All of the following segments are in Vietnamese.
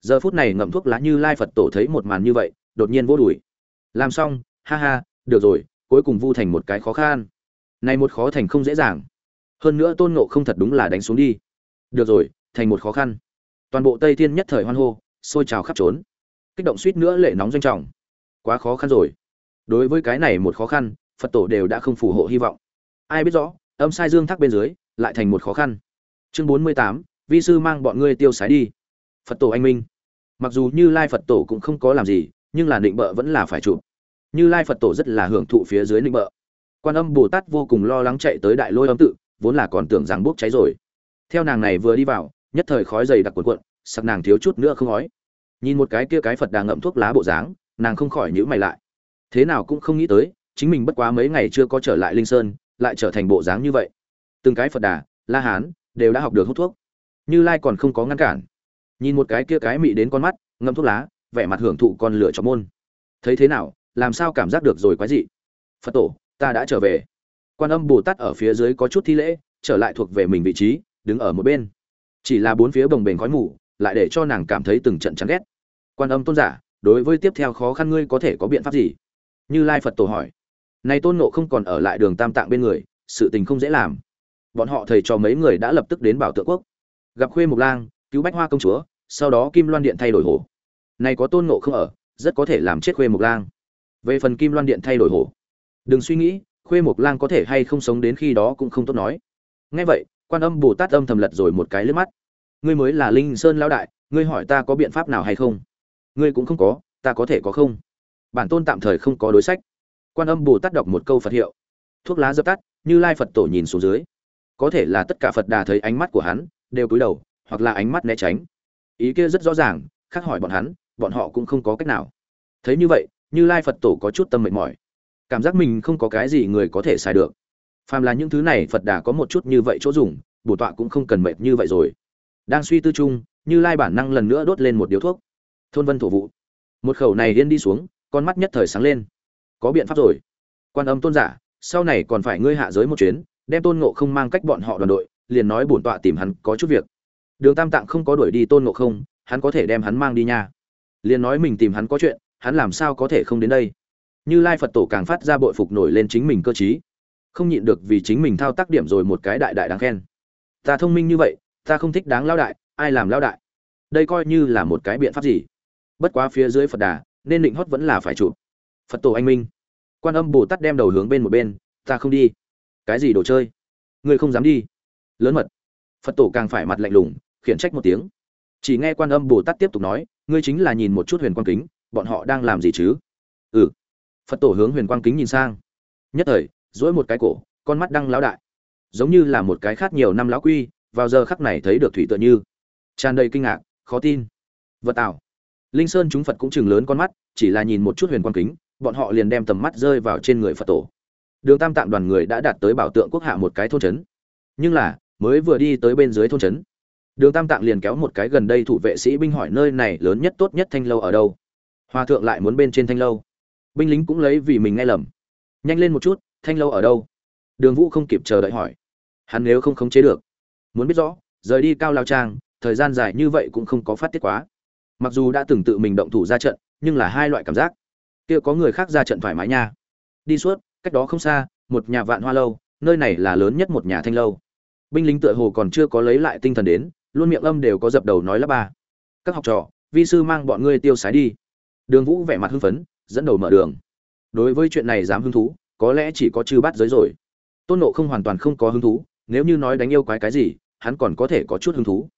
giờ phút này ngậm thuốc lá như lai phật tổ thấy một màn như vậy, đột nhiên vô đùi. Làm xong, ha ha, được rồi, cuối cùng vu thành một cái khó khăn. Này một khó thành không dễ dàng. Hơn nữa tôn ngộ không thật đúng là đánh xuống đi. Được rồi, thành một khó khăn. Toàn bộ tây thiên nhất thời hoan hô, sôi trào khắp trốn. Kích động suýt nữa lệ nóng doanh trọng. Quá khó khăn rồi. Đối với cái này một khó khăn, phật tổ đều đã không phù hộ hy vọng. Ai biết rõ, âm sai dương thác bên dưới, lại thành một khó khăn. Chương bốn mươi tám, vi sư mang bọn ngươi tiêu sái đi. Phật tổ anh minh mặc dù như lai phật tổ cũng không có làm gì, nhưng là định bợ vẫn là phải chụp. Như lai phật tổ rất là hưởng thụ phía dưới định bợ. Quan âm bồ tát vô cùng lo lắng chạy tới đại lôi âm tự, vốn là còn tưởng rằng bốc cháy rồi. Theo nàng này vừa đi vào, nhất thời khói dày đặc cuộn cuộn, sặc nàng thiếu chút nữa không ói nhìn một cái kia cái phật đang ngậm thuốc lá bộ dáng, nàng không khỏi nhíu mày lại. Thế nào cũng không nghĩ tới, chính mình bất quá mấy ngày chưa có trở lại linh sơn, lại trở thành bộ dáng như vậy. Từng cái phật đà, la hán, đều đã học được hút thuốc. Như lai còn không có ngăn cản nhìn một cái kia cái mị đến con mắt ngâm thuốc lá, vẻ mặt hưởng thụ con lửa cho môn. Thấy thế nào, làm sao cảm giác được rồi quái dị? Phật tổ, ta đã trở về. Quan âm bồ tát ở phía dưới có chút thi lễ, trở lại thuộc về mình vị trí, đứng ở một bên. Chỉ là bốn phía bồng bềnh khói mù, lại để cho nàng cảm thấy từng trận chán ghét. Quan âm tôn giả, đối với tiếp theo khó khăn ngươi có thể có biện pháp gì? Như lai phật tổ hỏi. Nay tôn nộ không còn ở lại đường tam tạng bên người, sự tình không dễ làm. Bọn họ thầy cho mấy người đã lập tức đến bảo tượng quốc. Gặp khuê mục lang, cứu bách hoa công chúa sau đó kim loan điện thay đổi hổ này có tôn ngộ không ở, rất có thể làm chết khuê mục lang. Về phần kim loan điện thay đổi hổ đừng suy nghĩ, khuê mục lang có thể hay không sống đến khi đó cũng không tốt nói. Nghe vậy, quan âm bồ tát âm thầm lật rồi một cái lướt mắt. Ngươi mới là linh sơn lão đại, ngươi hỏi ta có biện pháp nào hay không? Ngươi cũng không có, ta có thể có không? Bản tôn tạm thời không có đối sách. Quan âm bồ tát đọc một câu phật hiệu. Thuốc lá dập tắt, như lai phật tổ nhìn xuống dưới. Có thể là tất cả phật đà thấy ánh mắt của hắn, đều cúi đầu, hoặc là ánh mắt né tránh ý kia rất rõ ràng, khác hỏi bọn hắn, bọn họ cũng không có cách nào. Thấy như vậy, như lai phật tổ có chút tâm mệt mỏi. Cảm giác mình không có cái gì người có thể xài được. Phàm là những thứ này phật đà có một chút như vậy chỗ dùng, bổ tọa cũng không cần mệt như vậy rồi. Đang suy tư chung, như lai bản năng lần nữa đốt lên một điếu thuốc. Thôn vân thổ vụ. Một khẩu này điên đi xuống, con mắt nhất thời sáng lên. Có biện pháp rồi. Quan âm tôn giả, sau này còn phải ngươi hạ giới một chuyến, đem tôn ngộ không mang cách bọn họ đoàn đội, liền nói bổn tọa tìm hắn có chút việc đường tam tạng không có đuổi đi tôn ngộ không, hắn có thể đem hắn mang đi nha. Liền nói mình tìm hắn có chuyện, hắn làm sao có thể không đến đây? Như lai phật tổ càng phát ra bội phục nổi lên chính mình cơ t không nhịn được vì chính mình thao tác điểm rồi một cái đại đại đáng khen. Ta thông minh như vậy, ta không thích đáng lao đại, ai làm lao đại? Đây coi như là một cái biện pháp gì? Bất quá phía dưới phật đà, nên định hót vẫn là phải chụp. Phật tổ anh minh. Quan âm bồ tát đem đầu hướng bên một bên, ta không đi. Cái gì đồ chơi? Ngươi không dám đi. Lớn mật. Phật tổ càng phải mặt lạnh lùng khiển trách một tiếng. Chỉ nghe quan âm bồ tát tiếp tục nói, ngươi chính là nhìn một chút huyền quang kính, bọn họ đang làm gì chứ? Ừ. Phật tổ hướng huyền quang kính nhìn sang. Nhất thời dỗi một cái cổ, con mắt đang lão đại. Giống như là một cái khát nhiều năm lão quy, vào giờ khắc này thấy được thủy tựa như. Tràn đầy kinh ngạc, khó tin. Vật tạo linh sơn chúng phật cũng chừng lớn con mắt, chỉ là nhìn một chút huyền quang kính, bọn họ liền đem tầm mắt rơi vào trên người phật tổ. Đường tam tạng đoàn người đã đạt tới bảo tượng quốc hạ một cái thôn trấn. Nhưng là, mới vừa đi tới bên dưới thôn trấn đường tam tạng liền kéo một cái gần đây thủ vệ sĩ binh hỏi nơi này lớn nhất tốt nhất thanh lâu ở đâu? Hòa thượng lại muốn bên trên thanh lâu. Binh lính cũng lấy vì mình nghe lầm. Nhanh lên một chút, thanh lâu ở đâu? Đường vũ không kịp chờ đợi hỏi. Hắn nếu không khống chế được, muốn biết rõ, rời đi cao lao trang, thời gian dài như vậy cũng không có phát tiết quá. Mặc dù đã từng tự mình động thủ ra trận, nhưng là hai loại cảm giác. Kia có người khác ra trận thoải mái nha. Đi suốt, cách đó không xa, một nhà vạn hoa lâu, nơi này là lớn nhất một nhà thanh lâu. Binh lính tựa hồ còn chưa có lấy lại tinh thần đến luôn miệng âm đều có dập đầu nói là ba. Các học trò, vi sư mang bọn ngươi tiêu sái đi. Đường vũ vẻ mặt hưng phấn, dẫn đầu mở đường. Đối với chuyện này dám hứng thú, có lẽ chỉ có chư bắt giới rồi. Tôn nộ không hoàn toàn không có hứng thú, nếu như nói đánh yêu quái cái gì, hắn còn có thể có chút hứng thú.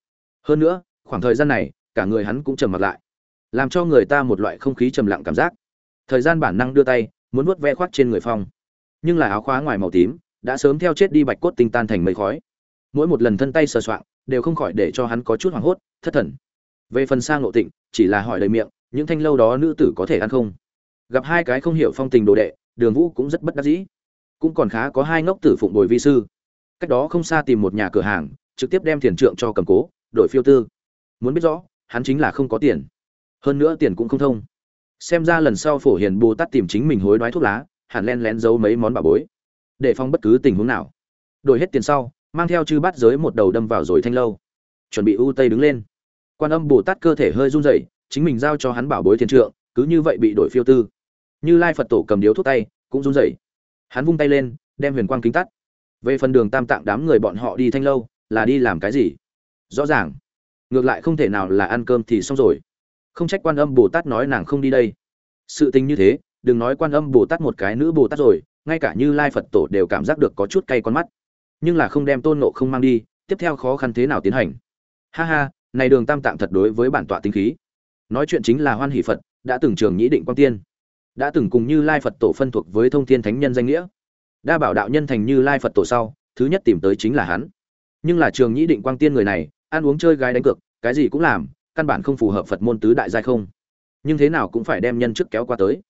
Hơn nữa, khoảng thời gian này, cả người hắn cũng trầm mặt lại. Làm cho người ta một loại không khí trầm lặng cảm giác. Thời gian bản năng đưa tay, muốn vuốt ve khoác trên người phong. Nhưng là áo khóa ngoài màu tím, đã sớm theo chết đi bạch cốt tinh tan thành mây khói. Mỗi một lần thân tay sờ soạng đều không khỏi để cho hắn có chút hoảng hốt, thất thần. Về phần sang ngộ tịnh, chỉ là hỏi lời miệng, những thanh lâu đó nữ tử có thể ăn không? Gặp hai cái không hiểu phong tình đồ đệ, đường vũ cũng rất bất đắc dĩ. Cũng còn khá có hai ngốc tử phụng bồi vi sư. Cách đó không xa tìm một nhà cửa hàng, trực tiếp đem tiền trượng cho cầm cố, đổi phiêu tư. Muốn biết rõ, hắn chính là không có tiền. Hơn nữa tiền cũng không thông. Xem ra lần sau phổ hiền bồ tát tìm chính mình hối đoái thuốc lá, hẳn len lén giấu mấy món bà bối. Để phong bất cứ tình huống nào. Đổi hết tiền sau mang theo chư bát giới một đầu đâm vào rồi thanh lâu. Chuẩn bị u tây đứng lên. Quan âm bồ tát cơ thể hơi run rẩy, chính mình giao cho hắn bảo bối thiên trượng, cứ như vậy bị đổi phiêu tư. Như lai phật tổ cầm điếu thuốc tay, cũng run rẩy. Hắn vung tay lên, đem huyền quang kính tắt. Về phần đường tam tạng đám người bọn họ đi thanh lâu, là đi làm cái gì? Rõ ràng. Ngược lại không thể nào là ăn cơm thì xong rồi. Không trách quan âm bồ tát nói nàng không đi đây. Sự tình như thế, đừng nói quan âm bồ tát một cái nữ bồ tát rồi, ngay cả như lai phật tổ đều cảm giác được có chút cay con mắt nhưng là không đem tôn nộ không mang đi, tiếp theo khó khăn thế nào tiến hành? Ha ha, này đường tam tạng thật đối với bản tọa tinh khí. Nói chuyện chính là hoan hỷ phật, đã từng trường nhĩ định quang tiên, đã từng cùng như lai phật tổ phân thuộc với thông thiên thánh nhân danh nghĩa. Đa bảo đạo nhân thành như lai phật tổ sau, thứ nhất tìm tới chính là hắn. Nhưng là trường nhĩ định quang tiên người này, ăn uống chơi gái đánh cược, cái gì cũng làm, căn bản không phù hợp phật môn tứ đại giai không. Nhưng thế nào cũng phải đem nhân chức kéo qua tới.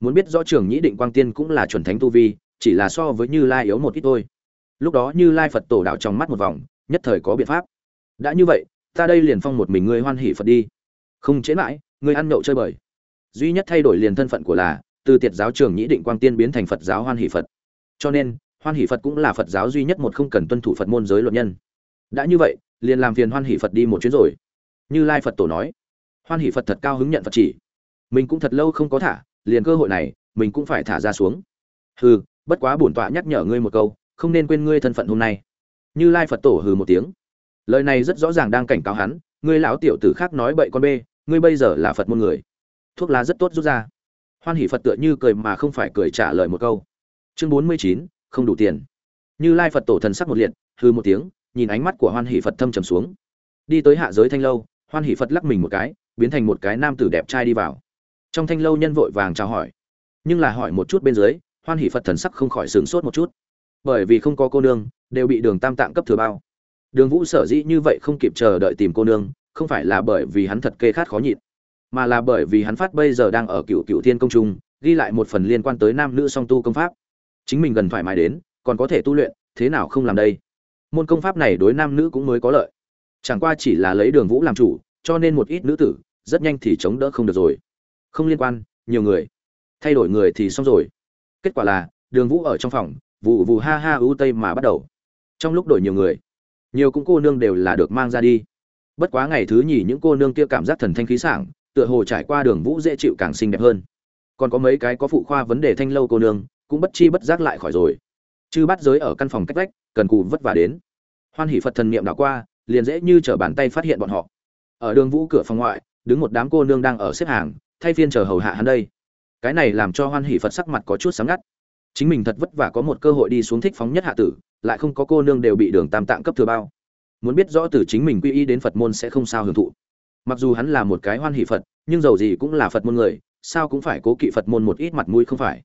Muốn biết rõ trường nhĩ định quang tiên cũng là chuẩn thánh tu vi, chỉ là so với như lai yếu một ít thôi lúc đó như lai phật tổ đạo trong mắt một vòng, nhất thời có biện pháp. Đã như vậy, ta đây liền phong một mình ngươi hoan hỷ phật đi. Không chế mãi, ngươi ăn nhậu chơi bời. Duy nhất thay đổi liền thân phận của là, từ tiệt giáo trường nhĩ định quang tiên biến thành phật giáo hoan hỷ phật. Cho nên, hoan hỷ phật cũng là phật giáo duy nhất một không cần tuân thủ phật môn giới luật nhân. Đã như vậy, liền làm phiền hoan hỷ phật đi một chuyến rồi. Như lai phật tổ nói. Hoan hỷ phật thật cao hứng nhận phật chỉ. Mình cũng thật lâu không có thả, liền cơ hội này, mình cũng phải thả ra xuống. Hừ, bất quá bổn tọa nhắc nhở ngươi một câu không nên quên ngươi thân phận hôm nay. Như lai phật tổ hừ một tiếng. Lời này rất rõ ràng đang cảnh cáo hắn, ngươi lão tiểu tử khác nói bậy con bê, ngươi bây giờ là phật môn người. Thuốc lá rất tốt rút ra. Hoan hỷ phật tựa như cười mà không phải cười trả lời một câu. Chương bốn mươi chín, không đủ tiền. Như lai phật tổ thần sắc một liệt hư một tiếng, nhìn ánh mắt của hoan hỷ phật thâm trầm xuống. Đi tới hạ giới thanh lâu, hoan hỷ phật lắc mình một cái, biến thành một cái nam tử đẹp trai đi vào. Trong thanh lâu nhân vội vàng chào hỏi. Nhưng là hỏi một chút bên dưới, hoan hỷ phật thần sắc không khỏi sướng sốt một chút bởi vì không có cô nương, đều bị đường tam tạng cấp thừa bao. Đường vũ sở dĩ như vậy không kịp chờ đợi tìm cô nương, không phải là bởi vì hắn thật kê khát khó nhịn, mà là bởi vì hắn phát bây giờ đang ở cựu cựu thiên công trung, ghi lại một phần liên quan tới nam nữ song tu công pháp. Chính mình gần thoải mái đến, còn có thể tu luyện, thế nào không làm đây? Môn công pháp này đối nam nữ cũng mới có lợi. Chẳng qua chỉ là lấy đường vũ làm chủ, cho nên một ít nữ tử, rất nhanh thì chống đỡ không được rồi. Không liên quan, nhiều người. Thay đổi người thì xong rồi. Kết quả là, đường vũ ở trong phòng vụ vụ ha ha ưu tây mà bắt đầu. Trong lúc đổi nhiều người, nhiều cũng cô nương đều là được mang ra đi. Bất quá ngày thứ nhì những cô nương kia cảm giác thần thanh khí sảng, tựa hồ trải qua đường vũ dễ chịu càng xinh đẹp hơn. Còn có mấy cái có phụ khoa vấn đề thanh lâu cô nương, cũng bất chi bất giác lại khỏi rồi. Chư bắt giới ở căn phòng cách vách, cần cù vất vả đến. Hoan hỷ phật thần niệm đảo qua, liền dễ như trở bàn tay phát hiện bọn họ. Ở đường vũ cửa phòng ngoại, đứng một đám cô nương đang ở xếp hàng, thay phiên chờ hầu hạ hắn đây. Cái này làm cho hoan hỷ phật sắc mặt có chút sáng ngắt chính mình thật vất vả có một cơ hội đi xuống thích phóng nhất hạ tử, lại không có cô nương đều bị đường tam tạng cấp thừa bao. Muốn biết rõ từ chính mình quy y đến phật môn sẽ không sao hưởng thụ. Mặc dù hắn là một cái hoan hỷ phật, nhưng dầu gì cũng là phật môn người, sao cũng phải cố kỵ phật môn một ít mặt mũi không phải.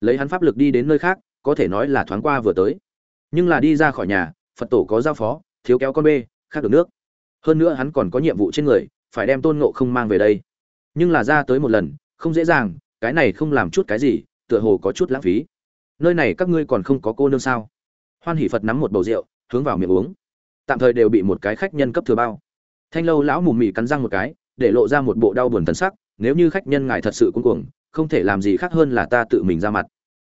Lấy hắn pháp lực đi đến nơi khác, có thể nói là thoáng qua vừa tới. Nhưng là đi ra khỏi nhà, phật tổ có giao phó, thiếu kéo con bê, khác được nước. Hơn nữa hắn còn có nhiệm vụ trên người, phải đem tôn ngộ không mang về đây. Nhưng là ra tới một lần, không dễ dàng, cái này không làm chút cái gì, tựa hồ có chút lãng phí nơi này các ngươi còn không có cô nương sao? Hoan hỷ phật nắm một bầu rượu, hướng vào miệng uống. Tạm thời đều bị một cái khách nhân cấp thừa bao. Thanh lâu lão mù mị cắn răng một cái, để lộ ra một bộ đau buồn thân sắc, nếu như khách nhân ngài thật sự cuống cuồng, không thể làm gì khác hơn là ta tự mình ra mặt.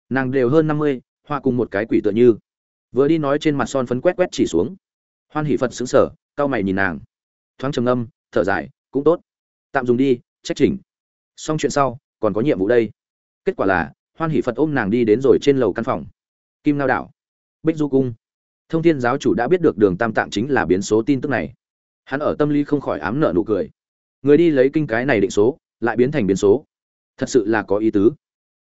Nàng đều hơn năm mươi, hoa cùng một cái quỷ tựa như. Vừa đi nói trên mặt son phấn quét quét chỉ xuống. Hoan hỷ phật xứng sở cau mày nhìn nàng. Thoáng trầm âm thở dài, cũng tốt. Tạm dùng đi, trách chỉnh. Xong chuyện sau, còn có nhiệm vụ đây. Kết quả là hoan hỷ phật ôm nàng đi đến rồi trên lầu căn phòng. Kim lao đảo, bích du cung. Thông thiên giáo chủ đã biết được đường tam tạng chính là biến số tin tức này. Hắn ở tâm lý không khỏi ám nợ nụ cười. Người đi lấy kinh cái này định số, lại biến thành biến số. Thật sự là có ý tứ.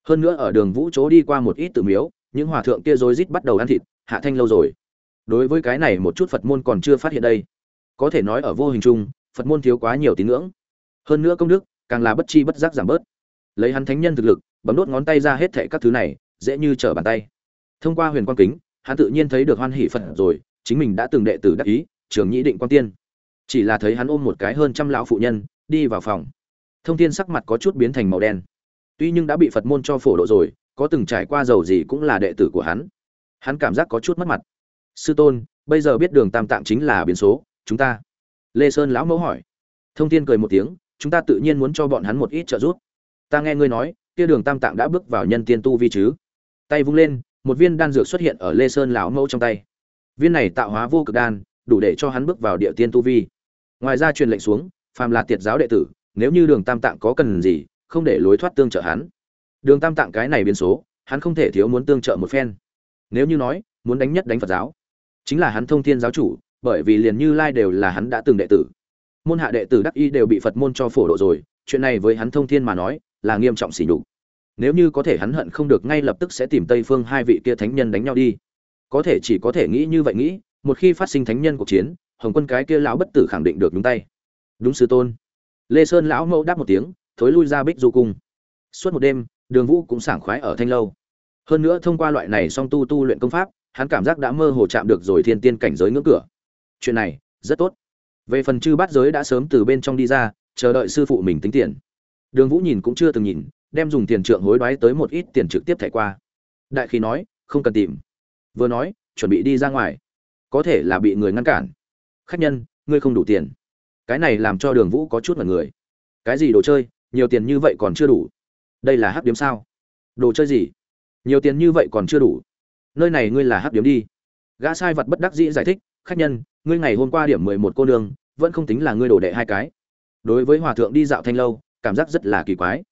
Hơn nữa ở đường vũ chỗ đi qua một ít tự miếu, những hòa thượng kia rối rít bắt đầu ăn thịt, hạ thanh lâu rồi. Đối với cái này một chút phật môn còn chưa phát hiện đây. Có thể nói ở vô hình chung, phật môn thiếu quá nhiều tín ngưỡng. Hơn nữa công đức, càng là bất chi bất giác giảm bớt. Lấy hắn thánh nhân thực lực bấm đốt ngón tay ra hết thệ các thứ này, dễ như trở bàn tay. Thông qua huyền quang kính, hắn tự nhiên thấy được hoan hỷ phật rồi, chính mình đã từng đệ tử đắc ý, trường nhĩ định quan tiên. Chỉ là thấy hắn ôm một cái hơn trăm lão phụ nhân, đi vào phòng. Thông thiên sắc mặt có chút biến thành màu đen. Tuy nhưng đã bị phật môn cho phổ độ rồi, có từng trải qua giàu gì cũng là đệ tử của hắn. Hắn cảm giác có chút mất mặt. Sư tôn, bây giờ biết đường tam tạng chính là biến số, chúng ta. Lê sơn lão mẫu hỏi. Thông thiên cười một tiếng, chúng ta tự nhiên muốn cho bọn hắn một ít trợ giúp. Ta nghe ngươi nói kia đường tam tạng đã bước vào nhân tiên tu vi chứ? Tay vung lên, một viên đan dược xuất hiện ở lê sơn lão mẫu trong tay. Viên này tạo hóa vô cực đan, đủ để cho hắn bước vào địa tiên tu vi. Ngoài ra truyền lệnh xuống, phàm là tiệt giáo đệ tử, nếu như đường tam tạng có cần gì, không để lối thoát tương trợ hắn. Đường tam tạng cái này biến số, hắn không thể thiếu muốn tương trợ một phen. Nếu như nói, muốn đánh nhất đánh phật giáo, chính là hắn thông thiên giáo chủ, bởi vì liền như lai đều là hắn đã từng đệ tử. Môn hạ đệ tử đắc y đều bị phật môn cho phổ độ rồi, chuyện này với hắn thông thiên mà nói là nghiêm trọng xỉ nhục. Nếu như có thể hắn hận không được ngay lập tức sẽ tìm tây phương hai vị kia thánh nhân đánh nhau đi. Có thể chỉ có thể nghĩ như vậy nghĩ, một khi phát sinh thánh nhân cuộc chiến, hồng quân cái kia lão bất tử khẳng định được đúng tay. Đúng sư tôn. Lê sơn lão mẫu đáp một tiếng, thối lui ra bích du cung. Suốt một đêm, đường vũ cũng sảng khoái ở thanh lâu. Hơn nữa thông qua loại này song tu tu luyện công pháp, hắn cảm giác đã mơ hồ chạm được rồi thiên tiên cảnh giới ngưỡng cửa. Chuyện này, rất tốt. Về phần chư bát giới đã sớm từ bên trong đi ra, chờ đợi sư phụ mình tính tiền đường vũ nhìn cũng chưa từng nhìn, đem dùng tiền trượng hối đoái tới một ít tiền trực tiếp thẻ qua. Đại khí nói, không cần tìm. Vừa nói, chuẩn bị đi ra ngoài. Có thể là bị người ngăn cản. Khách nhân, ngươi không đủ tiền. Cái này làm cho đường vũ có chút là người. Cái gì đồ chơi? Nhiều tiền như vậy còn chưa đủ. Đây là hắc điếm sao? Đồ chơi gì? Nhiều tiền như vậy còn chưa đủ. Nơi này ngươi là hắc điếm đi. Gã sai vật bất đắc dĩ giải thích, khách nhân, ngươi ngày hôm qua điểm mười một cô nương, vẫn không tính là ngươi đổ đệ hai cái. Đối với hòa thượng đi dạo thanh lâu cảm giác rất là kỳ quái.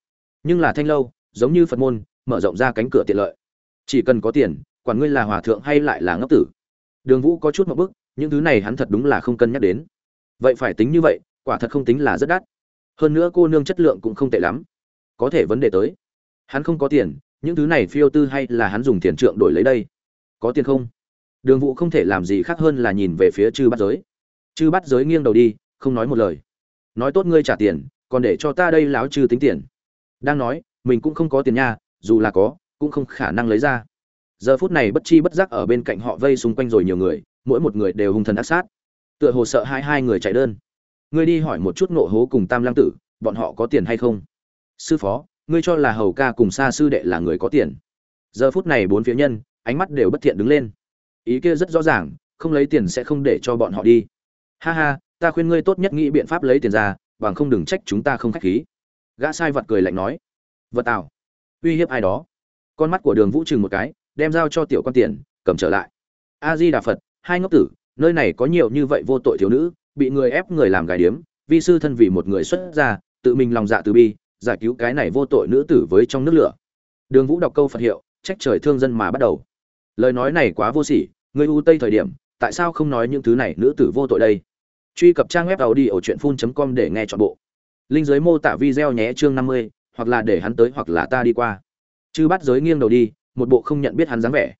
Nhưng là thanh lâu, giống như phật môn, mở rộng ra cánh cửa tiện lợi. Chỉ cần có tiền, quản ngươi là hòa thượng hay lại là ngốc tử. Đường vũ có chút một bức, những thứ này hắn thật đúng là không cân nhắc đến. Vậy phải tính như vậy, quả thật không tính là rất đắt. Hơn nữa cô nương chất lượng cũng không tệ lắm. Có thể vấn đề tới. Hắn không có tiền, những thứ này phiêu tư hay là hắn dùng tiền trượng đổi lấy đây? Có tiền không? Đường vũ không thể làm gì khác hơn là nhìn về phía chư bắt giới. Chư bắt giới nghiêng đầu đi, không nói một lời. Nói tốt ngươi trả tiền còn để cho ta đây láo trừ tính tiền. Đang nói, mình cũng không có tiền nha, dù là có, cũng không khả năng lấy ra. Giờ phút này bất chi bất giác ở bên cạnh họ vây xung quanh rồi nhiều người, mỗi một người đều hung thần ác sát. Tựa hồ sợ hai hai người chạy đơn. Ngươi đi hỏi một chút nộ hố cùng tam lăng tử, bọn họ có tiền hay không? Sư phó, ngươi cho là hầu ca cùng xa sư đệ là người có tiền. Giờ phút này bốn phía nhân, ánh mắt đều bất thiện đứng lên. Ý kia rất rõ ràng, không lấy tiền sẽ không để cho bọn họ đi. Ha ha, ta khuyên ngươi tốt nhất nghĩ biện pháp lấy tiền ra bằng không đừng trách chúng ta không khách khí. Gã sai vật cười lạnh nói, vật tào uy hiếp ai đó? Con mắt của đường vũ trừng một cái, đem giao cho tiểu con tiền, cầm trở lại. A di đà phật hai ngốc tử, nơi này có nhiều như vậy vô tội thiếu nữ, bị người ép người làm gài điếm, vi sư thân vì một người xuất gia, tự mình lòng dạ từ bi, giải cứu cái này vô tội nữ tử với trong nước lửa. Đường vũ đọc câu phật hiệu, trách trời thương dân mà bắt đầu. Lời nói này quá vô sỉ, người u tây thời điểm, tại sao không nói những thứ này nữ tử vô tội đây? Truy cập trang web tàu đi ở truyện com để nghe chọn bộ. Linh giới mô tả video nhé chương năm mươi, hoặc là để hắn tới hoặc là ta đi qua. Chư bắt giới nghiêng đầu đi, một bộ không nhận biết hắn dáng vẻ.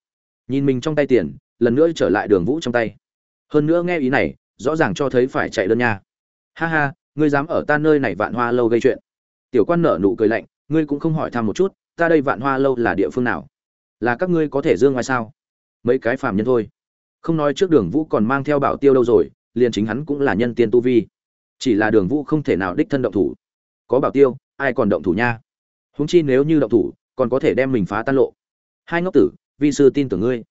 Nhìn mình trong tay tiền, lần nữa trở lại đường vũ trong tay. Hơn nữa nghe ý này, rõ ràng cho thấy phải chạy đơn nha. Ha ha, ngươi dám ở ta nơi này vạn hoa lâu gây chuyện. Tiểu quan nở nụ cười lạnh, ngươi cũng không hỏi thăm một chút, ta đây vạn hoa lâu là địa phương nào? Là các ngươi có thể dương ngoài sao? Mấy cái phàm nhân thôi. Không nói trước đường vũ còn mang theo bảo tiêu đâu rồi liền chính hắn cũng là nhân tiên tu vi. Chỉ là đường vũ không thể nào đích thân động thủ. Có bảo tiêu, ai còn động thủ nha? Húng chi nếu như động thủ, còn có thể đem mình phá tan lộ. Hai ngốc tử, vi sư tin tưởng ngươi.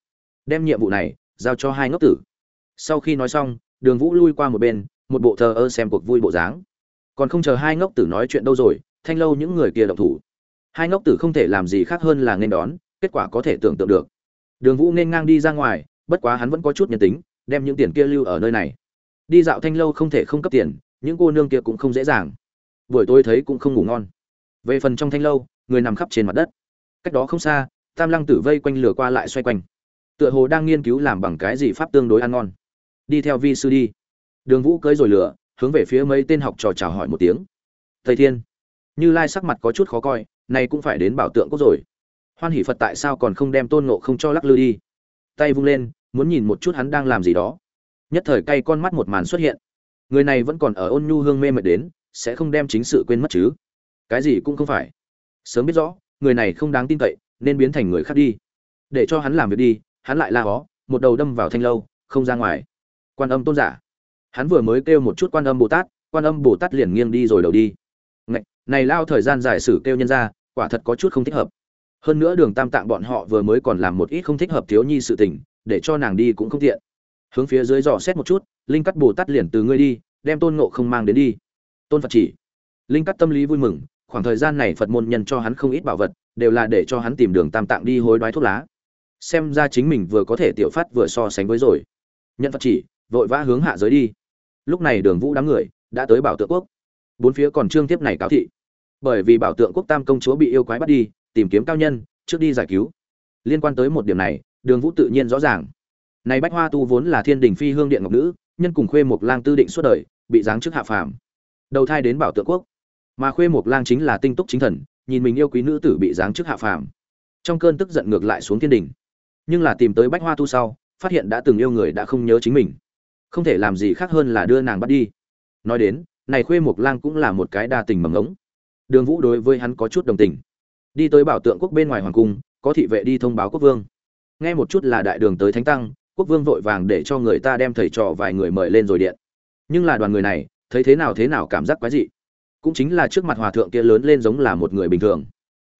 Đem nhiệm vụ này, giao cho hai ngốc tử. Sau khi nói xong, đường vũ lui qua một bên, một bộ thờ ơ xem cuộc vui bộ dáng. Còn không chờ hai ngốc tử nói chuyện đâu rồi, thanh lâu những người kia động thủ. Hai ngốc tử không thể làm gì khác hơn là nên đón, kết quả có thể tưởng tượng được. Đường vũ nên ngang đi ra ngoài, bất quá hắn vẫn có chút nhân tính, đem những tiền kia lưu ở nơi này đi dạo thanh lâu không thể không cấp tiền, những cô nương kia cũng không dễ dàng. Buổi tối thấy cũng không ngủ ngon. Về phần trong thanh lâu, người nằm khắp trên mặt đất. Cách đó không xa, tam lăng tử vây quanh lửa qua lại xoay quanh. Tựa hồ đang nghiên cứu làm bằng cái gì pháp tương đối ăn ngon. Đi theo vi sư đi. Đường vũ cưới rồi lửa, hướng về phía mấy tên học trò chào hỏi một tiếng. Thầy thiên. Như lai sắc mặt có chút khó coi này cũng phải đến bảo tượng quốc rồi. Hoan hỷ phật tại sao còn không đem tôn ngộ không cho lắc lư đi? Tay vung lên, muốn nhìn một chút hắn đang làm gì đó nhất thời cay con mắt một màn xuất hiện. Người này vẫn còn ở ôn nhu hương mê mệt đến sẽ không đem chính sự quên mất chứ? Cái gì cũng không phải. Sớm biết rõ người này không đáng tin cậy nên biến thành người khác đi. Để cho hắn làm việc đi hắn lại la hó một đầu đâm vào thanh lâu không ra ngoài. Quan âm tôn giả. Hắn vừa mới kêu một chút quan âm bồ tát quan âm bồ tát liền nghiêng đi rồi đầu đi. Ngày, này lao thời gian giải sử kêu nhân ra quả thật có chút không thích hợp. Hơn nữa đường tam tạng bọn họ vừa mới còn làm một ít không thích hợp thiếu nhi sự tình để cho nàng đi cũng không tiện hướng phía dưới dò xét một chút, linh cắt bồ tát liền từ ngươi đi, đem tôn ngộ không mang đến đi. Tôn phật chỉ. Linh cắt tâm lý vui mừng, khoảng thời gian này phật môn nhân cho hắn không ít bảo vật, đều là để cho hắn tìm đường tam tạng đi hối đoái thuốc lá. Xem ra chính mình vừa có thể tiểu phát vừa so sánh với rồi. Nhận phật chỉ, vội vã hướng hạ giới đi. Lúc này đường vũ đám người đã tới bảo tượng quốc. Bốn phía còn trương tiếp này cáo thị. Bởi vì bảo tượng quốc tam công chúa bị yêu quái bắt đi, tìm kiếm cao nhân, trước đi giải cứu. Liên quan tới một điểm này, đường vũ tự nhiên rõ ràng này bách hoa tu vốn là thiên đình phi hương điện ngọc nữ, nhân cùng khuê một lang tư định suốt đời, bị giáng chức hạ phàm. Đầu thai đến bảo tượng quốc. Mà khuê một lang chính là tinh túc chính thần, nhìn mình yêu quý nữ tử bị giáng chức hạ phàm. Trong cơn tức giận ngược lại xuống thiên đình. Nhưng là tìm tới bách hoa tu sau, phát hiện đã từng yêu người đã không nhớ chính mình. Không thể làm gì khác hơn là đưa nàng bắt đi. Nói đến, này khuê mộc lang cũng là một cái đa tình mầm ngống. Đường vũ đối với hắn có chút đồng tình. Đi tới bảo tượng quốc bên ngoài hoàng cung, có thị vệ đi thông báo quốc vương. Nghe một chút là đại đường tới thánh tăng quốc vương vội vàng để cho người ta đem thầy trò vài người mời lên rồi điện. Nhưng là đoàn người này, thấy thế nào thế nào cảm giác quái dị. Cũng chính là trước mặt hòa thượng kia lớn lên giống là một người bình thường.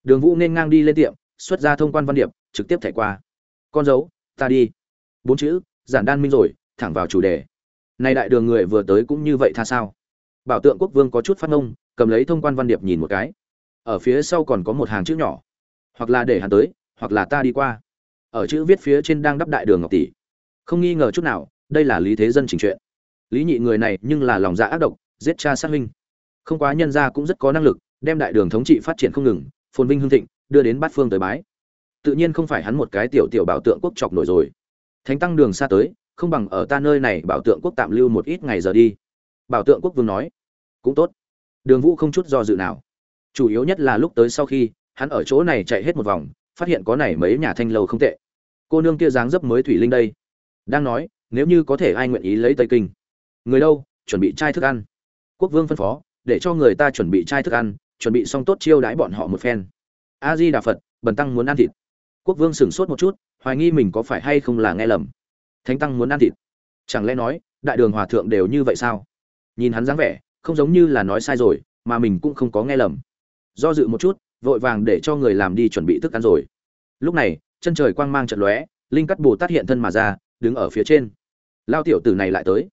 Đường vũ nên ngang đi lên tiệm, xuất ra thông quan văn điệp, trực tiếp thẻ qua. Con dấu, ta đi. Bốn chữ, giản đan minh rồi, thẳng vào chủ đề. Nay đại đường người vừa tới cũng như vậy tha sao? Bảo tượng quốc vương có chút phát ngông, cầm lấy thông quan văn điệp nhìn một cái. Ở phía sau còn có một hàng chữ nhỏ. Hoặc là để hắn tới, hoặc là ta đi qua. Ở chữ viết phía trên đang đắp đại đường ngọc tỷ không nghi ngờ chút nào, đây là lý thế dân trình chuyện lý nhị người này nhưng là lòng dạ ác độc, giết cha sát huynh. Không quá nhân gia cũng rất có năng lực, đem đại đường thống trị phát triển không ngừng, phồn vinh hương thịnh, đưa đến bát phương tới bái. Tự nhiên không phải hắn một cái tiểu tiểu bảo tượng quốc chọc nổi rồi. Thánh tăng đường xa tới, không bằng ở ta nơi này bảo tượng quốc tạm lưu một ít ngày giờ đi. Bảo tượng quốc vương nói, cũng tốt. Đường vũ không chút do dự nào. Chủ yếu nhất là lúc tới sau khi, hắn ở chỗ này chạy hết một vòng, phát hiện có này mấy nhà thanh lâu không tệ. Cô nương kia dáng dấp mới thủy linh đây đang nói, nếu như có thể ai nguyện ý lấy tây kinh. Người đâu, chuẩn bị chai thức ăn. Quốc vương phân phó, để cho người ta chuẩn bị chai thức ăn, chuẩn bị xong tốt chiêu đãi bọn họ một phen. A di đà phật, bần tăng muốn ăn thịt. Quốc vương sửng sốt một chút, hoài nghi mình có phải hay không là nghe lầm. Thánh tăng muốn ăn thịt. Chẳng lẽ nói, đại đường hòa thượng đều như vậy sao? Nhìn hắn dáng vẻ, không giống như là nói sai rồi, mà mình cũng không có nghe lầm. Do dự một chút, vội vàng để cho người làm đi chuẩn bị thức ăn rồi. Lúc này, chân trời quang mang trận lóe, linh cắt bồ tát hiện thân mà ra đứng ở phía trên. Lao tiểu tử này lại tới.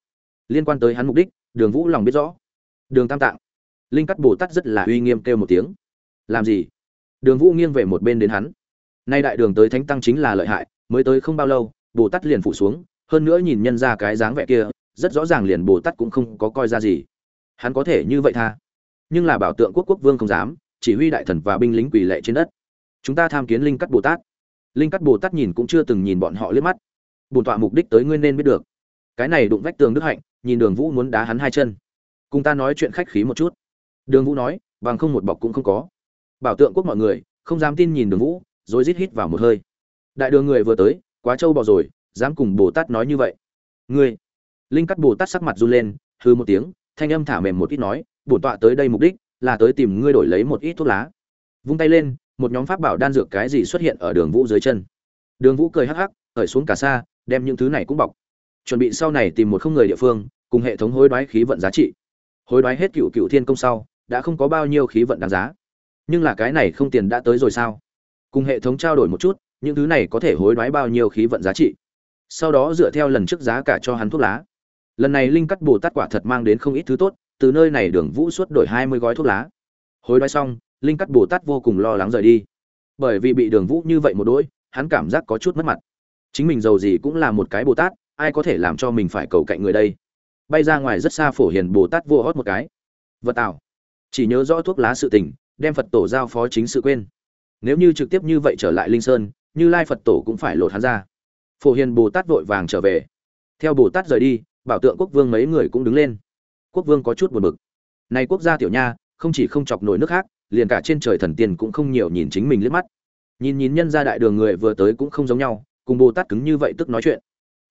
Liên quan tới hắn mục đích, đường vũ lòng biết rõ. Đường tam tạng. Linh cắt bồ tát rất là uy nghiêm kêu một tiếng. Làm gì? Đường vũ nghiêng về một bên đến hắn. Nay đại đường tới thánh tăng chính là lợi hại, mới tới không bao lâu, bồ tát liền phủ xuống, hơn nữa nhìn nhân ra cái dáng vẻ kia, rất rõ ràng liền bồ tát cũng không có coi ra gì. Hắn có thể như vậy tha? Nhưng là bảo tượng quốc quốc vương không dám, chỉ huy đại thần và binh lính quỳ lệ trên đất. Chúng ta tham kiến linh cắt bồ tát. Linh cắt bồ tát nhìn cũng chưa từng nhìn bọn họ liếc mắt bổn tọa mục đích tới ngươi nên biết được. Cái này đụng vách tường đức hạnh, nhìn đường vũ muốn đá hắn hai chân. Cùng ta nói chuyện khách khí một chút. Đường vũ nói, bằng không một bọc cũng không có. Bảo tượng quốc mọi người, không dám tin nhìn đường vũ, rồi rít hít vào một hơi. Đại đường người vừa tới, quá trâu bò rồi, dám cùng bồ tát nói như vậy. Ngươi! Linh cắt bồ tát sắc mặt run lên hư một tiếng, thanh âm thả mềm một ít nói, bổn tọa tới đây mục đích là tới tìm ngươi đổi lấy một ít thuốc lá. Vung tay lên, một nhóm pháp bảo đan dược cái gì xuất hiện ở đường vũ dưới chân. Đường vũ cười hắc hắc khởi xuống cả xa đem những thứ này cũng bọc. Chuẩn bị sau này tìm một không người địa phương, cùng hệ thống hối đoái khí vận giá trị. Hối đoái hết cựu cựu thiên công sau, đã không có bao nhiêu khí vận đáng giá. Nhưng là cái này không tiền đã tới rồi sao? Cùng hệ thống trao đổi một chút, những thứ này có thể hối đoái bao nhiêu khí vận giá trị? Sau đó dựa theo lần trước giá cả cho hắn thuốc lá. Lần này linh cắt bồ tát quả thật mang đến không ít thứ tốt, từ nơi này đường vũ suốt đổi hai mươi gói thuốc lá. Hối đoái xong, linh cắt bồ tát vô cùng lo lắng rời đi. Bởi vì bị đường vũ như vậy một đỗi, hắn cảm giác có chút mất mặt chính mình giàu gì cũng là một cái bồ tát, ai có thể làm cho mình phải cầu cạnh người đây? Bay ra ngoài rất xa phổ hiền bồ tát vô hót một cái. Vật tạo chỉ nhớ rõ thuốc lá sự tình, đem phật tổ giao phó chính sự quên. Nếu như trực tiếp như vậy trở lại linh sơn, như lai phật tổ cũng phải lột hắn ra. Phổ hiền bồ tát vội vàng trở về. Theo bồ tát rời đi, bảo tượng quốc vương mấy người cũng đứng lên. Quốc vương có chút buồn bực. Nay quốc gia tiểu nha, không chỉ không chọc nổi nước khác, liền cả trên trời thần tiên cũng không nhiều nhìn chính mình liếc mắt. Nhìn nhìn nhân gia đại đường người vừa tới cũng không giống nhau cùng bồ tát cứng như vậy tức nói chuyện.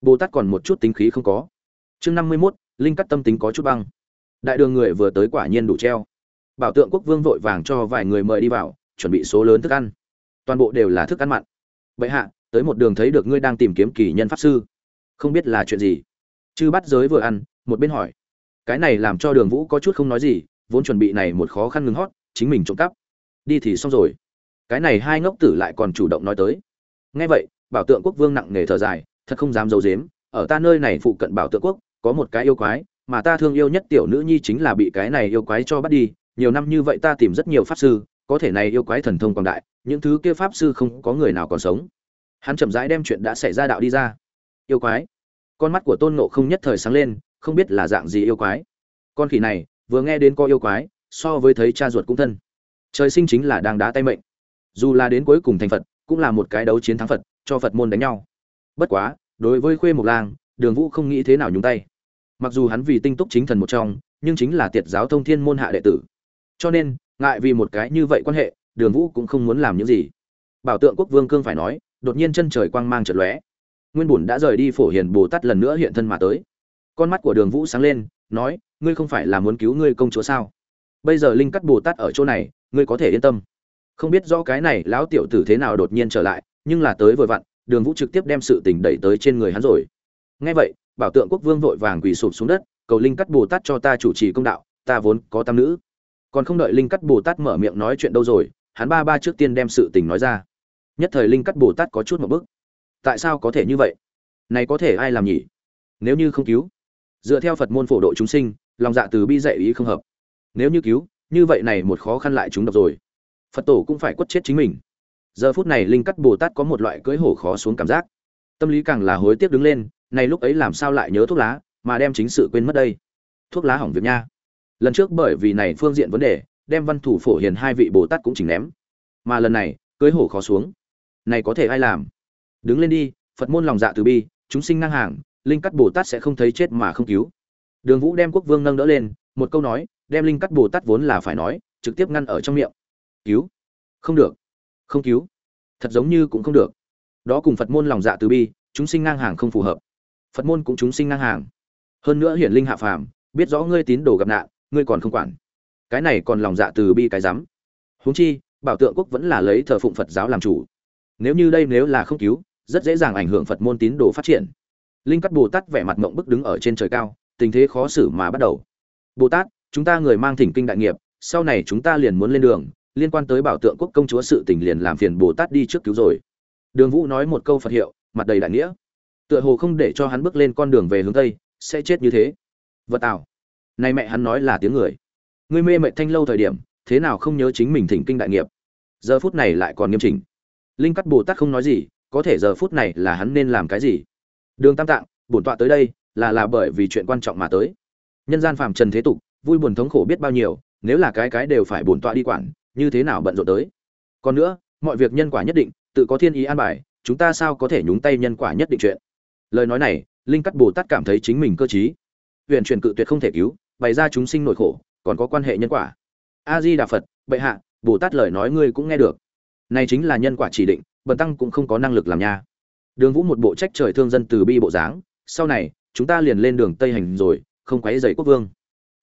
Bồ tát còn một chút tính khí không có. Chương năm mươi mốt, linh cắt tâm tính có chút băng. Đại đường người vừa tới quả nhiên đủ treo. Bảo tượng quốc vương vội vàng cho vài người mời đi vào, chuẩn bị số lớn thức ăn. Toàn bộ đều là thức ăn mặn. Vậy hạ, tới một đường thấy được ngươi đang tìm kiếm kỳ nhân pháp sư. Không biết là chuyện gì? Chư bắt giới vừa ăn, một bên hỏi. Cái này làm cho đường vũ có chút không nói gì, vốn chuẩn bị này một khó khăn ngừng hót, chính mình trộm cắp. Đi thì xong rồi. Cái này hai ngốc tử lại còn chủ động nói tới. Nghe vậy bảo tượng quốc vương nặng nề thở dài, thật không dám d i ấ u dếm ở ta nơi này phụ cận bảo tượng quốc, có một cái yêu quái, mà ta thương yêu nhất tiểu nữ nhi chính là bị cái này yêu quái cho bắt đi. Nhiều năm như vậy ta tìm rất nhiều pháp sư, có thể này yêu quái thần thông quảng đại, những thứ kia pháp sư không có người nào còn sống. Hắn chậm rãi đem chuyện đã xảy ra đạo đi ra. Yêu quái? Con mắt của tôn nộ không nhất thời sáng lên, không biết là dạng gì yêu quái. Con khỉ này, vừa nghe đến có yêu quái, so với thấy cha ruột cũng thân. Trời sinh chính là đang đá tay mệnh. Dù là đến cuối cùng thành phật, cũng là một cái đấu chiến thắng phật cho phật môn đánh nhau. Bất quá, đối với khuê mộc lang, đường vũ không nghĩ thế nào nhúng tay. Mặc dù hắn vì tinh túc chính thần một trong, nhưng chính là tiệt giáo thông thiên môn hạ đệ tử. Cho nên, ngại vì một cái như vậy quan hệ, đường vũ cũng không muốn làm những gì. Bảo tượng quốc vương cương phải nói, đột nhiên chân trời quang mang trật lóe. Nguyên bùn đã rời đi phổ hiền bồ tát lần nữa hiện thân mà tới. Con mắt của đường vũ sáng lên, nói, ngươi không phải là muốn cứu ngươi công chúa sao? Bây giờ linh cắt bồ tát ở chỗ này, ngươi có thể yên tâm. Không biết rõ cái này lão tiểu tử thế nào đột nhiên trở lại nhưng là tới vừa vặn, đường vũ trực tiếp đem sự tình đẩy tới trên người hắn rồi. Ngay vậy, bảo tượng quốc vương vội vàng quỳ sụp xuống đất, cầu linh cắt bồ tát cho ta chủ trì công đạo, ta vốn có tam nữ. Còn không đợi linh cắt bồ tát mở miệng nói chuyện đâu rồi, hắn ba ba trước tiên đem sự tình nói ra. Nhất thời linh cắt bồ tát có chút một bức. Tại sao có thể như vậy? Này có thể ai làm nhỉ? Nếu như không cứu, dựa theo phật môn phổ độ chúng sinh, lòng dạ từ bi dạy ý không hợp. Nếu như cứu, như vậy này một khó khăn lại chúng độc rồi. Phật tổ cũng phải quất chết chính mình giờ phút này linh cắt bồ tát có một loại cưỡi hổ khó xuống cảm giác. Tâm lý càng là hối tiếc đứng lên, này lúc ấy làm sao lại nhớ thuốc lá, mà đem chính sự quên mất đây? Thuốc lá hỏng việc nha. Lần trước bởi vì này phương diện vấn đề, đem văn thủ phổ hiền hai vị bồ tát cũng chỉnh ném. Mà lần này cưới hổ khó xuống. Này có thể ai làm? Đứng lên đi, phật môn lòng dạ từ bi, chúng sinh ngang hàng, linh cắt bồ tát sẽ không thấy chết mà không cứu. Đường vũ đem quốc vương nâng đỡ lên, một câu nói, đem linh cắt bồ tát vốn là phải nói, trực tiếp ngăn ở trong miệng. Cứu? Không được không cứu. Thật giống như cũng không được. Đó cùng phật môn lòng dạ từ bi, chúng sinh ngang hàng không phù hợp. Phật môn cũng chúng sinh ngang hàng. Hơn nữa hiển linh hạ phàm, biết rõ ngươi tín đồ gặp nạn, ngươi còn không quản. Cái này còn lòng dạ từ bi cái rắm. Huống chi, bảo tượng quốc vẫn là lấy thờ phụng phật giáo làm chủ. Nếu như đây nếu là không cứu, rất dễ dàng ảnh hưởng phật môn tín đồ phát triển. Linh cắt bồ tát vẻ mặt mộng bức đứng ở trên trời cao, tình thế khó xử mà bắt đầu. Bồ tát, chúng ta người mang thỉnh kinh đại nghiệp, sau này chúng ta liền muốn lên đường liên quan tới bảo tượng quốc công chúa sự tình liền làm phiền bồ tát đi trước cứu rồi. Đường vũ nói một câu phật hiệu, mặt đầy đại nghĩa. Tựa hồ không để cho hắn bước lên con đường về hướng tây, sẽ chết như thế. Vật tạo nay mẹ hắn nói là tiếng người. Ngươi mê mệt thanh lâu thời điểm, thế nào không nhớ chính mình thỉnh kinh đại nghiệp? Giờ phút này lại còn nghiêm chỉnh. Linh cắt bồ tát không nói gì, có thể giờ phút này là hắn nên làm cái gì? Đường tam tạng, bổn tọa tới đây, là là bởi vì chuyện quan trọng mà tới. Nhân gian phàm trần thế tục, vui buồn thống khổ biết bao nhiêu, nếu là cái cái đều phải bổn tọa đi quản như thế nào bận rộn tới. Còn nữa, mọi việc nhân quả nhất định, tự có thiên ý an bài, chúng ta sao có thể nhúng tay nhân quả nhất định chuyện? Lời nói này, linh cắt bồ tát cảm thấy chính mình cơ t r í truyền cự tuyệt không thể cứu, bày ra chúng sinh nội khổ, còn có quan hệ nhân quả. A di đà phật, bệ hạ, bồ tát lời nói ngươi cũng nghe được. Này chính là nhân quả chỉ định, bần tăng cũng không có năng lực làm nha. Đường vũ một bộ trách trời thương dân từ bi bộ dáng, sau này, chúng ta liền lên đường tây hành rồi, không quấy dày quốc vương.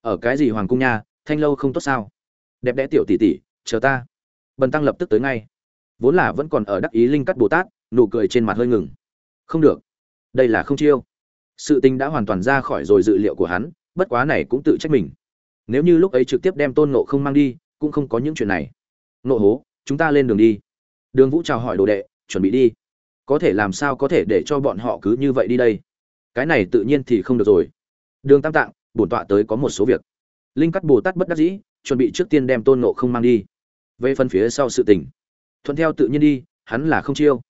Ở cái gì hoàng cung nha, thanh lâu không tốt sao? Đẹp đẽ tiểu tỷ tỷ chờ ta. Bần tăng lập tức tới ngay. Vốn là vẫn còn ở đắc ý linh cắt bồ tát, nụ cười trên mặt hơi ngừng. Không được. Đây là không chiêu. Sự tình đã hoàn toàn ra khỏi rồi dự liệu của hắn, bất quá này cũng tự trách mình. Nếu như lúc ấy trực tiếp đem tôn nộ không mang đi, cũng không có những chuyện này. Nộ hố, chúng ta lên đường đi. Đường vũ chào hỏi đồ đệ, chuẩn bị đi. Có thể làm sao có thể để cho bọn họ cứ như vậy đi đây? Cái này tự nhiên thì không được rồi. Đường tam tạng, bổn tọa tới có một số việc. Linh cắt bồ tát bất đắc dĩ, chuẩn bị trước tiên đem tôn nộ không mang đi về phần phía sau sự tình. Thuận theo tự nhiên đi, hắn là không chiêu.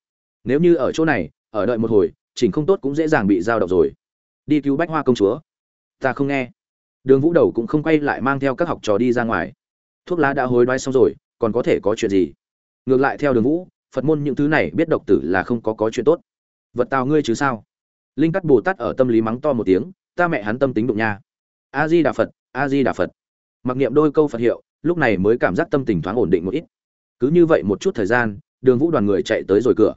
Nếu như ở chỗ này, ở đợi một hồi, chỉnh không tốt cũng dễ dàng bị giao động rồi. Đi cứu bách hoa công chúa. Ta không nghe. Đường vũ đầu cũng không quay lại mang theo các học trò đi ra ngoài. Thuốc lá đã hối đoái xong rồi, còn có thể có chuyện gì? Ngược lại theo đường vũ, phật môn những thứ này biết độc tử là không có có chuyện tốt. Vật tào ngươi chứ sao? Linh cắt bồ tát ở tâm lý mắng to một tiếng, ta mẹ hắn tâm tính đụng nha. A di đà phật, a di đà phật. Mặc niệm đôi câu phật hiệu lúc này mới cảm giác tâm tình thoáng ổn định một ít. Cứ như vậy một chút thời gian, đường vũ đoàn người chạy tới rồi cửa.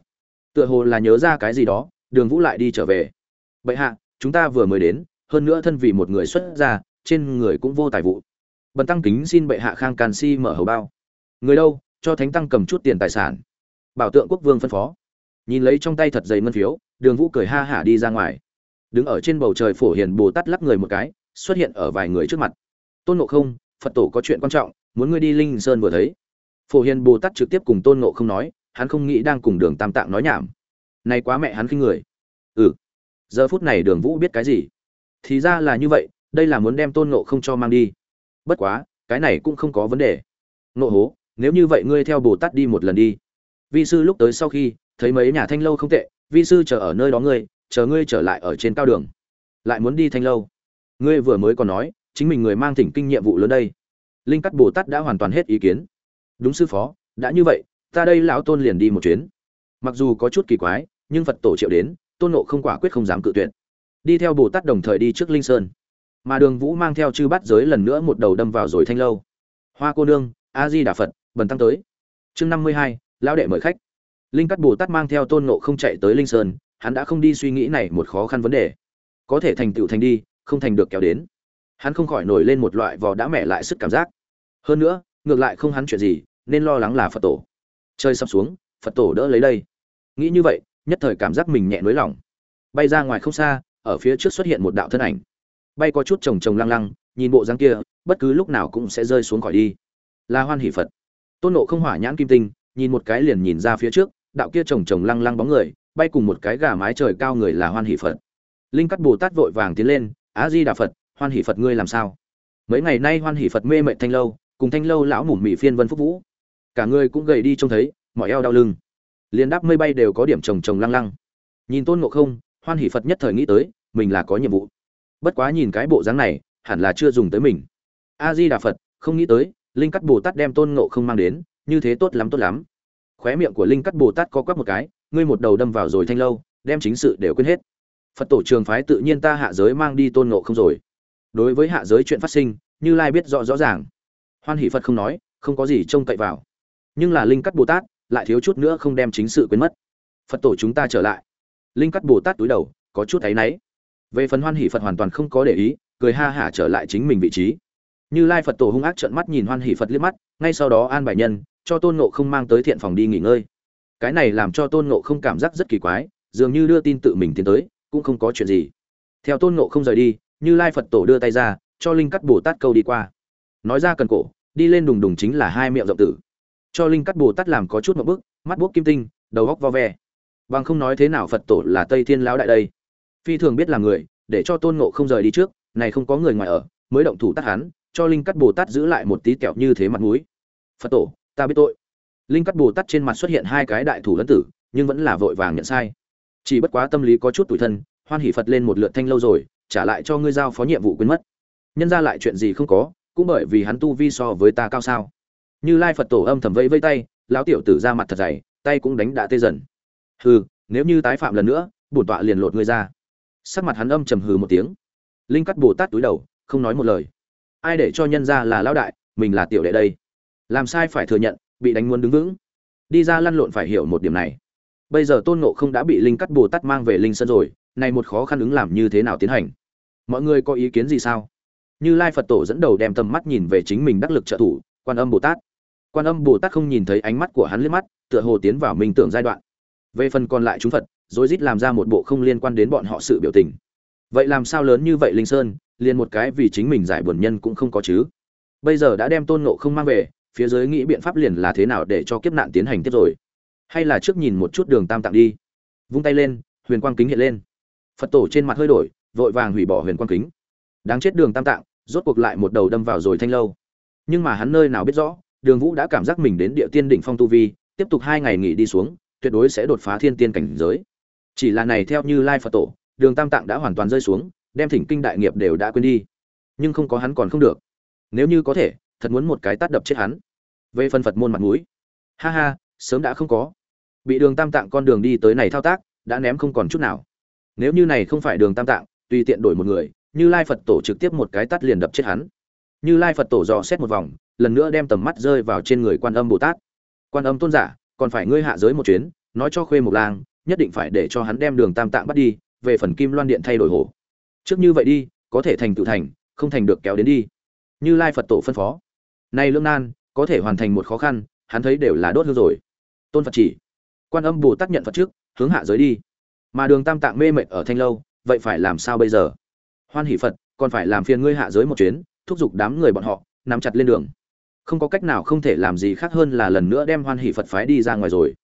Tựa hồ là nhớ ra cái gì đó, đường vũ lại đi trở về. Bệ hạ, chúng ta vừa mới đến, hơn nữa thân vì một người xuất gia, trên người cũng vô tài vụ. Bần tăng kính xin bệ hạ khang càn si mở hầu bao. Người đâu, cho thánh tăng cầm chút tiền tài sản. Bảo tượng quốc vương phân phó. Nhìn lấy trong tay thật dày ngân phiếu, đường vũ cười ha hả đi ra ngoài. Đứng ở trên bầu trời phổ hiền bồ tát lắc người một cái, xuất hiện ở vài người trước mặt. Tôn ngộ không phật tổ có chuyện quan trọng, muốn ngươi đi linh sơn vừa thấy. Phổ hiền bồ tát trực tiếp cùng tôn ngộ không nói, hắn không nghĩ đang cùng đường tam tạng nói nhảm. Này quá mẹ hắn khinh người. Ừ. Giờ phút này đường vũ biết cái gì? Thì ra là như vậy, đây là muốn đem tôn ngộ không cho mang đi. Bất quá, cái này cũng không có vấn đề. Ngộ hố, nếu như vậy ngươi theo bồ tát đi một lần đi. Vi sư lúc tới sau khi, thấy mấy nhà thanh lâu không tệ, vi sư chờ ở nơi đó ngươi, chờ ngươi trở lại ở trên cao đường. Lại muốn đi thanh lâu. Ngươi vừa mới còn nói chính mình người mang thỉnh kinh nhiệm vụ lớn đây. Linh cắt bồ tát đã hoàn toàn hết ý kiến. Đúng sư phó, đã như vậy, ta đây lão tôn liền đi một chuyến. Mặc dù có chút kỳ quái, nhưng phật tổ triệu đến, tôn nộ không quả quyết không dám cự tuyệt. Đi theo bồ tát đồng thời đi trước linh sơn. Mà đường vũ mang theo chư bát giới lần nữa một đầu đâm vào rồi thanh lâu. Hoa cô nương a di đà phật, bần tăng tới. Chương năm mươi hai, lão đệ mời khách. Linh cắt bồ tát mang theo tôn nộ không chạy tới linh sơn, hắn đã không đi suy nghĩ này một khó khăn vấn đề. Có thể thành tựu thành đi, không thành được kéo đến hắn không khỏi nổi lên một loại vò đã mẻ lại sức cảm giác. Hơn nữa, ngược lại không hắn chuyện gì, nên lo lắng là phật tổ. Chơi sắp xuống, phật tổ đỡ lấy đây. Nghĩ như vậy, nhất thời cảm giác mình nhẹ nới lỏng bay ra ngoài không xa, ở phía trước xuất hiện một đạo thân ảnh. Bay có chút trồng trồng lăng lăng, nhìn bộ dáng kia, bất cứ lúc nào cũng sẽ rơi xuống khỏi đi. Là hoan hỷ phật. Tôn nộ không hỏa nhãn kim tinh, nhìn một cái liền nhìn ra phía trước, đạo kia trồng trồng lăng lăng bóng người, bay cùng một cái gà mái trời cao người là hoan hỷ phật. Linh cắt bồ tát vội vàng tiến lên á di đà phật hoan hỷ phật ngươi làm sao? Mấy ngày nay hoan hỷ phật mê mệnh thanh lâu, cùng thanh lâu lão mủ mị phiên vân phúc vũ. Cả ngươi cũng gầy đi trông thấy mọi eo đau lưng. Liền đáp mây bay đều có điểm trồng trồng lăng lăng. Nhìn tôn ngộ không, hoan hỷ phật nhất thời nghĩ tới, mình là có nhiệm vụ. Bất quá nhìn cái bộ dáng này, hẳn là chưa dùng tới mình. A di đà phật, không nghĩ tới, linh cắt bồ tát đem tôn ngộ không mang đến, như thế tốt lắm tốt lắm. Khóe miệng của linh cắt bồ tát có quắp một cái, ngươi một đầu đâm vào rồi thanh lâu, đem chính sự đều quên hết. Phật tổ trường phái tự nhiên ta hạ giới mang đi tôn ngộ không rồi đối với hạ giới chuyện phát sinh, như lai biết rõ rõ ràng. Hoan hỷ phật không nói, không có gì trông cậy vào. Nhưng là linh cắt bồ tát lại thiếu chút nữa không đem chính sự quên mất. Phật tổ chúng ta trở lại. Linh cắt bồ tát túi đầu, có chút thấy náy. Về phần hoan hỷ phật hoàn toàn không có để ý, cười ha hả trở lại chính mình vị trí. Như lai phật tổ hung ác trợn mắt nhìn hoan hỷ phật liếc mắt, ngay sau đó an bài nhân, cho tôn nộ không mang tới thiện phòng đi nghỉ ngơi. Cái này làm cho tôn nộ không cảm giác rất kỳ quái, dường như đưa tin tự mình tiến tới, cũng không có chuyện gì. Theo tôn nộ không rời đi như lai phật tổ đưa tay ra, cho linh cắt bồ tát câu đi qua. Nói ra cần cổ, đi lên đùng đùng chính là hai miệng rộng tử. Cho linh cắt bồ tát làm có chút một bức mắt buốc kim tinh, đầu góc vo ve. Bằng không nói thế nào phật tổ là tây thiên lão đại đây. Phi thường biết là người, để cho tôn ngộ không rời đi trước, này không có người ngoài ở, mới động thủ tắt hắn, cho linh cắt bồ tát giữ lại một tí kẹo như thế mặt mũi. Phật tổ, ta biết tội. Linh cắt bồ tát trên mặt xuất hiện hai cái đại thủ lẫn tử, nhưng vẫn là vội vàng nhận sai. Chỉ bất quá tâm lý có chút tủi thân, hoan hỉ phật lên một lượt thanh lâu rồi trả lại cho ngươi giao phó nhiệm vụ quên mất. Nhân ra lại chuyện gì không có, cũng bởi vì hắn tu vi so với ta cao sao. Như lai phật tổ âm thầm vẫy vây tay, lão tiểu tử ra mặt thật dày, tay cũng đánh đã tê dần. Hừ, nếu như tái phạm lần nữa, bổn tọa liền lột ngươi ra. Sắc mặt hắn âm trầm hừ một tiếng. Linh cắt bồ tát túi đầu, không nói một lời. Ai để cho nhân ra là lão đại, mình là tiểu đệ đây. Làm sai phải thừa nhận, bị đánh muốn đứng vững. Đi ra lăn lộn phải hiểu một điểm này. Bây giờ tôn ngộ không đã bị linh cắt bồ tát mang về linh sơn rồi này một khó khăn ứng làm như thế nào tiến hành? Mọi người có ý kiến gì sao? Như lai phật tổ dẫn đầu đem tầm mắt nhìn về chính mình đắc lực trợ thủ, quan âm bồ tát. Quan âm bồ tát không nhìn thấy ánh mắt của hắn liếc mắt, tựa hồ tiến vào minh tưởng giai đoạn. Về phần còn lại chúng phật, rối rít làm ra một bộ không liên quan đến bọn họ sự biểu tình. Vậy làm sao lớn như vậy linh sơn, liền một cái vì chính mình giải buồn nhân cũng không có chứ? Bây giờ đã đem tôn ngộ không mang về, phía dưới nghĩ biện pháp liền là thế nào để cho kiếp nạn tiến hành tiếp rồi? Hay là trước nhìn một chút đường tam tạng đi? Vung tay lên, huyền quang kính hiện lên phật tổ trên mặt hơi đổi, vội vàng hủy bỏ huyền quang kính. Đáng chết đường tam tạng, rốt cuộc lại một đầu đâm vào rồi thanh lâu. Nhưng mà hắn nơi nào biết rõ, đường vũ đã cảm giác mình đến địa tiên đỉnh phong tu vi, tiếp tục hai ngày nghỉ đi xuống, tuyệt đối sẽ đột phá thiên tiên cảnh giới. Chỉ là này theo như lai phật tổ, đường tam tạng đã hoàn toàn rơi xuống, đem thỉnh kinh đại nghiệp đều đã quên đi. Nhưng không có hắn còn không được. Nếu như có thể, thật muốn một cái tát đập chết hắn. Về phần phật môn mặt mũi. Ha ha, sớm đã không có. Bị đường tam tạng con đường đi tới này thao tác, đã ném không còn chút nào nếu như này không phải đường tam tạng, tùy tiện đổi một người, như lai phật tổ trực tiếp một cái tát liền đập chết hắn. Như lai phật tổ dò xét một vòng, lần nữa đem tầm mắt rơi vào trên người quan âm bồ tát. Quan âm tôn giả, còn phải ngươi hạ giới một chuyến, nói cho khuê một lang, nhất định phải để cho hắn đem đường tam tạng bắt đi, về phần kim loan điện thay đổi hổ trước như vậy đi, có thể thành tự thành, không thành được kéo đến đi. Như lai phật tổ phân phó. Nay lương nan, có thể hoàn thành một khó khăn, hắn thấy đều là đốt hương rồi. Tôn phật chỉ. Quan âm bồ tát nhận phật trước, hướng hạ giới đi mà đường tam tạng mê mệt ở thanh lâu, vậy phải làm sao bây giờ? Hoan hỷ phật, còn phải làm phiền ngươi hạ giới một chuyến, thúc giục đám người bọn họ, nắm chặt lên đường. Không có cách nào không thể làm gì khác hơn là lần nữa đem hoan hỷ phật phái đi ra ngoài rồi.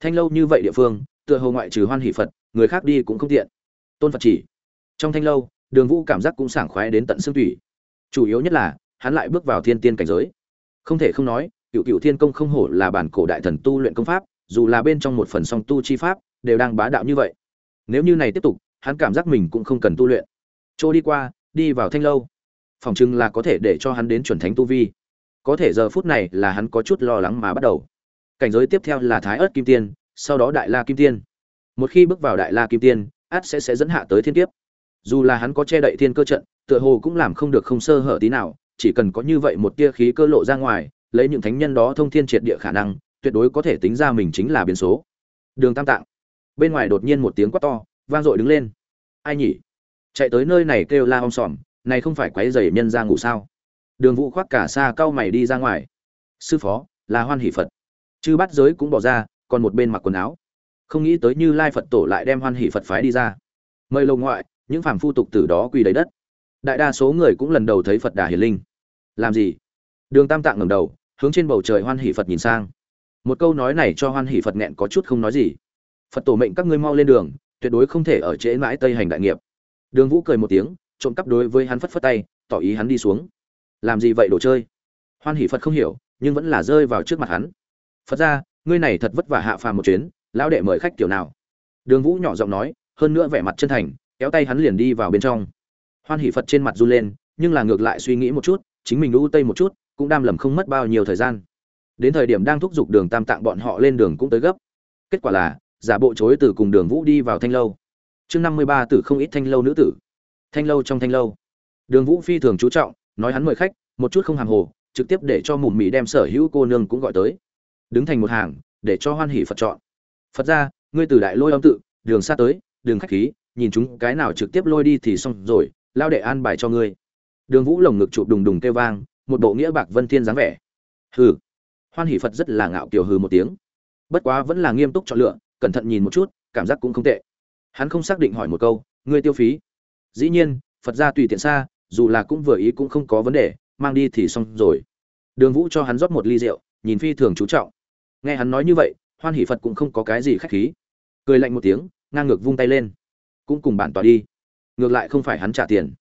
Thanh lâu như vậy địa phương, tựa hồ ngoại trừ hoan hỷ phật, người khác đi cũng không tiện. Tôn phật chỉ. Trong thanh lâu, đường vũ cảm giác cũng sảng khoái đến tận xương tủy. chủ yếu nhất là, hắn lại bước vào thiên tiên cảnh giới. Không thể không nói, cựu cựu thiên công không hổ là bản cổ đại thần tu luyện công pháp, dù là bên trong một phần song tu chi pháp, đều đang bá đạo như vậy nếu như này tiếp tục, hắn cảm giác mình cũng không cần tu luyện. Chỗ đi qua, đi vào thanh lâu. Phòng chừng là có thể để cho hắn đến chuẩn thánh tu vi. Có thể giờ phút này là hắn có chút lo lắng mà bắt đầu. Cảnh giới tiếp theo là thái ớt kim tiên, sau đó đại la kim tiên. Một khi bước vào đại la kim tiên, át sẽ sẽ dẫn hạ tới thiên kiếp. Dù là hắn có che đậy thiên cơ trận, tựa hồ cũng làm không được không sơ hở tí nào, chỉ cần có như vậy một tia khí cơ lộ ra ngoài, lấy những thánh nhân đó thông thiên triệt địa khả năng, tuyệt đối có thể tính ra mình chính là biến số. Đường tam tạng bên ngoài đột nhiên một tiếng quát to, vang dội đứng lên. Ai nhỉ? Chạy tới nơi này kêu la om sòm, này không phải quấy rầy nhân ra ngủ sao? Đường vũ khoác cả xa cau mày đi ra ngoài. Sư phó, là hoan hỷ phật. Chư bắt giới cũng bỏ ra, còn một bên mặc quần áo. Không nghĩ tới như lai phật tổ lại đem hoan hỷ phật phái đi ra. Mời lầu ngoại, những phàm phu tục tử đó quỳ đầy đất. Đại đa số người cũng lần đầu thấy phật đà hiền linh. Làm gì? Đường tam tạng ngẩng đầu, hướng trên bầu trời hoan hỷ phật nhìn sang. Một câu nói này cho hoan hỷ phật nghẹn có chút không nói gì phật tổ mệnh các ngươi mau lên đường, tuyệt đối không thể ở trễ mãi tây hành đại nghiệp. Đường vũ cười một tiếng, trộm cắp đối với hắn phất phất tay, tỏ ý hắn đi xuống. Làm gì vậy đồ chơi? Hoan hỷ phật không hiểu, nhưng vẫn là rơi vào trước mặt hắn. Phật ra, ngươi này thật vất vả hạ phàm một chuyến, lão đệ mời khách kiểu nào? Đường vũ nhỏ giọng nói, hơn nữa vẻ mặt chân thành, kéo tay hắn liền đi vào bên trong. Hoan hỷ phật trên mặt run lên, nhưng là ngược lại suy nghĩ một chút, chính mình u tây một chút, cũng đam lầm không mất bao nhiêu thời gian. Đến thời điểm đang thúc giục đường tam tạng bọn họ lên đường cũng tới gấp. Kết quả là giả bộ chối từ cùng đường vũ đi vào thanh lâu. Chương năm mươi ba tử không ít thanh lâu nữ tử. Thanh lâu trong thanh lâu. Đường vũ phi thường chú trọng, nói hắn mời khách, một chút không hàng hồ, trực tiếp để cho mùm mì đem sở hữu cô nương cũng gọi tới. Đứng thành một hàng, để cho hoan hỷ phật chọn. Phật ra, ngươi từ đại lôi âm tự, đường xa tới, đường khách khí, nhìn chúng cái nào trực tiếp lôi đi thì xong rồi, lao đệ an bài cho ngươi. Đường vũ lồng ngực chụp đùng đùng kêu vang, một bộ nghĩa bạc vân thiên dáng vẻ. Hừ. Hoan hỷ phật rất là ngạo kiều hừ một tiếng. Bất quá vẫn là nghiêm túc chọn lựa cẩn thận nhìn một chút, cảm giác cũng không tệ. Hắn không xác định hỏi một câu, ngươi tiêu phí? Dĩ nhiên, phật ra tùy tiện xa, dù là cũng vừa ý cũng không có vấn đề, mang đi thì xong rồi. Đường vũ cho hắn rót một ly rượu, nhìn phi thường chú trọng. Nghe hắn nói như vậy, hoan hỷ phật cũng không có cái gì khách khí. Cười lạnh một tiếng, ngang ngược vung tay lên. Cũng cùng bản tòa đi. Ngược lại không phải hắn trả tiền.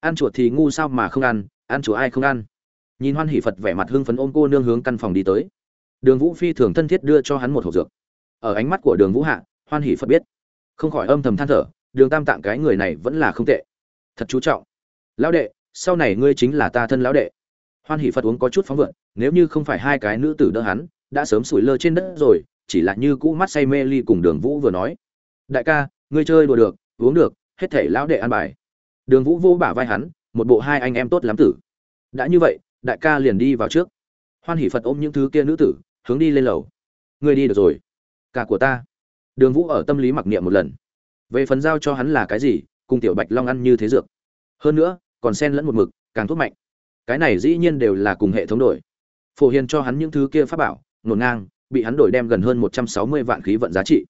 Ăn chuột thì ngu sao mà không ăn ăn chuột ai không ăn. Nhìn hoan hỷ phật vẻ mặt hưng phấn ôm cô nương hướng căn phòng đi tới. Đường vũ phi thường thân thiết đưa cho hắn một hộp dược ở ánh mắt của đường vũ hạ, hoan hỷ phật biết. Không khỏi âm thầm than thở, đường tam tạng cái người này vẫn là không tệ. Thật chú trọng. Lão đệ, sau này ngươi chính là ta thân lão đệ. Hoan hỷ phật uống có chút phóng vượn, nếu như không phải hai cái nữ tử đỡ hắn, đã sớm sủi lơ trên đất rồi, chỉ là như cũ mắt say mê ly cùng đường vũ vừa nói. Đại ca, ngươi chơi đùa được, uống được, hết thể lão đệ ăn bài. Đường vũ vô bả vai hắn, một bộ hai anh em tốt lắm tử. Đã như vậy, đại ca liền đi vào trước. Hoan hỷ phật ôm những thứ kia nữ tử, hướng đi lên lầu. Ngươi đi được rồi cả của ta. Đường vũ ở tâm lý mặc niệm một lần. Về phần giao cho hắn là cái gì, cùng tiểu bạch long ăn như thế dược. Hơn nữa, còn sen lẫn một mực, càng thuốc mạnh. Cái này dĩ nhiên đều là cùng hệ thống đổi. Phổ hiền cho hắn những thứ kia pháp bảo ngổn ngang, bị hắn đổi đem gần hơn một trăm sáu mươi vạn khí vận giá trị.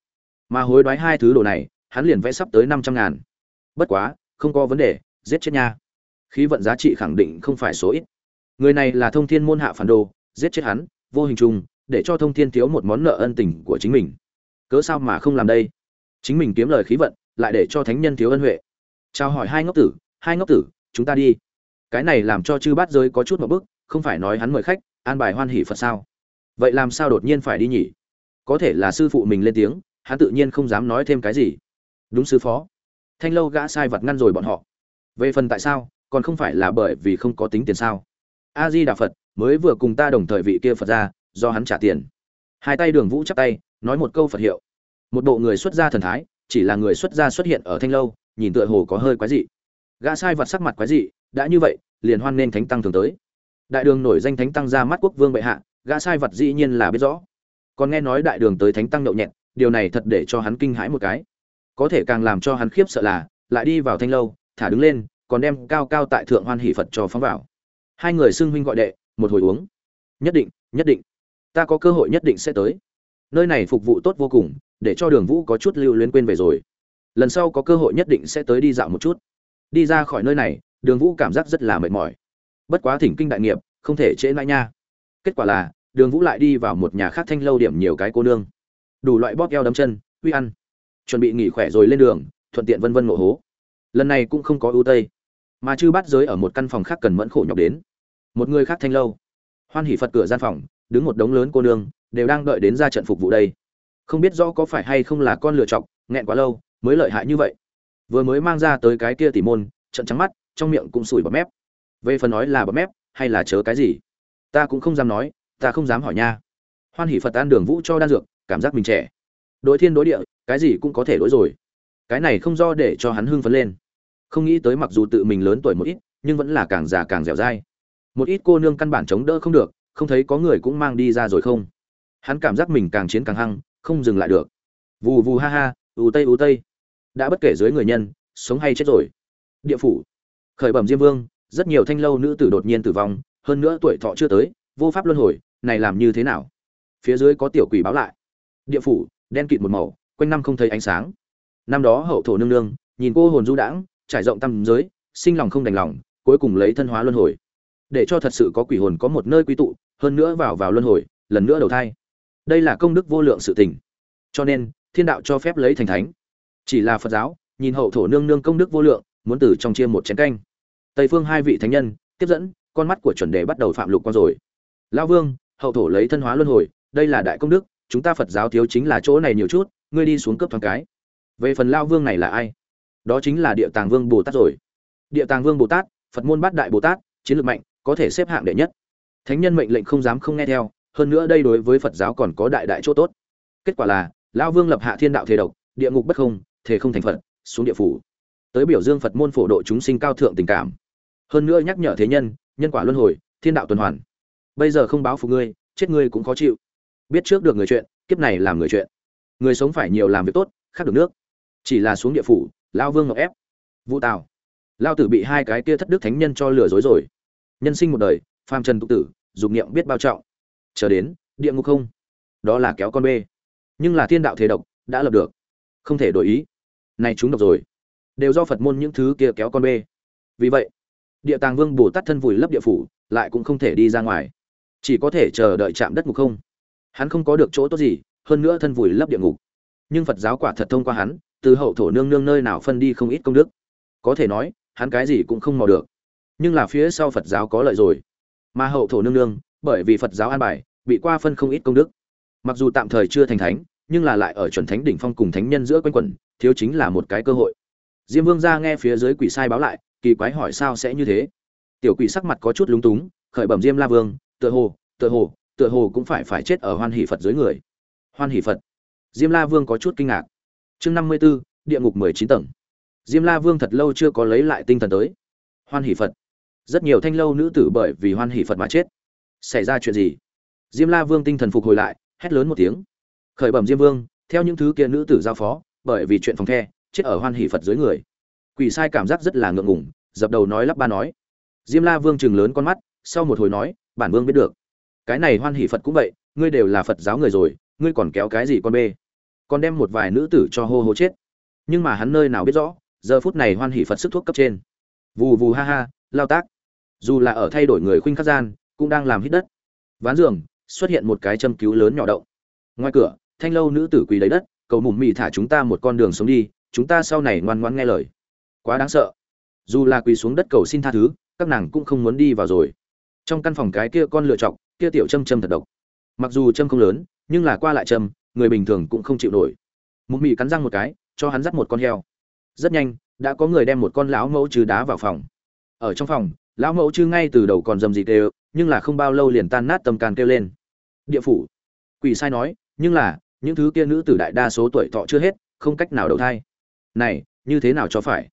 Mà hối đoái hai thứ đồ này, hắn liền vẽ sắp tới năm trăm ngàn. Bất quá, không có vấn đề, giết chết nha. Khí vận giá trị khẳng định không phải số ít. Người này là thông thiên môn hạ phản đồ, giết chết hắn, vô hình chung để cho thông thiên thiếu một món nợ ân tình của chính mình. Cớ sao mà không làm đây? Chính mình kiếm lời khí vận, lại để cho thánh nhân thiếu ân huệ. Chào hỏi hai ngốc tử, hai ngốc tử, chúng ta đi. Cái này làm cho chư bát giới có chút một bức, không phải nói hắn mời khách, an bài hoan hỉ phật sao? Vậy làm sao đột nhiên phải đi nhỉ? Có thể là sư phụ mình lên tiếng, hắn tự nhiên không dám nói thêm cái gì. Đúng sư phó. Thanh lâu gã sai vật ngăn rồi bọn họ. Về phần tại sao, còn không phải là bởi vì không có tính tiền sao? A di đà phật, mới vừa cùng ta đồng thời vị kia phật ra do hắn trả tiền. Hai tay đường vũ chắp tay, nói một câu phật hiệu. Một bộ người xuất gia thần thái, chỉ là người xuất gia xuất hiện ở thanh lâu, nhìn tựa hồ có hơi quái dị. Gã sai vật sắc mặt quái dị, đã như vậy, liền hoan nên thánh tăng thường tới. Đại đường nổi danh thánh tăng ra mắt quốc vương bệ hạ, gã sai vật dĩ nhiên là biết rõ. Còn nghe nói đại đường tới thánh tăng nhậu nhẹt, điều này thật để cho hắn kinh hãi một cái. Có thể càng làm cho hắn khiếp sợ là, lại đi vào thanh lâu, thả đứng lên, còn đem cao cao tại thượng hoan hỷ phật cho phóng vào. Hai người xưng huynh gọi đệ, một hồi uống. Nhất định nhất định ta có cơ hội nhất định sẽ tới. Nơi này phục vụ tốt vô cùng, để cho đường vũ có chút lưu luyến quên về rồi. Lần sau có cơ hội nhất định sẽ tới đi dạo một chút. Đi ra khỏi nơi này, đường vũ cảm giác rất là mệt mỏi. Bất quá thỉnh kinh đại nghiệp, không thể trễ mãi nha. Kết quả là, đường vũ lại đi vào một nhà khác thanh lâu điểm nhiều cái cô nương. Đủ loại bóp eo đấm chân, uy ăn. Chuẩn bị nghỉ khỏe rồi lên đường, thuận tiện vân vân ngộ hố. Lần này cũng không có ưu tây. Mà chư bắt giới ở một căn phòng khác cần mẫn khổ nhọc đến. Một người khác thanh lâu. Hoan hỉ phật cửa gian phòng đứng một đống lớn cô nương, đều đang đợi đến ra trận phục vụ đây. Không biết rõ có phải hay không là con lựa chọc, nghẹn quá lâu, mới lợi hại như vậy. Vừa mới mang ra tới cái kia tỉ môn, trận trắng mắt, trong miệng cũng sủi bọt mép. Về phần nói là bọt mép, hay là chớ cái gì, ta cũng không dám nói, ta không dám hỏi nha. Hoan hỷ phật an đường vũ cho đan dược, cảm giác mình trẻ. Đối thiên đối địa, cái gì cũng có thể đối rồi. Cái này không do để cho hắn hưng phấn lên. Không nghĩ tới mặc dù tự mình lớn tuổi một ít, nhưng vẫn là càng già càng dẻo dai. Một ít cô nương căn bản chống đỡ không được không thấy có người cũng mang đi ra rồi không? Hắn cảm giác mình càng chiến càng hăng, không dừng lại được. Vù vù ha ha, ù tây ù tây. Đã bất kể dưới người nhân, sống hay chết rồi. Địa phủ. Khởi bẩm diêm vương, rất nhiều thanh lâu nữ tử đột nhiên tử vong, hơn nữa tuổi thọ chưa tới, vô pháp luân hồi, này làm như thế nào? Phía dưới có tiểu quỷ báo lại. Địa phủ, đen kịt một màu, quanh năm không thấy ánh sáng. Năm đó hậu thổ nương nương, nhìn cô hồn du đãng, trải rộng tâm giới, sinh lòng không đành lòng, cuối cùng lấy thân hóa luân hồi để cho thật sự có quỷ hồn có một nơi quy tụ, hơn nữa vào vào luân hồi, lần nữa đầu thai. Đây là công đức vô lượng sự tình. Cho nên, thiên đạo cho phép lấy thành thánh. Chỉ là phật giáo, nhìn hậu thổ nương nương công đức vô lượng, muốn từ trong chia một chén canh. Tây phương hai vị thánh nhân, tiếp dẫn, con mắt của chuẩn đề bắt đầu phạm lục con rồi. Lão vương, hậu thổ lấy thân hóa luân hồi, đây là đại công đức, chúng ta phật giáo thiếu chính là chỗ này nhiều chút, ngươi đi xuống cấp thoáng cái. Về phần lão vương này là ai? Đó chính là địa tàng vương bồ tát rồi. Địa tàng vương bồ tát, phật môn bát đại bồ tát, chiến lược mạnh có thể xếp hạng đệ nhất. Thánh nhân mệnh lệnh không dám không nghe theo, hơn nữa đây đối với phật giáo còn có đại đại chỗ tốt. Kết quả là, Lão vương lập hạ thiên đạo thế độc, địa ngục bất không, thể không thành phật, xuống địa phủ. Tới biểu dương phật môn phổ độ chúng sinh cao thượng tình cảm. Hơn nữa nhắc nhở thế nhân nhân quả luân hồi, thiên đạo tuần hoàn. Bây giờ không báo phục ngươi, chết ngươi cũng khó chịu. Biết trước được người chuyện, kiếp này làm người chuyện. Người sống phải nhiều làm việc tốt, khác được nước. Chỉ là xuống địa phủ lao vương ngọc ép. Vũ tào. Lao tử bị hai cái kia thất đức thánh nhân cho lừa dối rồi nhân sinh một đời, phàm trần tục tử, dục niệm biết bao trọng. Chờ đến, địa ngục không? Đó là kéo con bê. Nhưng là thiên đạo thế độc, đã lập được. Không thể đổi ý. Này chúng độc rồi. Đều do phật môn những thứ kia kéo con bê. Vì vậy, địa tàng vương bồ tát thân vùi lấp địa phủ, lại cũng không thể đi ra ngoài. Chỉ có thể chờ đợi chạm đất ngục không? Hắn không có được chỗ tốt gì, hơn nữa thân vùi lấp địa ngục. Nhưng phật giáo quả thật thông qua hắn, từ hậu thổ nương nương nơi nào phân đi không ít công đức. Có thể nói, hắn cái gì cũng không mò được nhưng là phía sau phật giáo có lợi rồi. Mà hậu thổ nương nương, bởi vì phật giáo an bài, bị qua phân không ít công đức. Mặc dù tạm thời chưa thành thánh, nhưng là lại ở chuẩn thánh đỉnh phong cùng thánh nhân giữa quanh quẩn, thiếu chính là một cái cơ hội. Diêm vương ra nghe phía dưới quỷ sai báo lại, kỳ quái hỏi sao sẽ như thế. Tiểu quỷ sắc mặt có chút lúng túng, khởi bẩm diêm la vương, tựa hồ tựa hồ tựa hồ cũng phải phải chết ở hoan hỷ phật dưới người. Hoan hỷ phật. Diêm la vương có chút kinh ngạc. Chương năm mươi b ố địa ngục mười chín tầng. Diêm la vương thật lâu chưa có lấy lại tinh thần tới. Hoan hỷ phật rất nhiều thanh lâu nữ tử bởi vì hoan hỷ phật mà chết. Xảy ra chuyện gì? Diêm la vương tinh thần phục hồi lại, hét lớn một tiếng. Khởi bẩm diêm vương, theo những thứ kia nữ tử giao phó, bởi vì chuyện phòng the, chết ở hoan hỷ phật dưới người. Quỷ sai cảm giác rất là ngượng ngùng, dập đầu nói lắp ba nói. Diêm la vương chừng lớn con mắt, sau một hồi nói, bản vương biết được. Cái này hoan hỷ phật cũng vậy, ngươi đều là phật giáo người rồi, ngươi còn kéo cái gì con bê? Còn đem một vài nữ tử cho hô hô chết. Nhưng mà hắn nơi nào biết rõ, giờ phút này hoan hỷ phật sức thuốc cấp trên. Vù vù ha ha lao tác. Dù là ở thay đổi người khuynh khắc gian, cũng đang làm hít đất. Ván giường, xuất hiện một cái châm cứu lớn nhỏ động. Ngoài cửa, thanh lâu nữ tử quỳ lấy đất, cầu mùm mị thả chúng ta một con đường sống đi, chúng ta sau này ngoan ngoãn nghe lời. Quá đáng sợ. Dù là quỳ xuống đất cầu xin tha thứ, các nàng cũng không muốn đi vào rồi. Trong căn phòng cái kia con lựa chọc, kia tiểu châm châm thật độc. Mặc dù châm không lớn, nhưng là qua lại châm, người bình thường cũng không chịu nổi. Mụm mị cắn răng một cái, cho hắn dắt một con heo. Rất nhanh, đã có người đem một con lão mẫu trừ đá vào phòng ở trong phòng, lão mẫu chư ngay từ đầu còn dầm gì kêu, nhưng là không bao lâu liền tan nát tâm can kêu lên. Địa phủ. Quỷ sai nói, nhưng là, những thứ kia nữ tử đại đa số tuổi thọ chưa hết, không cách nào đầu thai. Này, như thế nào cho phải?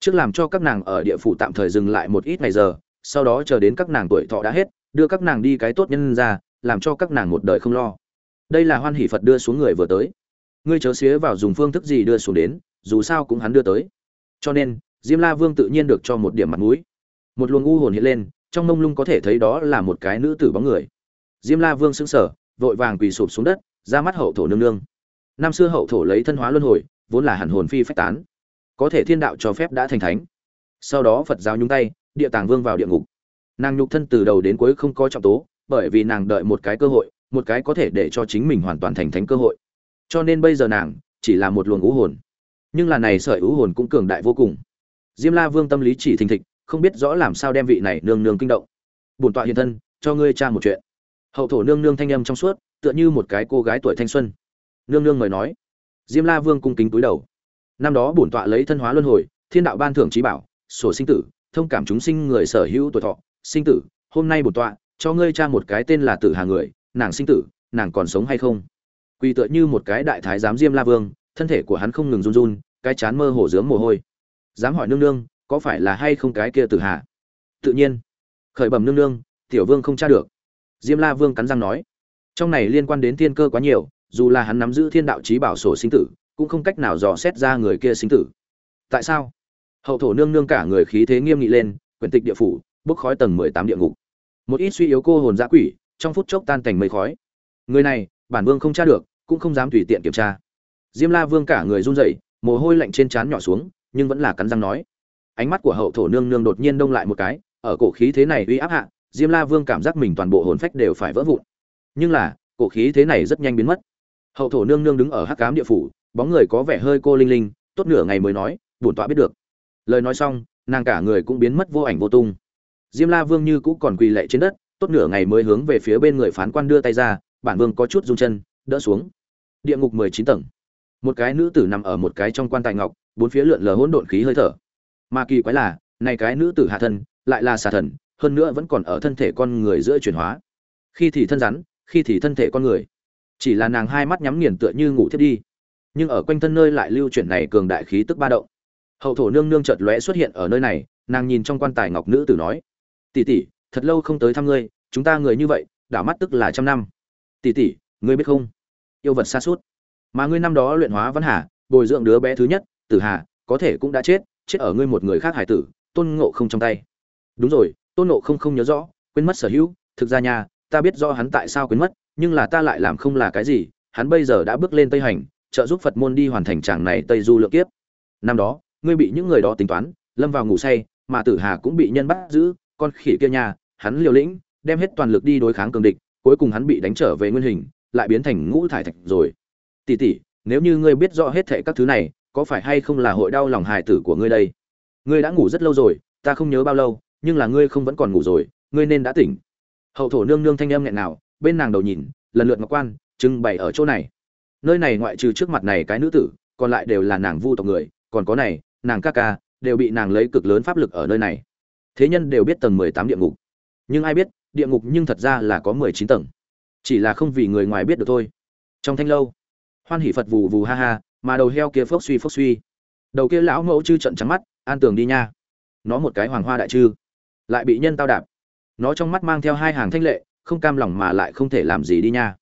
Trước làm cho các nàng ở địa phủ tạm thời dừng lại một ít ngày giờ, sau đó chờ đến các nàng tuổi thọ đã hết, đưa các nàng đi cái tốt nhân ra, làm cho các nàng một đời không lo. Đây là hoan hỷ phật đưa xuống người vừa tới. Ngươi chớ xía vào dùng phương thức gì đưa xuống đến, dù sao cũng hắn đưa tới. Cho nên, diêm la vương tự nhiên được cho một điểm mặt mũi một luồng u hồn hiện lên, trong mông lung có thể thấy đó là một cái nữ tử bóng người. Diêm la vương sững sờ, vội vàng quỳ sụp xuống đất, ra mắt hậu thổ nương nương. Năm xưa hậu thổ lấy thân hóa luân hồi, vốn là hẳn hồn phi phách tán. Có thể thiên đạo cho phép đã thành thánh. Sau đó phật giáo nhúng tay, địa tàng vương vào địa ngục. Nàng nhục thân từ đầu đến cuối không có trọng tố, bởi vì nàng đợi một cái cơ hội, một cái có thể để cho chính mình hoàn toàn thành thánh cơ hội. Cho nên bây giờ nàng chỉ là một luồng ú hồn. Nhưng là này sợi ú hồn cũng cường đại vô cùng. Diêm la vương tâm lý chỉ thình thịch không biết rõ làm sao đem vị này nương nương kinh động. Bổn tọa hiện thân, cho ngươi tra một chuyện. Hậu thổ nương nương thanh âm trong suốt, tựa như một cái cô gái tuổi thanh xuân. Nương nương mời nói. Diêm la vương cung kính túi đầu. Năm đó bổn tọa lấy thân hóa luân hồi, thiên đạo ban thưởng trí bảo, sổ sinh tử, thông cảm chúng sinh người sở hữu tuổi thọ. Sinh tử, hôm nay bổn tọa, cho ngươi tra một cái tên là tử hà người, nàng sinh tử, nàng còn sống hay không? Quỳ tựa như một cái đại thái giám diêm la vương, thân thể của hắn không ngừng run run, cái chán mơ hồ dướng mồ hôi. Dám hỏi nương nương có phải là hay không cái kia tử hà? Tự nhiên. Khởi bẩm nương nương, tiểu vương không tra được. Diêm la vương cắn răng nói. Trong này liên quan đến thiên cơ quá nhiều, dù là hắn nắm giữ thiên đạo trí bảo sổ sinh tử, cũng không cách nào dò xét ra người kia sinh tử. Tại sao? Hậu thổ nương nương cả người khí thế nghiêm nghị lên, quyền tịch địa phủ, bốc khói tầng mười tám địa ngục. Một ít suy yếu cô hồn giã quỷ, trong phút chốc tan thành mây khói. Người này, bản vương không tra được, cũng không dám tùy tiện kiểm tra. Diêm la vương cả người run rẩy, mồ hôi lạnh trên trán nhỏ xuống, nhưng vẫn là cắn răng nói ánh mắt của hậu thổ nương nương đột nhiên đông lại một cái, ở cổ khí thế này uy áp hạ, diêm la vương cảm giác mình toàn bộ hồn phách đều phải vỡ vụn. Nhưng là, cổ khí thế này rất nhanh biến mất. Hậu thổ nương nương đứng ở hắc cám địa phủ, bóng người có vẻ hơi cô linh linh, tốt nửa ngày mới nói, bổn tọa biết được. Lời nói xong, nàng cả người cũng biến mất vô ảnh vô tung. Diêm la vương như cũ còn quỳ lệ trên đất, tốt nửa ngày mới hướng về phía bên người phán quan đưa tay ra, bản vương có chút rung chân, đỡ xuống. Địa ngục mười chín tầng. Một cái nữ tử nằm ở một cái trong quan tài ngọc, bốn phía lượn lờ hỗn độn khí hơi thở mà kỳ quái là, này cái nữ tử hạ thân, lại là xà thần, hơn nữa vẫn còn ở thân thể con người giữa chuyển hóa. Khi thì thân rắn, khi thì thân thể con người. Chỉ là nàng hai mắt nhắm nghiền tựa như ngủ thiết đi. Nhưng ở quanh thân nơi lại lưu chuyển này cường đại khí tức ba động. Hậu thổ nương nương chợt lóe xuất hiện ở nơi này, nàng nhìn trong quan tài ngọc nữ tử nói, tỷ tỷ, thật lâu không tới thăm ngươi, chúng ta người như vậy, đảo mắt tức là trăm năm. Tỷ tỷ, ngươi biết không? Yêu vật xa suốt. Mà ngươi năm đó luyện hóa văn hà, bồi dưỡng đứa bé thứ nhất, tử hà, có thể cũng đã chết chết ở ngươi một người khác hải tử, tôn ngộ không trong tay. Đúng rồi, tôn ngộ không không nhớ rõ, quên mất sở hữu. Thực ra nha, ta biết rõ hắn tại sao quên mất, nhưng là ta lại làm không là cái gì. Hắn bây giờ đã bước lên tây hành, trợ giúp phật môn đi hoàn thành tràng này tây du lượng kiếp. Năm đó, ngươi bị những người đó tính toán, lâm vào ngủ say, mà tử hà cũng bị nhân bắt giữ. Con khỉ kia nha, hắn liều lĩnh, đem hết toàn lực đi đối kháng cường địch, cuối cùng hắn bị đánh trở về nguyên hình, lại biến thành ngũ thải thạch rồi. Tỷ tỷ, nếu như ngươi biết rõ hết thệ các thứ này có phải hay không là hội đau lòng hài tử của ngươi đây? Ngươi đã ngủ rất lâu rồi, ta không nhớ bao lâu, nhưng là ngươi không vẫn còn ngủ rồi, ngươi nên đã tỉnh. Hậu thổ nương nương thanh âm nghẹn nào bên nàng đầu nhìn, lần lượt ngọc quan, trưng bày ở chỗ này. Nơi này ngoại trừ trước mặt này cái nữ tử, còn lại đều là nàng vu tộc người, còn có này, nàng ca ca, đều bị nàng lấy cực lớn pháp lực ở nơi này. Thế nhân đều biết tầng mười tám địa ngục. Nhưng ai biết, địa ngục nhưng thật ra là có mười chín tầng. Chỉ là không vì người ngoài biết được thôi. Trong thanh lâu, hoan hỷ phật vù vù ha ha mà đầu heo kia phốc suy phốc suy. Đầu kia lão mẫu chư trận trắng mắt, an tường đi nha. Nó một cái hoàng hoa đại chư, lại bị nhân tao đạp. Nó trong mắt mang theo hai hàng thanh lệ, không cam lòng mà lại không thể làm gì đi nha.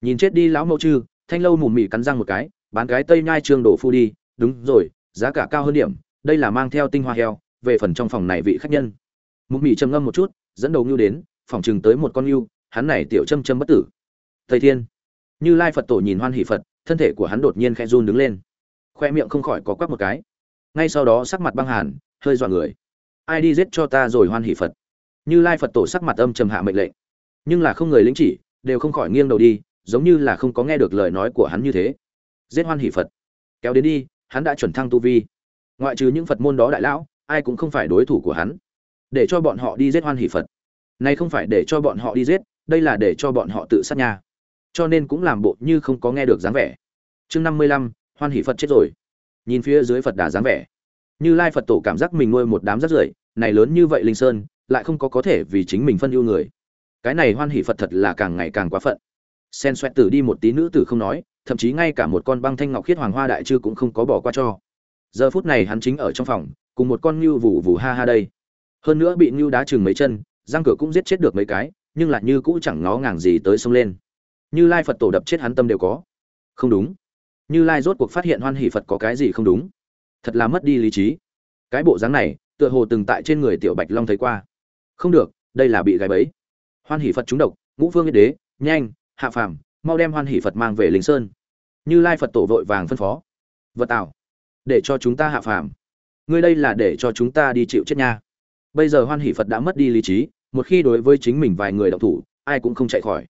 Nhìn chết đi lão mẫu chư, thanh lâu mùm mị cắn răng một cái, bán cái tây nhai trương đổ phu đi. Đúng rồi, giá cả cao hơn điểm, đây là mang theo tinh hoa heo, về phần trong phòng này vị khách nhân. Mùm mị trầm ngâm một chút, dẫn đầu ngưu đến, phòng chừng tới một con ngưu hắn này tiểu châm châm bất tử. Thầy thiên, như lai phật tổ nhìn hoan hỷ phật thân thể của hắn đột nhiên khẽ run đứng lên. Khoe miệng không khỏi có quắc một cái. Ngay sau đó sắc mặt băng hàn, hơi dọa người. Ai đi giết cho ta rồi hoan hỷ phật. Như lai phật tổ sắc mặt âm trầm hạ mệnh lệnh. Nhưng là không người lĩnh chỉ, đều không khỏi nghiêng đầu đi, giống như là không có nghe được lời nói của hắn như thế. Giết hoan hỷ phật. Kéo đến đi, hắn đã chuẩn thăng tu vi. Ngoại trừ những phật môn đó đại lão, ai cũng không phải đối thủ của hắn. Để cho bọn họ đi giết hoan hỷ phật. Nay không phải để cho bọn họ đi giết, đây là để cho bọn họ tự sát nha cho nên cũng làm bộ như không có nghe được dáng vẻ. Chương năm mươi lăm, hoan hỷ phật chết rồi. Nhìn phía dưới phật đà dáng vẻ, như lai phật tổ cảm giác mình nuôi một đám rất rưởi, này lớn như vậy linh sơn, lại không có có thể vì chính mình phân ưu người. Cái này hoan hỷ phật thật là càng ngày càng quá phận. Sen xoẹt tử đi một tí nữ tử không nói, thậm chí ngay cả một con băng thanh ngọc khiết hoàng hoa đại chư cũng không có bỏ qua cho. Giờ phút này hắn chính ở trong phòng, cùng một con ngưu vù vù ha ha đây. Hơn nữa bị ngưu đá chừng mấy chân, răng cửa cũng giết chết được mấy cái, nhưng lại như cũ chẳng ngó ngàng gì tới sông lên như lai phật tổ đập chết hắn tâm đều có. Không đúng. Như lai rốt cuộc phát hiện hoan hỷ phật có cái gì không đúng. Thật là mất đi lý trí. Cái bộ dáng này, tựa hồ từng tại trên người tiểu bạch long thấy qua. Không được, đây là bị gái bẫy. Hoan hỷ phật trúng độc, ngũ vương yên đế, nhanh, hạ phàm, mau đem hoan hỷ phật mang về linh sơn. Như lai phật tổ vội vàng phân phó. Vật tạo, để cho chúng ta hạ phàm. Ngươi đây là để cho chúng ta đi chịu chết nha. Bây giờ hoan hỷ phật đã mất đi lý trí, một khi đối với chính mình vài người đọc thủ, ai cũng không chạy khỏi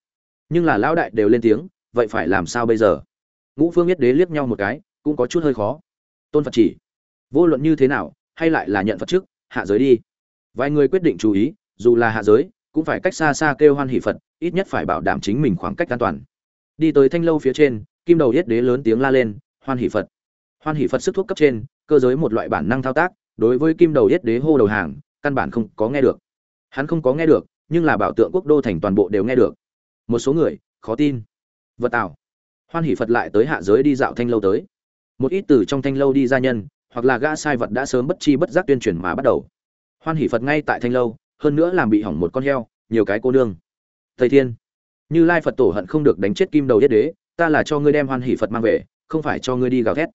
nhưng là lão đại đều lên tiếng, vậy phải làm sao bây giờ? Ngũ phương biết đế liếc nhau một cái, cũng có chút hơi khó. Tôn phật chỉ, vô luận như thế nào, hay lại là nhận phật trước, hạ giới đi. Vài người quyết định chú ý, dù là hạ giới, cũng phải cách xa xa kêu hoan hỷ phật, ít nhất phải bảo đảm chính mình khoảng cách an toàn. Đi tới thanh lâu phía trên, kim đầu yết đế lớn tiếng la lên, hoan hỷ phật. Hoan hỷ phật sức thuốc cấp trên, cơ giới một loại bản năng thao tác, đối với kim đầu yết đế hô đầu hàng, căn bản không có nghe được. Hắn không có nghe được, nhưng là bảo tượng quốc đô thành toàn bộ đều nghe được một số người khó tin. Vật tạo hoan hỷ phật lại tới hạ giới đi dạo thanh lâu tới. Một ít từ trong thanh lâu đi gia nhân, hoặc là gã sai vật đã sớm bất chi bất giác tuyên truyền mà bắt đầu. Hoan hỷ phật ngay tại thanh lâu, hơn nữa làm bị hỏng một con heo, nhiều cái cô nương. Thầy thiên. Như lai phật tổ hận không được đánh chết kim đầu yết đế, ta là cho ngươi đem hoan hỷ phật mang về, không phải cho ngươi đi gào thét.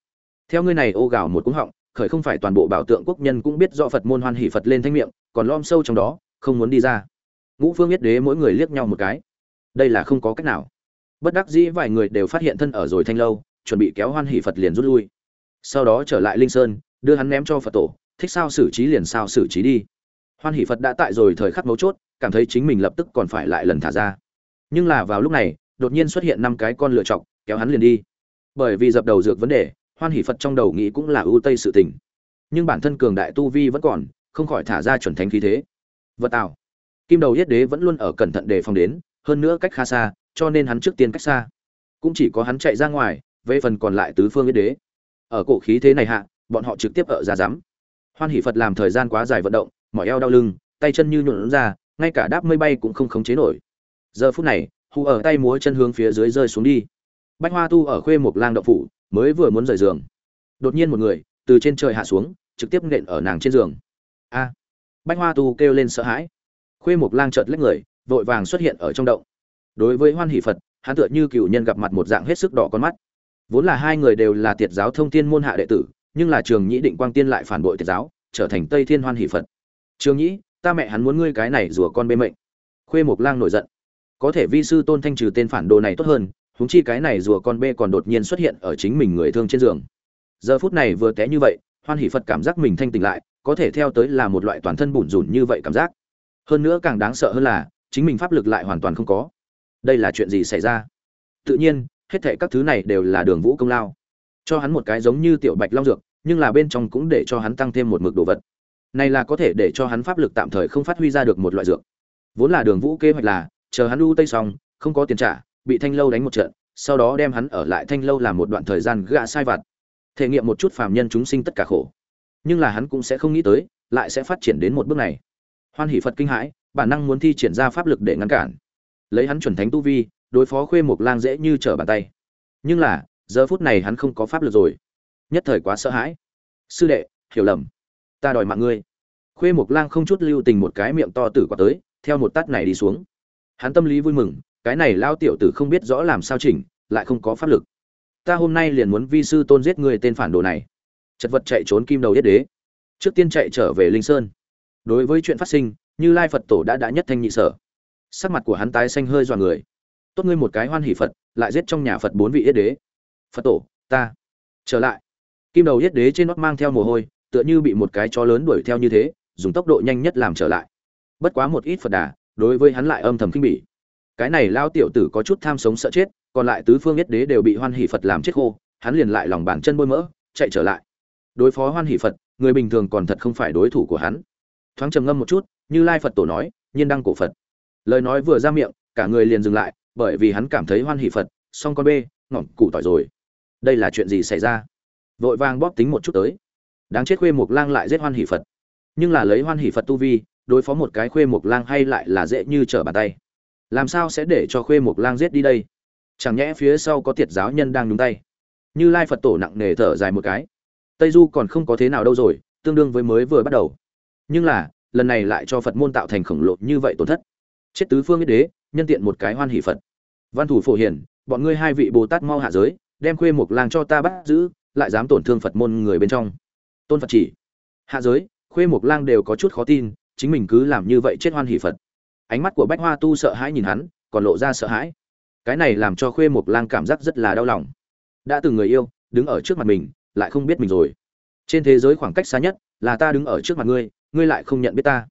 Theo ngươi này ô gào một cúng họng, khởi không phải toàn bộ bảo tượng quốc nhân cũng biết do phật môn hoan hỷ phật lên thanh miệng, còn lom sâu trong đó, không muốn đi ra. Ngũ phương yết đế mỗi người liếc nhau một cái đây là không có cách nào. Bất đắc dĩ vài người đều phát hiện thân ở rồi thanh lâu, chuẩn bị kéo hoan hỷ phật liền rút lui. Sau đó trở lại linh sơn, đưa hắn ném cho phật tổ, thích sao xử trí liền sao xử trí đi. Hoan hỷ phật đã tại rồi thời khắc mấu chốt, cảm thấy chính mình lập tức còn phải lại lần thả ra. Nhưng là vào lúc này, đột nhiên xuất hiện năm cái con lựa chọc kéo hắn liền đi. Bởi vì dập đầu dược vấn đề, hoan hỷ phật trong đầu nghĩ cũng là ưu tây sự tình. Nhưng bản thân cường đại tu vi vẫn còn, không khỏi thả ra chuẩn thánh khí thế. Vật tạo kim đầu yết đế vẫn luôn ở cẩn thận đề phòng đến hơn nữa cách khá xa, cho nên hắn trước tiên cách xa. Cũng chỉ có hắn chạy ra ngoài, về phần còn lại tứ phương yết đế. Ở cổ khí thế này hạ, bọn họ trực tiếp ở ra rắm hoan hỷ phật làm thời gian quá dài vận động, mỏi eo đau lưng, tay chân như nhuộn ra, ngay cả đáp mây bay cũng không khống chế nổi. Giờ phút này, hù ở tay múa chân hướng phía dưới rơi xuống đi. Bách hoa tu ở khuê một lang đậu phủ, mới vừa muốn rời giường. Đột nhiên một người, từ trên trời hạ xuống, trực tiếp nện ở nàng trên giường. A. Bách hoa tu kêu lên sợ hãi. Khuê một lang chợt lách người vội vàng xuất hiện ở trong động. Đối với hoan hỷ phật, hắn tựa như cựu nhân gặp mặt một dạng hết sức đỏ con mắt. Vốn là hai người đều là tiệt giáo thông thiên môn hạ đệ tử, nhưng là trường nhĩ định quang tiên lại phản bội tiệt giáo, trở thành tây thiên hoan hỷ phật. Trường nhĩ, ta mẹ hắn muốn ngươi cái này rủa con bê mệnh. Khuê mộc lang nổi giận. Có thể vi sư tôn thanh trừ tên phản đồ này tốt hơn, huống chi cái này rùa con bê còn đột nhiên xuất hiện ở chính mình người thương trên giường. Giờ phút này vừa té như vậy, hoan hỷ phật cảm giác mình thanh tỉnh lại, có thể theo tới là một loại toàn thân bủn rủn như vậy cảm giác. Hơn nữa càng đáng sợ hơn là chính mình pháp lực lại hoàn toàn không có. Đây là chuyện gì xảy ra? Tự nhiên, hết thệ các thứ này đều là đường vũ công lao. Cho hắn một cái giống như tiểu bạch long dược, nhưng là bên trong cũng để cho hắn tăng thêm một mực đồ vật. Này là có thể để cho hắn pháp lực tạm thời không phát huy ra được một loại dược. Vốn là đường vũ kế hoạch là, chờ hắn u tây xong, không có tiền trả, bị thanh lâu đánh một trận, sau đó đem hắn ở lại thanh lâu làm một đoạn thời gian gạ sai vặt. Thể nghiệm một chút phàm nhân chúng sinh tất cả khổ. Nhưng là hắn cũng sẽ không nghĩ tới, lại sẽ phát triển đến một bước này. Hoan hỷ phật kinh hãi bản năng muốn thi triển ra pháp lực để ngăn cản. Lấy hắn chuẩn thánh tu vi, đối phó khuê mộc lang dễ như trở bàn tay. Nhưng là, giờ phút này hắn không có pháp lực rồi. Nhất thời quá sợ hãi. Sư đệ, hiểu lầm. Ta đòi mạng ngươi. Khuê mộc lang không chút lưu tình một cái miệng to tử quả tới, theo một tát này đi xuống. Hắn tâm lý vui mừng, cái này lao tiểu tử không biết rõ làm sao chỉnh, lại không có pháp lực. Ta hôm nay liền muốn vi sư tôn giết người tên phản đồ này. Chật vật chạy trốn kim đầu yết đế. Trước tiên chạy trở về linh sơn. Đối với chuyện phát sinh như lai phật tổ đã đã nhất thanh nhị sở. Sắc mặt của hắn tái xanh hơi dọa người. Tốt ngươi một cái hoan hỷ phật, lại giết trong nhà phật bốn vị yết đế. Phật tổ, ta. Trở lại. Kim đầu yết đế trên nót mang theo mồ hôi, tựa như bị một cái chó lớn đuổi theo như thế, dùng tốc độ nhanh nhất làm trở lại. Bất quá một ít phật đà, đối với hắn lại âm thầm khinh bỉ. Cái này lao tiểu tử có chút tham sống sợ chết, còn lại tứ phương yết đế đều bị hoan hỷ phật làm chết khô, hắn liền lại lòng bàn chân bôi mỡ, chạy trở lại. Đối phó hoan hỷ phật, người bình thường còn thật không phải đối thủ của hắn. Thoáng trầm ngâm một chút như lai phật tổ nói, nhiên đăng cổ phật. Lời nói vừa ra miệng, cả người liền dừng lại, bởi vì hắn cảm thấy hoan hỷ phật, song con bê, ngọn củ tỏi rồi. Đây là chuyện gì xảy ra? Vội vàng bóp tính một chút tới. Đáng chết khuê mục lang lại giết hoan hỷ phật. Nhưng là lấy hoan hỷ phật tu vi, đối phó một cái khuê mục lang hay lại là dễ như trở bàn tay. Làm sao sẽ để cho khuê mục lang giết đi đây? Chẳng nhẽ phía sau có tiệt giáo nhân đang nhúng tay? Như lai phật tổ nặng nề thở dài một cái. Tây du còn không có thế nào đâu rồi, tương đương với mới vừa bắt đầu. Nhưng là lần này lại cho phật môn tạo thành khổng lồ như vậy tổn thất. Chết tứ phương yết đế, nhân tiện một cái hoan hỷ phật. Văn thủ phổ hiển, bọn ngươi hai vị bồ tát mau hạ giới, đem khuê mục lang cho ta bắt giữ, lại dám tổn thương phật môn người bên trong. Tôn phật chỉ. Hạ giới, khuê mục lang đều có chút khó tin, chính mình cứ làm như vậy chết hoan hỷ phật. Ánh mắt của bách hoa tu sợ hãi nhìn hắn, còn lộ ra sợ hãi. Cái này làm cho khuê mục lang cảm giác rất là đau lòng. Đã từng người yêu, đứng ở trước mặt mình, lại không biết mình rồi. Trên thế giới khoảng cách xa nhất là ta đứng ở trước mặt ngươi ngươi lại không nhận biết ta.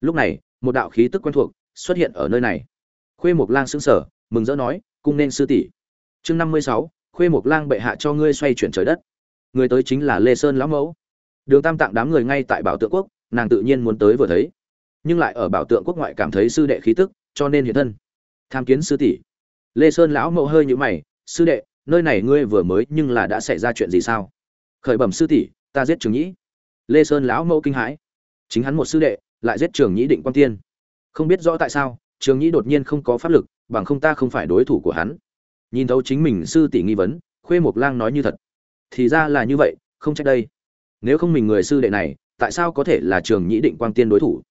Lúc này, một đạo khí tức quen thuộc xuất hiện ở nơi này. Khuê mộc lang xứng sở mừng rỡ nói, cung nên sư tỷ. Chương năm mươi sáu, khuê mộc lang bệ hạ cho ngươi xoay chuyển trời đất. Người tới chính là lê sơn lão mẫu. Đường tam tạng đám người ngay tại bảo tượng quốc, nàng tự nhiên muốn tới vừa thấy, nhưng lại ở bảo tượng quốc ngoại cảm thấy sư đệ khí tức, cho nên hiện thân. Tham kiến sư tỷ. Lê sơn lão mẫu hơi nhũ mày, sư đệ, nơi này ngươi vừa mới nhưng là đã xảy ra chuyện gì sao? Khởi bẩm sư tỷ, ta giết trường nhĩ. Lê sơn lão mẫu kinh hãi chính hắn một sư đệ, lại giết trường nhĩ định quang tiên. Không biết rõ tại sao, trường nhĩ đột nhiên không có pháp lực, bằng không ta không phải đối thủ của hắn. Nhìn thấu chính mình sư tỷ nghi vấn, khuê mộc lang nói như thật. Thì ra là như vậy, không trách đây. Nếu không mình người sư đệ này, tại sao có thể là trường nhĩ định quang tiên đối thủ?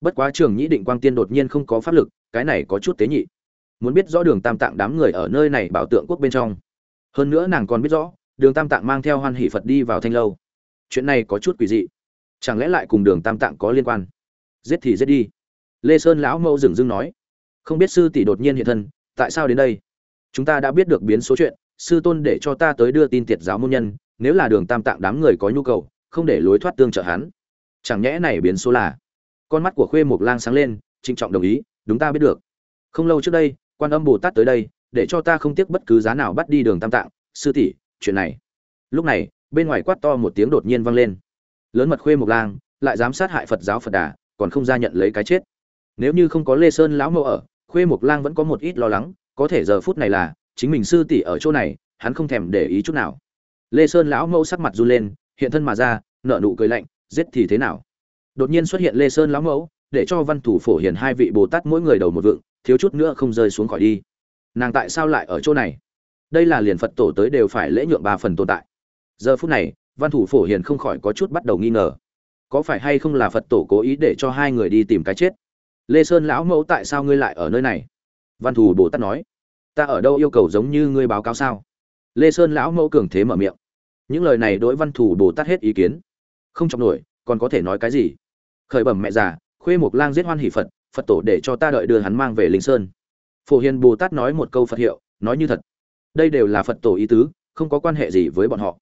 Bất quá trường nhĩ định quang tiên đột nhiên không có pháp lực, cái này có chút tế nhị. Muốn biết rõ đường tam tạng đám người ở nơi này bảo tượng quốc bên trong. Hơn nữa nàng còn biết rõ, đường tam tạng mang theo hoan hỷ phật đi vào thanh lâu. Chuyện này có chút quỷ dị chẳng lẽ lại cùng đường tam tạng có liên quan? Giết thì giết đi. Lê sơn lão mẫu dừng dưng nói. Không biết sư tỷ đột nhiên hiện thân, tại sao đến đây? Chúng ta đã biết được biến số chuyện, sư tôn để cho ta tới đưa tin tiệt giáo môn nhân, nếu là đường tam tạng đám người có nhu cầu, không để lối thoát tương trợ hắn. Chẳng nhẽ này biến số là? Con mắt của khuê mộc lang sáng lên, trịnh trọng đồng ý, đúng ta biết được. Không lâu trước đây, quan âm bồ tát tới đây, để cho ta không tiếc bất cứ giá nào bắt đi đường tam tạng. Sư tỷ, chuyện này. Lúc này, bên ngoài quát to một tiếng đột nhiên vang lên lớn mật khuê mộc lang, lại dám sát hại phật giáo phật đà, còn không ra nhận lấy cái chết. Nếu như không có lê sơn lão mẫu ở, khuê mộc lang vẫn có một ít lo lắng, có thể giờ phút này là, chính mình sư tỷ ở chỗ này, hắn không thèm để ý chút nào. Lê sơn lão mẫu sắc mặt run lên, hiện thân mà ra nợ nụ cười lạnh, giết thì thế nào? Đột nhiên xuất hiện lê sơn lão mẫu, để cho văn thủ phổ hiền hai vị bồ tát mỗi người đầu một vựng thiếu chút nữa không rơi xuống khỏi đi. Nàng tại sao lại ở chỗ này? Đây là liền phật tổ tới đều phải lễ nhượng ba phần tồn tại. Giờ phút này văn thủ phổ hiền không khỏi có chút bắt đầu nghi ngờ. Có phải hay không là phật tổ cố ý để cho hai người đi tìm cái chết? Lê sơn lão mẫu tại sao ngươi lại ở nơi này? Văn thủ bồ tát nói, ta ở đâu yêu cầu giống như ngươi báo cáo sao? Lê sơn lão mẫu cường thế mở miệng, những lời này đối văn thủ bồ tát hết ý kiến. Không chọc nổi, còn có thể nói cái gì? Khởi bẩm mẹ già, khuê mục lang giết hoan hỷ phật phật tổ để cho ta đợi đưa hắn mang về linh sơn. Phổ hiền bồ tát nói một câu phật hiệu, nói như thật. Đây đều là phật tổ ý tứ, không có quan hệ gì với bọn họ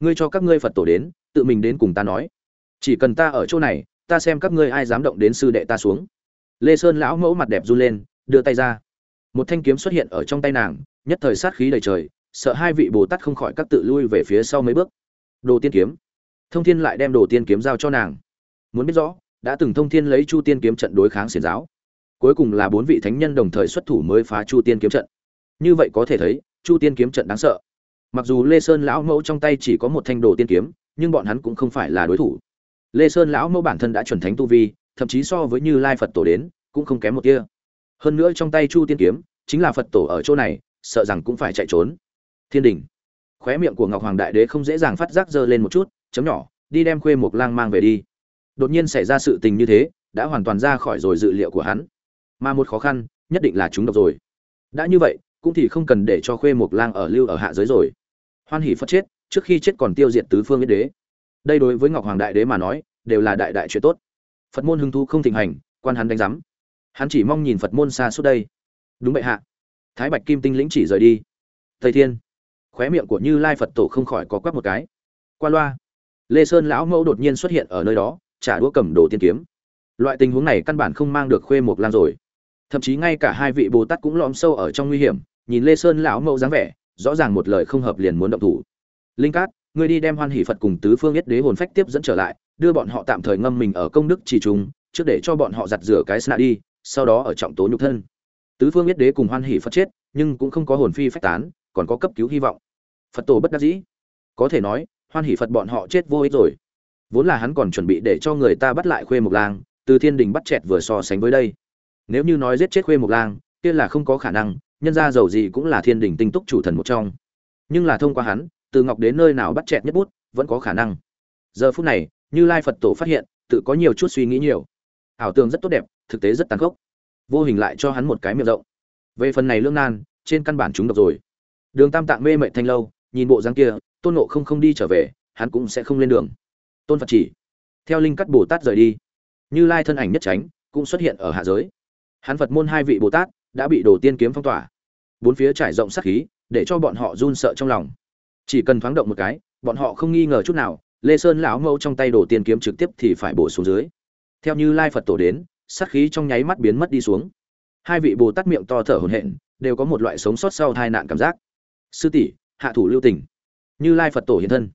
ngươi cho các ngươi phật tổ đến, tự mình đến cùng ta nói. Chỉ cần ta ở chỗ này, ta xem các ngươi ai dám động đến sư đệ ta xuống. Lê sơn lão mẫu mặt đẹp run lên, đưa tay ra. Một thanh kiếm xuất hiện ở trong tay nàng, nhất thời sát khí đầy trời, sợ hai vị bồ tát không khỏi các tự lui về phía sau mấy bước. Đồ tiên kiếm. Thông thiên lại đem đồ tiên kiếm giao cho nàng. Muốn biết rõ, đã từng thông thiên lấy chu tiên kiếm trận đối kháng xiển giáo. Cuối cùng là bốn vị thánh nhân đồng thời xuất thủ mới phá chu tiên kiếm trận. Như vậy có thể thấy, chu tiên kiếm trận đáng sợ mặc dù lê sơn lão mẫu trong tay chỉ có một thanh đồ tiên kiếm, nhưng bọn hắn cũng không phải là đối thủ. Lê sơn lão mẫu bản thân đã chuẩn thánh tu vi, thậm chí so với như lai phật tổ đến, cũng không kém một kia hơn nữa trong tay chu tiên kiếm, chính là phật tổ ở chỗ này, sợ rằng cũng phải chạy trốn. Thiên đình. Khóe miệng của ngọc hoàng đại đế không dễ dàng phát giác dơ lên một chút, chấm nhỏ, đi đem khuê mộc lang mang về đi. Đột nhiên xảy ra sự tình như thế, đã hoàn toàn ra khỏi rồi dự liệu của hắn. Mà một khó khăn, nhất định là chúng độc rồi. Đã như vậy, cũng thì không cần để cho khuê mộc lang ở lưu ở hạ giới rồi hoan hỷ Phật chết, trước khi chết còn tiêu diệt tứ phương yết đế. Đây đối với ngọc hoàng đại đế mà nói, đều là đại đại chuyện tốt. Phật môn hưng thu không thịnh hành, quan hắn đánh giám. Hắn chỉ mong nhìn phật môn xa suốt đây. Đúng vậy hạ. Thái bạch kim tinh lĩnh chỉ rời đi. Thầy thiên. Khóe miệng của như lai phật tổ không khỏi có quắp một cái. Qua loa. Lê sơn lão mẫu đột nhiên xuất hiện ở nơi đó, trả đũa cầm đồ tiên kiếm. Loại tình huống này căn bản không mang được khuê một lan rồi. Thậm chí ngay cả hai vị bồ tát cũng lõm sâu ở trong nguy hiểm, nhìn lê sơn lão mẫu dáng vẻ rõ ràng một lời không hợp liền muốn động thủ. Linh cát, ngươi đi đem hoan hỷ phật cùng tứ phương yết đế hồn phách tiếp dẫn trở lại, đưa bọn họ tạm thời ngâm mình ở công đức trì trùng, trước để cho bọn họ giặt rửa cái sna đi, sau đó ở trọng tố nhục thân. Tứ phương yết đế cùng hoan hỷ phật chết, nhưng cũng không có hồn phi phách tán, còn có cấp cứu hy vọng. Phật tổ bất đắc dĩ. Có thể nói, hoan hỷ phật bọn họ chết vô ích rồi. Vốn là hắn còn chuẩn bị để cho người ta bắt lại khuê mộc lang, từ thiên đình bắt chẹt vừa so sánh với đây. Nếu như nói giết chết khuê mộc lang, kia là không có khả năng nhân ra giàu gì cũng là thiên đình tinh túc chủ thần một trong. Nhưng là thông qua hắn, từ ngọc đến nơi nào bắt chẹt nhất bút, vẫn có khả năng. Giờ phút này, như lai phật tổ phát hiện, tự có nhiều chút suy nghĩ nhiều. Ảo tưởng rất tốt đẹp, thực tế rất tàn khốc. Vô hình lại cho hắn một cái miệng rộng. Về phần này lương nan, trên căn bản chúng độc rồi. Đường tam tạng mê mệ thanh lâu, nhìn bộ dáng kia, tôn nộ không không đi trở về, hắn cũng sẽ không lên đường. Tôn phật chỉ, theo linh cắt bồ tát rời đi. Như lai thân ảnh nhất tránh, cũng xuất hiện ở hạ giới. Hắn phật môn hai vị bồ tát đã bị đồ tiên kiếm phong tỏa bốn phía trải rộng sát khí, để cho bọn họ run sợ trong lòng. Chỉ cần thoáng động một cái, bọn họ không nghi ngờ chút nào, lê sơn lão mẫu trong tay đồ tiên kiếm trực tiếp thì phải bổ xuống dưới. Theo như lai phật tổ đến, sát khí trong nháy mắt biến mất đi xuống. Hai vị bồ tát miệng to thở hổn hển, đều có một loại sống sót sau tai nạn cảm giác. Sư tỷ, hạ thủ lưu tình. Như lai phật tổ hiện thân.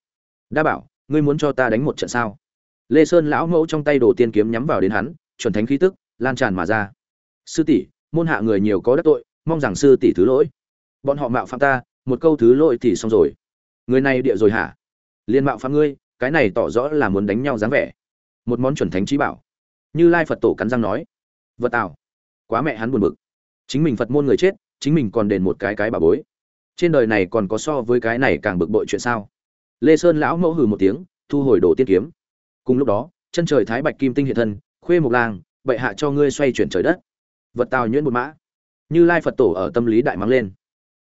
Đa bảo, ngươi muốn cho ta đánh một trận sao? Lê sơn lão mẫu trong tay đồ tiên kiếm nhắm vào đến hắn, chuẩn thánh khí tức, lan tràn mà ra. Sư tỷ, môn hạ người nhiều có đắc tội mong rằng sư tỷ thứ lỗi. Bọn họ mạo phạm ta, một câu thứ lỗi thì xong rồi. Người này địa rồi hả? Liên mạo phạm ngươi, cái này tỏ rõ là muốn đánh nhau dáng vẻ. Một món chuẩn thánh trí bảo. Như lai phật tổ cắn răng nói. Vật tạo quá mẹ hắn buồn bực. Chính mình phật môn người chết, chính mình còn đền một cái cái bà bối. Trên đời này còn có so với cái này càng bực bội chuyện sao? Lê sơn lão mẫu hừ một tiếng, thu hồi đồ tiên kiếm. Cùng lúc đó, chân trời thái bạch kim tinh hiện thân, khuê một lang, bệ hạ cho ngươi xoay chuyển trời đất. Vật tào nhuyễn một mã như lai phật tổ ở tâm lý đại mắng lên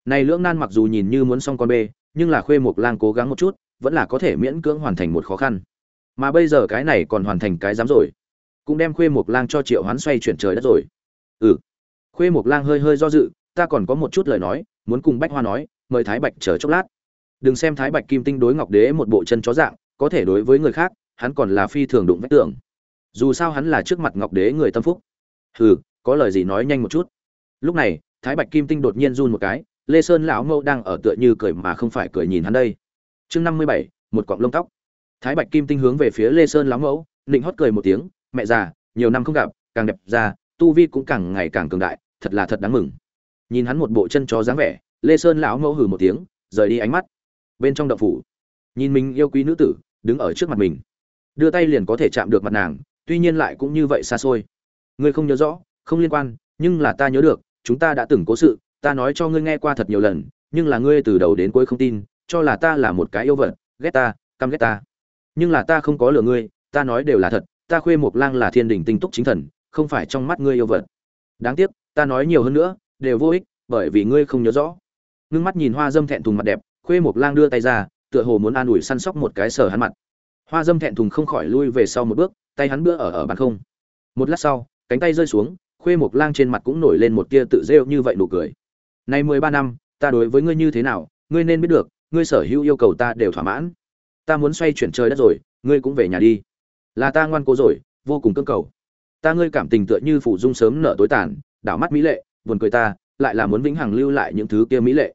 này lưỡng nan mặc dù nhìn như muốn xong con bê nhưng là khuê mộc lang cố gắng một chút vẫn là có thể miễn cưỡng hoàn thành một khó khăn mà bây giờ cái này còn hoàn thành cái dám rồi cũng đem khuê mộc lang cho triệu hoán xoay chuyển trời đất rồi ừ khuê mộc lang hơi hơi do dự ta còn có một chút lời nói muốn cùng bách hoa nói mời thái bạch chờ chốc lát đừng xem thái bạch kim tinh đối ngọc đế một bộ chân chó dạng có thể đối với người khác hắn còn là phi thường đụng vách tưởng dù sao hắn là trước mặt ngọc đế người tâm phúc hừ có lời gì nói nhanh một chút lúc này, thái bạch kim tinh đột nhiên run một cái, lê sơn lão mẫu đang ở tựa như cười mà không phải cười nhìn hắn đây. Chương năm mươi bảy, một cọng lông tóc. Thái bạch kim tinh hướng về phía lê sơn lão mẫu định hót cười một tiếng, mẹ già, nhiều năm không gặp, càng đẹp ra, tu vi cũng càng ngày càng cường đại, thật là thật đáng mừng. Nhìn hắn một bộ chân chó dáng vẻ, lê sơn lão mẫu hừ một tiếng, rời đi ánh mắt. Bên trong động phủ, nhìn mình yêu quý nữ tử, đứng ở trước mặt mình. Đưa tay liền có thể chạm được mặt nàng, tuy nhiên lại cũng như vậy xa xôi. Ngươi không nhớ rõ, không liên quan, nhưng là ta nhớ được chúng ta đã từng cố sự, ta nói cho ngươi nghe qua thật nhiều lần, nhưng là ngươi từ đầu đến cuối không tin, cho là ta là một cái yêu vật, ghét ta, căm ghét ta. Nhưng là ta không có lừa ngươi, ta nói đều là thật, ta khuê một lang là thiên đình tinh túc chính thần, không phải trong mắt ngươi yêu vật. Đáng tiếc, ta nói nhiều hơn nữa, đều vô ích, bởi vì ngươi không nhớ rõ. Ngưng mắt nhìn hoa dâm thẹn thùng mặt đẹp, khuê một lang đưa tay ra, tựa hồ muốn an ủi săn sóc một cái sờ hắn mặt. Hoa dâm thẹn thùng không khỏi lui về sau một bước, tay hắn bữa ở ở bàn không. Một lát sau, cánh tay rơi xuống khuê mộc lang trên mặt cũng nổi lên một tia tự rêu như vậy nụ cười. Nay mười ba năm, ta đối với ngươi như thế nào, ngươi nên biết được, ngươi sở hữu yêu cầu ta đều thỏa mãn. Ta muốn xoay chuyển trời đất rồi, ngươi cũng về nhà đi. Là ta ngoan cố rồi, vô cùng cơ cầu. Ta ngươi cảm tình tựa như phủ dung sớm nở tối tàn, đảo mắt mỹ lệ, buồn cười ta, lại là muốn vĩnh hằng lưu lại những thứ kia mỹ lệ.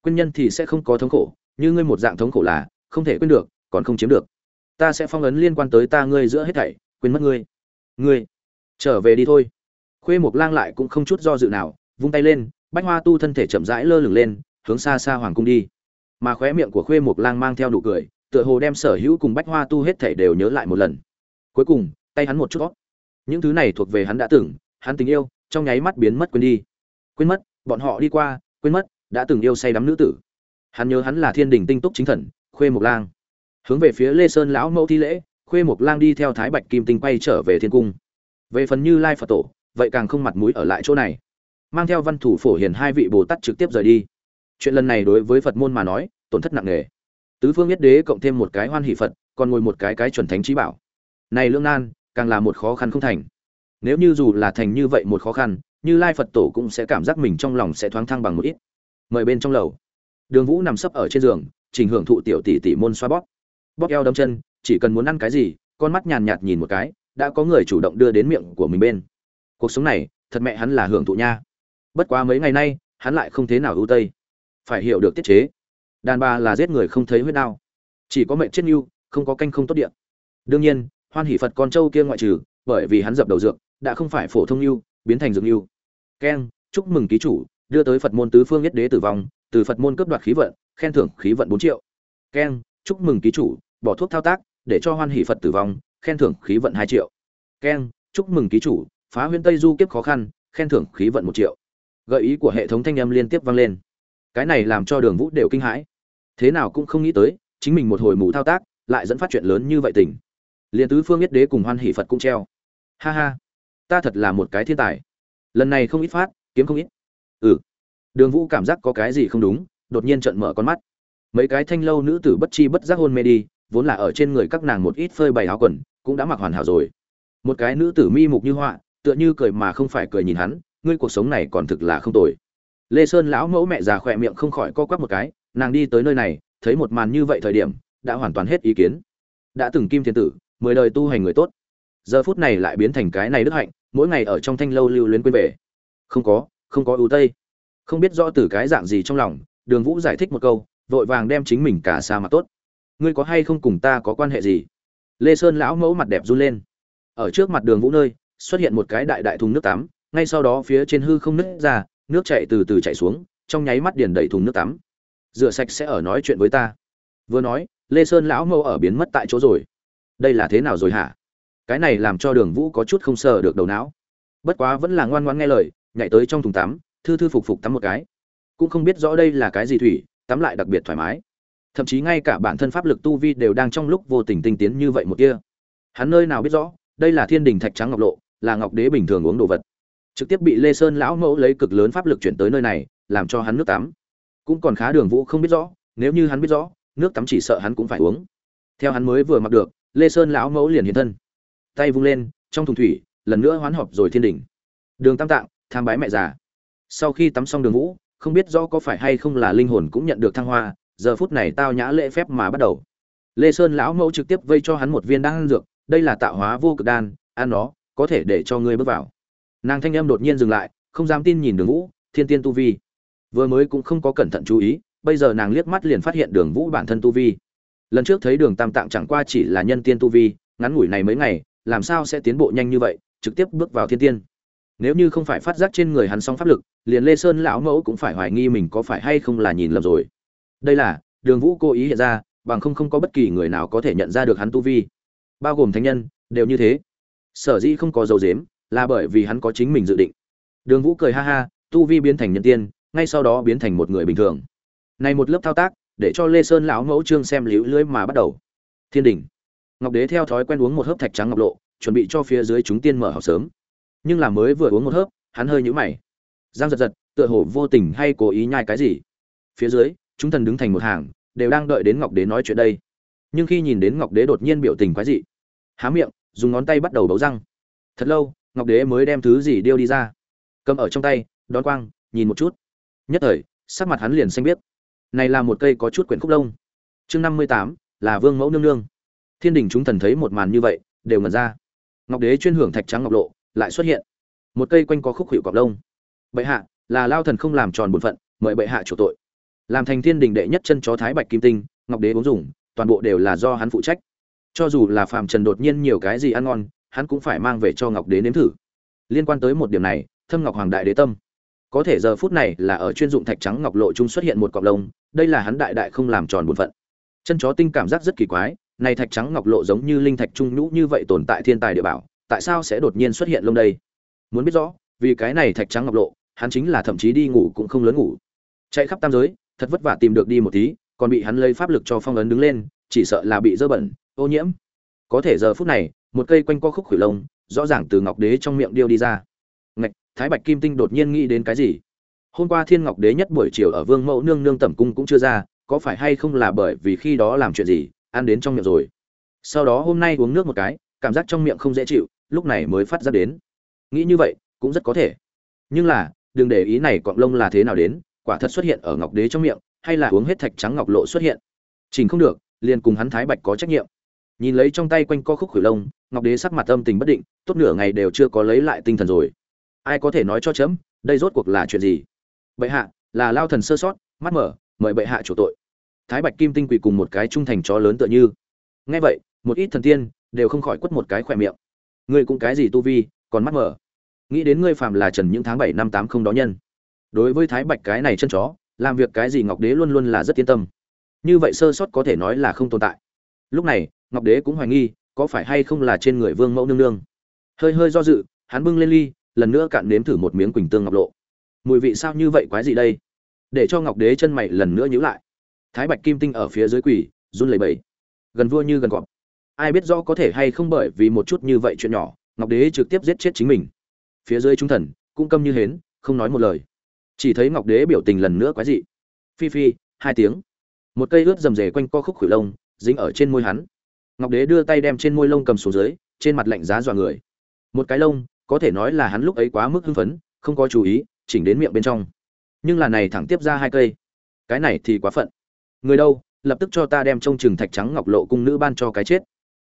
Quân nhân thì sẽ không có thống khổ, như ngươi một dạng thống khổ là, không thể quên được, còn không chiếm được. Ta sẽ phong ấn liên quan tới ta ngươi giữa hết thảy, quên mất ngươi. Ngươi, trở về đi thôi khuê mộc lang lại cũng không chút do dự nào, vung tay lên, bách hoa tu thân thể chậm rãi lơ lửng lên, hướng xa xa hoàng cung đi. Mà khóe miệng của khuê mộc lang mang theo nụ cười, tựa hồ đem sở hữu cùng bách hoa tu hết thể đều nhớ lại một lần. Cuối cùng, tay hắn một chút. Gót những thứ này thuộc về hắn đã từng, hắn tình yêu, trong nháy mắt biến mất quên đi. Quên mất, bọn họ đi qua, quên mất, đã từng yêu say đắm nữ tử. Hắn nhớ hắn là thiên đình tinh túc chính thần, khuê mộc lang. Hướng về phía lê sơn lão mẫu thi lễ, khuê mộc lang đi theo thái bạch kim tinh quay trở về thiên cung. Về phần như lai phật tổ vậy càng không mặt mũi ở lại chỗ này. Mang theo văn thủ phổ hiền hai vị bồ tát trực tiếp rời đi. Chuyện lần này đối với phật môn mà nói, tổn thất nặng nề. Tứ phương biết đế cộng thêm một cái hoan hỷ phật, còn ngồi một cái cái chuẩn thánh trí bảo. Này lương nan, càng là một khó khăn không thành. Nếu như dù là thành như vậy một khó khăn, như lai phật tổ cũng sẽ cảm giác mình trong lòng sẽ thoáng thăng bằng một ít. Mời bên trong lầu. Đường vũ nằm sấp ở trên giường trình hưởng thụ tiểu tỷ tỷ môn xoa bóp. Bóp eo đâm chân, chỉ cần muốn ăn cái gì, con mắt nhàn nhạt nhìn một cái, đã có người chủ động đưa đến miệng của mình bên cuộc sống này, thật mẹ hắn là hưởng thụ nha. Bất quá mấy ngày nay, hắn lại không thế nào ưu tây. Phải hiểu được tiết chế. Đàn bà là giết người không thấy huyết đau. Chỉ có mệnh chết nhu, không có canh không tốt điện đương nhiên, hoan hỷ phật con trâu kia ngoại trừ, bởi vì hắn dập đầu dược, đã không phải phổ thông nhu, biến thành dược nhu. Keng, chúc mừng ký chủ, đưa tới phật môn tứ phương nhất đế tử vong, từ phật môn cấp đoạt khí vận, khen thưởng khí vận bốn triệu. Keng, chúc mừng ký chủ, bỏ thuốc thao tác, để cho hoan hỷ phật tử vong, khen thưởng khí vận hai triệu. Keng, chúc mừng ký chủ phá huyễn tây du kiếp khó khăn, khen thưởng khí vận một triệu. Gợi ý của hệ thống thanh âm liên tiếp vang lên. Cái này làm cho đường vũ đều kinh hãi. Thế nào cũng không nghĩ tới, chính mình một hồi mù thao tác, lại dẫn phát chuyện lớn như vậy tình. Liền tứ phương nhất đế cùng hoan hỷ phật cũng treo. Ha ha, ta thật là một cái thiên tài. Lần này không ít phát, kiếm không ít. Ừ. Đường vũ cảm giác có cái gì không đúng, đột nhiên trận mở con mắt. Mấy cái thanh lâu nữ tử bất chi bất giác hôn mê đi, vốn là ở trên người các nàng một ít phơi bày áo quần, cũng đã mặc hoàn hảo rồi. Một cái nữ tử mi mục như họa tựa như cười mà không phải cười nhìn hắn, ngươi cuộc sống này còn thực là không tồi. Lê sơn lão mẫu mẹ già khỏe miệng không khỏi co quắp một cái, nàng đi tới nơi này, thấy một màn như vậy thời điểm, đã hoàn toàn hết ý kiến. Đã từng kim thiên tử, mười đời tu hành người tốt. Giờ phút này lại biến thành cái này đức hạnh, mỗi ngày ở trong thanh lâu lưu luyến quên về. Không có không có ưu tây. Không biết rõ từ cái dạng gì trong lòng, đường vũ giải thích một câu, vội vàng đem chính mình cả xa mặt tốt. Ngươi có hay không cùng ta có quan hệ gì? Lê sơn lão mẫu mặt đẹp run lên. Ở trước mặt đường vũ nơi xuất hiện một cái đại đại thùng nước tắm, ngay sau đó phía trên hư không nứt ra, nước chạy từ từ chạy xuống, trong nháy mắt điền đầy thùng nước tắm. Rửa sạch sẽ ở nói chuyện với ta. Vừa nói, lê sơn lão mâu ở biến mất tại chỗ rồi. Đây là thế nào rồi hả? Cái này làm cho đường vũ có chút không sờ được đầu não. Bất quá vẫn là ngoan ngoan nghe lời, nhảy tới trong thùng tắm, thư thư phục phục tắm một cái. Cũng không biết rõ đây là cái gì thủy, tắm lại đặc biệt thoải mái. Thậm chí ngay cả bản thân pháp lực tu vi đều đang trong lúc vô tình tinh tiến như vậy một kia. Hắn nơi nào biết rõ, đây là thiên đình thạch trắng ngọc lộ là ngọc đế bình thường uống đồ vật. Trực tiếp bị lê sơn lão mẫu lấy cực lớn pháp lực chuyển tới nơi này, làm cho hắn nước tắm. Cũng còn khá đường vũ không biết rõ, nếu như hắn biết rõ, nước tắm chỉ sợ hắn cũng phải uống. Theo hắn mới vừa mặc được, lê sơn lão mẫu liền hiện thân. Tay vung lên, trong thùng thủy, lần nữa hoán họp rồi thiên đình đường tam tạng, tham bái mẹ già. Sau khi tắm xong đường vũ, không biết rõ có phải hay không là linh hồn cũng nhận được thăng hoa, giờ phút này tao nhã lễ phép mà bắt đầu. Lê sơn lão mẫu trực tiếp vây cho hắn một viên đan dược, đây là tạo hóa vô cực đan, ăn nó có thể để cho ngươi bước vào. Nàng thanh âm đột nhiên dừng lại, không dám tin nhìn đường vũ, thiên tiên tu vi. Vừa mới cũng không có cẩn thận chú ý, bây giờ nàng liếc mắt liền phát hiện đường vũ bản thân tu vi. Lần trước thấy đường tam tạng chẳng qua chỉ là nhân tiên tu vi, ngắn ngủi này mấy ngày, làm sao sẽ tiến bộ nhanh như vậy, trực tiếp bước vào thiên tiên. Nếu như không phải phát giác trên người hắn song pháp lực, liền lê sơn lão mẫu cũng phải hoài nghi mình có phải hay không là nhìn lầm rồi. Đây là, đường vũ cố ý hiện ra, bằng không không có bất kỳ người nào có thể nhận ra được hắn tu vi. Bao gồm thánh nhân, đều như thế sở dĩ không có dấu dếm là bởi vì hắn có chính mình dự định. Đường vũ cười ha ha, tu vi biến thành nhân tiên, ngay sau đó biến thành một người bình thường. Này một lớp thao tác, để cho lê sơn lão mẫu trương xem liễu lưới mà bắt đầu. Thiên đình. Ngọc đế theo thói quen uống một hớp thạch trắng ngọc lộ, chuẩn bị cho phía dưới chúng tiên mở học sớm. Nhưng là mới vừa uống một hớp, hắn hơi nhũ mày. Giang giật giật, tựa hồ vô tình hay cố ý nhai cái gì. Phía dưới, chúng thần đứng thành một hàng, đều đang đợi đến ngọc đế nói chuyện đây. Nhưng khi nhìn đến ngọc đế đột nhiên biểu tình quái dị. Há miệng dùng ngón tay bắt đầu bấu răng. Thật lâu, ngọc đế mới đem thứ gì điêu đi ra. Cầm ở trong tay, đón quang, nhìn một chút. Nhất thời, sắc mặt hắn liền xanh biếc. Này là một cây có chút quyển khúc đông chương năm mươi tám, là vương mẫu nương nương. Thiên đình chúng thần thấy một màn như vậy, đều ngẩn ra. Ngọc đế chuyên hưởng thạch trắng ngọc lộ, lại xuất hiện. Một cây quanh có khúc hiệu cọc lông. Bệ hạ, là lao thần không làm tròn bổn phận, mời bệ hạ chủ tội. Làm thành thiên đình đệ nhất chân chó thái bạch kim tinh, ngọc đế uống dùng, toàn bộ đều là do hắn phụ trách cho dù là phàm trần đột nhiên nhiều cái gì ăn ngon, hắn cũng phải mang về cho ngọc đế nếm thử. Liên quan tới một điểm này, thâm ngọc hoàng đại đế tâm. Có thể giờ phút này là ở chuyên dụng thạch trắng ngọc lộ trung xuất hiện một cọc lông, đây là hắn đại đại không làm tròn bổn phận. Chân chó tinh cảm giác rất kỳ quái, này thạch trắng ngọc lộ giống như linh thạch trung nhũ như vậy tồn tại thiên tài địa bảo, tại sao sẽ đột nhiên xuất hiện lông đây? Muốn biết rõ, vì cái này thạch trắng ngọc lộ, hắn chính là thậm chí đi ngủ cũng không lớn ngủ. Chạy khắp tam giới, thật vất vả tìm được đi một tí, còn bị hắn lấy pháp lực cho phong ấn đứng lên chỉ sợ là bị dơ bẩn, ô nhiễm. Có thể giờ phút này, một cây quanh co khúc khủy lông, rõ ràng từ ngọc đế trong miệng điêu đi ra. Ngạch, thái bạch kim tinh đột nhiên nghĩ đến cái gì? Hôm qua thiên ngọc đế nhất buổi chiều ở vương mẫu nương nương tẩm cung cũng chưa ra, có phải hay không là bởi vì khi đó làm chuyện gì, ăn đến trong miệng rồi? Sau đó hôm nay uống nước một cái, cảm giác trong miệng không dễ chịu, lúc này mới phát ra đến. Nghĩ như vậy, cũng rất có thể. Nhưng là, đừng để ý này cọng lông là thế nào đến, quả thật xuất hiện ở ngọc đế trong miệng, hay là uống hết thạch trắng ngọc lộ xuất hiện. Chỉnh không được liền cùng hắn thái bạch có trách nhiệm. Nhìn lấy trong tay quanh co khúc khử lông, ngọc đế sắc mặt âm tình bất định, tốt nửa ngày đều chưa có lấy lại tinh thần rồi. Ai có thể nói cho chấm, đây rốt cuộc là chuyện gì? Bệ hạ, là lao thần sơ sót, mắt mở, mời bệ hạ chủ tội. Thái bạch kim tinh quỳ cùng một cái trung thành chó lớn tựa như. Nghe vậy, một ít thần tiên đều không khỏi quất một cái khỏe miệng. Ngươi cũng cái gì tu vi, còn mắt mở? Nghĩ đến ngươi phàm là trần những tháng bảy năm tám không đó nhân. Đối với thái bạch cái này chân chó, làm việc cái gì ngọc đế luôn luôn là rất yên tâm như vậy sơ sót có thể nói là không tồn tại. Lúc này, ngọc đế cũng hoài nghi, có phải hay không là trên người vương mẫu nương nương. Hơi hơi do dự, hắn bưng lên ly, lần nữa cạn nếm thử một miếng quỳnh tương ngọc lộ. Mùi vị sao như vậy quái gì đây? Để cho ngọc đế chân mày lần nữa nhíu lại. Thái bạch kim tinh ở phía dưới quỷ run lẩy bẩy. Gần vua như gần cọp. Ai biết rõ có thể hay không bởi vì một chút như vậy chuyện nhỏ, ngọc đế trực tiếp giết chết chính mình. Phía dưới trung thần, cũng câm như hến, không nói một lời. Chỉ thấy ngọc đế biểu tình lần nữa quái dị. Phi phi, hai tiếng một cây ướt rầm rề quanh co khúc khuỷu lông, dính ở trên môi hắn. Ngọc đế đưa tay đem trên môi lông cầm xuống dưới, trên mặt lạnh giá dọa người. Một cái lông, có thể nói là hắn lúc ấy quá mức hưng phấn, không có chú ý, chỉnh đến miệng bên trong. Nhưng là này thẳng tiếp ra hai cây. Cái này thì quá phận. Người đâu, lập tức cho ta đem trông chừng thạch trắng ngọc lộ cung nữ ban cho cái chết.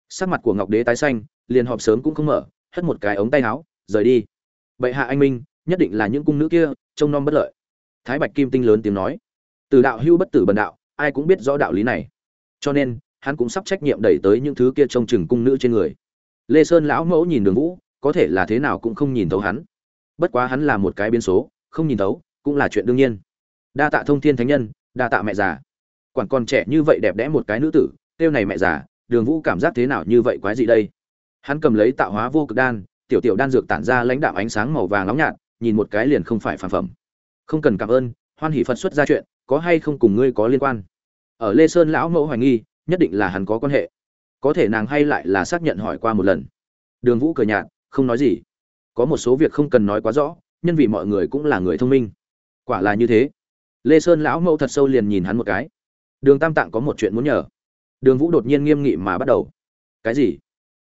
Sắc mặt của ngọc đế tái xanh, liền họp sớm cũng không mở, hất một cái ống tay áo, rời đi. Bệ hạ anh minh, nhất định là những cung nữ kia, trông nom bất lợi. Thái bạch kim tinh lớn tiếng nói. Từ đạo hưu bất tử bần đạo ai cũng biết rõ đạo lý này. Cho nên, hắn cũng sắp trách nhiệm đẩy tới những thứ kia trông chừng cung nữ trên người. Lê sơn lão mẫu nhìn đường vũ, có thể là thế nào cũng không nhìn thấu hắn. Bất quá hắn là một cái biến số, không nhìn thấu, cũng là chuyện đương nhiên. Đa tạ thông thiên thánh nhân, đa tạ mẹ già. Quản còn trẻ như vậy đẹp đẽ một cái nữ tử, tiêu này mẹ già, đường vũ cảm giác thế nào như vậy quái gì đây? Hắn cầm lấy tạo hóa vô cực đan, tiểu tiểu đan dược tản ra lãnh đạo ánh sáng màu vàng nóng nhạt, nhìn một cái liền không phải phản phẩm. Không cần cảm ơn, hoan hỷ phật xuất ra chuyện có hay không cùng ngươi có liên quan? Ở lê sơn lão mẫu hoài nghi, nhất định là hắn có quan hệ. Có thể nàng hay lại là xác nhận hỏi qua một lần. Đường vũ cười nhạt, không nói gì. Có một số việc không cần nói quá rõ, nhân vì mọi người cũng là người thông minh. Quả là như thế. Lê sơn lão mẫu thật sâu liền nhìn hắn một cái. Đường tam tạng có một chuyện muốn nhờ. Đường vũ đột nhiên nghiêm nghị mà bắt đầu. Cái gì?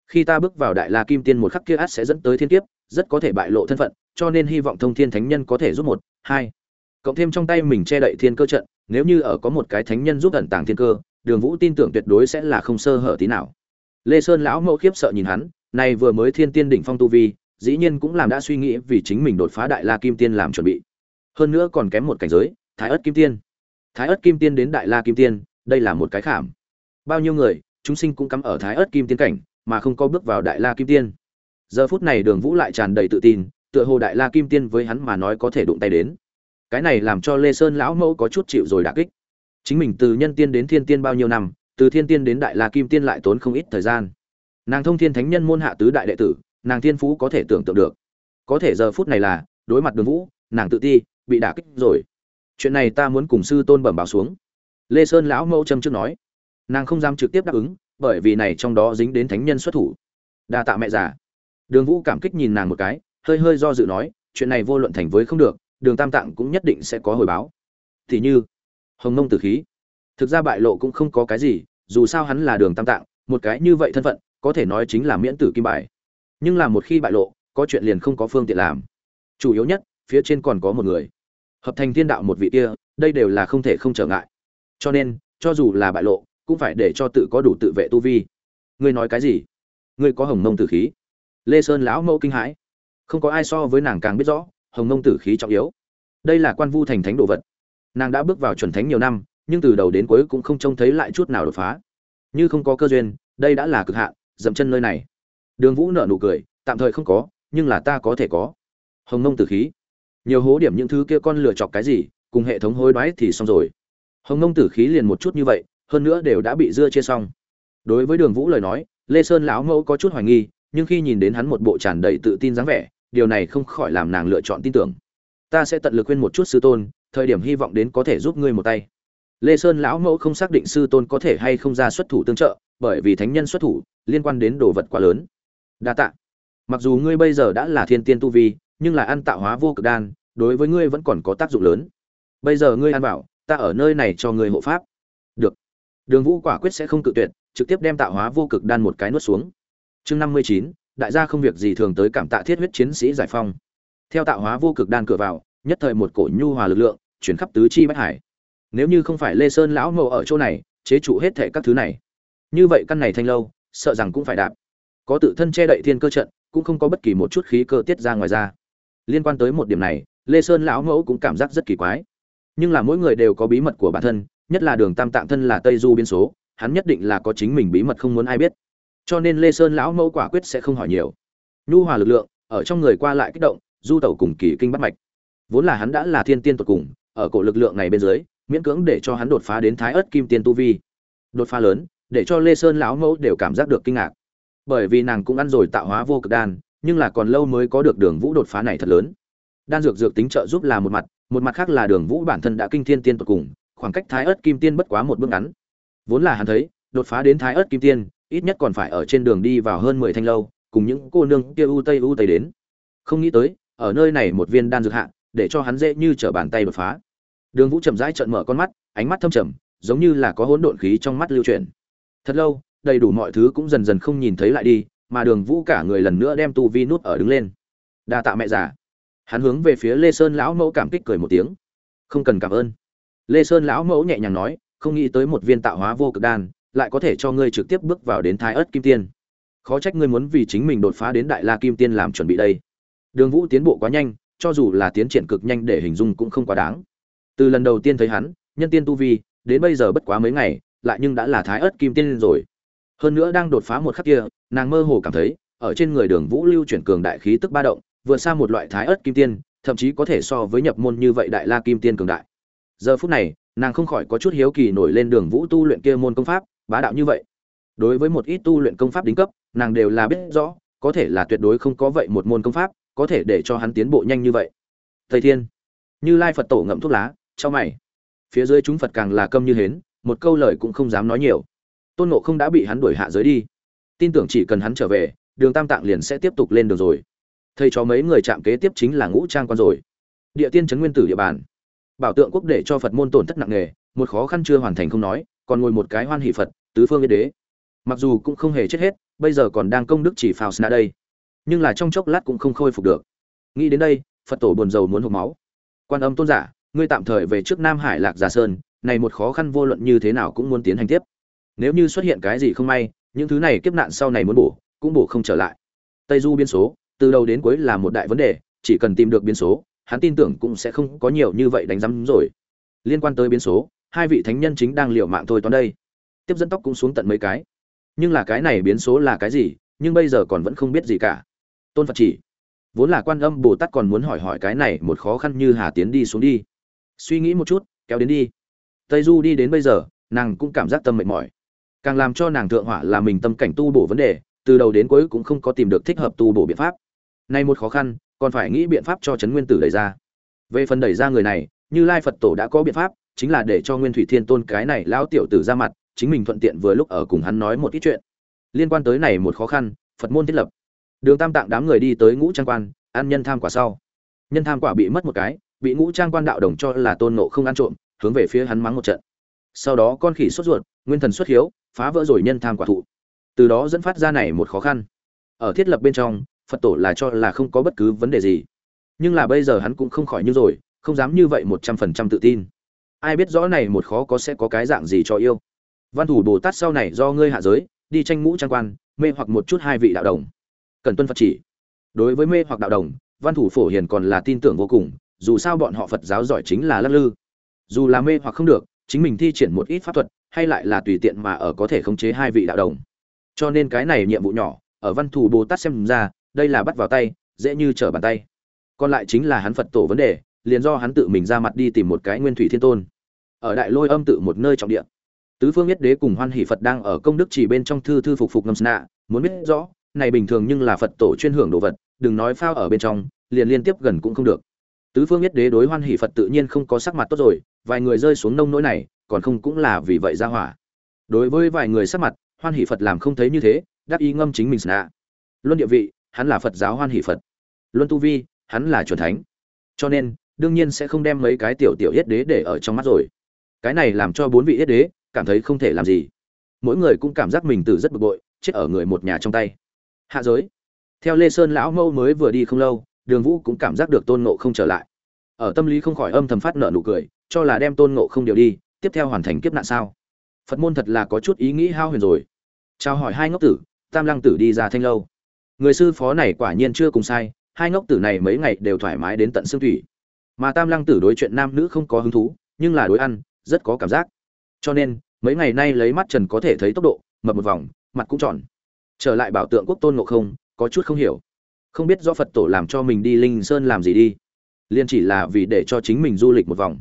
Khi ta bước vào đại la kim tiên một khắc kia át sẽ dẫn tới thiên kiếp, rất có thể bại lộ thân phận, cho nên hy vọng thông thiên thánh nhân có thể giúp một, hai cộng thêm trong tay mình che đậy thiên cơ trận, nếu như ở có một cái thánh nhân giúp ẩn tàng thiên cơ, đường vũ tin tưởng tuyệt đối sẽ là không sơ hở tí nào. Lê sơn lão mẫu khiếp sợ nhìn hắn, này vừa mới thiên tiên đỉnh phong tu vi, dĩ nhiên cũng làm đã suy nghĩ vì chính mình đột phá đại la kim tiên làm chuẩn bị. Hơn nữa còn kém một cảnh giới, thái ất kim tiên. Thái ất kim tiên đến đại la kim tiên, đây là một cái khảm. Bao nhiêu người, chúng sinh cũng cắm ở thái ất kim tiên cảnh, mà không có bước vào đại la kim tiên. Giờ phút này đường vũ lại tràn đầy tự tin, tựa hồ đại la kim tiên với hắn mà nói có thể đụng tay đến cái này làm cho lê sơn lão mẫu có chút chịu rồi đả kích. Chính mình từ nhân tiên đến thiên tiên bao nhiêu năm, từ thiên tiên đến đại la kim tiên lại tốn không ít thời gian. Nàng thông thiên thánh nhân môn hạ tứ đại đệ tử, nàng thiên phú có thể tưởng tượng được. Có thể giờ phút này là, đối mặt đường vũ, nàng tự ti, bị đả kích rồi. Chuyện này ta muốn cùng sư tôn bẩm báo xuống. Lê sơn lão mẫu trâm trước nói. Nàng không dám trực tiếp đáp ứng, bởi vì này trong đó dính đến thánh nhân xuất thủ. Đa tạ mẹ già. Đường vũ cảm kích nhìn nàng một cái, hơi hơi do dự nói, chuyện này vô luận thành với không được đường tam tạng cũng nhất định sẽ có hồi báo. Thì như, hồng nông tử khí. Thực ra bại lộ cũng không có cái gì, dù sao hắn là đường tam tạng, một cái như vậy thân phận, có thể nói chính là miễn tử kim bài. Nhưng là một khi bại lộ, có chuyện liền không có phương tiện làm. Chủ yếu nhất, phía trên còn có một người. Hợp thành thiên đạo một vị kia, đây đều là không thể không trở ngại. Cho nên, cho dù là bại lộ, cũng phải để cho tự có đủ tự vệ tu vi. Ngươi nói cái gì? Ngươi có hồng mông tử khí? Lê sơn lão mẫu kinh hãi. Không có ai so với nàng càng biết rõ hồng ngông tử khí trọng yếu. Đây là quan vu thành thánh đồ vật. Nàng đã bước vào chuẩn thánh nhiều năm, nhưng từ đầu đến cuối cũng không trông thấy lại chút nào đột phá. Như không có cơ duyên, đây đã là cực hạn, dậm chân nơi này. Đường vũ nở nụ cười, tạm thời không có, nhưng là ta có thể có. Hồng ngông tử khí. Nhiều hố điểm những thứ kia con lựa chọc cái gì, cùng hệ thống hối đoái thì xong rồi. Hồng ngông tử khí liền một chút như vậy, hơn nữa đều đã bị dưa chia xong. Đối với đường vũ lời nói, lê sơn lão mẫu có chút hoài nghi, nhưng khi nhìn đến hắn một bộ tràn đầy tự tin dáng vẻ điều này không khỏi làm nàng lựa chọn tin tưởng. Ta sẽ tận lực khuyên một chút sư tôn, thời điểm hy vọng đến có thể giúp ngươi một tay. Lê sơn lão mẫu không xác định sư tôn có thể hay không ra xuất thủ tương trợ, bởi vì thánh nhân xuất thủ, liên quan đến đồ vật quá lớn. Đa tạ. Mặc dù ngươi bây giờ đã là thiên tiên tu vi, nhưng là ăn tạo hóa vô cực đan, đối với ngươi vẫn còn có tác dụng lớn. Bây giờ ngươi ăn bảo, ta ở nơi này cho ngươi hộ pháp. Được. Đường vũ quả quyết sẽ không cự tuyệt, trực tiếp đem tạo hóa vô cực đan một cái nuốt xuống. Chương năm mươi chín đại gia không việc gì thường tới cảm tạ thiết huyết chiến sĩ giải phong. Theo tạo hóa vô cực đan cửa vào, nhất thời một cổ nhu hòa lực lượng chuyển khắp tứ chi bách hải. Nếu như không phải lê sơn lão mộ ở chỗ này, chế trụ hết thệ các thứ này, như vậy căn này thanh lâu, sợ rằng cũng phải đạp. Có tự thân che đậy thiên cơ trận, cũng không có bất kỳ một chút khí cơ tiết ra ngoài ra. Liên quan tới một điểm này, lê sơn lão mẫu cũng cảm giác rất kỳ quái. Nhưng là mỗi người đều có bí mật của bản thân, nhất là đường tam tạng thân là tây du biên số, hắn nhất định là có chính mình bí mật không muốn ai biết cho nên lê sơn lão mẫu quả quyết sẽ không hỏi nhiều. Nhu hòa lực lượng, ở trong người qua lại kích động, du tẩu cùng kỳ kinh bắt mạch. Vốn là hắn đã là thiên tiên tột cùng, ở cổ lực lượng này bên dưới, miễn cưỡng để cho hắn đột phá đến thái ớt kim tiên tu vi. Đột phá lớn, để cho lê sơn lão mẫu đều cảm giác được kinh ngạc. Bởi vì nàng cũng ăn rồi tạo hóa vô cực đan, nhưng là còn lâu mới có được đường vũ đột phá này thật lớn. Đan dược dược tính trợ giúp là một mặt một mặt khác là đường vũ bản thân đã kinh thiên tiên tột cùng, khoảng cách thái ớt kim tiên bất quá một bước ngắn. Vốn là hắn thấy, đột phá đến thái ớt kim tiên ít nhất còn phải ở trên đường đi vào hơn mười thanh lâu, cùng những cô nương kia u tây u tây đến. Không nghĩ tới, ở nơi này một viên đan dược hạ, để cho hắn dễ như trở bàn tay đột phá. Đường vũ chậm rãi trợn mở con mắt, ánh mắt thâm trầm, giống như là có hỗn độn khí trong mắt lưu chuyển. Thật lâu, đầy đủ mọi thứ cũng dần dần không nhìn thấy lại đi, mà đường vũ cả người lần nữa đem tu vi nút ở đứng lên. Đa tạ mẹ già. Hắn hướng về phía lê sơn lão mẫu cảm kích cười một tiếng. Không cần cảm ơn. Lê sơn lão mẫu nhẹ nhàng nói, không nghĩ tới một viên tạo hóa vô cực đan lại có thể cho ngươi trực tiếp bước vào đến thái ớt kim tiên. Khó trách ngươi muốn vì chính mình đột phá đến đại la kim tiên làm chuẩn bị đây. Đường vũ tiến bộ quá nhanh, cho dù là tiến triển cực nhanh để hình dung cũng không quá đáng. Từ lần đầu tiên thấy hắn, nhân tiên tu vi, đến bây giờ bất quá mấy ngày, lại nhưng đã là thái ớt kim tiên rồi. Hơn nữa đang đột phá một khắc kia, nàng mơ hồ cảm thấy, ở trên người đường vũ lưu chuyển cường đại khí tức ba động, vượt xa một loại thái ớt kim tiên, thậm chí có thể so với nhập môn như vậy đại la kim tiên cường đại. Giờ phút này, nàng không khỏi có chút hiếu kỳ nổi lên đường vũ tu luyện kia môn công pháp bá đạo như vậy. Đối với một ít tu luyện công pháp đính cấp, nàng đều là biết rõ, có thể là tuyệt đối không có vậy một môn công pháp, có thể để cho hắn tiến bộ nhanh như vậy. Thầy thiên, như lai phật tổ ngậm thuốc lá cho mày. Phía dưới chúng phật càng là câm như hến, một câu lời cũng không dám nói nhiều. Tôn nộ không đã bị hắn đuổi hạ giới đi. Tin tưởng chỉ cần hắn trở về, đường tam tạng liền sẽ tiếp tục lên đường rồi. Thầy cho mấy người chạm kế tiếp chính là ngũ trang quan rồi. Địa tiên trấn nguyên tử địa bàn. Bảo tượng quốc để cho phật môn tổn thất nặng nề, một khó khăn chưa hoàn thành không nói, còn ngồi một cái hoan hỷ phật tứ phương yên đế. Mặc dù cũng không hề chết hết, bây giờ còn đang công đức chỉ phào sna đây. Nhưng là trong chốc lát cũng không khôi phục được. Nghĩ đến đây, phật tổ buồn rầu muốn hộp máu. Quan âm tôn giả, ngươi tạm thời về trước nam hải lạc già sơn, này một khó khăn vô luận như thế nào cũng muốn tiến hành tiếp. Nếu như xuất hiện cái gì không may, những thứ này kiếp nạn sau này muốn bổ, cũng bổ không trở lại. Tây du biên số, từ đầu đến cuối là một đại vấn đề, chỉ cần tìm được biến số, hắn tin tưởng cũng sẽ không có nhiều như vậy đánh giám rồi. Liên quan tới biến số, hai vị thánh nhân chính đang liều mạng thôi toán đây tiếp dẫn tóc cũng xuống tận mấy cái. Nhưng là cái này biến số là cái gì, nhưng bây giờ còn vẫn không biết gì cả. Tôn phật chỉ, vốn là quan âm bồ tát còn muốn hỏi hỏi cái này một khó khăn như hà tiến đi xuống đi. Suy nghĩ một chút, kéo đến đi. Tây du đi đến bây giờ, nàng cũng cảm giác tâm mệt mỏi. Càng làm cho nàng thượng hỏa là mình tâm cảnh tu bổ vấn đề, từ đầu đến cuối cũng không có tìm được thích hợp tu bổ biện pháp. Nay một khó khăn, còn phải nghĩ biện pháp cho trấn nguyên tử đẩy ra. Về phần đẩy ra người này, như lai phật tổ đã có biện pháp, chính là để cho nguyên thủy thiên tôn cái này lão tiểu tử ra mặt chính mình thuận tiện vừa lúc ở cùng hắn nói một ít chuyện. Liên quan tới này một khó khăn, phật môn thiết lập. Đường tam tạng đám người đi tới ngũ trang quan, ăn nhân tham quả sau. Nhân tham quả bị mất một cái, bị ngũ trang quan đạo đồng cho là tôn nộ không ăn trộm, hướng về phía hắn mắng một trận. Sau đó con khỉ sốt ruột, nguyên thần xuất hiếu, phá vỡ rồi nhân tham quả thụ. Từ đó dẫn phát ra này một khó khăn. Ở thiết lập bên trong, phật tổ là cho là không có bất cứ vấn đề gì. Nhưng là bây giờ hắn cũng không khỏi như rồi, không dám như vậy một trăm phần trăm tự tin. Ai biết rõ này một khó có sẽ có cái dạng gì cho yêu văn thủ bồ tát sau này do ngươi hạ giới, đi tranh ngũ trang quan, mê hoặc một chút hai vị đạo đồng. Cần tuân phật chỉ. Đối với mê hoặc đạo đồng, văn thủ phổ hiền còn là tin tưởng vô cùng, dù sao bọn họ phật giáo giỏi chính là lắc lư. Dù là mê hoặc không được, chính mình thi triển một ít pháp thuật, hay lại là tùy tiện mà ở có thể khống chế hai vị đạo đồng. Cho nên cái này nhiệm vụ nhỏ, ở văn thủ bồ tát xem ra, đây là bắt vào tay, dễ như trở bàn tay. Còn lại chính là hắn phật tổ vấn đề, liền do hắn tự mình ra mặt đi tìm một cái nguyên thủy thiên tôn. Ở đại lôi âm tự một nơi trọng địa tứ phương nhất đế cùng hoan hỷ phật đang ở công đức chỉ bên trong thư thư phục phục ngâm sna, muốn biết rõ, này bình thường nhưng là phật tổ chuyên hưởng đồ vật, đừng nói phao ở bên trong, liền liên tiếp gần cũng không được. Tứ phương nhất đế đối hoan hỷ phật tự nhiên không có sắc mặt tốt rồi, vài người rơi xuống nông nỗi này, còn không cũng là vì vậy ra hỏa. Đối với vài người sắc mặt, hoan hỷ phật làm không thấy như thế đáp ý ngâm chính mình sna. Luân địa vị, hắn là phật giáo hoan hỷ phật. Luân tu vi, hắn là chuẩn thánh. Cho nên, đương nhiên sẽ không đem mấy cái tiểu tiểu yết đế để ở trong mắt rồi. Cái này làm cho bốn vị yết đế cảm thấy không thể làm gì. Mỗi người cũng cảm giác mình từ rất bực bội, chết ở người một nhà trong tay. Hạ giới. Theo lê sơn lão mâu mới vừa đi không lâu, đường vũ cũng cảm giác được tôn nộ không trở lại. Ở tâm lý không khỏi âm thầm phát nợ nụ cười, cho là đem tôn nộ không điều đi, tiếp theo hoàn thành kiếp nạn sao? Phật môn thật là có chút ý nghĩ hao huyền rồi. Chào hỏi hai ngốc tử, tam lăng tử đi ra thanh lâu. Người sư phó này quả nhiên chưa cùng sai, hai ngốc tử này mấy ngày đều thoải mái đến tận xương thủy. Mà tam lăng tử đối chuyện nam nữ không có hứng thú, nhưng là đối ăn, rất có cảm giác cho nên, mấy ngày nay lấy mắt trần có thể thấy tốc độ, mập một vòng, mặt cũng tròn. Trở lại bảo tượng quốc tôn ngộ không, có chút không hiểu. Không biết do phật tổ làm cho mình đi linh sơn làm gì đi. Liền chỉ là vì để cho chính mình du lịch một vòng.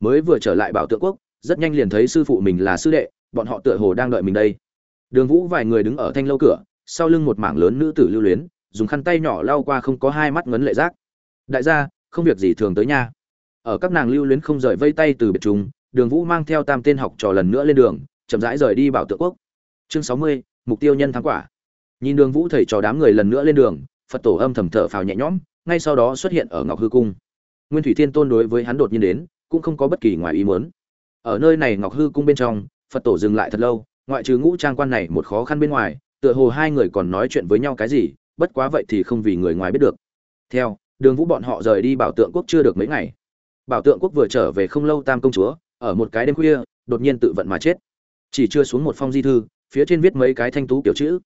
Mới vừa trở lại bảo tượng quốc, rất nhanh liền thấy sư phụ mình là sư đệ, bọn họ tựa hồ đang đợi mình đây. Đường vũ vài người đứng ở thanh lâu cửa, sau lưng một mảng lớn nữ tử lưu luyến, dùng khăn tay nhỏ lau qua không có hai mắt ngấn lệ rác. Đại gia, không việc gì thường tới nha. Ở các nàng lưu luyến không rời vây tay từ biệt chúng đường vũ mang theo tam tên học trò lần nữa lên đường, chậm rãi rời đi bảo tượng quốc. Chương sáu mươi, mục tiêu nhân thắng quả. Nhìn đường vũ thầy trò đám người lần nữa lên đường, phật tổ âm thầm thở phào nhẹ nhõm, ngay sau đó xuất hiện ở ngọc hư cung. Nguyên thủy thiên tôn đối với hắn đột nhiên đến, cũng không có bất kỳ ngoài ý muốn. Ở nơi này ngọc hư cung bên trong, phật tổ dừng lại thật lâu, ngoại trừ ngũ trang quan này một khó khăn bên ngoài, tựa hồ hai người còn nói chuyện với nhau cái gì, bất quá vậy thì không vì người ngoài biết được. Theo, đường vũ bọn họ rời đi bảo tượng quốc chưa được mấy ngày. Bảo tượng quốc vừa trở về không lâu tam công chúa ở một cái đêm khuya, đột nhiên tự vận mà chết. Chỉ chưa xuống một phong di thư, phía trên viết mấy cái thanh tú kiểu chữ.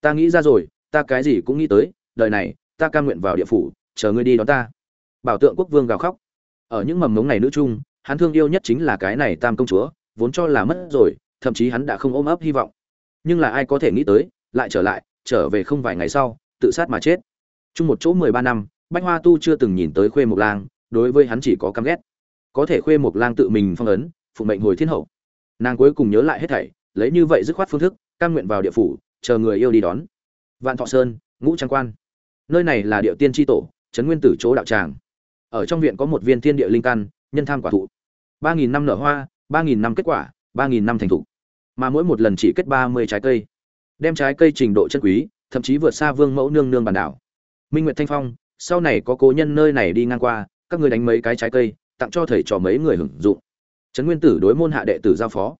Ta nghĩ ra rồi, ta cái gì cũng nghĩ tới, đời này, ta cam nguyện vào địa phủ, chờ ngươi đi đón ta. Bảo tượng quốc vương gào khóc. Ở những mầm mống này nữ trung, hắn thương yêu nhất chính là cái này tam công chúa, vốn cho là mất rồi, thậm chí hắn đã không ôm ấp hy vọng. Nhưng là ai có thể nghĩ tới, lại trở lại, trở về không vài ngày sau, tự sát mà chết. Chung một chỗ mười ba năm, bách hoa tu chưa từng nhìn tới khuê mộc lang, đối với hắn chỉ có căm ghét có thể khuê một lang tự mình phong ấn phụ mệnh hồi thiên hậu. Nàng cuối cùng nhớ lại hết thảy, lấy như vậy dứt khoát phương thức, cam nguyện vào địa phủ, chờ người yêu đi đón. Vạn thọ sơn, ngũ trang quan. Nơi này là địa tiên tri tổ trấn nguyên tử chỗ đạo tràng. Ở trong viện có một viên thiên địa linh căn, nhân tham quả thụ. Ba nghìn năm nở hoa, ba nghìn năm kết quả, ba nghìn năm thành thụ. Mà mỗi một lần chỉ kết ba mươi trái cây. Đem trái cây trình độ chân quý, thậm chí vượt xa vương mẫu nương nương bản đảo. Minh nguyệt thanh phong, sau này có cố nhân nơi này đi ngang qua, các người đánh mấy cái trái cây tặng cho thầy trò mấy người hưởng dụng. Trấn nguyên tử đối môn hạ đệ tử giao phó.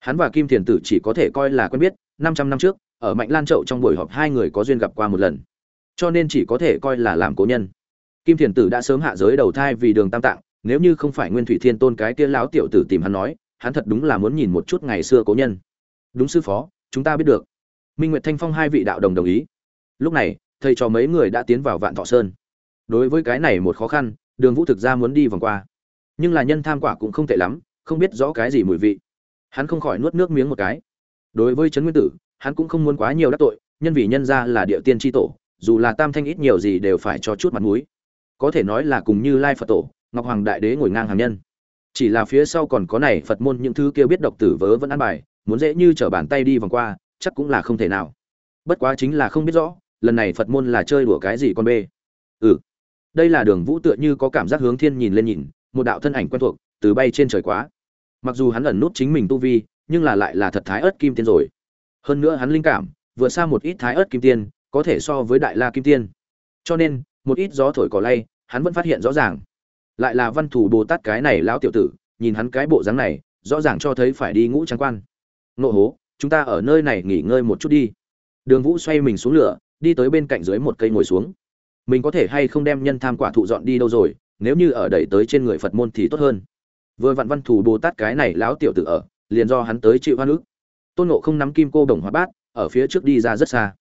Hắn và kim thiền tử chỉ có thể coi là quen biết, năm trăm năm trước, ở mạnh lan trậu trong buổi họp hai người có duyên gặp qua một lần. Cho nên chỉ có thể coi là làm cố nhân. Kim thiền tử đã sớm hạ giới đầu thai vì đường tam tạng, nếu như không phải nguyên thủy thiên tôn cái kia lão tiểu tử tìm hắn nói, hắn thật đúng là muốn nhìn một chút ngày xưa cố nhân. Đúng sư phó, chúng ta biết được. Minh nguyệt thanh phong hai vị đạo đồng đồng ý. Lúc này, thầy cho mấy người đã tiến vào vạn thọ sơn. Đối với cái này một khó khăn, đường vũ thực ra muốn đi vòng qua nhưng là nhân tham quả cũng không tệ lắm, không biết rõ cái gì mùi vị. Hắn không khỏi nuốt nước miếng một cái. Đối với trấn nguyên tử, hắn cũng không muốn quá nhiều đắc tội, nhân vì nhân ra là địa tiên tri tổ, dù là tam thanh ít nhiều gì đều phải cho chút mặt mũi. Có thể nói là cùng như lai phật tổ, ngọc hoàng đại đế ngồi ngang hàng nhân. Chỉ là phía sau còn có này phật môn những thứ kia biết độc tử vớ vẫn ăn bài, muốn dễ như trở bàn tay đi vòng qua, chắc cũng là không thể nào. Bất quá chính là không biết rõ, lần này phật môn là chơi đùa cái gì con bê. Ừ. Đây là đường vũ tựa như có cảm giác hướng thiên nhìn lên nhìn một đạo thân ảnh quen thuộc từ bay trên trời quá. Mặc dù hắn ẩn nút chính mình tu vi, nhưng là lại là thật thái ớt kim tiên rồi. Hơn nữa hắn linh cảm vượt xa một ít thái ớt kim tiên, có thể so với đại la kim tiên. Cho nên, một ít gió thổi cỏ lay, hắn vẫn phát hiện rõ ràng. Lại là văn thủ bồ tát cái này lão tiểu tử, nhìn hắn cái bộ dáng này, rõ ràng cho thấy phải đi ngũ trang quan. Nộ hố, chúng ta ở nơi này nghỉ ngơi một chút đi. Đường vũ xoay mình xuống lửa, đi tới bên cạnh dưới một cây ngồi xuống. Mình có thể hay không đem nhân tham quả thụ dọn đi đâu rồi? Nếu như ở đẩy tới trên người phật môn thì tốt hơn. Vừa vặn văn thủ bồ tát cái này lão tiểu tử ở, liền do hắn tới chịu hoa nước tôn nộ không nắm kim cô đồng hóa bát, ở phía trước đi ra rất xa.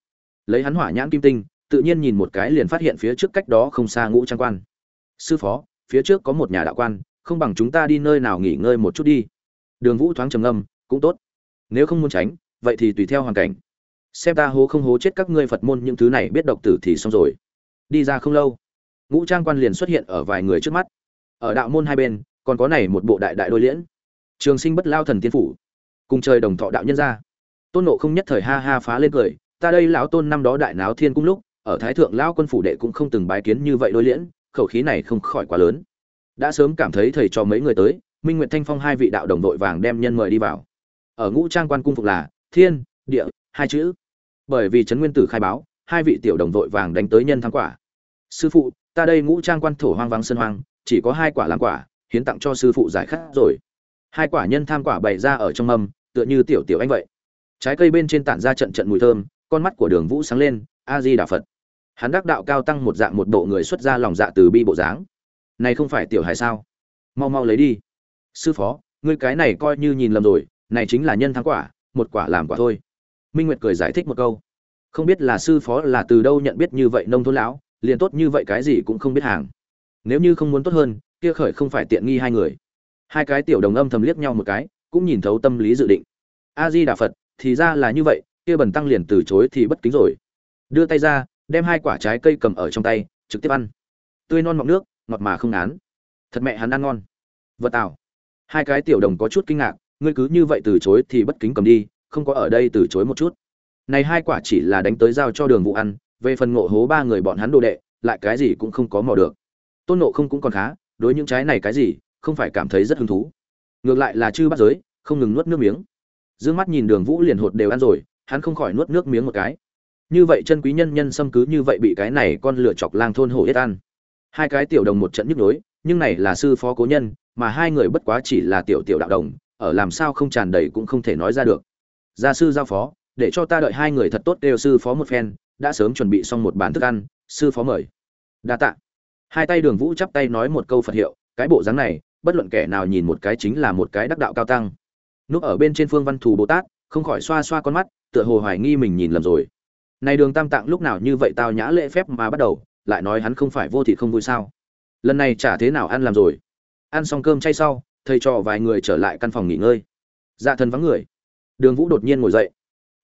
Lấy hắn hỏa nhãn kim tinh, tự nhiên nhìn một cái liền phát hiện phía trước cách đó không xa ngũ trang quan. Sư phó, phía trước có một nhà đạo quan, không bằng chúng ta đi nơi nào nghỉ ngơi một chút đi. Đường vũ thoáng trầm ngâm, cũng tốt. Nếu không muốn tránh, vậy thì tùy theo hoàn cảnh. Xem ta hố không hố chết các ngươi phật môn những thứ này biết độc tử thì xong rồi. Đi ra không lâu ngũ trang quan liền xuất hiện ở vài người trước mắt. Ở đạo môn hai bên, còn có này một bộ đại đại đôi liễn. Trường sinh bất lao thần tiên phủ. Cùng trời đồng thọ đạo nhân ra. Tôn nộ không nhất thời ha ha phá lên cười, ta đây lão tôn năm đó đại náo thiên cung lúc, ở thái thượng lão quân phủ đệ cũng không từng bái kiến như vậy đôi liễn, khẩu khí này không khỏi quá lớn. Đã sớm cảm thấy thầy cho mấy người tới, minh nguyện thanh phong hai vị đạo đồng đội vàng đem nhân mời đi vào. Ở ngũ trang quan cung phục là thiên, địa, hai chữ. Bởi vì trấn nguyên tử khai báo, hai vị tiểu đồng đội vàng đánh tới nhân thắng quả sư phụ, ta đây ngũ trang quan thổ hoang vắng sân hoang, chỉ có hai quả làm quả, hiến tặng cho sư phụ giải khát rồi. Hai quả nhân tham quả bày ra ở trong mâm, tựa như tiểu tiểu anh vậy. Trái cây bên trên tản ra trận trận mùi thơm, con mắt của đường vũ sáng lên a di đà phật. Hắn đắc đạo cao tăng một dạng một bộ người xuất ra lòng dạ từ bi bộ dáng. Này không phải tiểu hài sao? Mau mau lấy đi. Sư phó, ngươi cái này coi như nhìn lầm rồi, này chính là nhân thắng quả, một quả làm quả thôi. Minh nguyệt cười giải thích một câu. Không biết là sư phó là từ đâu nhận biết như vậy nông thôn lão liền tốt như vậy cái gì cũng không biết hàng. Nếu như không muốn tốt hơn, kia khởi không phải tiện nghi hai người. Hai cái tiểu đồng âm thầm liếc nhau một cái, cũng nhìn thấu tâm lý dự định. A di đà phật, thì ra là như vậy, kia bần tăng liền từ chối thì bất kính rồi. Đưa tay ra, đem hai quả trái cây cầm ở trong tay, trực tiếp ăn. Tươi non mọng nước, ngọt mà không án thật mẹ hắn ăn ngon. Vật tảo hai cái tiểu đồng có chút kinh ngạc, ngươi cứ như vậy từ chối thì bất kính cầm đi, không có ở đây từ chối một chút. Này hai quả chỉ là đánh tới giao cho đường vụ ăn về phần ngộ hố ba người bọn hắn đồ đệ, lại cái gì cũng không có mò được. Tôn nộ không cũng còn khá, đối những trái này cái gì, không phải cảm thấy rất hứng thú. Ngược lại là chư bắt giới, không ngừng nuốt nước miếng. D ư ơ n g mắt nhìn đường vũ liền hột đều ăn rồi, hắn không khỏi nuốt nước miếng một cái. Như vậy chân quý nhân nhân xâm cứ như vậy bị cái này con lửa chọc lang thôn hổ yết ăn. Hai cái tiểu đồng một trận nhức nhối, nhưng này là sư phó cố nhân, mà hai người bất quá chỉ là tiểu tiểu đạo đồng, ở làm sao không tràn đầy cũng không thể nói ra được. Gia sư giao phó, để cho ta đợi hai người thật tốt đều sư phó một phen đã sớm chuẩn bị xong một bàn thức ăn, sư phó mời. Đa tạ. Hai tay đường vũ chắp tay nói một câu phật hiệu, cái bộ dáng này, bất luận kẻ nào nhìn một cái chính là một cái đắc đạo cao tăng. Núp ở bên trên phương văn thù bồ tát, không khỏi xoa xoa con mắt, tựa hồ hoài nghi mình nhìn lầm rồi. Này đường tam tạng lúc nào như vậy tao nhã lễ phép mà bắt đầu, lại nói hắn không phải vô thị không vui sao? Lần này chả thế nào ăn làm rồi? Ăn xong cơm chay sau, thầy trò vài người trở lại căn phòng nghỉ ngơi. Dạ thần vắng người. Đường vũ đột nhiên ngồi dậy.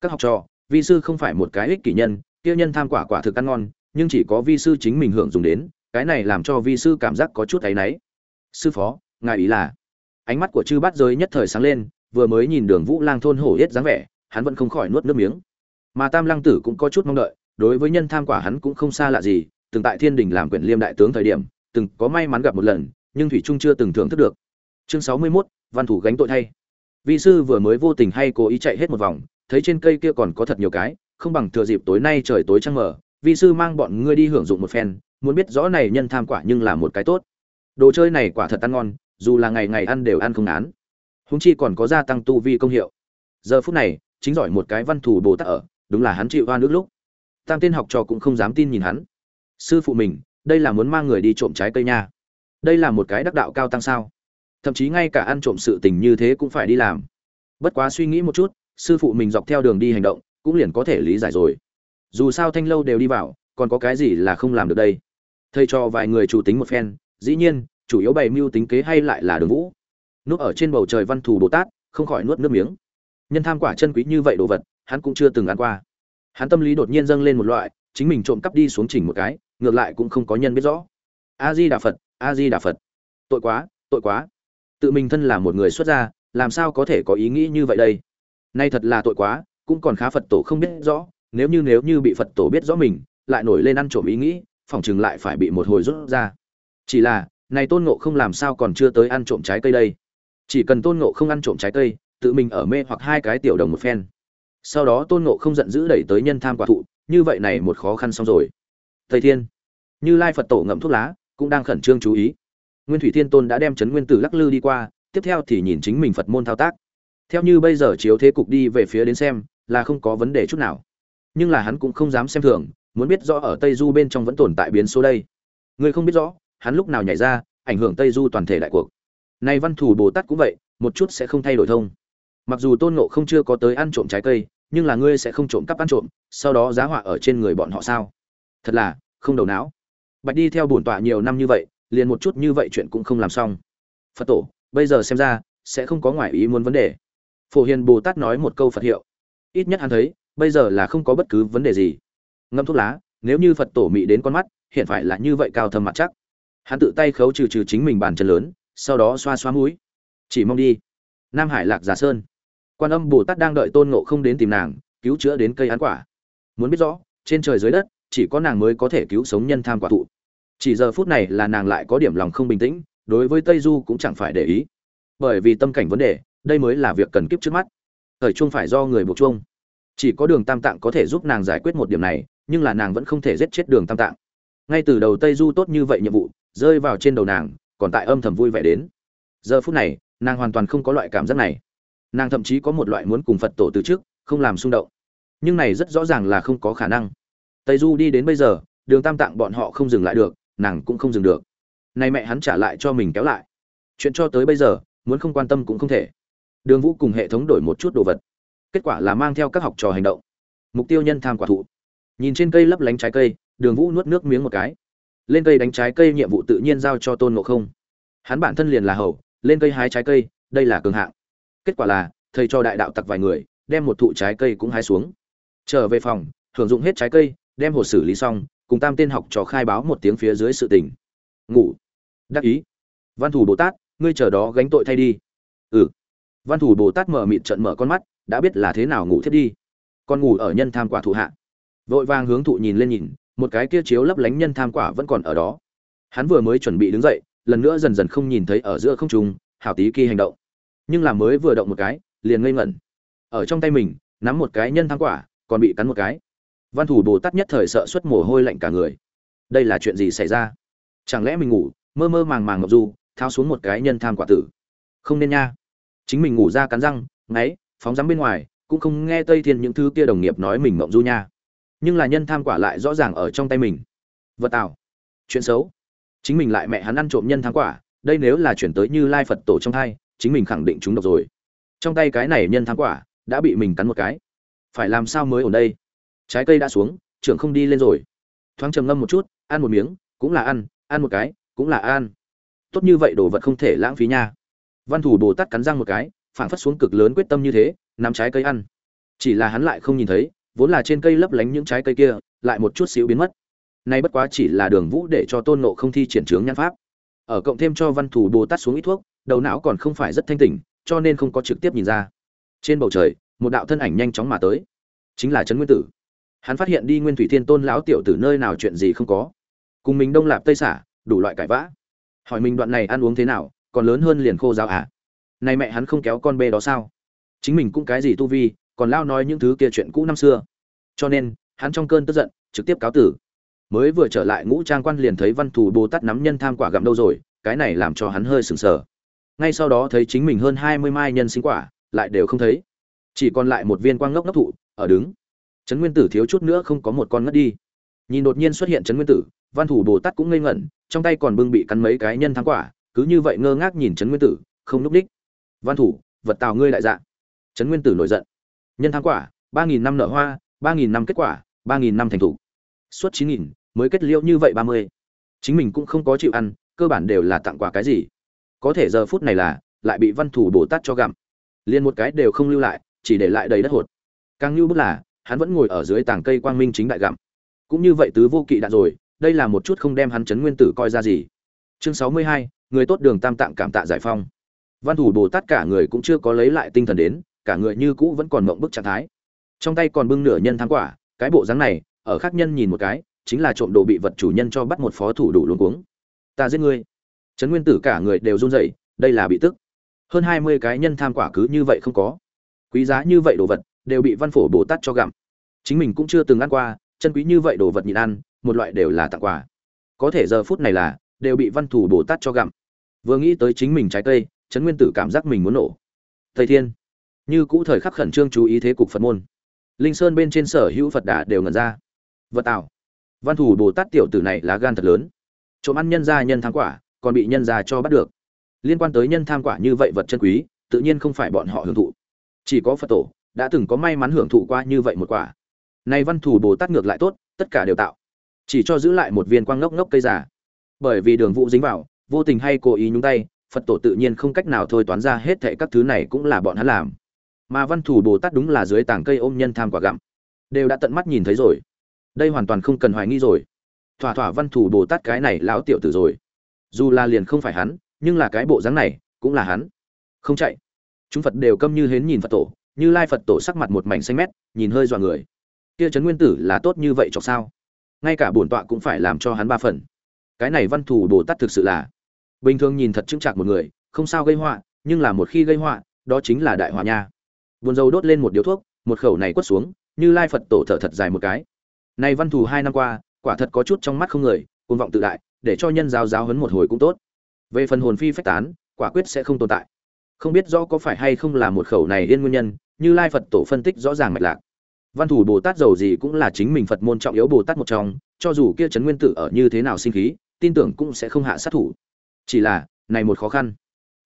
Các học trò, vi sư không phải một cái ích kỷ nhân kia nhân tham quả quả thực ăn ngon nhưng chỉ có vi sư chính mình hưởng dùng đến cái này làm cho vi sư cảm giác có chút áy náy. Sư phó ngài ý là? Ánh mắt của chư bát giới nhất thời sáng lên vừa mới nhìn đường vũ lang thôn hổ yết dáng vẻ hắn vẫn không khỏi nuốt nước miếng. Mà tam lăng tử cũng có chút mong đợi đối với nhân tham quả hắn cũng không xa lạ gì từng tại thiên đình làm quyền liêm đại tướng thời điểm từng có may mắn gặp một lần nhưng thủy trung chưa từng thưởng thức được. Chương sáu mươi 61, văn thủ gánh tội thay. Vi sư vừa mới vô tình hay cố ý chạy hết một vòng thấy trên cây kia còn có thật nhiều cái không bằng thừa dịp tối nay trời tối trăng mờ vị sư mang bọn ngươi đi hưởng dụng một phen, muốn biết rõ này nhân tham quả nhưng là một cái tốt. Đồ chơi này quả thật ăn ngon, dù là ngày ngày ăn đều ăn không án húng chi còn có gia tăng tu vi công hiệu. Giờ phút này, chính giỏi một cái văn thủ bồ tát ở, đúng là hắn chịu oan nước lúc. Tam tên học trò cũng không dám tin nhìn hắn. Sư phụ mình, đây là muốn mang người đi trộm trái cây nha. Đây là một cái đắc đạo cao tăng sao? Thậm chí ngay cả ăn trộm sự tình như thế cũng phải đi làm. Bất quá suy nghĩ một chút, sư phụ mình dọc theo đường đi hành động cũng liền có thể lý giải rồi. Dù sao thanh lâu đều đi vào, còn có cái gì là không làm được đây? Thầy cho vài người chủ tính một phen, dĩ nhiên, chủ yếu bày mưu tính kế hay lại là đường vũ. Núp ở trên bầu trời văn thù bồ tát, không khỏi nuốt nước miếng. Nhân tham quả chân quý như vậy đồ vật, hắn cũng chưa từng ăn qua. Hắn tâm lý đột nhiên dâng lên một loại, chính mình trộm cắp đi xuống chỉnh một cái, ngược lại cũng không có nhân biết rõ. A di đà phật a di đà phật. Tội quá tội quá. Tự mình thân là một người xuất gia, làm sao có thể có ý nghĩ như vậy đây? Nay thật là tội quá cũng còn khá phật tổ không biết rõ, nếu như nếu như bị phật tổ biết rõ mình, lại nổi lên ăn trộm ý nghĩ phỏng chừng lại phải bị một hồi rút ra. Chỉ là, này tôn ngộ không làm sao còn chưa tới ăn trộm trái cây đây? Chỉ cần tôn ngộ không ăn trộm trái cây, tự mình ở mê hoặc hai cái tiểu đồng một phen. Sau đó tôn ngộ không giận dữ đẩy tới nhân tham quả thụ, như vậy này một khó khăn xong rồi. Thầy thiên, như lai phật tổ ngậm thuốc lá, cũng đang khẩn trương chú ý. Nguyên thủy thiên tôn đã đem chấn nguyên tử lắc lư đi qua, tiếp theo thì nhìn chính mình phật môn thao tác. Theo như bây giờ chiếu thế cục đi về phía đến xem là không có vấn đề chút nào. Nhưng là hắn cũng không dám xem thường, muốn biết rõ ở tây du bên trong vẫn tồn tại biến số đây. Người không biết rõ, hắn lúc nào nhảy ra, ảnh hưởng tây du toàn thể đại cuộc. Nay văn thủ bồ tát cũng vậy, một chút sẽ không thay đổi thông. Mặc dù tôn ngộ không chưa có tới ăn trộm trái cây, nhưng là ngươi sẽ không trộm cắp ăn trộm, sau đó giá họa ở trên người bọn họ sao? Thật là, không đầu não. Bạch đi theo bổn tọa nhiều năm như vậy, liền một chút như vậy chuyện cũng không làm xong. Phật tổ, bây giờ xem ra, sẽ không có ngoại ý muốn vấn đề. Phổ hiền bồ tát nói một câu phật hiệu ít nhất hắn thấy, bây giờ là không có bất cứ vấn đề gì. Ngâm thuốc lá, nếu như phật tổ mị đến con mắt, hiện phải là như vậy cao thâm mặt chắc. Hắn tự tay khấu trừ trừ chính mình bàn chân lớn, sau đó xoa xoa mũi. Chỉ mong đi. Nam hải lạc giả sơn. Quan âm bồ tát đang đợi tôn ngộ không đến tìm nàng, cứu chữa đến cây án quả. Muốn biết rõ, trên trời dưới đất, chỉ có nàng mới có thể cứu sống nhân tham quả thụ. Chỉ giờ phút này là nàng lại có điểm lòng không bình tĩnh, đối với tây du cũng chẳng phải để ý. Bởi vì tâm cảnh vấn đề, đây mới là việc cần kiếp trước mắt thời chuông phải do người buộc chuông. Chỉ có đường tam tạng có thể giúp nàng giải quyết một điểm này, nhưng là nàng vẫn không thể giết chết đường tam tạng. Ngay từ đầu tây du tốt như vậy nhiệm vụ, rơi vào trên đầu nàng, còn tại âm thầm vui vẻ đến. Giờ phút này, nàng hoàn toàn không có loại cảm giác này. Nàng thậm chí có một loại muốn cùng phật tổ từ trước, không làm xung động. Nhưng này rất rõ ràng là không có khả năng. Tây du đi đến bây giờ, đường tam tạng bọn họ không dừng lại được, nàng cũng không dừng được. Nay mẹ hắn trả lại cho mình kéo lại. Chuyện cho tới bây giờ, muốn không quan tâm cũng không thể đường vũ cùng hệ thống đổi một chút đồ vật. Kết quả là mang theo các học trò hành động. Mục tiêu nhân tham quả thụ. Nhìn trên cây lấp lánh trái cây, đường vũ nuốt nước miếng một cái. Lên cây đánh trái cây nhiệm vụ tự nhiên giao cho tôn ngộ không. Hắn bản thân liền là hầu, lên cây hái trái cây, đây là cường hạng. Kết quả là, thầy cho đại đạo tặc vài người, đem một thụ trái cây cũng hái xuống. Trở về phòng, hưởng dụng hết trái cây, đem hồ xử lý xong, cùng tam tên học trò khai báo một tiếng phía dưới sự tình. Ngủ. Đắc ý. Văn thủ bồ tát, ngươi chờ đó gánh tội thay đi. Ừ văn thủ bồ tát mở mịt trận mở con mắt, đã biết là thế nào ngủ thiết đi. Con ngủ ở nhân tham quả thủ hạ. Vội vàng hướng thụ nhìn lên nhìn, một cái kia chiếu lấp lánh nhân tham quả vẫn còn ở đó. Hắn vừa mới chuẩn bị đứng dậy, lần nữa dần dần không nhìn thấy ở giữa không trung, hảo tí kỳ hành động. Nhưng là mới vừa động một cái, liền ngây ngẩn. Ở trong tay mình, nắm một cái nhân tham quả, còn bị cắn một cái. Văn thủ bồ tát nhất thời sợ xuất mồ hôi lạnh cả người. Đây là chuyện gì xảy ra? Chẳng lẽ mình ngủ, mơ mơ màng màng ngọc du thao xuống một cái nhân tham quả tử? Không nên nha chính mình ngủ ra cắn răng, ngáy, phóng rắm bên ngoài, cũng không nghe tây thiên những thứ kia đồng nghiệp nói mình mộng du nha. Nhưng là nhân tham quả lại rõ ràng ở trong tay mình. Vật tạo chuyện xấu. Chính mình lại mẹ hắn ăn trộm nhân tham quả, đây nếu là chuyển tới như lai phật tổ trong thai, chính mình khẳng định chúng độc rồi. Trong tay cái này nhân tham quả, đã bị mình cắn một cái. Phải làm sao mới ở đây? Trái cây đã xuống, trưởng không đi lên rồi. Thoáng trầm ngâm một chút, ăn một miếng, cũng là ăn ăn một cái, cũng là ăn. Tốt như vậy đồ vật không thể lãng phí nha văn thủ bồ tát cắn răng một cái, phảng phất xuống cực lớn quyết tâm như thế, nắm trái cây ăn. Chỉ là hắn lại không nhìn thấy, vốn là trên cây lấp lánh những trái cây kia, lại một chút xíu biến mất. Nay bất quá chỉ là đường vũ để cho tôn nộ không thi triển trướng nhan pháp. Ở cộng thêm cho văn thủ bồ tát xuống ít thuốc, đầu não còn không phải rất thanh tỉnh, cho nên không có trực tiếp nhìn ra. Trên bầu trời, một đạo thân ảnh nhanh chóng mà tới. Chính là trấn nguyên tử. Hắn phát hiện đi nguyên thủy thiên tôn lão tiểu tử nơi nào chuyện gì không có. Cùng mình đông lạp tây xả, đủ loại cãi vã. Hỏi mình đoạn này ăn uống thế nào còn lớn hơn liền khô giáo à? Này mẹ hắn không kéo con bê đó sao? Chính mình cũng cái gì tu vi, còn lao nói những thứ kia chuyện cũ năm xưa. Cho nên, hắn trong cơn tức giận, trực tiếp cáo tử. Mới vừa trở lại ngũ trang quan liền thấy văn thù bồ tát nắm nhân tham quả gặm đâu rồi, cái này làm cho hắn hơi sừng sờ. Ngay sau đó thấy chính mình hơn hai mươi mai nhân sinh quả, lại đều không thấy. Chỉ còn lại một viên quang ngốc ngốc thụ, ở đứng. Trấn nguyên tử thiếu chút nữa không có một con ngất đi. Nhìn đột nhiên xuất hiện trấn nguyên tử, văn thủ bồ tát cũng ngây ngẩn, trong tay còn bưng bị cắn mấy cái nhân tham quả cứ như vậy ngơ ngác nhìn trấn nguyên tử, không núp đích. Văn thủ, vật tào ngươi đại dạng trấn nguyên tử nổi giận. Nhân thắng quả, ba nghìn năm nở hoa, ba nghìn năm kết quả, ba nghìn năm thành thủ. Suốt chín nghìn, mới kết liễu như vậy ba mươi. Chính mình cũng không có chịu ăn, cơ bản đều là tặng quà cái gì. Có thể giờ phút này là, lại bị văn thủ bồ tát cho gặm. Liền một cái đều không lưu lại, chỉ để lại đầy đất hột. Càng như bức là, hắn vẫn ngồi ở dưới tảng cây quang minh chính đại gặm. Cũng như vậy tứ vô kỵ đạn rồi, đây là một chút không đem hắn chấn nguyên tử coi ra gì. Chương sáu mươi hai người tốt đường tam tạng cảm tạ giải phong. Văn thủ bồ tát cả người cũng chưa có lấy lại tinh thần đến, cả người như cũ vẫn còn mộng bức trạng thái. Trong tay còn bưng nửa nhân thắng quả, cái bộ dáng này, ở khác nhân nhìn một cái, chính là trộm đồ bị vật chủ nhân cho bắt một phó thủ đủ luống cuống. Ta giết ngươi. Trấn nguyên tử cả người đều run rẩy, đây là bị tức. Hơn hai mươi cái nhân tham quả cứ như vậy không có. Quý giá như vậy đồ vật, đều bị văn phổ bồ tát cho gặm. Chính mình cũng chưa từng ăn qua, chân quý như vậy đồ vật nhịn ăn, một loại đều là tặng quà. Có thể giờ phút này là, đều bị văn thủ bồ tát cho gặm vừa nghĩ tới chính mình trái cây, trấn nguyên tử cảm giác mình muốn nổ. Thầy thiên, như cũ thời khắc khẩn trương chú ý thế cục phật môn. Linh sơn bên trên sở hữu phật đà đều ngẩn ra. Vật tạo. Văn thủ bồ tát tiểu tử này là gan thật lớn. Trộm ăn nhân gia nhân tham quả, còn bị nhân gia cho bắt được. Liên quan tới nhân tham quả như vậy vật chân quý, tự nhiên không phải bọn họ hưởng thụ. Chỉ có phật tổ đã từng có may mắn hưởng thụ qua như vậy một quả. Nay văn thủ bồ tát ngược lại tốt, tất cả đều tạo. Chỉ cho giữ lại một viên quang ngốc ngốc cây giả bởi vì đường vũ dính vào vô tình hay cố ý nhúng tay, phật tổ tự nhiên không cách nào thôi toán ra hết thệ các thứ này cũng là bọn hắn làm. Mà văn thủ bồ tát đúng là dưới tảng cây ôm nhân tham quả gặm, đều đã tận mắt nhìn thấy rồi. Đây hoàn toàn không cần hoài nghi rồi. Thỏa thỏa văn thủ bồ tát cái này lão tiểu tử rồi. Dù là liền không phải hắn, nhưng là cái bộ dáng này, cũng là hắn. Không chạy. Chúng phật đều câm như hến nhìn phật tổ, như lai phật tổ sắc mặt một mảnh xanh mét, nhìn hơi dọa người. Kia trấn nguyên tử là tốt như vậy chọc sao? Ngay cả bổn tọa cũng phải làm cho hắn ba phần. Cái này văn thủ bồ tát thực sự là bình thường nhìn thật chững chạc một người, không sao gây họa, nhưng là một khi gây họa, đó chính là đại họa nha. Buồn dầu đốt lên một điếu thuốc, một khẩu này quất xuống, như lai phật tổ thở thật dài một cái. Này văn thù hai năm qua, quả thật có chút trong mắt không người côn vọng tự đại, để cho nhân giáo giáo hấn một hồi cũng tốt. Về phần hồn phi phách tán, quả quyết sẽ không tồn tại. Không biết rõ có phải hay không là một khẩu này yên nguyên nhân, như lai phật tổ phân tích rõ ràng mạch lạc. Văn thủ bồ tát giàu gì cũng là chính mình phật môn trọng yếu bồ tát một trong, cho dù kia trấn nguyên tử ở như thế nào sinh khí, tin tưởng cũng sẽ không hạ sát thủ chỉ là, này một khó khăn,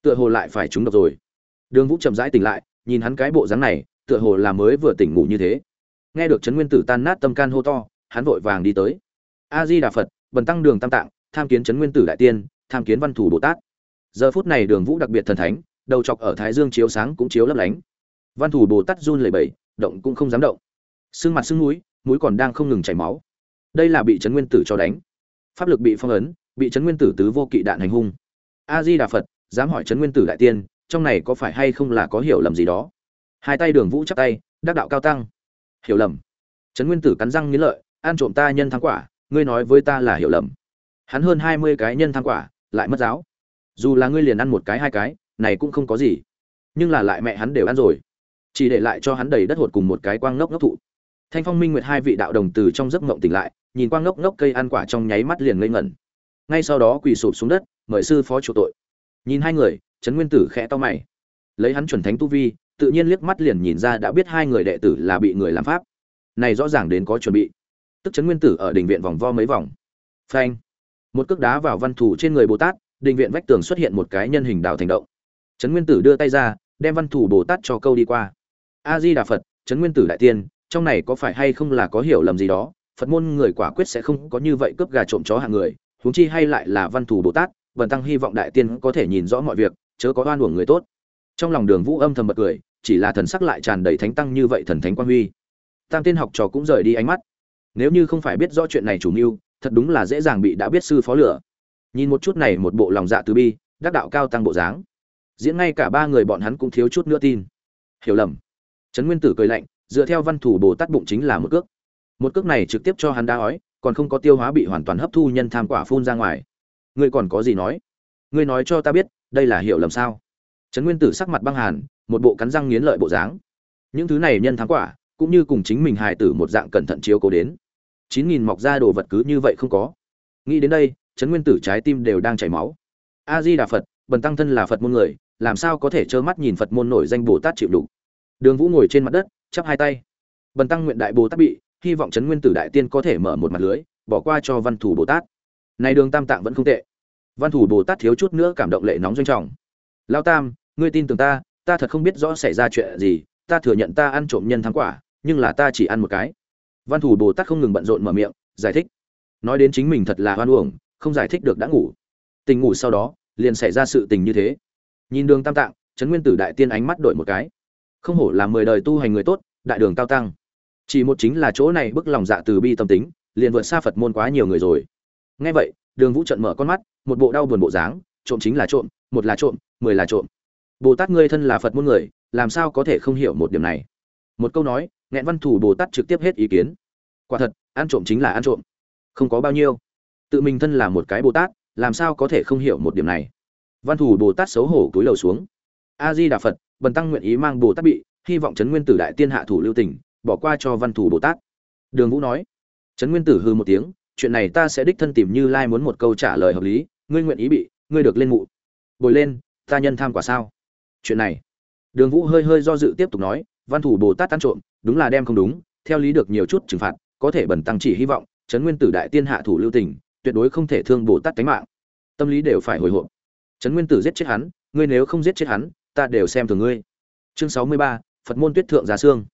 tựa hồ lại phải trúng độc rồi. Đường vũ chậm rãi tỉnh lại, nhìn hắn cái bộ dáng này, tựa hồ là mới vừa tỉnh ngủ như thế. Nghe được trấn nguyên tử tan nát tâm can hô to, hắn vội vàng đi tới. A di đà phật, bần tăng đường tam tạng, tham kiến trấn nguyên tử đại tiên, tham kiến văn thủ bồ tát. Giờ phút này đường vũ đặc biệt thần thánh, đầu chọc ở thái dương chiếu sáng cũng chiếu lấp lánh. Văn thủ bồ tát run lẩy bẩy, động cũng không dám động. Xương mặt xương mũi mũi còn đang không ngừng chảy máu. Đây là bị trấn nguyên tử cho đánh. Pháp lực bị phong ấn bị trấn nguyên tử tứ vô kỵ đạn hành hung. A di đà phật, dám hỏi trấn nguyên tử đại tiên, trong này có phải hay không là có hiểu lầm gì đó? Hai tay đường vũ chắp tay, đắc đạo cao tăng. Hiểu lầm. Trấn nguyên tử cắn răng nghĩ lợi, ăn trộm ta nhân thắng quả, ngươi nói với ta là hiểu lầm. Hắn hơn hai mươi cái nhân thắng quả, lại mất giáo. Dù là ngươi liền ăn một cái hai cái, này cũng không có gì. Nhưng là lại mẹ hắn đều ăn rồi. Chỉ để lại cho hắn đầy đất hột cùng một cái quang ngốc ngốc thụ. Thanh phong minh nguyệt hai vị đạo đồng từ trong giấc ngộng tỉnh lại, nhìn quang ngốc ngốc cây ăn quả trong nháy mắt liền ngây ngẩn ngay sau đó quỳ sụp xuống đất, mời sư phó chủ tội. Nhìn hai người, trấn nguyên tử khẽ to mày. Lấy hắn chuẩn thánh tu vi, tự nhiên liếc mắt liền nhìn ra đã biết hai người đệ tử là bị người làm pháp. Này rõ ràng đến có chuẩn bị. Tức trấn nguyên tử ở đình viện vòng vo mấy vòng. Phanh. Một cước đá vào văn thủ trên người bồ tát đình viện vách tường xuất hiện một cái nhân hình đạo thành động. Trấn nguyên tử đưa tay ra, đem văn thủ bồ tát cho câu đi qua. A di đà phật trấn nguyên tử đại tiên, trong này có phải hay không là có hiểu lầm gì đó? Phật môn người quả quyết sẽ không có như vậy cướp gà trộm chó hạng người huống chi hay lại là văn thủ bồ tát vần tăng hy vọng đại tiên có thể nhìn rõ mọi việc, chớ có oan uổng người tốt. Trong lòng đường vũ âm thầm bật cười, chỉ là thần sắc lại tràn đầy thánh tăng như vậy thần thánh quan huy. Tam tiên học trò cũng rời đi ánh mắt. Nếu như không phải biết rõ chuyện này chủ mưu, thật đúng là dễ dàng bị đã biết sư phó lửa. Nhìn một chút này một bộ lòng dạ từ bi, đắc đạo cao tăng bộ dáng. Diễn ngay cả ba người bọn hắn cũng thiếu chút nữa tin. Hiểu lầm. Trấn nguyên tử cười lạnh, dựa theo văn thủ bồ tát bụng chính là một cước. Một cước này trực tiếp cho hắn đá ói còn không có tiêu hóa bị hoàn toàn hấp thu nhân tham quả phun ra ngoài. Ngươi còn có gì nói? Ngươi nói cho ta biết, đây là hiểu lầm sao? Trấn nguyên tử sắc mặt băng hàn, một bộ cắn răng nghiến lợi bộ dáng. Những thứ này nhân thắng quả, cũng như cùng chính mình hài tử một dạng cẩn thận chiếu cố đến. Chín nghìn mọc ra đồ vật cứ như vậy không có. Nghĩ đến đây, trấn nguyên tử trái tim đều đang chảy máu. A di đà phật, bần tăng thân là phật môn người, làm sao có thể trơ mắt nhìn phật môn nổi danh bồ tát chịu đủ đường vũ ngồi trên mặt đất, chắp hai tay. Bần tăng nguyện đại bồ tát bị hy vọng trấn nguyên tử đại tiên có thể mở một mặt lưới, bỏ qua cho văn thủ bồ tát. Này đường tam tạng vẫn không tệ. Văn thủ bồ tát thiếu chút nữa cảm động lệ nóng doanh trọng. Lao tam, ngươi tin tưởng ta ta thật không biết rõ xảy ra chuyện gì, ta thừa nhận ta ăn trộm nhân thắng quả, nhưng là ta chỉ ăn một cái. Văn thủ bồ tát không ngừng bận rộn mở miệng, giải thích. Nói đến chính mình thật là hoan uổng, không giải thích được đã ngủ. Tình ngủ sau đó, liền xảy ra sự tình như thế. Nhìn đường tam tạng, trấn nguyên tử đại tiên ánh mắt đổi một cái. Không hổ là mười đời tu hành người tốt, đại đường cao tăng chỉ một chính là chỗ này bức lòng dạ từ bi tâm tính, liền vượt xa phật môn quá nhiều người rồi. Nghe vậy, đường vũ trận mở con mắt, một bộ đau buồn bộ dáng, trộm chính là trộm, một là trộm, mười là trộm. Bồ tát ngươi thân là phật môn người, làm sao có thể không hiểu một điểm này? Một câu nói, nghẹn văn thủ bồ tát trực tiếp hết ý kiến. Quả thật, ăn trộm chính là ăn trộm. Không có bao nhiêu. Tự mình thân là một cái bồ tát, làm sao có thể không hiểu một điểm này? Văn thủ bồ tát xấu hổ túi lầu xuống. A di đà phật, bần tăng nguyện ý mang bồ tát bị, hy vọng trấn nguyên tử đại tiên hạ thủ lưu tỉnh bỏ qua cho văn thủ bồ tát. Đường vũ nói, trấn nguyên tử hư một tiếng, chuyện này ta sẽ đích thân tìm như lai muốn một câu trả lời hợp lý, ngươi nguyện ý bị, ngươi được lên mụ. Bồi lên, ta nhân tham quả sao? Chuyện này, đường vũ hơi hơi do dự tiếp tục nói, văn thủ bồ tát tan trộm, đúng là đem không đúng, theo lý được nhiều chút trừng phạt, có thể bẩn tăng chỉ hy vọng, trấn nguyên tử đại tiên hạ thủ lưu tình, tuyệt đối không thể thương bồ tát tánh mạng. Tâm lý đều phải hồi hộp. Trấn nguyên tử giết chết hắn, ngươi nếu không giết chết hắn, ta đều xem thường ngươi. Chương sáu mươi ba, phật môn tuyết thượng giá xương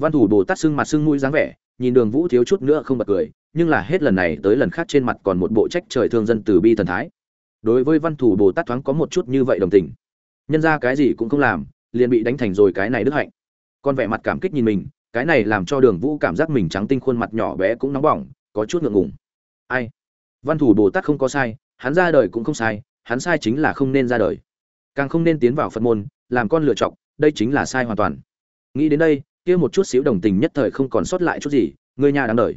văn thủ bồ tát xưng mặt xưng mũi dáng vẻ, nhìn đường vũ thiếu chút nữa không bật cười, nhưng là hết lần này tới lần khác trên mặt còn một bộ trách trời thương dân từ bi thần thái. Đối với văn thủ bồ tát thoáng có một chút như vậy đồng tình. Nhân ra cái gì cũng không làm, liền bị đánh thành rồi cái này đức hạnh. Con vẻ mặt cảm kích nhìn mình, cái này làm cho đường vũ cảm giác mình trắng tinh khuôn mặt nhỏ bé cũng nóng bỏng, có chút ngượng ngùng. Ai? Văn thủ bồ tát không có sai, hắn ra đời cũng không sai, hắn sai chính là không nên ra đời. Càng không nên tiến vào phật môn, làm con lựa chọc đây chính là sai hoàn toàn. Nghĩ đến đây kia một chút xíu đồng tình nhất thời không còn sót lại chút gì người nhà đáng đời.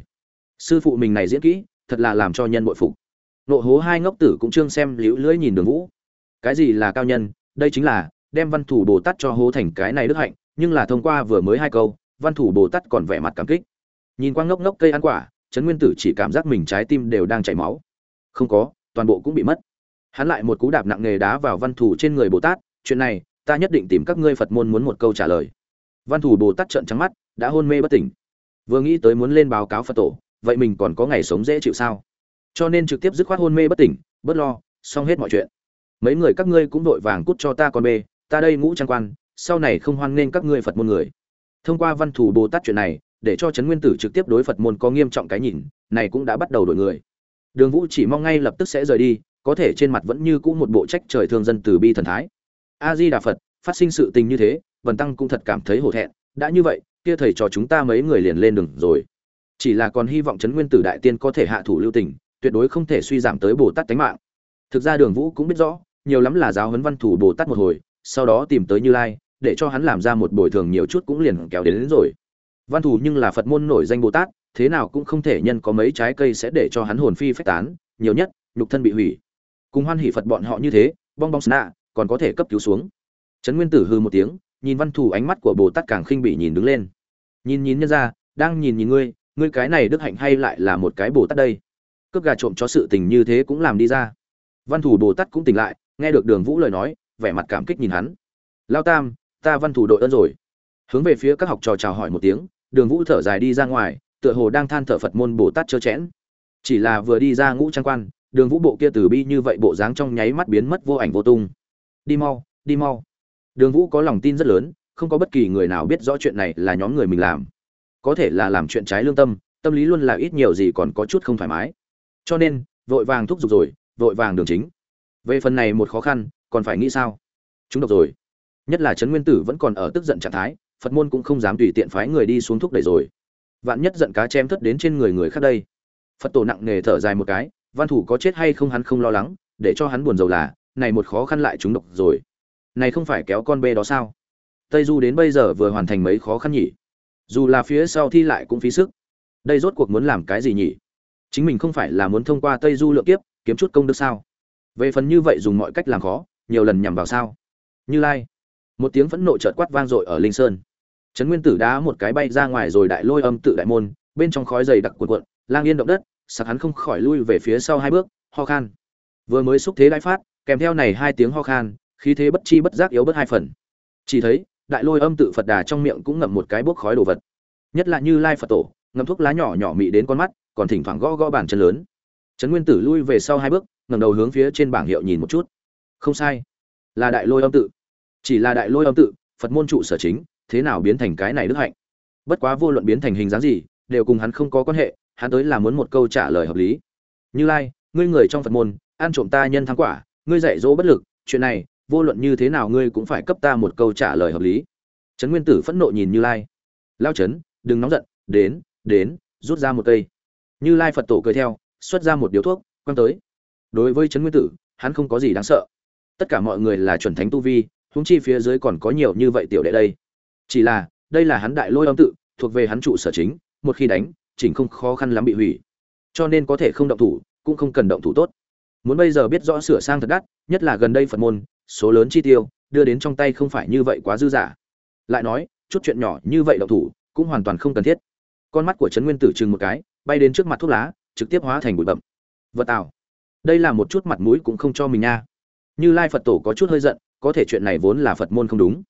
Sư phụ mình này diễn kỹ, thật là làm cho nhân bội phục. Nộ hố hai ngốc tử cũng trương xem liễu lưỡi nhìn đường vũ. Cái gì là cao nhân? Đây chính là, đem văn thủ bồ tát cho hố thành cái này đức hạnh, nhưng là thông qua vừa mới hai câu, văn thủ bồ tát còn vẻ mặt cảm kích. Nhìn qua ngốc ngốc cây ăn quả, trấn nguyên tử chỉ cảm giác mình trái tim đều đang chảy máu. Không có, toàn bộ cũng bị mất. Hắn lại một cú đạp nặng nề đá vào văn thủ trên người bồ tát, chuyện này, ta nhất định tìm các ngươi phật môn muốn một câu trả lời văn thủ bồ tát trợn trắng mắt, đã hôn mê bất tỉnh. Vừa nghĩ tới muốn lên báo cáo phật tổ, vậy mình còn có ngày sống dễ chịu sao? Cho nên trực tiếp dứt khoát hôn mê bất tỉnh, bớt lo, xong hết mọi chuyện. Mấy người các ngươi cũng đội vàng cút cho ta con bê, ta đây ngũ trang quan, sau này không hoan nghênh các ngươi phật môn người. Thông qua văn thủ bồ tát chuyện này, để cho trấn nguyên tử trực tiếp đối phật môn có nghiêm trọng cái nhìn, này cũng đã bắt đầu đổi người. Đường vũ chỉ mong ngay lập tức sẽ rời đi, có thể trên mặt vẫn như cũ một bộ trách trời thương dân từ bi thần thái. A di đà phật, phát sinh sự tình như thế vần tăng cũng thật cảm thấy hổ thẹn đã như vậy kia thầy trò chúng ta mấy người liền lên đường rồi. Chỉ là còn hy vọng trấn nguyên tử đại tiên có thể hạ thủ lưu tình tuyệt đối không thể suy giảm tới bồ tát tánh mạng. Thực ra đường vũ cũng biết rõ nhiều lắm là giáo huấn văn thủ bồ tát một hồi sau đó tìm tới như lai để cho hắn làm ra một bồi thường nhiều chút cũng liền kéo đến, đến rồi. Văn thủ nhưng là phật môn nổi danh bồ tát thế nào cũng không thể nhân có mấy trái cây sẽ để cho hắn hồn phi phách tán nhiều nhất nhục thân bị hủy. Cùng hoan hỷ phật bọn họ như thế bong bong sna còn có thể cấp cứu xuống. Trấn nguyên tử hư một tiếng nhìn văn thủ ánh mắt của bồ tát càng khinh bị nhìn đứng lên. Nhìn nhìn nhân ra đang nhìn nhìn ngươi ngươi cái này đức hạnh hay lại là một cái bồ tát đây? Cướp gà trộm cho sự tình như thế cũng làm đi ra. Văn thủ bồ tát cũng tỉnh lại, nghe được đường vũ lời nói, vẻ mặt cảm kích nhìn hắn. Lao tam, ta văn thủ đội ơn rồi. Hướng về phía các học trò chào hỏi một tiếng, đường vũ thở dài đi ra ngoài, tựa hồ đang than thở phật môn bồ tát trơ chẽn. Chỉ là vừa đi ra ngũ trang quan, đường vũ bộ kia từ bi như vậy bộ dáng trong nháy mắt biến mất vô ảnh vô tung. Đi mau đi mau đường vũ có lòng tin rất lớn, không có bất kỳ người nào biết rõ chuyện này là nhóm người mình làm. Có thể là làm chuyện trái lương tâm tâm lý luôn là ít nhiều gì còn có chút không thoải mái. Cho nên, vội vàng thúc giục rồi, vội vàng đường chính. Về phần này một khó khăn, còn phải nghĩ sao? Chúng độc rồi. Nhất là trấn nguyên tử vẫn còn ở tức giận trạng thái, phật môn cũng không dám tùy tiện phái người đi xuống thúc đẩy rồi. Vạn nhất giận cá chém thất đến trên người người khác đây. Phật tổ nặng nề thở dài một cái, văn thủ có chết hay không hắn không lo lắng, để cho hắn buồn rầu là, này một khó khăn lại chúng độc rồi này không phải kéo con bê đó sao? Tây du đến bây giờ vừa hoàn thành mấy khó khăn nhỉ? Dù là phía sau thi lại cũng phí sức. Đây rốt cuộc muốn làm cái gì nhỉ? Chính mình không phải là muốn thông qua tây du lượng kiếp, kiếm chút công đức sao? Về phần như vậy dùng mọi cách làm khó, nhiều lần nhằm vào sao? Như lai. Một tiếng phẫn nộ chợt quát vang dội ở linh sơn. Trấn nguyên tử đá một cái bay ra ngoài rồi đại lôi âm tự đại môn, bên trong khói dày đặc cuộn cuộn, lang yên động đất, sặc hắn không khỏi lui về phía sau hai bước, ho khan. Vừa mới xúc thế đại phát, kèm theo này hai tiếng ho khan khí thế bất chi bất giác yếu bớt hai phần. Chỉ thấy, đại lôi âm tự phật đà trong miệng cũng ngậm một cái bốc khói đồ vật. Nhất là như lai phật tổ, ngậm thuốc lá nhỏ nhỏ mị đến con mắt, còn thỉnh thoảng gõ gõ bàn chân lớn. Trấn nguyên tử lui về sau hai bước, ngẩng đầu hướng phía trên bảng hiệu nhìn một chút. Không sai. Là đại lôi âm tự. Chỉ là đại lôi âm tự, phật môn trụ sở chính, thế nào biến thành cái này đức hạnh? Bất quá vô luận biến thành hình dáng gì, đều cùng hắn không có quan hệ, hắn tới là muốn một câu trả lời hợp lý. Như lai, ngươi người trong phật môn, ăn trộm ta nhân thắng quả, ngươi dạy dỗ bất lực, chuyện này vô luận như thế nào ngươi cũng phải cấp ta một câu trả lời hợp lý. Trấn nguyên tử phẫn nộ nhìn như lai. Lao trấn, đừng nóng giận, đến đến, rút ra một cây. Như lai phật tổ cười theo, xuất ra một điếu thuốc, quăng tới. Đối với trấn nguyên tử, hắn không có gì đáng sợ. Tất cả mọi người là chuẩn thánh tu vi húng chi phía dưới còn có nhiều như vậy tiểu đệ đây. Chỉ là, đây là hắn đại lôi âm tự, thuộc về hắn trụ sở chính, một khi đánh, chỉnh không khó khăn lắm bị hủy. Cho nên có thể không động thủ, cũng không cần động thủ tốt. Muốn bây giờ biết rõ sửa sang thật đắt, nhất là gần đây phật môn số lớn chi tiêu, đưa đến trong tay không phải như vậy quá dư giả lại nói, chút chuyện nhỏ như vậy động thủ, cũng hoàn toàn không cần thiết. Con mắt của trấn nguyên tử chừng một cái, bay đến trước mặt thuốc lá, trực tiếp hóa thành bụi bậm vật tào đây là một chút mặt mũi cũng không cho mình nha. Như lai phật tổ có chút hơi giận, có thể chuyện này vốn là phật môn không đúng.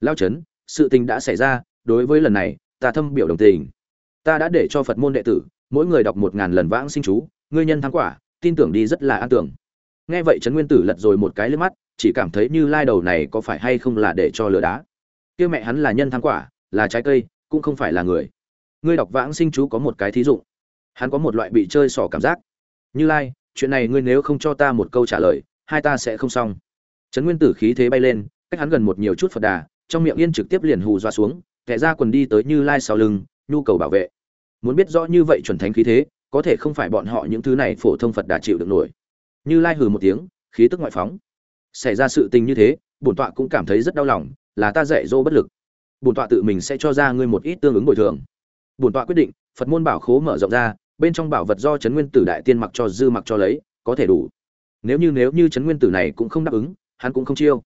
Lao trấn, sự tình đã xảy ra, đối với lần này, ta thâm biểu đồng tình. Ta đã để cho phật môn đệ tử, mỗi người đọc một ngàn lần vãng sinh chú, ngươi nhân thắng quả, tin tưởng đi rất là an tưởng. Nghe vậy trấn nguyên tử lật rồi một cái lên mắt chỉ cảm thấy như lai đầu này có phải hay không là để cho lừa đá. Kia mẹ hắn là nhân thắng quả, là trái cây, cũng không phải là người. Ngươi đọc vãng sinh chú có một cái thí dụ. Hắn có một loại bị chơi xỏ cảm giác. Như lai, chuyện này ngươi nếu không cho ta một câu trả lời, hai ta sẽ không xong. Trấn nguyên tử khí thế bay lên, cách hắn gần một nhiều chút phật đà, trong miệng yên trực tiếp liền hù doa xuống, kẻ ra quần đi tới như lai sau lưng, nhu cầu bảo vệ. Muốn biết rõ như vậy chuẩn thánh khí thế, có thể không phải bọn họ những thứ này phổ thông phật đà chịu được nổi. Như lai hừ một tiếng, khí tức ngoại phóng xảy ra sự tình như thế, bổn tọa cũng cảm thấy rất đau lòng, là ta dạy dỗ bất lực. Bổn tọa tự mình sẽ cho ra ngươi một ít tương ứng bồi thường. Bổn tọa quyết định, phật môn bảo khố mở rộng ra, bên trong bảo vật do trấn nguyên tử đại tiên mặc cho dư mặc cho lấy, có thể đủ. Nếu như nếu như trấn nguyên tử này cũng không đáp ứng, hắn cũng không chiêu.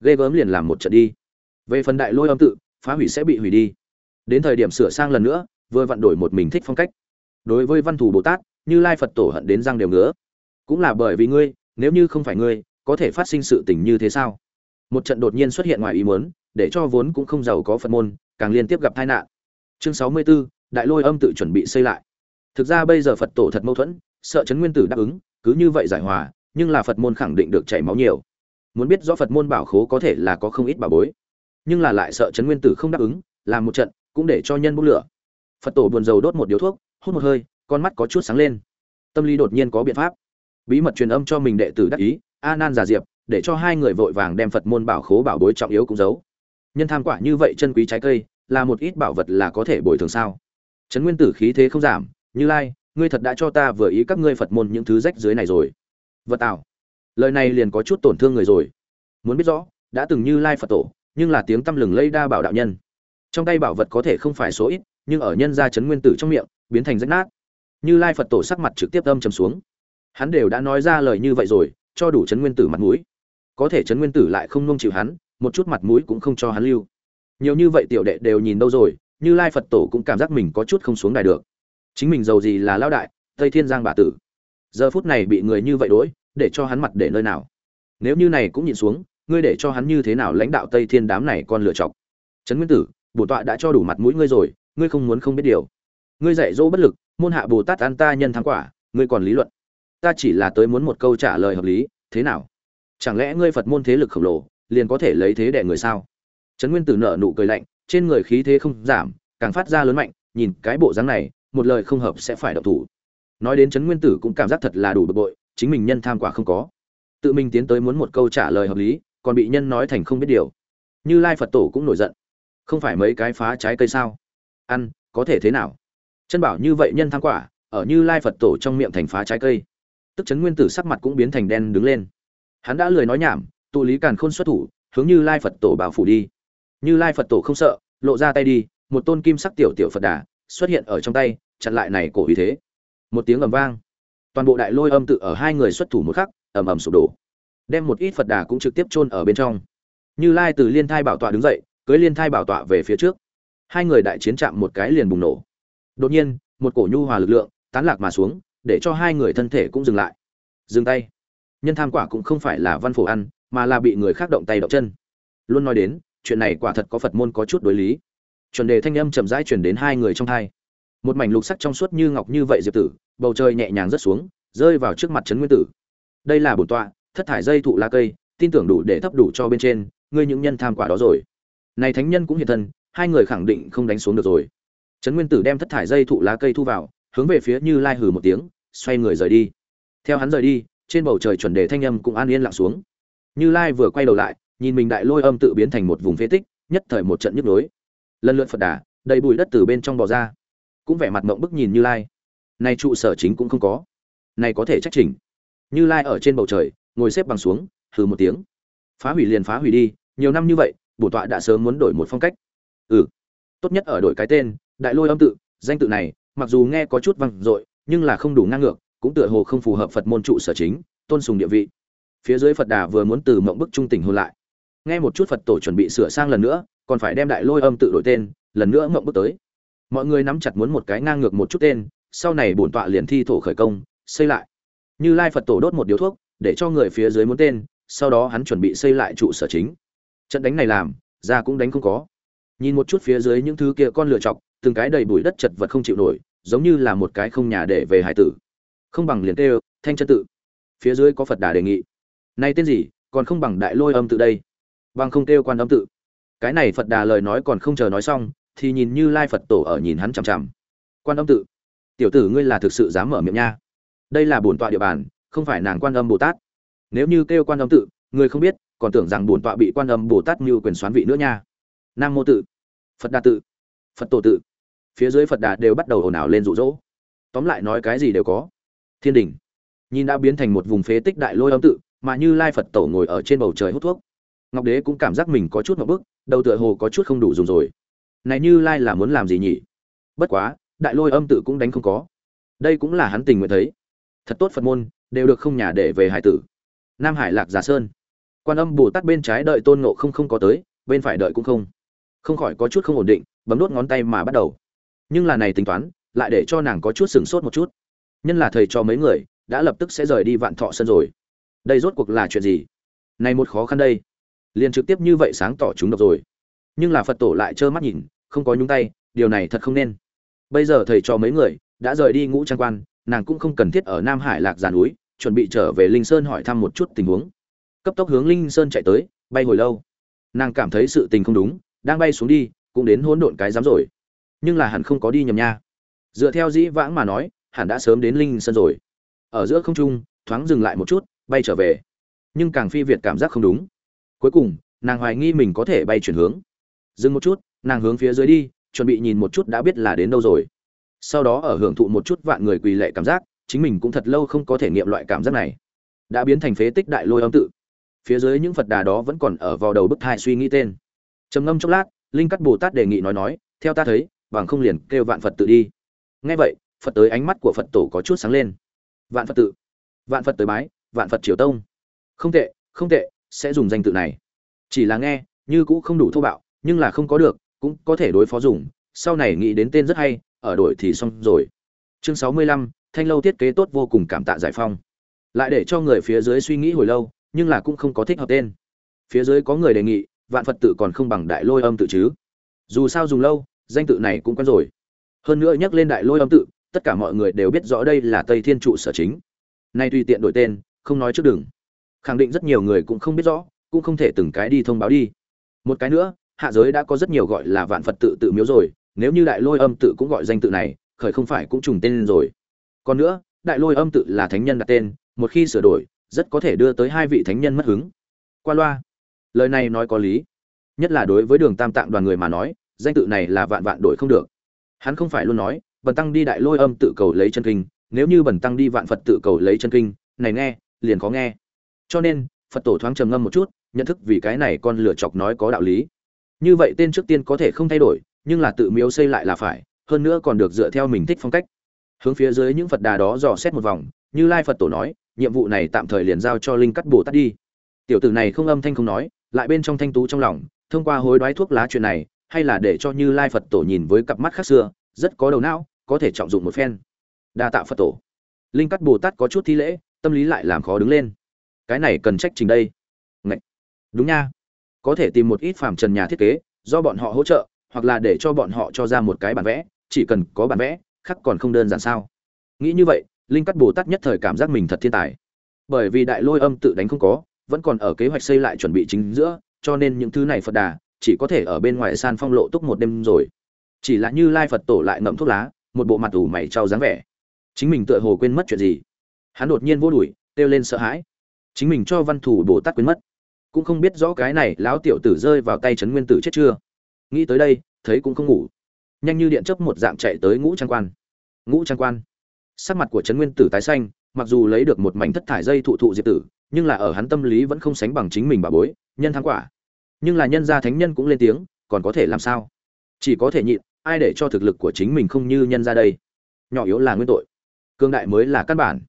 Ghê gớm liền làm một trận đi. Về phần đại lôi âm tự, phá hủy sẽ bị hủy đi. Đến thời điểm sửa sang lần nữa, vừa vặn đổi một mình thích phong cách. Đối với văn thù bồ tát, như lai phật tổ hận đến răng đều ngứa. Cũng là bởi vì ngươi, nếu như không phải ngươi có thể phát sinh sự tình như thế sao? Một trận đột nhiên xuất hiện ngoài ý muốn để cho vốn cũng không giàu có phật môn càng liên tiếp gặp tai nạn. Chương sáu mươi 64, đại lôi âm tự chuẩn bị xây lại. Thực ra bây giờ phật tổ thật mâu thuẫn sợ chấn nguyên tử đáp ứng cứ như vậy giải hòa nhưng là phật môn khẳng định được chảy máu nhiều. Muốn biết rõ phật môn bảo khố có thể là có không ít bảo bối nhưng là lại sợ chấn nguyên tử không đáp ứng làm một trận cũng để cho nhân bốc lửa. Phật tổ buồn rầu đốt một điếu thuốc hút một hơi con mắt có chút sáng lên. Tâm lý đột nhiên có biện pháp. Bí mật truyền âm cho mình đệ tử đắc ý a nan giả diệp, để cho hai người vội vàng đem phật môn bảo khố bảo bối trọng yếu cũng giấu. Nhân tham quả như vậy chân quý trái cây, là một ít bảo vật là có thể bồi thường sao? Trấn nguyên tử khí thế không giảm, như lai, ngươi thật đã cho ta vừa ý các ngươi phật môn những thứ rách dưới này rồi. Vật tạo lời này liền có chút tổn thương người rồi. Muốn biết rõ, đã từng như lai phật tổ, nhưng là tiếng tăm lừng lây đa bảo đạo nhân. Trong tay bảo vật có thể không phải số ít, nhưng ở nhân gia Trấn nguyên tử trong miệng, biến thành rách nát. Như lai phật tổ sắc mặt trực tiếp âm trầm xuống. Hắn đều đã nói ra lời như vậy rồi cho đủ chấn nguyên tử mặt mũi. Có thể chấn nguyên tử lại không nông chịu hắn, một chút mặt mũi cũng không cho hắn lưu. Nhiều như vậy tiểu đệ đều nhìn đâu rồi, như lai phật tổ cũng cảm giác mình có chút không xuống đài được. Chính mình giàu gì là lao đại, tây thiên giang bà tử. Giờ phút này bị người như vậy đỗi để cho hắn mặt để nơi nào? Nếu như này cũng nhìn xuống, ngươi để cho hắn như thế nào lãnh đạo tây thiên đám này con lựa chọc? Trấn nguyên tử bổ tọa đã cho đủ mặt mũi ngươi rồi, ngươi không muốn không biết điều. Ngươi dạy dỗ bất lực, môn hạ bồ tát an ta nhân thắng quả, ngươi còn lý luận ta chỉ là tới muốn một câu trả lời hợp lý, thế nào? Chẳng lẽ ngươi phật môn thế lực khổng lồ, liền có thể lấy thế đẻ người sao? Trấn nguyên tử nở nụ cười lạnh, trên người khí thế không giảm, càng phát ra lớn mạnh, nhìn cái bộ dáng này, một lời không hợp sẽ phải động thủ. Nói đến trấn nguyên tử cũng cảm giác thật là đủ bực bội, chính mình nhân tham quả không có. Tự mình tiến tới muốn một câu trả lời hợp lý, còn bị nhân nói thành không biết điều. Như lai phật tổ cũng nổi giận. Không phải mấy cái phá trái cây sao? Ăn, có thể thế nào? Chân bảo như vậy nhân tham quả, ở như lai phật tổ trong miệng thành phá trái cây tức chấn nguyên tử sắc mặt cũng biến thành đen đứng lên. Hắn đã lười nói nhảm, tụ lý càn khôn xuất thủ, hướng như lai phật tổ bảo phủ đi. Như lai phật tổ không sợ, lộ ra tay đi, một tôn kim sắc tiểu tiểu phật đà xuất hiện ở trong tay, chặn lại này cổ uy thế. Một tiếng ầm vang, toàn bộ đại lôi âm tự ở hai người xuất thủ một khắc, ầm ầm sụp đổ. Đem một ít phật đà cũng trực tiếp chôn ở bên trong. Như lai từ liên thai bảo tọa đứng dậy, cưới liên thai bảo tọa về phía trước. Hai người đại chiến chạm một cái liền bùng nổ. Đột nhiên, một cổ nhu hòa lực lượng tán lạc mà xuống để cho hai người thân thể cũng dừng lại. Dừng tay. Nhân tham quả cũng không phải là văn phổ ăn, mà là bị người khác động tay động chân. Luôn nói đến, chuyện này quả thật có phật môn có chút đối lý. Chuẩn đề thanh âm chậm rãi chuyển đến hai người trong hai một mảnh lục sắc trong suốt như ngọc như vậy diệp tử, bầu trời nhẹ nhàng rớt xuống, rơi vào trước mặt trấn nguyên tử. Đây là bổn tọa, thất thải dây thụ la cây, tin tưởng đủ để thấp đủ cho bên trên, ngươi những nhân tham quả đó rồi. Này thánh nhân cũng hiện thân, hai người khẳng định không đánh xuống được rồi. Trấn nguyên tử đem thất thải dây thụ lá cây thu vào hướng về phía như lai hừ một tiếng, xoay người rời đi. Theo hắn rời đi, trên bầu trời chuẩn đề thanh âm cũng an yên lặng xuống. Như lai vừa quay đầu lại, nhìn mình đại lôi âm tự biến thành một vùng phế tích, nhất thời một trận nhức nhối. Lần lượt phật đà, đầy bụi đất từ bên trong bò ra. Cũng vẻ mặt mộng bức nhìn như lai. Nay trụ sở chính cũng không có. Này có thể trách chỉnh. Như lai ở trên bầu trời, ngồi xếp bằng xuống, hừ một tiếng. Phá hủy liền phá hủy đi, nhiều năm như vậy bổ tọa đã sớm muốn đổi một phong cách. Ừ tốt nhất ở đổi cái tên, đại lôi âm tự, danh tự này mặc dù nghe có chút văng dội, nhưng là không đủ ngang ngược, cũng tựa hồ không phù hợp phật môn trụ sở chính, tôn sùng địa vị. Phía dưới phật đà vừa muốn từ mộng bức trung tỉnh hôn lại. Nghe một chút phật tổ chuẩn bị sửa sang lần nữa, còn phải đem đại lôi âm tự đổi tên, lần nữa mộng bức tới. Mọi người nắm chặt muốn một cái ngang ngược một chút tên, sau này bổn tọa liền thi thổ khởi công, xây lại. Như lai phật tổ đốt một điếu thuốc, để cho người phía dưới muốn tên, sau đó hắn chuẩn bị xây lại trụ sở chính. Trận đánh này làm, ra cũng đánh không có. Nhìn một chút phía dưới những thứ kia con lựa chọc từng cái đầy bụi đất chật vật không chịu nổi, giống như là một cái không nhà để về hải tử. Không bằng liền kêu, thanh chân tự. Phía dưới có phật đà đề nghị. Nay tên gì, còn không bằng đại lôi âm tự đây. Bằng không kêu quan âm tự. Cái này phật đà lời nói còn không chờ nói xong, thì nhìn như lai phật tổ ở nhìn hắn chằm chằm. Quan âm tự. Tiểu tử ngươi là thực sự dám mở miệng nha. Đây là bổn tọa địa bàn, không phải nàng quan âm bồ tát. Nếu như kêu quan âm tự, ngươi không biết, còn tưởng rằng bổn tọa bị quan âm bồ tát mưu quyền xoán vị nữa nha. Nam mô tự. Phật đà tự. Phật tổ tự phía dưới phật đà đều bắt đầu ồn ào lên rụ rỗ. Tóm lại nói cái gì đều có. Thiên đình. Nhìn đã biến thành một vùng phế tích đại lôi âm tự, mà như lai phật tổ ngồi ở trên bầu trời hút thuốc. Ngọc đế cũng cảm giác mình có chút một bức, đầu tựa hồ có chút không đủ dùng rồi. Này như lai là muốn làm gì nhỉ? Bất quá, đại lôi âm tự cũng đánh không có. Đây cũng là hắn tình nguyện thấy. Thật tốt phật môn, đều được không nhà để về hải tử. Nam hải lạc giả sơn. Quan âm bồ tát bên trái đợi tôn nộ không không có tới, bên phải đợi cũng không. Không khỏi có chút không ổn định, bấm đốt ngón tay mà bắt đầu nhưng là này tính toán, lại để cho nàng có chút sừng sốt một chút. Nhân là thầy cho mấy người, đã lập tức sẽ rời đi vạn thọ sân rồi. Đây rốt cuộc là chuyện gì? Này một khó khăn đây. Liền trực tiếp như vậy sáng tỏ chúng độc rồi. Nhưng là phật tổ lại trơ mắt nhìn, không có nhúng tay, điều này thật không nên. Bây giờ thầy cho mấy người, đã rời đi ngũ trang quan, nàng cũng không cần thiết ở nam hải lạc giàn núi, chuẩn bị trở về linh sơn hỏi thăm một chút tình huống. Cấp tốc hướng linh sơn chạy tới, bay hồi lâu. Nàng cảm thấy sự tình không đúng, đang bay xuống đi, cũng đến hỗn độn cái dám rồi nhưng là hẳn không có đi nhầm nha. Dựa theo dĩ vãng mà nói, hẳn đã sớm đến linh sơn rồi. Ở giữa không trung, thoáng dừng lại một chút, bay trở về. Nhưng càng phi việt cảm giác không đúng. Cuối cùng, nàng hoài nghi mình có thể bay chuyển hướng. Dừng một chút, nàng hướng phía dưới đi, chuẩn bị nhìn một chút đã biết là đến đâu rồi. Sau đó ở hưởng thụ một chút vạn người quỳ lệ cảm giác, chính mình cũng thật lâu không có thể nghiệm loại cảm giác này. Đã biến thành phế tích đại lôi âm tự. Phía dưới những phật đà đó vẫn còn ở vào đầu bức thai suy nghĩ tên. Trầm ngâm chốc lát, linh cắt bồ tát đề nghị nói nói, theo ta thấy bằng không liền kêu vạn phật tự đi. Ngay vậy, phật tới ánh mắt của phật tổ có chút sáng lên. Vạn phật tự. Vạn phật tới bái, vạn phật triều tông. Không tệ không tệ, sẽ dùng danh tự này. Chỉ là nghe, như cũ không đủ thô bạo, nhưng là không có được, cũng có thể đối phó dùng. Sau này nghĩ đến tên rất hay, ở đổi thì xong rồi. Chương sáu mươi lăm, thanh lâu thiết kế tốt vô cùng cảm tạ giải phong. Lại để cho người phía dưới suy nghĩ hồi lâu, nhưng là cũng không có thích hợp tên. Phía dưới có người đề nghị, vạn phật tự còn không bằng đại lôi âm tự chứ. Dù sao dùng lâu danh tự này cũng quen rồi. Hơn nữa nhắc lên đại lôi âm tự, tất cả mọi người đều biết rõ đây là tây thiên trụ sở chính. Nay tùy tiện đổi tên, không nói trước đừng khẳng định rất nhiều người cũng không biết rõ, cũng không thể từng cái đi thông báo đi. Một cái nữa, hạ giới đã có rất nhiều gọi là vạn phật tự tự miếu rồi, nếu như đại lôi âm tự cũng gọi danh tự này, khởi không phải cũng trùng tên rồi. Còn nữa, đại lôi âm tự là thánh nhân đặt tên, một khi sửa đổi, rất có thể đưa tới hai vị thánh nhân mất hứng. Qua loa. Lời này nói có lý. Nhất là đối với đường tam tạng đoàn người mà nói danh tự này là vạn vạn đổi không được. Hắn không phải luôn nói, bần tăng đi đại lôi âm tự cầu lấy chân kinh, nếu như bần tăng đi vạn phật tự cầu lấy chân kinh, này nghe, liền khó nghe. Cho nên, phật tổ thoáng trầm ngâm một chút, nhận thức vì cái này con lửa chọc nói có đạo lý. Như vậy tên trước tiên có thể không thay đổi, nhưng là tự miếu xây lại là phải, hơn nữa còn được dựa theo mình thích phong cách. Hướng phía dưới những phật đà đó dò xét một vòng, như lai phật tổ nói, nhiệm vụ này tạm thời liền giao cho linh cắt bồ tát đi. Tiểu tử này không âm thanh không nói, lại bên trong thanh tú trong lòng, thông qua hối đoái thuốc lá chuyện này hay là để cho như lai phật tổ nhìn với cặp mắt khác xưa, rất có đầu não, có thể trọng dụng một phen. Đa tạ phật tổ. Linh cắt bồ tát có chút thi lễ, tâm lý lại làm khó đứng lên. Cái này cần trách trình đây. Ngậy! đúng nha. Có thể tìm một ít phàm trần nhà thiết kế, do bọn họ hỗ trợ, hoặc là để cho bọn họ cho ra một cái bản vẽ, chỉ cần có bản vẽ khác còn không đơn giản sao. Nghĩ như vậy, linh cắt bồ tát nhất thời cảm giác mình thật thiên tài. Bởi vì đại lôi âm tự đánh không có, vẫn còn ở kế hoạch xây lại chuẩn bị chính giữa, cho nên những thứ này phật đà chỉ có thể ở bên ngoài san phong lộ túc một đêm rồi. Chỉ là như lai phật tổ lại ngậm thuốc lá, một bộ mặt ủ mày trao dáng vẻ. Chính mình tựa hồ quên mất chuyện gì. Hắn đột nhiên vô đuổi, kêu lên sợ hãi. Chính mình cho văn thủ bồ tát quên mất. Cũng không biết rõ cái này lão tiểu tử rơi vào tay trấn nguyên tử chết chưa. Nghĩ tới đây, thấy cũng không ngủ. Nhanh như điện chớp một dạng chạy tới ngũ trang quan. Ngũ trang quan. Sắc mặt của trấn nguyên tử tái xanh, mặc dù lấy được một mảnh thất thải dây thụ thụ diệp tử, nhưng là ở hắn tâm lý vẫn không sánh bằng chính mình bà bối, nhân thắng quả nhưng là nhân gia thánh nhân cũng lên tiếng, còn có thể làm sao? Chỉ có thể nhịn, ai để cho thực lực của chính mình không như nhân ra đây? Nhỏ yếu là nguyên tội. Cương đại mới là căn bản.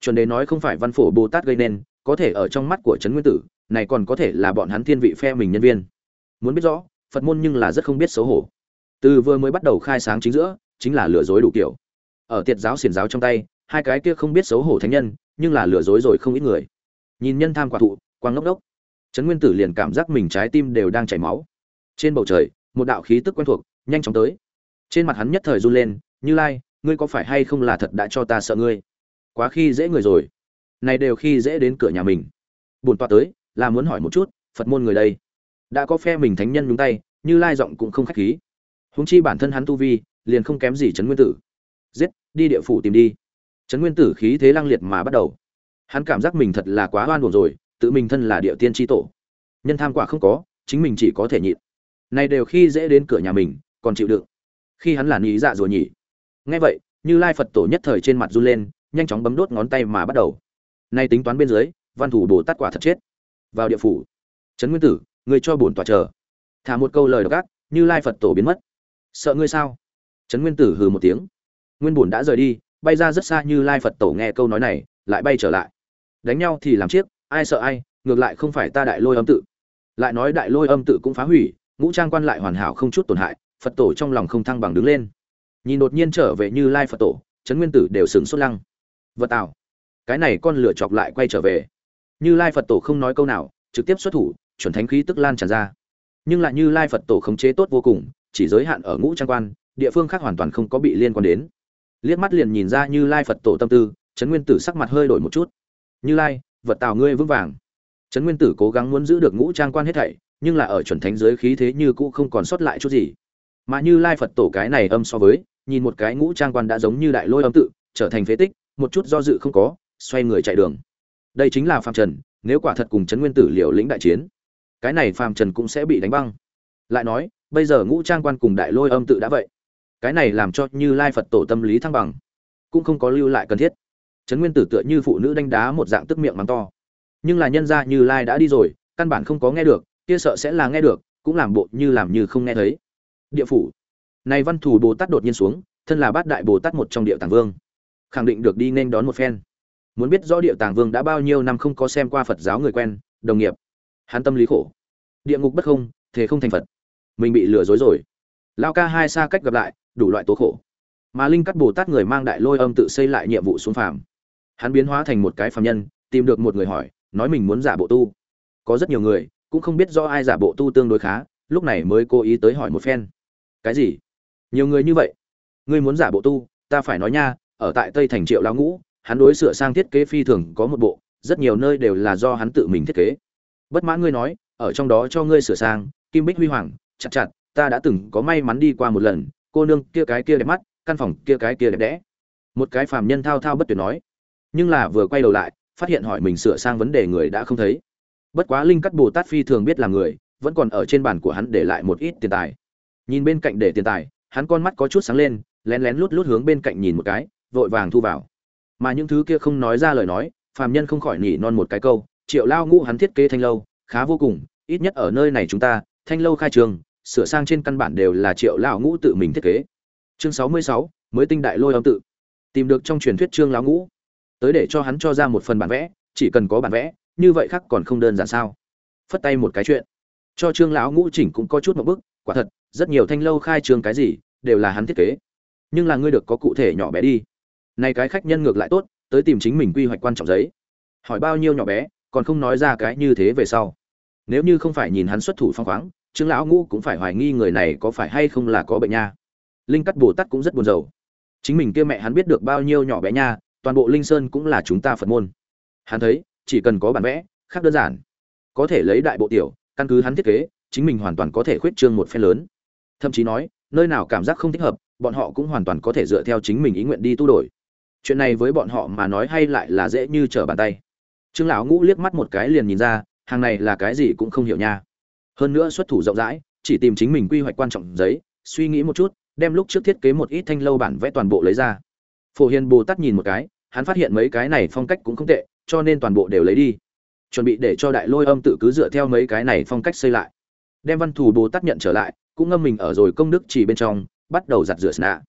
Chuẩn đề nói không phải văn phổ bồ tát gây nên, có thể ở trong mắt của trấn nguyên tử, này còn có thể là bọn hắn thiên vị phe mình nhân viên. Muốn biết rõ, phật môn nhưng là rất không biết xấu hổ. Từ vừa mới bắt đầu khai sáng chính giữa, chính là lừa dối đủ kiểu. Ở tiệt giáo xiển giáo trong tay, hai cái kia không biết xấu hổ thánh nhân, nhưng là lừa dối rồi không ít người. Nhìn nhân tham quả thụ, quang ngốc đốc trấn nguyên tử liền cảm giác mình trái tim đều đang chảy máu. Trên bầu trời, một đạo khí tức quen thuộc nhanh chóng tới. Trên mặt hắn nhất thời run lên, như lai, ngươi có phải hay không là thật đã cho ta sợ ngươi? Quá khi dễ người rồi. Này đều khi dễ đến cửa nhà mình. Buồn tọa tới, là muốn hỏi một chút, phật môn người đây, đã có phe mình thánh nhân nhúng tay, như lai giọng cũng không khách khí. Huống chi bản thân hắn tu vi, liền không kém gì trấn nguyên tử. Giết, đi địa phủ tìm đi. Trấn nguyên tử khí thế lăng liệt mà bắt đầu. Hắn cảm giác mình thật là quá oan buồn rồi tự mình thân là địa tiên tri tổ. Nhân tham quả không có, chính mình chỉ có thể nhịn. Này đều khi dễ đến cửa nhà mình, còn chịu đựng. Khi hắn là nghĩ dạ rồi nhỉ nghe vậy, như lai phật tổ nhất thời trên mặt run lên, nhanh chóng bấm đốt ngón tay mà bắt đầu. Nay tính toán bên dưới, văn thủ bồ tát quả thật chết. Vào địa phủ. Trấn nguyên tử, người cho bổn tòa chờ. Thả một câu lời độc ác, như lai phật tổ biến mất. Sợ ngươi sao? Trấn nguyên tử hừ một tiếng. Nguyên bổn đã rời đi, bay ra rất xa như lai phật tổ nghe câu nói này, lại bay trở lại. Đánh nhau thì làm chiếc ai sợ ai, ngược lại không phải ta đại lôi âm tự. Lại nói đại lôi âm tự cũng phá hủy, ngũ trang quan lại hoàn hảo không chút tổn hại, phật tổ trong lòng không thăng bằng đứng lên. Nhìn đột nhiên trở về như lai phật tổ trấn nguyên tử đều sừng sốt lăng. Vật tạo cái này con lửa chọc lại quay trở về. Như lai phật tổ không nói câu nào, trực tiếp xuất thủ, chuẩn thánh khí tức lan tràn ra. Nhưng lại như lai phật tổ khống chế tốt vô cùng, chỉ giới hạn ở ngũ trang quan, địa phương khác hoàn toàn không có bị liên quan đến. Liếc mắt liền nhìn ra như lai phật tổ tâm tư trấn nguyên tử sắc mặt hơi đổi một chút. Như lai vật tào ngươi vững vàng. Trấn nguyên tử cố gắng muốn giữ được ngũ trang quan hết thảy, nhưng là ở chuẩn thánh giới khí thế như cũ không còn sót lại chút gì. Mà như lai phật tổ cái này âm so với, nhìn một cái ngũ trang quan đã giống như đại lôi âm tự, trở thành phế tích, một chút do dự không có, xoay người chạy đường. Đây chính là Phạm trần, nếu quả thật cùng trấn nguyên tử liều lĩnh đại chiến, cái này Phạm trần cũng sẽ bị đánh băng. Lại nói, bây giờ ngũ trang quan cùng đại lôi âm tự đã vậy. Cái này làm cho như lai phật tổ tâm lý thăng bằng, cũng không có lưu lại cần thiết trấn nguyên tử tựa như phụ nữ đánh đá một dạng tức miệng mắng to. Nhưng là nhân ra như lai đã đi rồi, căn bản không có nghe được, kia sợ sẽ là nghe được, cũng làm bộ như làm như không nghe thấy. Địa phủ. Này văn thủ bồ tát đột nhiên xuống, thân là bát đại bồ tát một trong địa tàng vương. Khẳng định được đi nên đón một phen. Muốn biết rõ địa tàng vương đã bao nhiêu năm không có xem qua phật giáo người quen, đồng nghiệp. Hắn tâm lý khổ. Địa ngục bất không, thế không thành phật. Mình bị lừa dối rồi. Lao ca hai xa cách gặp lại, đủ loại tố khổ. Mà linh cắt bồ tát người mang đại lôi âm tự xây lại nhiệm vụ xuống phàm hắn biến hóa thành một cái phàm nhân, tìm được một người hỏi, nói mình muốn giả bộ tu. Có rất nhiều người, cũng không biết do ai giả bộ tu tương đối khá, lúc này mới cố ý tới hỏi một phen. Cái gì? Nhiều người như vậy? Ngươi muốn giả bộ tu, ta phải nói nha, ở tại tây thành triệu lão ngũ, hắn đối sửa sang thiết kế phi thường có một bộ, rất nhiều nơi đều là do hắn tự mình thiết kế. Bất mãn ngươi nói, ở trong đó cho ngươi sửa sang, kim bích huy hoàng, chặt chặt, ta đã từng có may mắn đi qua một lần, cô nương kia cái kia đẹp mắt, căn phòng kia cái kia đẹp đẽ. Một cái phàm nhân thao thao bất tuyệt nói nhưng là vừa quay đầu lại, phát hiện hỏi mình sửa sang vấn đề người đã không thấy. Bất quá linh cắt bồ tát phi thường biết là người, vẫn còn ở trên bàn của hắn để lại một ít tiền tài. Nhìn bên cạnh để tiền tài, hắn con mắt có chút sáng lên, lén lén lút lút hướng bên cạnh nhìn một cái, vội vàng thu vào. Mà những thứ kia không nói ra lời nói, phàm nhân không khỏi nhỉ non một cái câu, triệu lao ngũ hắn thiết kế thanh lâu, khá vô cùng, ít nhất ở nơi này chúng ta, thanh lâu khai trường, sửa sang trên căn bản đều là triệu lão ngũ tự mình thiết kế. Chương sáu mươi sáu, mới tinh đại lôi âm tự. Tìm được trong truyền thuyết trương lão ngũ tới để cho hắn cho ra một phần bản vẽ, chỉ cần có bản vẽ, như vậy khác còn không đơn giản sao? Phất tay một cái chuyện. Cho trương lão ngũ chỉnh cũng có chút một bức, quả thật, rất nhiều thanh lâu khai trương cái gì, đều là hắn thiết kế. Nhưng là ngươi được có cụ thể nhỏ bé đi. Này cái khách nhân ngược lại tốt, tới tìm chính mình quy hoạch quan trọng giấy. Hỏi bao nhiêu nhỏ bé, còn không nói ra cái như thế về sau. Nếu như không phải nhìn hắn xuất thủ phong khoáng, trương lão ngũ cũng phải hoài nghi người này có phải hay không là có bệnh nha. Linh cắt bồ tát cũng rất buồn rầu. Chính mình kia mẹ hắn biết được bao nhiêu nhỏ bé nha toàn bộ linh sơn cũng là chúng ta phật môn. Hắn thấy, chỉ cần có bản vẽ khác đơn giản, có thể lấy đại bộ tiểu, căn cứ hắn thiết kế, chính mình hoàn toàn có thể khuyết trương một phen lớn. Thậm chí nói, nơi nào cảm giác không thích hợp, bọn họ cũng hoàn toàn có thể dựa theo chính mình ý nguyện đi tu đổi. Chuyện này với bọn họ mà nói hay lại là dễ như trở bàn tay. Trương lão ngũ liếc mắt một cái liền nhìn ra, hàng này là cái gì cũng không hiểu nha. Hơn nữa xuất thủ rộng rãi, chỉ tìm chính mình quy hoạch quan trọng giấy, suy nghĩ một chút, đem lúc trước thiết kế một ít thanh lâu bản vẽ toàn bộ lấy ra. Phổ hiền bồ tát nhìn một cái hắn phát hiện mấy cái này phong cách cũng không tệ, cho nên toàn bộ đều lấy đi. Chuẩn bị để cho đại lôi âm tự cứ dựa theo mấy cái này phong cách xây lại. Đem văn thù bồ tát nhận trở lại, cũng ngâm mình ở rồi công đức chỉ bên trong, bắt đầu giặt rửa sna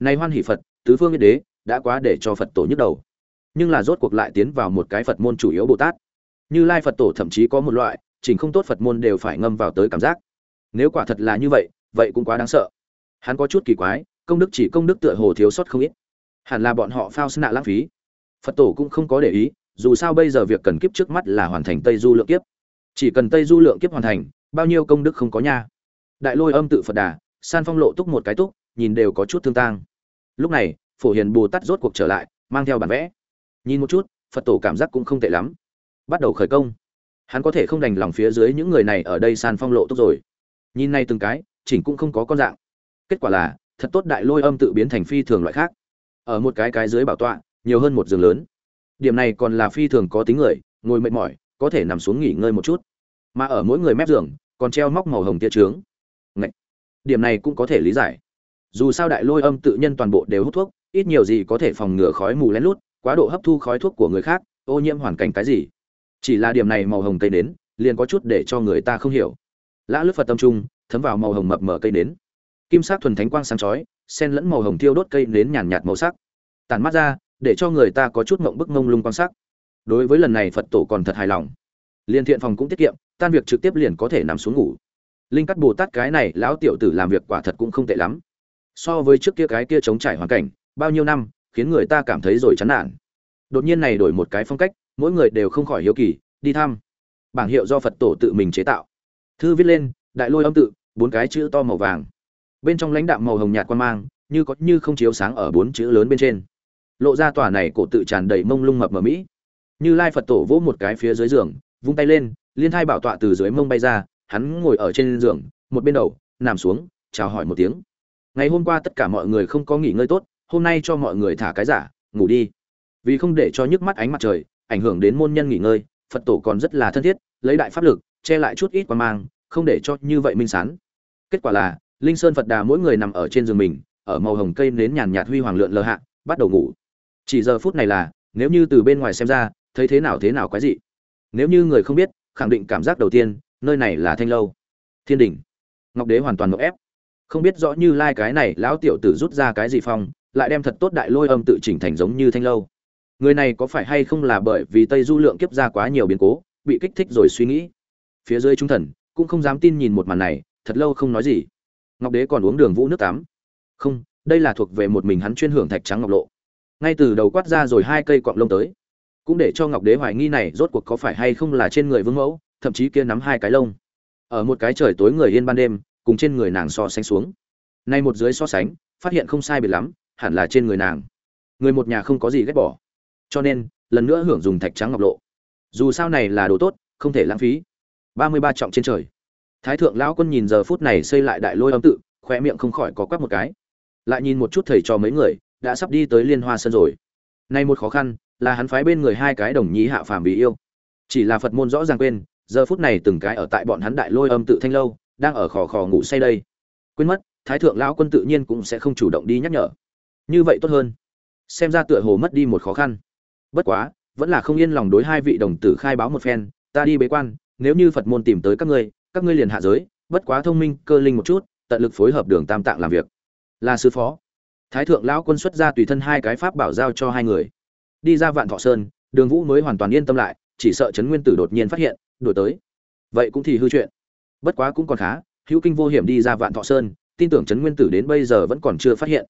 này hoan hỷ phật, tứ phương yên đế, đã quá để cho phật tổ nhức đầu. Nhưng là rốt cuộc lại tiến vào một cái phật môn chủ yếu bồ tát. Như lai phật tổ thậm chí có một loại, chỉnh không tốt phật môn đều phải ngâm vào tới cảm giác. Nếu quả thật là như vậy vậy cũng quá đáng sợ. Hắn có chút kỳ quái, công đức chỉ công đức tựa hồ thiếu sót không ít hẳn là bọn họ phao nạ lãng phí. Phật tổ cũng không có để ý, dù sao bây giờ việc cần kiếp trước mắt là hoàn thành tây du lượng kiếp. Chỉ cần tây du lượng kiếp hoàn thành, bao nhiêu công đức không có nha. Đại lôi âm tự phật đà, san phong lộ túc một cái túc, nhìn đều có chút thương tang. Lúc này, phổ hiền bồ tát rốt cuộc trở lại, mang theo bản vẽ. Nhìn một chút, phật tổ cảm giác cũng không tệ lắm. Bắt đầu khởi công. Hắn có thể không đành lòng phía dưới những người này ở đây san phong lộ túc rồi. Nhìn nay từng cái, chỉnh cũng không có con dạng. Kết quả là, thật tốt đại lôi âm tự biến thành phi thường loại khác ở một cái cái dưới bảo tọa, nhiều hơn một giường lớn. Điểm này còn là phi thường có tính người, ngồi mệt mỏi, có thể nằm xuống nghỉ ngơi một chút. Mà ở mỗi người mép giường, còn treo móc màu hồng tia trướng. Ngậy! điểm này cũng có thể lý giải. Dù sao đại lôi âm tự nhân toàn bộ đều hút thuốc, ít nhiều gì có thể phòng ngừa khói mù lén lút, quá độ hấp thu khói thuốc của người khác, ô nhiễm hoàn cảnh cái gì. Chỉ là điểm này màu hồng cây nến, liền có chút để cho người ta không hiểu. Lã lướt phật tâm trung, thấm vào màu hồng mập mờ cây nến kim sắc thuần thánh quang sáng chói xen lẫn màu hồng thiêu đốt cây nến nhàn nhạt màu sắc. Tàn mắt ra, để cho người ta có chút mộng bức mông lung quan sắc. Đối với lần này phật tổ còn thật hài lòng. Liên thiện phòng cũng tiết kiệm, tan việc trực tiếp liền có thể nằm xuống ngủ. Linh cắt bồ tát cái này, lão tiểu tử làm việc quả thật cũng không tệ lắm. So với trước kia cái kia chống trải hoàn cảnh, bao nhiêu năm, khiến người ta cảm thấy rồi chán nản. Đột nhiên này đổi một cái phong cách, mỗi người đều không khỏi hiếu kỳ, đi thăm. Bảng hiệu do phật tổ tự mình chế tạo. Thư viết lên, đại lôi âm tự, bốn cái chữ to màu vàng bên trong lãnh đạm màu hồng nhạt quan mang, như có như không chiếu sáng ở bốn chữ lớn bên trên. Lộ ra tòa này cổ tự tràn đầy mông lung mập mờ mỹ. Như lai phật tổ vỗ một cái phía dưới giường, vung tay lên, liên thai bảo tọa từ dưới mông bay ra, hắn ngồi ở trên giường, một bên đầu, nằm xuống, chào hỏi một tiếng. Ngày hôm qua tất cả mọi người không có nghỉ ngơi tốt, hôm nay cho mọi người thả cái giả, ngủ đi. Vì không để cho nhức mắt ánh mặt trời, ảnh hưởng đến môn nhân nghỉ ngơi, phật tổ còn rất là thân thiết, lấy đại pháp lực, che lại chút ít qua mang, không để cho như vậy minh sán. Kết quả là linh sơn phật đà mỗi người nằm ở trên giường mình, ở màu hồng cây nến nhàn nhạt huy hoàng lượn lờ hạ, bắt đầu ngủ. Chỉ giờ phút này là, nếu như từ bên ngoài xem ra, thấy thế nào thế nào quái dị. Nếu như người không biết, khẳng định cảm giác đầu tiên, nơi này là thanh lâu. Thiên đình. Ngọc đế hoàn toàn ngộ ép. Không biết rõ như lai cái này lão tiểu tử rút ra cái gì phong, lại đem thật tốt đại lôi âm tự chỉnh thành giống như thanh lâu. Người này có phải hay không là bởi vì tây du lượng kiếp ra quá nhiều biến cố, bị kích thích rồi suy nghĩ. Phía dưới trung thần, cũng không dám tin nhìn một màn này, thật lâu không nói gì ngọc đế còn uống đường vũ nước tắm. Không, đây là thuộc về một mình hắn chuyên hưởng thạch trắng ngọc lộ. Ngay từ đầu quát ra rồi hai cây cọng lông tới. Cũng để cho ngọc đế hoài nghi này rốt cuộc có phải hay không là trên người vương mẫu, thậm chí kia nắm hai cái lông. Ở một cái trời tối người yên ban đêm, cùng trên người nàng so sánh xuống. Nay một dưới so sánh, phát hiện không sai biệt lắm, hẳn là trên người nàng. Người một nhà không có gì ghét bỏ. Cho nên, lần nữa hưởng dùng thạch trắng ngọc lộ. Dù sao này là đồ tốt, không thể lãng phí. Ba mươi ba trọng trên trời thái thượng lão quân nhìn giờ phút này xây lại đại lôi âm tự khoe miệng không khỏi có quắp một cái. Lại nhìn một chút thầy cho mấy người, đã sắp đi tới liên hoa sân rồi. Nay một khó khăn, là hắn phái bên người hai cái đồng nhí hạ phàm bị yêu. Chỉ là phật môn rõ ràng quên, giờ phút này từng cái ở tại bọn hắn đại lôi âm tự thanh lâu, đang ở khò khò ngủ say đây. Quên mất, thái thượng lão quân tự nhiên cũng sẽ không chủ động đi nhắc nhở. Như vậy tốt hơn. Xem ra tựa hồ mất đi một khó khăn. Bất quá, vẫn là không yên lòng đối hai vị đồng tử khai báo một phen, ta đi bế quan, nếu như phật môn tìm tới các ngươi các ngươi liền hạ giới, bất quá thông minh, cơ linh một chút, tận lực phối hợp đường tam tạng làm việc. Là sư phó. Thái thượng lão quân xuất ra tùy thân hai cái pháp bảo giao cho hai người. Đi ra vạn thọ sơn, đường vũ mới hoàn toàn yên tâm lại, chỉ sợ trấn nguyên tử đột nhiên phát hiện, đổi tới. Vậy cũng thì hư chuyện. Bất quá cũng còn khá, hữu kinh vô hiểm đi ra vạn thọ sơn, tin tưởng trấn nguyên tử đến bây giờ vẫn còn chưa phát hiện.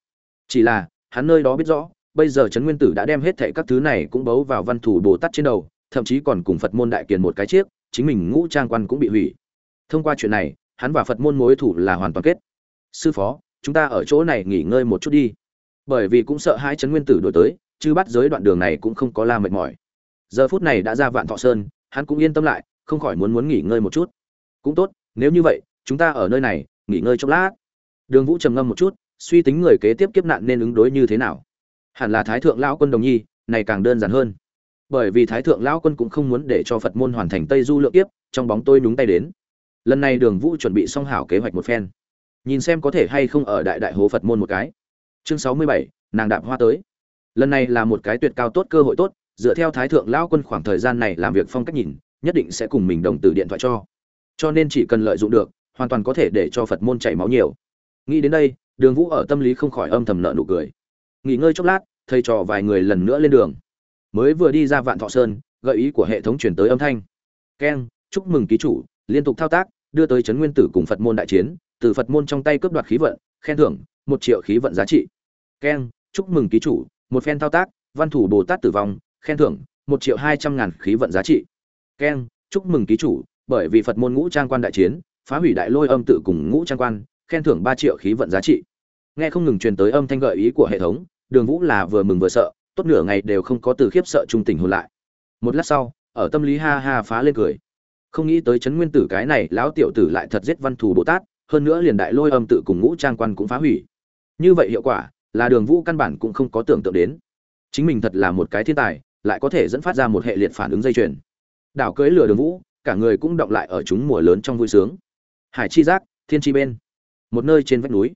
Chỉ là, hắn nơi đó biết rõ, bây giờ trấn nguyên tử đã đem hết thệ các thứ này cũng bấu vào văn thủ bồ tát trên đầu, thậm chí còn cùng phật môn đại kiền một cái chiếc, chính mình ngũ trang quan cũng bị hủy thông qua chuyện này, hắn và phật môn mối thủ là hoàn toàn kết. Sư phó, chúng ta ở chỗ này nghỉ ngơi một chút đi. Bởi vì cũng sợ hai chấn nguyên tử đổi tới, chứ bắt giới đoạn đường này cũng không có la mệt mỏi. Giờ phút này đã ra vạn thọ sơn, hắn cũng yên tâm lại, không khỏi muốn muốn nghỉ ngơi một chút. Cũng tốt, nếu như vậy, chúng ta ở nơi này, nghỉ ngơi chốc lát. Đường vũ trầm ngâm một chút, suy tính người kế tiếp kiếp nạn nên ứng đối như thế nào. Hẳn là thái thượng lão quân đồng nhi, này càng đơn giản hơn. Bởi vì thái thượng lão quân cũng không muốn để cho phật môn hoàn thành tây du lượng kiếp, trong bóng tôi nhúng tay đến lần này đường vũ chuẩn bị xong hảo kế hoạch một phen. Nhìn xem có thể hay không ở đại đại hố phật môn một cái. Chương sáu mươi bảy, nàng đạp hoa tới. Lần này là một cái tuyệt cao tốt cơ hội tốt, dựa theo thái thượng lão quân khoảng thời gian này làm việc phong cách nhìn, nhất định sẽ cùng mình đồng từ điện thoại cho. Cho nên chỉ cần lợi dụng được, hoàn toàn có thể để cho phật môn chảy máu nhiều. Nghĩ đến đây, đường vũ ở tâm lý không khỏi âm thầm nợ nụ cười. Nghỉ ngơi chốc lát, thầy trò vài người lần nữa lên đường. Mới vừa đi ra vạn thọ sơn, gợi ý của hệ thống chuyển tới âm thanh. Keng chúc mừng ký chủ liên tục thao tác, đưa tới trấn nguyên tử cùng phật môn đại chiến, từ phật môn trong tay cướp đoạt khí vận, khen thưởng một triệu khí vận giá trị. Keng, chúc mừng ký chủ, một phen thao tác, văn thủ bồ tát tử vong, khen thưởng một triệu hai trăm ngàn khí vận giá trị. Keng, chúc mừng ký chủ, bởi vì phật môn ngũ trang quan đại chiến, phá hủy đại lôi âm tự cùng ngũ trang quan, khen thưởng ba triệu khí vận giá trị. Nghe không ngừng truyền tới âm thanh gợi ý của hệ thống, đường vũ là vừa mừng vừa sợ, tốt nửa ngày đều không có từ khiếp sợ trung tình hồn lại. Một lát sau, ở tâm lý ha ha phá lên cười không nghĩ tới chấn nguyên tử cái này lão tiểu tử lại thật giết văn thù bồ tát, hơn nữa liền đại lôi âm tự cùng ngũ trang quan cũng phá hủy. Như vậy hiệu quả, là đường vũ căn bản cũng không có tưởng tượng đến. Chính mình thật là một cái thiên tài, lại có thể dẫn phát ra một hệ liệt phản ứng dây chuyền. Đảo cưới lừa đường vũ, cả người cũng động lại ở chúng mùa lớn trong vui sướng. Hải chi giác, thiên chi bên. Một nơi trên vách núi.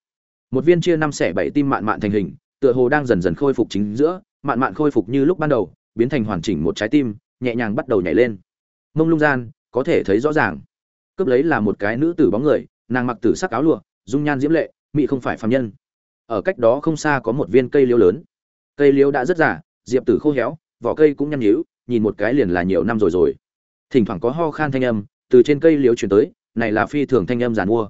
Một viên chia năm xẻ bảy tim mạn mạn thành hình, tựa hồ đang dần dần khôi phục chính giữa, mạn mạn khôi phục như lúc ban đầu, biến thành hoàn chỉnh một trái tim, nhẹ nhàng bắt đầu nhảy lên. Mông lung gian có thể thấy rõ ràng. Cướp lấy là một cái nữ tử bóng người, nàng mặc tử sắc áo lụa, dung nhan diễm lệ mị không phải phàm nhân. Ở cách đó không xa có một viên cây liễu lớn. Cây liễu đã rất già, diệp tử khô héo, vỏ cây cũng nhăn nhíu, nhìn một cái liền là nhiều năm rồi rồi. Thỉnh thoảng có ho khan thanh âm, từ trên cây liễu truyền tới, này là phi thường thanh âm giàn mua.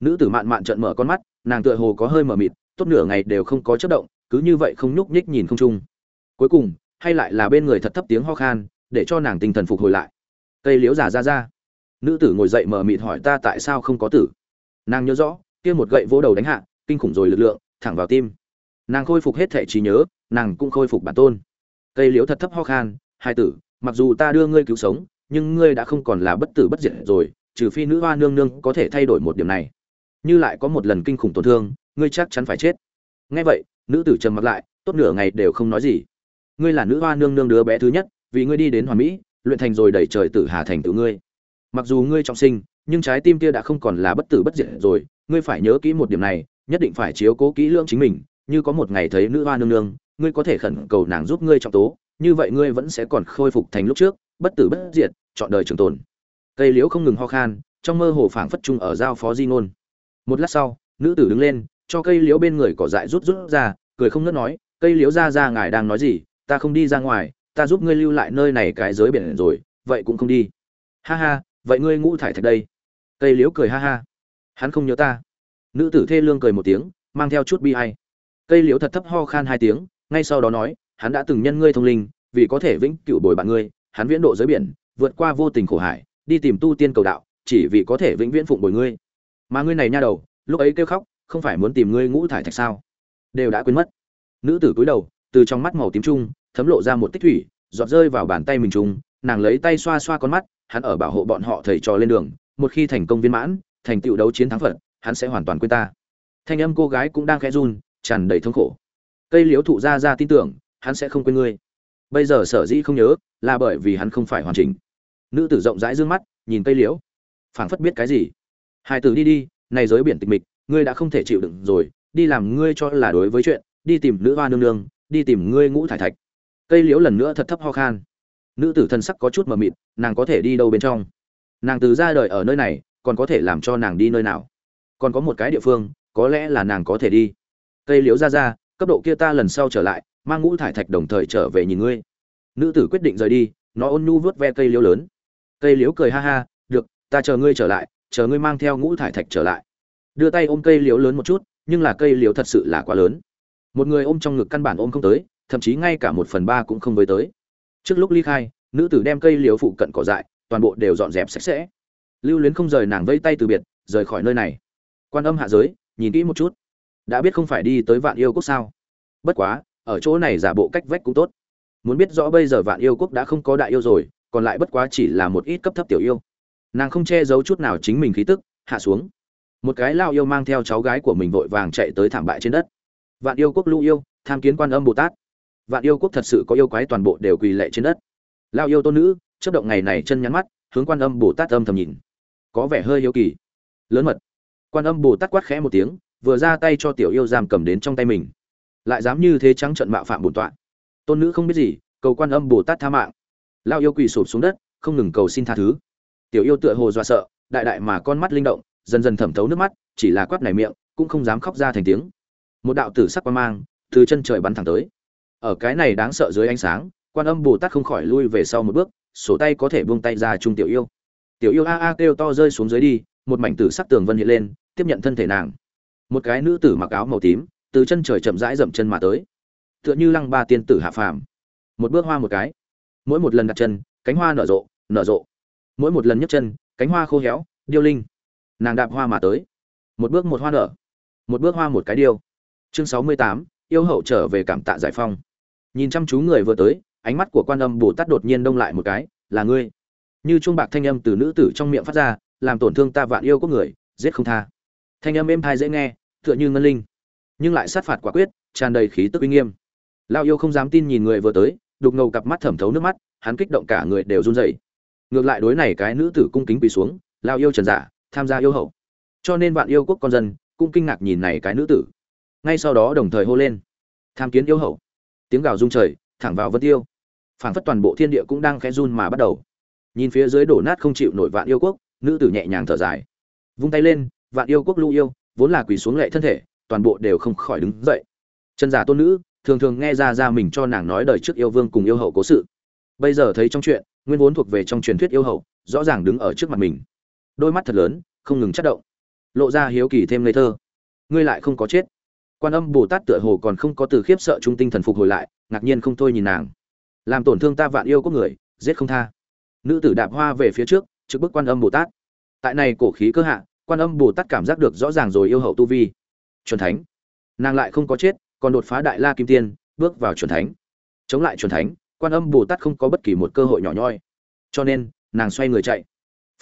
Nữ tử mạn mạn trợn mở con mắt, nàng tựa hồ có hơi mờ mịt, tốt nửa ngày đều không có chất động, cứ như vậy không nhúc nhích nhìn không chung. Cuối cùng, hay lại là bên người thật thấp tiếng ho khan, để cho nàng tinh thần phục hồi lại cây liễu giả ra ra. Nữ tử ngồi dậy mờ mịt hỏi ta tại sao không có tử? Nàng nhớ rõ, kia một gậy vỗ đầu đánh hạ, kinh khủng rồi lực lượng, thẳng vào tim. Nàng khôi phục hết thể trí nhớ, nàng cũng khôi phục bản tôn. Cây liễu thật thấp ho khan, hai tử, mặc dù ta đưa ngươi cứu sống, nhưng ngươi đã không còn là bất tử bất diệt rồi, trừ phi nữ hoa nương nương có thể thay đổi một điểm này. Như lại có một lần kinh khủng tổn thương, ngươi chắc chắn phải chết. Nghe vậy, nữ tử trầm mặc lại, tốt nửa ngày đều không nói gì. Ngươi là nữ hoa nương nương đứa bé thứ nhất, vì ngươi đi đến hoàn mỹ luyện thành rồi đẩy trời tử hà thành tựu ngươi. Mặc dù ngươi trọng sinh, nhưng trái tim kia đã không còn là bất tử bất diệt rồi, ngươi phải nhớ kỹ một điểm này, nhất định phải chiếu cố kỹ lưỡng chính mình, như có một ngày thấy nữ hoa nương nương, ngươi có thể khẩn cầu nàng giúp ngươi trọng tố, như vậy ngươi vẫn sẽ còn khôi phục thành lúc trước, bất tử bất diệt, chọn đời trường tồn. Cây liễu không ngừng ho khan, trong mơ hồ phảng phất chung ở giao phó di ngôn. Một lát sau, nữ tử đứng lên, cho cây liễu bên người cỏ dại rút rút ra, cười không ngớt nói, cây liễu ra ra ngài đang nói gì, ta không đi ra ngoài ta giúp ngươi lưu lại nơi này cái giới biển rồi, vậy cũng không đi. Ha ha, vậy ngươi ngũ thải thạch đây. Cây liễu cười ha ha. Hắn không nhớ ta. Nữ tử thê lương cười một tiếng, mang theo chút bi hay cây liễu thật thấp ho khan hai tiếng, ngay sau đó nói, hắn đã từng nhân ngươi thông linh, vì có thể vĩnh cửu bồi bạn ngươi, hắn viễn độ giới biển, vượt qua vô tình khổ hải, đi tìm tu tiên cầu đạo, chỉ vì có thể vĩnh viễn phụng bồi ngươi. Mà ngươi này nha đầu, lúc ấy kêu khóc, không phải muốn tìm ngươi ngũ thải thạch sao? Đều đã quên mất. Nữ tử cúi đầu từ trong mắt màu tím trung, thấm lộ ra một tích thủy, giọt rơi vào bàn tay mình trung nàng lấy tay xoa xoa con mắt, hắn ở bảo hộ bọn họ thầy trò lên đường. Một khi thành công viên mãn, thành tựu đấu chiến thắng phật, hắn sẽ hoàn toàn quên ta. Thanh âm cô gái cũng đang khẽ run, tràn đầy thống khổ. Cây liễu thụ ra ra tin tưởng, hắn sẽ không quên ngươi. Bây giờ sở dĩ không nhớ, là bởi vì hắn không phải hoàn chỉnh. Nữ tử rộng rãi d ư ơ n g mắt, nhìn cây liễu. Phảng phất biết cái gì? Hai tử đi đi, này giới biển tịch mịch, ngươi đã không thể chịu đựng rồi, đi làm ngươi cho là đối với chuyện, đi tìm nữ hoa nương nương đi tìm ngươi ngũ thải thạch. Cây liễu lần nữa thật thấp ho khan. Nữ tử thân sắc có chút mờ mịt, nàng có thể đi đâu bên trong? Nàng từ ra đời ở nơi này, còn có thể làm cho nàng đi nơi nào? Còn có một cái địa phương, có lẽ là nàng có thể đi. Cây liễu ra ra, cấp độ kia ta lần sau trở lại, mang ngũ thải thạch đồng thời trở về nhìn ngươi. Nữ tử quyết định rời đi, nó ôn nhu vớt ve cây liễu lớn. Cây liễu cười ha ha, được, ta chờ ngươi trở lại, chờ ngươi mang theo ngũ thải thạch trở lại. Đưa tay ôm cây liễu lớn một chút, nhưng là cây liễu thật sự là quá lớn một người ôm trong ngực căn bản ôm không tới, thậm chí ngay cả một phần ba cũng không với tới. Trước lúc ly khai, nữ tử đem cây liễu phụ cận cỏ dại, toàn bộ đều dọn dẹp sạch sẽ. Lưu luyến không rời nàng vây tay từ biệt, rời khỏi nơi này. Quan âm hạ giới, nhìn kỹ một chút. Đã biết không phải đi tới vạn yêu quốc sao? Bất quá, ở chỗ này giả bộ cách vách cũng tốt. Muốn biết rõ bây giờ vạn yêu quốc đã không có đại yêu rồi, còn lại bất quá chỉ là một ít cấp thấp tiểu yêu. Nàng không che giấu chút nào chính mình khí tức, hạ xuống. Một cái lao yêu mang theo cháu gái của mình vội vàng chạy tới thảm bại trên đất vạn yêu quốc lũ yêu, tham kiến quan âm bồ tát. Vạn yêu quốc thật sự có yêu quái toàn bộ đều quỳ lệ trên đất. Lao yêu tôn nữ chấp động ngày này chân nhắn mắt, hướng quan âm bồ tát âm thầm nhìn. Có vẻ hơi yêu kỳ. Lớn mật. Quan âm bồ tát quát khẽ một tiếng, vừa ra tay cho tiểu yêu giam cầm đến trong tay mình. Lại dám như thế trắng trận mạo phạm bổn tọa. Tôn nữ không biết gì, cầu quan âm bồ tát tha mạng. Lao yêu quỳ sụp xuống đất, không ngừng cầu xin tha thứ. Tiểu yêu tựa hồ dọa sợ, đại đại mà con mắt linh động, dần dần thẩm thấu nước mắt, chỉ là quát này miệng, cũng không dám khóc ra thành tiếng một đạo tử sắc quang mang từ chân trời bắn thẳng tới. Ở cái này đáng sợ dưới ánh sáng, quan âm bồ tát không khỏi lui về sau một bước, sổ tay có thể buông tay ra chung tiểu yêu. Tiểu yêu a a kêu to rơi xuống dưới đi, một mảnh tử sắc tường vân hiện lên, tiếp nhận thân thể nàng. Một cái nữ tử mặc áo màu tím, từ chân trời chậm rãi dậm chân mà tới. Tựa như lăng ba tiên tử hạ phàm. Một bước hoa một cái. Mỗi một lần đặt chân, cánh hoa nở rộ nở rộ. Mỗi một lần nhấc chân, cánh hoa khô héo, điêu linh. Nàng đạp hoa mà tới. Một bước một hoa nở. Một bước hoa một cái điêu chương sáu mươi tám, yêu hậu trở về cảm tạ giải phong. Nhìn chăm chú người vừa tới, ánh mắt của quan âm bồ tát đột nhiên đông lại một cái, là ngươi? Như chuông bạc thanh âm từ nữ tử trong miệng phát ra, làm tổn thương ta vạn yêu có người, giết không tha. Thanh âm êm thai dễ nghe, tựa như ngân linh, nhưng lại sát phạt quả quyết, tràn đầy khí tức uy nghiêm. Lao yêu không dám tin nhìn người vừa tới, đục ngầu cặp mắt thẩm thấu nước mắt, hắn kích động cả người đều run rẩy. Ngược lại đối này cái nữ tử cung kính quỳ xuống lao yêu trần giả tham gia yêu hậu. Cho nên vạn yêu quốc con dân cũng kinh ngạc nhìn này cái nữ tử ngay sau đó đồng thời hô lên. Tham kiến yêu hậu. Tiếng gào rung trời, thẳng vào vân tiêu. Phảng phất toàn bộ thiên địa cũng đang khẽ run mà bắt đầu. Nhìn phía dưới đổ nát không chịu nổi vạn yêu quốc, nữ tử nhẹ nhàng thở dài. Vung tay lên, vạn yêu quốc lưu yêu, vốn là quỳ xuống lệ thân thể, toàn bộ đều không khỏi đứng dậy. Chân giả tôn nữ, thường thường nghe ra ra mình cho nàng nói đời trước yêu vương cùng yêu hậu cố sự. Bây giờ thấy trong chuyện, nguyên vốn thuộc về trong truyền thuyết yêu hậu, rõ ràng đứng ở trước mặt mình. Đôi mắt thật lớn, không ngừng chất động. Lộ ra hiếu kỳ thêm ngây thơ. Ngươi lại không có chết quan âm bồ tát tựa hồ còn không có từ khiếp sợ trung tinh thần phục hồi lại, ngạc nhiên không thôi nhìn nàng. Làm tổn thương ta vạn yêu có người, giết không tha. Nữ tử đạp hoa về phía trước trước bức quan âm bồ tát. Tại này cổ khí cơ hạ, quan âm bồ tát cảm giác được rõ ràng rồi yêu hậu tu vi. Chuẩn thánh. Nàng lại không có chết, còn đột phá đại la kim tiên, bước vào chuẩn thánh. Chống lại chuẩn thánh, quan âm bồ tát không có bất kỳ một cơ hội nhỏ nhoi. Cho nên, nàng xoay người chạy.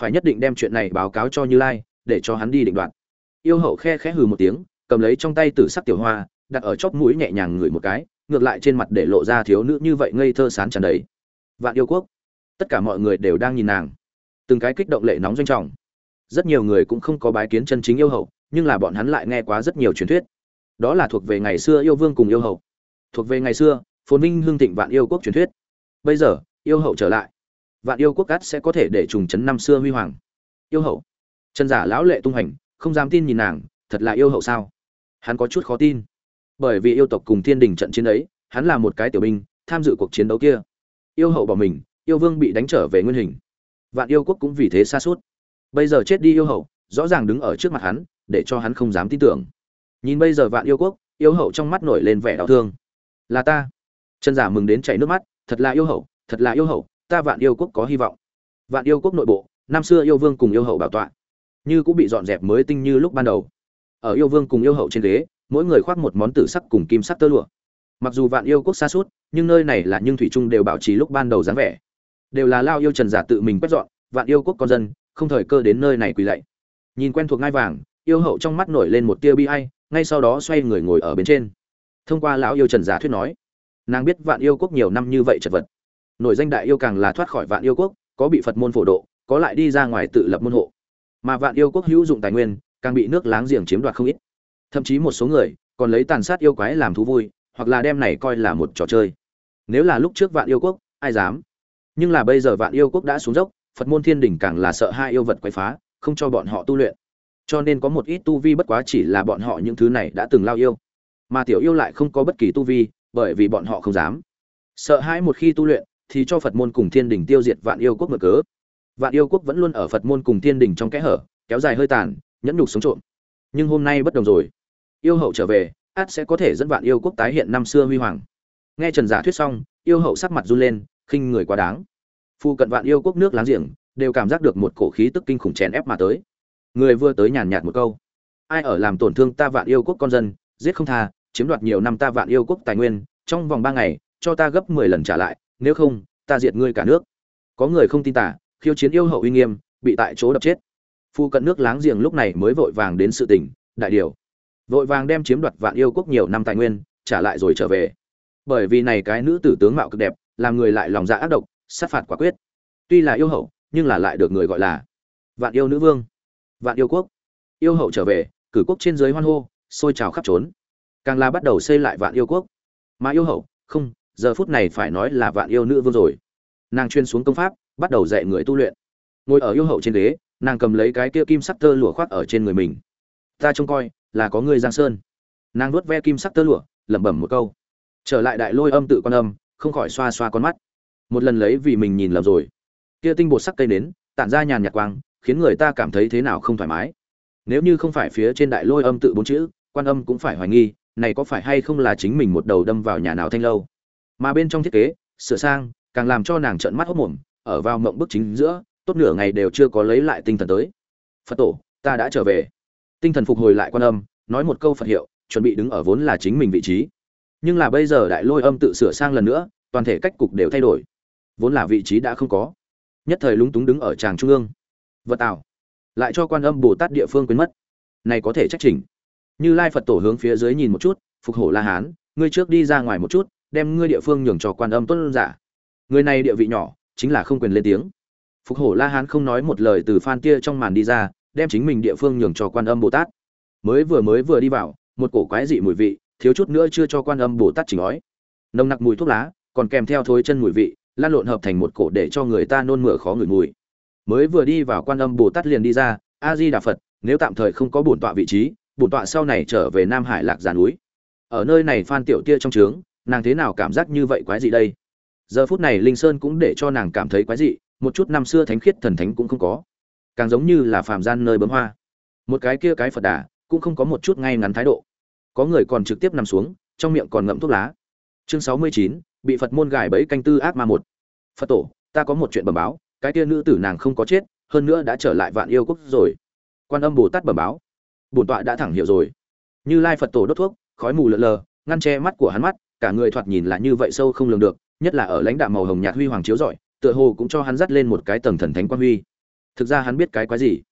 Phải nhất định đem chuyện này báo cáo cho như lai, để cho hắn đi định đoạt. Yêu hậu khe khẽ hừ một tiếng cầm lấy trong tay tử sắc tiểu hoa, đặt ở chóp mũi nhẹ nhàng ngửi một cái, ngược lại trên mặt để lộ ra thiếu nữ như vậy ngây thơ sán tràn đầy. Vạn yêu quốc. Tất cả mọi người đều đang nhìn nàng. Từng cái kích động lệ nóng doanh trọng. Rất nhiều người cũng không có bái kiến chân chính yêu hậu, nhưng là bọn hắn lại nghe quá rất nhiều truyền thuyết. Đó là thuộc về ngày xưa yêu vương cùng yêu hậu. Thuộc về ngày xưa, phồn minh hương thịnh vạn yêu quốc truyền thuyết. Bây giờ, yêu hậu trở lại. Vạn yêu quốc cát sẽ có thể để trùng chấn năm xưa huy hoàng. Yêu hậu. Chân giả lão lệ tung hành, không dám tin nhìn nàng, thật là yêu hậu sao? Hắn có chút khó tin. Bởi vì yêu tộc cùng thiên đình trận chiến ấy, hắn là một cái tiểu binh, tham dự cuộc chiến đấu kia. Yêu hậu bỏ mình, yêu vương bị đánh trở về nguyên hình. Vạn yêu quốc cũng vì thế xa suốt bây giờ chết đi yêu hậu, rõ ràng đứng ở trước mặt hắn, để cho hắn không dám tin tưởng. Nhìn bây giờ vạn yêu quốc, yêu hậu trong mắt nổi lên vẻ đau thương. Là ta. Chân giả mừng đến chảy nước mắt, thật là yêu hậu, thật là yêu hậu, ta vạn yêu quốc có hy vọng. Vạn yêu quốc nội bộ, năm xưa yêu vương cùng yêu hậu bảo tọa. Như cũng bị dọn dẹp mới tinh như lúc ban đầu ở yêu vương cùng yêu hậu trên ghế, mỗi người khoác một món tử sắc cùng kim sắc tơ lụa. Mặc dù vạn yêu quốc xa suốt, nhưng nơi này là nhưng thủy trung đều bảo trì lúc ban đầu dáng vẻ. Đều là lao yêu trần giả tự mình quét dọn, vạn yêu quốc con dân, không thời cơ đến nơi này quỳ lạy. Nhìn quen thuộc ngai vàng, yêu hậu trong mắt nổi lên một tia bi ai, ngay sau đó xoay người ngồi ở bên trên. Thông qua lão yêu trần giả thuyết nói, nàng biết vạn yêu quốc nhiều năm như vậy chật vật. Nổi danh đại yêu càng là thoát khỏi vạn yêu quốc, có bị phật môn phổ độ, có lại đi ra ngoài tự lập môn hộ. Mà vạn yêu quốc hữu dụng tài nguyên càng bị nước láng giềng chiếm đoạt không ít. Thậm chí một số người còn lấy tàn sát yêu quái làm thú vui, hoặc là đem này coi là một trò chơi. Nếu là lúc trước vạn yêu quốc, ai dám? Nhưng là bây giờ vạn yêu quốc đã xuống dốc, phật môn thiên đỉnh càng là sợ hai yêu vật quấy phá, không cho bọn họ tu luyện. Cho nên có một ít tu vi bất quá chỉ là bọn họ những thứ này đã từng lao yêu. Mà tiểu yêu lại không có bất kỳ tu vi, bởi vì bọn họ không dám. Sợ hãi một khi tu luyện, thì cho phật môn cùng thiên đình tiêu diệt vạn yêu quốc mở cớ. Vạn yêu quốc vẫn luôn ở phật môn cùng thiên đình trong kẽ hở, kéo dài hơi tàn nhẫn nhục sống trộm. Nhưng hôm nay bất đồng rồi. Yêu hậu trở về, át sẽ có thể dẫn vạn yêu quốc tái hiện năm xưa huy hoàng. Nghe trần giả thuyết xong, yêu hậu sắc mặt run lên, khinh người quá đáng. Phu cận vạn yêu quốc nước láng giềng, đều cảm giác được một cổ khí tức kinh khủng chèn ép mà tới. Người vừa tới nhàn nhạt một câu. Ai ở làm tổn thương ta vạn yêu quốc con dân, giết không tha, chiếm đoạt nhiều năm ta vạn yêu quốc tài nguyên, trong vòng ba ngày, cho ta gấp mười lần trả lại, nếu không, ta diệt ngươi cả nước. Có người không tin tả khiêu chiến yêu hậu uy nghiêm, bị tại chỗ đập chết phu cận nước láng giềng lúc này mới vội vàng đến sự tỉnh đại điều. Vội vàng đem chiếm đoạt vạn yêu quốc nhiều năm tài nguyên, trả lại rồi trở về. Bởi vì này cái nữ tử tướng mạo cực đẹp, làm người lại lòng dạ ác độc, sát phạt quả quyết. Tuy là yêu hậu, nhưng là lại được người gọi là vạn yêu nữ vương, vạn yêu quốc. Yêu hậu trở về, cử quốc trên dưới hoan hô sôi trào khắp trốn. Càng là bắt đầu xây lại vạn yêu quốc. Mà yêu hậu, không, giờ phút này phải nói là vạn yêu nữ vương rồi. Nàng chuyên xuống công pháp, bắt đầu dạy người tu luyện. Ngồi ở yêu hậu trên ghế nàng cầm lấy cái kia kim sắc tơ lụa khoác ở trên người mình. Ta trông coi, là có người giang sơn. Nàng nuốt ve kim sắc tơ lụa, lẩm bẩm một câu. Trở lại đại lôi âm tự quan âm, không khỏi xoa xoa con mắt. Một lần lấy vì mình nhìn lầm rồi. Kia tinh bột sắc cây nến, tản ra nhàn nhạt quang, khiến người ta cảm thấy thế nào không thoải mái. Nếu như không phải phía trên đại lôi âm tự bốn chữ, quan âm cũng phải hoài nghi, này có phải hay không là chính mình một đầu đâm vào nhà nào thanh lâu. Mà bên trong thiết kế, sửa sang, càng làm cho nàng trợn mắt hốt mồm, ở vào mộng bức chính giữa tốt nửa ngày đều chưa có lấy lại tinh thần tới. Phật tổ, ta đã trở về. Tinh thần phục hồi lại quan âm, nói một câu phật hiệu, chuẩn bị đứng ở vốn là chính mình vị trí. Nhưng là bây giờ đại lôi âm tự sửa sang lần nữa, toàn thể cách cục đều thay đổi. Vốn là vị trí đã không có. Nhất thời lúng túng đứng ở tràng trung ương. Vật tạo. Lại cho quan âm bồ tát địa phương quên mất. Này có thể trách chỉnh. Như lai phật tổ hướng phía dưới nhìn một chút, phục hổ la hán, ngươi trước đi ra ngoài một chút, đem ngươi địa phương nhường cho quan âm tuân giả. Người này địa vị nhỏ, chính là không quyền lên tiếng phục hổ la hán không nói một lời từ phan kia trong màn đi ra, đem chính mình địa phương nhường cho quan âm bồ tát. Mới vừa mới vừa đi vào, một cổ quái dị mùi vị, thiếu chút nữa chưa cho quan âm bồ tát chỉnh ói. Nồng nặc mùi thuốc lá, còn kèm theo thối chân mùi vị, lan lộn hợp thành một cổ để cho người ta nôn mửa khó ngửi mùi. Mới vừa đi vào quan âm bồ tát liền đi ra, a di đà phật, nếu tạm thời không có bổn tọa vị trí, bổn tọa sau này trở về nam hải lạc giàn núi. Ở nơi này phan tiểu tia trong trướng, nàng thế nào cảm giác như vậy quái gì đây? Giờ phút này linh sơn cũng để cho nàng cảm thấy quái dị một chút năm xưa thánh khiết thần thánh cũng không có. Càng giống như là phàm gian nơi bấm hoa. Một cái kia cái phật đà cũng không có một chút ngay ngắn thái độ. Có người còn trực tiếp nằm xuống, trong miệng còn ngậm thuốc lá. Chương sáu mươi chín, bị phật môn gài bẫy canh tư ác ma một. Phật tổ, ta có một chuyện bẩm báo, cái kia nữ tử nàng không có chết, hơn nữa đã trở lại vạn yêu quốc rồi. Quan âm bồ tát bẩm báo. Bổn tọa đã thẳng hiểu rồi. Như lai phật tổ đốt thuốc, khói mù lợn lờ, ngăn che mắt của hắn mắt, cả người thoạt nhìn là như vậy sâu không lường được, nhất là ở lãnh đạo màu hồng nhạt huy hoàng chiếu rọi tựa hồ cũng cho hắn dắt lên một cái tầng thần thánh quan huy. Thực ra hắn biết cái quái gì?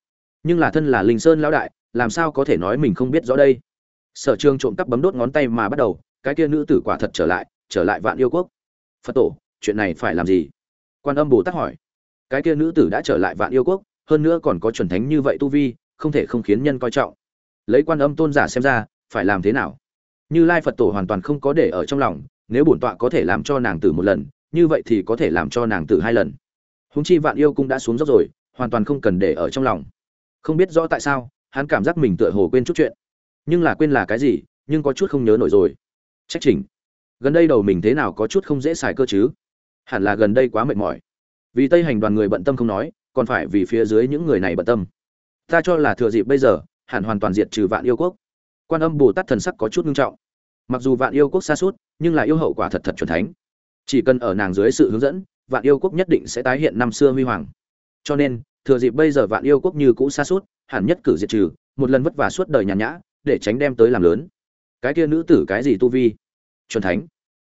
Nhưng là thân là linh sơn lão đại, làm sao có thể nói mình không biết rõ đây? Sở trường trộm cắp bấm đốt ngón tay mà bắt đầu, cái kia nữ tử quả thật trở lại trở lại vạn yêu quốc. Phật tổ, chuyện này phải làm gì? Quan âm bồ tát hỏi. Cái kia nữ tử đã trở lại vạn yêu quốc, hơn nữa còn có chuẩn thánh như vậy tu vi, không thể không khiến nhân coi trọng. Lấy quan âm tôn giả xem ra, phải làm thế nào? Như lai phật tổ hoàn toàn không có để ở trong lòng, nếu bổn tọa có thể làm cho nàng tử một lần như vậy thì có thể làm cho nàng tử hai lần. Húng chi vạn yêu cũng đã xuống dốc rồi, hoàn toàn không cần để ở trong lòng. Không biết rõ tại sao, hắn cảm giác mình tựa hồ quên chút chuyện. Nhưng là quên là cái gì, nhưng có chút không nhớ nổi rồi. Trách trình, gần đây đầu mình thế nào có chút không dễ xài cơ chứ? Hẳn là gần đây quá mệt mỏi. Vì tây hành đoàn người bận tâm không nói, còn phải vì phía dưới những người này bận tâm. Ta cho là thừa dịp bây giờ, hẳn hoàn toàn diệt trừ vạn yêu quốc. Quan âm bồ tát thần sắc có chút nghiêm trọng. Mặc dù vạn yêu quốc xa suốt, nhưng là yêu hậu quả thật thật chuẩn thánh chỉ cần ở nàng dưới sự hướng dẫn, vạn yêu quốc nhất định sẽ tái hiện năm xưa huy hoàng. Cho nên, thừa dịp bây giờ vạn yêu quốc như cũ xa suốt, hẳn nhất cử diệt trừ, một lần vất vả suốt đời nhàn nhã, để tránh đem tới làm lớn. Cái kia nữ tử cái gì tu vi? Chuẩn thánh.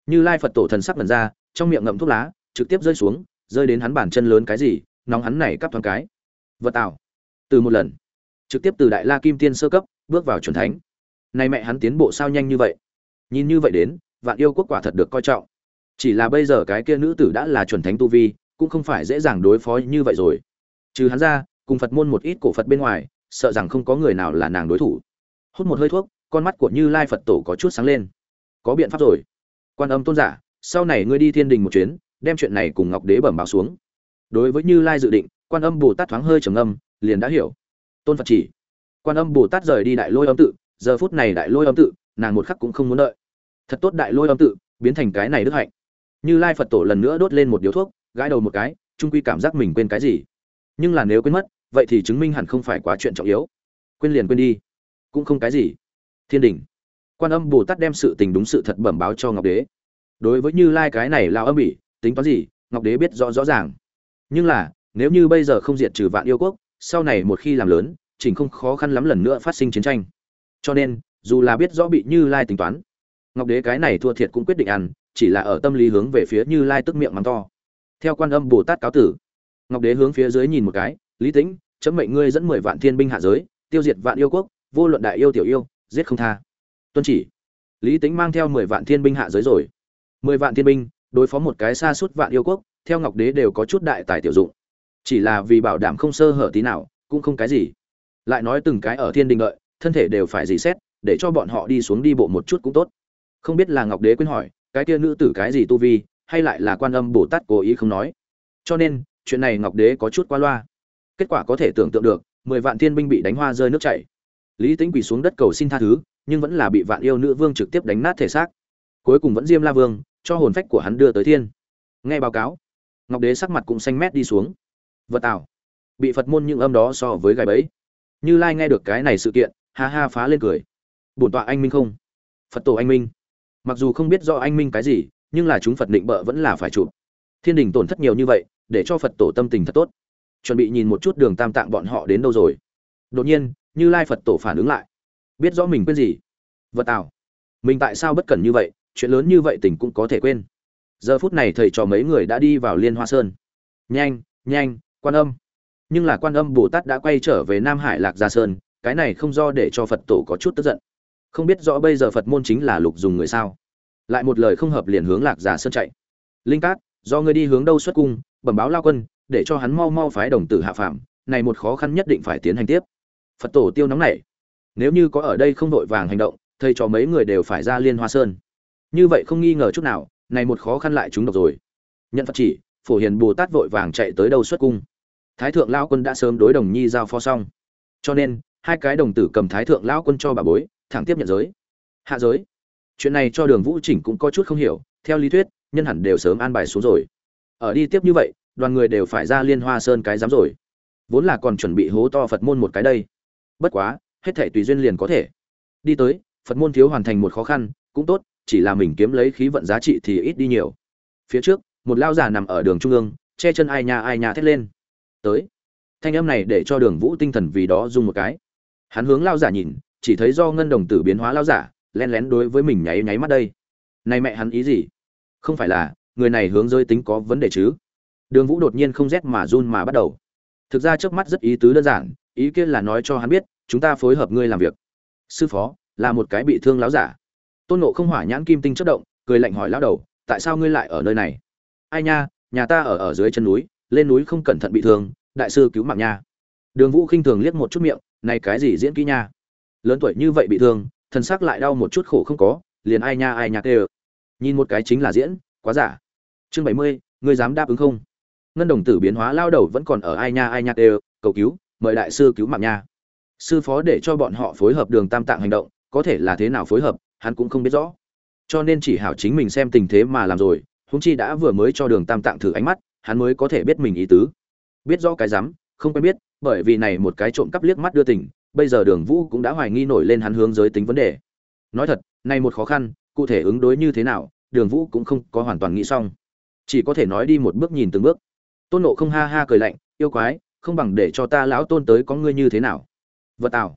Như lai phật tổ thần sắc lần ra, trong miệng ngậm thuốc lá, trực tiếp rơi xuống, rơi đến hắn bàn chân lớn cái gì, nóng hắn này cắp thoáng cái. Vật tạo từ một lần. Trực tiếp từ đại la kim tiên sơ cấp, bước vào chuẩn thánh. Nay mẹ hắn tiến bộ sao nhanh như vậy? Nhìn như vậy đến, vạn yêu quốc quả thật được coi trọng chỉ là bây giờ cái kia nữ tử đã là chuẩn thánh tu vi, cũng không phải dễ dàng đối phó như vậy rồi. Trừ hắn ra, cùng phật môn một ít cổ phật bên ngoài, sợ rằng không có người nào là nàng đối thủ. Hút một hơi thuốc, con mắt của như lai phật tổ có chút sáng lên. Có biện pháp rồi. Quan âm tôn giả, sau này ngươi đi thiên đình một chuyến, đem chuyện này cùng ngọc đế bẩm báo xuống. Đối với như lai dự định, quan âm bồ tát thoáng hơi trầm âm liền đã hiểu. Tôn phật chỉ. Quan âm bồ tát rời đi đại lôi âm tự, giờ phút này đại lôi âm tự, nàng một khắc cũng không muốn đợi. Thật tốt đại lôi âm tự, biến thành cái này đức hạnh như lai phật tổ lần nữa đốt lên một điếu thuốc, gãi đầu một cái trung quy cảm giác mình quên cái gì. Nhưng là nếu quên mất, vậy thì chứng minh hẳn không phải quá chuyện trọng yếu. Quên liền quên đi. Cũng không cái gì. Thiên đình. Quan âm bồ tát đem sự tình đúng sự thật bẩm báo cho ngọc đế. Đối với như lai cái này lao âm ỉ, tính toán gì, ngọc đế biết rõ rõ ràng. Nhưng là, nếu như bây giờ không diệt trừ vạn yêu quốc, sau này một khi làm lớn, chỉnh không khó khăn lắm lần nữa phát sinh chiến tranh. Cho nên, dù là biết rõ bị như lai tính toán, ngọc đế cái này thua thiệt cũng quyết định ăn chỉ là ở tâm lý hướng về phía như lai tức miệng mắng to. Theo quan âm bồ tát cáo tử, ngọc đế hướng phía dưới nhìn một cái, lý tĩnh, chấm mệnh ngươi dẫn mười vạn thiên binh hạ giới, tiêu diệt vạn yêu quốc, vô luận đại yêu tiểu yêu, giết không tha. Tuân chỉ. Lý tĩnh mang theo mười vạn thiên binh hạ giới rồi. Mười vạn thiên binh, đối phó một cái xa suốt vạn yêu quốc, theo ngọc đế đều có chút đại tài tiểu dụng. Chỉ là vì bảo đảm không sơ hở tí nào, cũng không cái gì. Lại nói từng cái ở thiên đình đợi, thân thể đều phải dì xét, để cho bọn họ đi xuống đi bộ một chút cũng tốt. Không biết là ngọc đế quên hỏi cái kia nữ tử cái gì tu vi, hay lại là quan âm bồ tát cố ý không nói. Cho nên, chuyện này ngọc đế có chút qua loa. Kết quả có thể tưởng tượng được, mười vạn thiên binh bị đánh hoa rơi nước chảy. Lý tính quỳ xuống đất cầu xin tha thứ, nhưng vẫn là bị vạn yêu nữ vương trực tiếp đánh nát thể xác. Cuối cùng vẫn diêm la vương, cho hồn phách của hắn đưa tới thiên. Nghe báo cáo, ngọc đế sắc mặt cũng xanh mét đi xuống. Vật tảo bị phật môn những âm đó so với gài bẫy. Như lai nghe được cái này sự kiện, ha ha phá lên cười. Bổn tọa anh minh không? Phật tổ anh minh mặc dù không biết do anh minh cái gì, nhưng là chúng phật định bợ vẫn là phải chụp. Thiên đình tổn thất nhiều như vậy, để cho phật tổ tâm tình thật tốt. Chuẩn bị nhìn một chút đường tam tạng bọn họ đến đâu rồi. Đột nhiên, như lai phật tổ phản ứng lại. Biết rõ mình quên gì? Vật tào mình tại sao bất cần như vậy? Chuyện lớn như vậy tình cũng có thể quên. Giờ phút này thầy trò mấy người đã đi vào liên hoa sơn. Nhanh nhanh, quan âm. Nhưng là quan âm bồ tát đã quay trở về nam hải lạc gia sơn, cái này không do để cho phật tổ có chút tức giận không biết rõ bây giờ phật môn chính là lục dùng người sao. Lại một lời không hợp liền hướng lạc giả sơn chạy. Linh cát, do ngươi đi hướng đâu xuất cung, bẩm báo lao quân, để cho hắn mau mau phái đồng tử hạ phạm này một khó khăn nhất định phải tiến hành tiếp. Phật tổ tiêu nóng này nếu như có ở đây không vội vàng hành động, thầy cho mấy người đều phải ra liên hoa sơn. Như vậy không nghi ngờ chút nào, này một khó khăn lại chúng độc rồi. Nhận phật chỉ, phổ hiền bồ tát vội vàng chạy tới đâu xuất cung. Thái thượng lao quân đã sớm đối đồng nhi giao phó xong. Cho nên, hai cái đồng tử cầm thái thượng lão quân cho bà bối thẳng tiếp nhận giới. Hạ giới. Chuyện này cho đường vũ chỉnh cũng có chút không hiểu, theo lý thuyết, nhân hẳn đều sớm an bài xuống rồi. Ở đi tiếp như vậy, đoàn người đều phải ra liên hoa sơn cái dám rồi. Vốn là còn chuẩn bị hố to phật môn một cái đây. Bất quá, hết thể tùy duyên liền có thể. Đi tới, phật môn thiếu hoàn thành một khó khăn, cũng tốt, chỉ là mình kiếm lấy khí vận giá trị thì ít đi nhiều. Phía trước, một lao già nằm ở đường trung ương, che chân ai nhà ai nhà thét lên. Tới. Thanh âm này để cho đường vũ tinh thần vì đó dùng một cái. Hắn hướng lao giả nhìn chỉ thấy do ngân đồng tử biến hóa lao giả len lén đối với mình nháy nháy mắt đây. Này mẹ hắn ý gì? Không phải là, người này hướng rơi tính có vấn đề chứ? Đường vũ đột nhiên không rét mà run mà bắt đầu. Thực ra trước mắt rất ý tứ đơn giản, ý kia là nói cho hắn biết, chúng ta phối hợp ngươi làm việc. Sư phó, là một cái bị thương láo giả. Tôn nộ không hỏa nhãn kim tinh chất động, cười lạnh hỏi lão đầu, tại sao ngươi lại ở nơi này? Ai nha, nhà ta ở ở dưới chân núi, lên núi không cẩn thận bị thương, đại sư cứu mạng nha. Đường vũ khinh thường liếc một chút miệng, này cái gì diễn kỹ nha? Lớn tuổi như vậy bị thương thân xác lại đau một chút khổ không có liền ai nha ai nha tê nhìn một cái chính là diễn quá giả. Chương bảy mươi ngươi dám đáp ứng không? Ngân đồng tử biến hóa lao đầu vẫn còn ở ai nha ai nha tê cầu cứu mời đại sư cứu mạng nha. Sư phó để cho bọn họ phối hợp đường tam tạng hành động có thể là thế nào phối hợp hắn cũng không biết rõ. Cho nên chỉ hảo chính mình xem tình thế mà làm rồi húng chi đã vừa mới cho đường tam tạng thử ánh mắt hắn mới có thể biết mình ý tứ. Biết rõ cái dám, không quen biết bởi vì này một cái trộm cắp liếc mắt đưa tỉnh bây giờ đường vũ cũng đã hoài nghi nổi lên hắn hướng giới tính vấn đề. Nói thật này một khó khăn, cụ thể ứng đối như thế nào, đường vũ cũng không có hoàn toàn nghĩ xong. Chỉ có thể nói đi một bước nhìn từng bước. Tôn ngộ không ha ha cười lạnh, yêu quái, không bằng để cho ta lão tôn tới có ngươi như thế nào? Vật tạo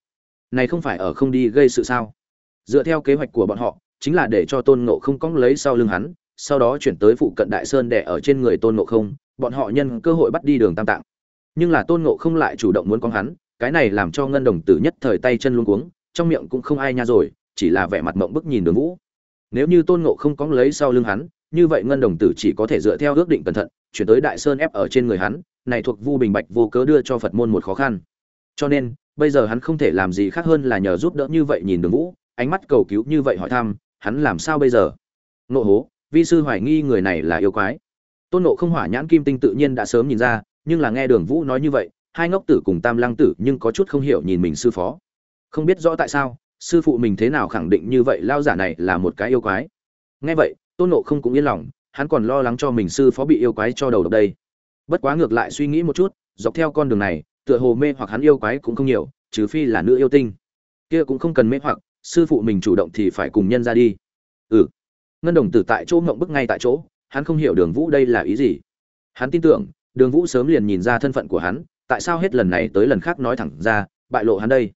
này không phải ở không đi gây sự sao? Dựa theo kế hoạch của bọn họ, chính là để cho tôn ngộ không cóng lấy sau lưng hắn, sau đó chuyển tới phụ cận đại sơn đè ở trên người tôn ngộ không, bọn họ nhân cơ hội bắt đi đường tam tạng. Nhưng là tôn ngộ không lại chủ động muốn con hắn cái này làm cho ngân đồng tử nhất thời tay chân luống cuống, trong miệng cũng không ai nha rồi, chỉ là vẻ mặt mộng bức nhìn đường vũ. Nếu như tôn ngộ không cóng lấy sau lưng hắn, như vậy ngân đồng tử chỉ có thể dựa theo ước định cẩn thận, chuyển tới đại sơn ép ở trên người hắn, này thuộc vu bình bạch vô cớ đưa cho phật môn một khó khăn. Cho nên, bây giờ hắn không thể làm gì khác hơn là nhờ giúp đỡ như vậy nhìn đường vũ, ánh mắt cầu cứu như vậy hỏi thăm, hắn làm sao bây giờ? Nộ hố, vi sư hoài nghi người này là yêu quái. Tôn nộ không hỏa nhãn kim tinh tự nhiên đã sớm nhìn ra, nhưng là nghe đường vũ nói như vậy hai ngốc tử cùng tam lăng tử nhưng có chút không hiểu nhìn mình sư phó. Không biết rõ tại sao, sư phụ mình thế nào khẳng định như vậy, lao giả này là một cái yêu quái. Nghe vậy, tôn nộ không cũng yên lòng, hắn còn lo lắng cho mình sư phó bị yêu quái cho đầu độc đây. Bất quá ngược lại suy nghĩ một chút, dọc theo con đường này, tựa hồ mê hoặc hắn yêu quái cũng không nhiều, trừ phi là nữ yêu tinh. Kia cũng không cần mê hoặc, sư phụ mình chủ động thì phải cùng nhân ra đi. Ừ. Ngân đồng tử tại chỗ ngộng bức ngay tại chỗ, hắn không hiểu đường vũ đây là ý gì. Hắn tin tưởng, đường vũ sớm liền nhìn ra thân phận của hắn tại sao hết lần này tới lần khác nói thẳng ra, bại lộ hắn đây?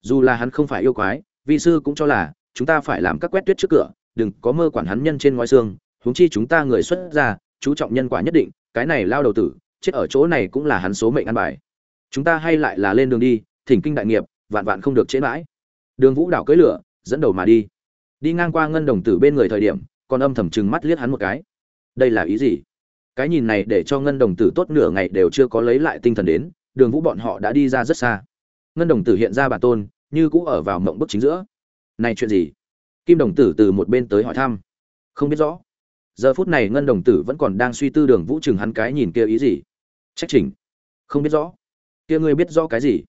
Dù là hắn không phải yêu quái, vi sư cũng cho là, chúng ta phải làm các quét tuyết trước cửa, đừng có mơ quản hắn nhân trên ngói xương, huống chi chúng ta người xuất gia, chú trọng nhân quả nhất định, cái này lao đầu tử, chết ở chỗ này cũng là hắn số mệnh ăn bài. Chúng ta hay lại là lên đường đi, thỉnh kinh đại nghiệp, vạn vạn không được chế mãi. Đường vũ đảo cưỡi lửa, dẫn đầu mà đi. Đi ngang qua ngân đồng tử bên người thời điểm, còn âm thầm chừng mắt liếc hắn một cái. Đây là ý gì? Cái nhìn này để cho ngân đồng tử tốt nửa ngày đều chưa có lấy lại tinh thần đến, đường vũ bọn họ đã đi ra rất xa. Ngân đồng tử hiện ra bản tôn, như cũ ở vào mộng bức chính giữa. Này chuyện gì? Kim đồng tử từ một bên tới hỏi thăm. Không biết rõ. Giờ phút này ngân đồng tử vẫn còn đang suy tư đường vũ chừng hắn cái nhìn kia ý gì. Trách trình không biết rõ. Kia ngươi biết rõ cái gì?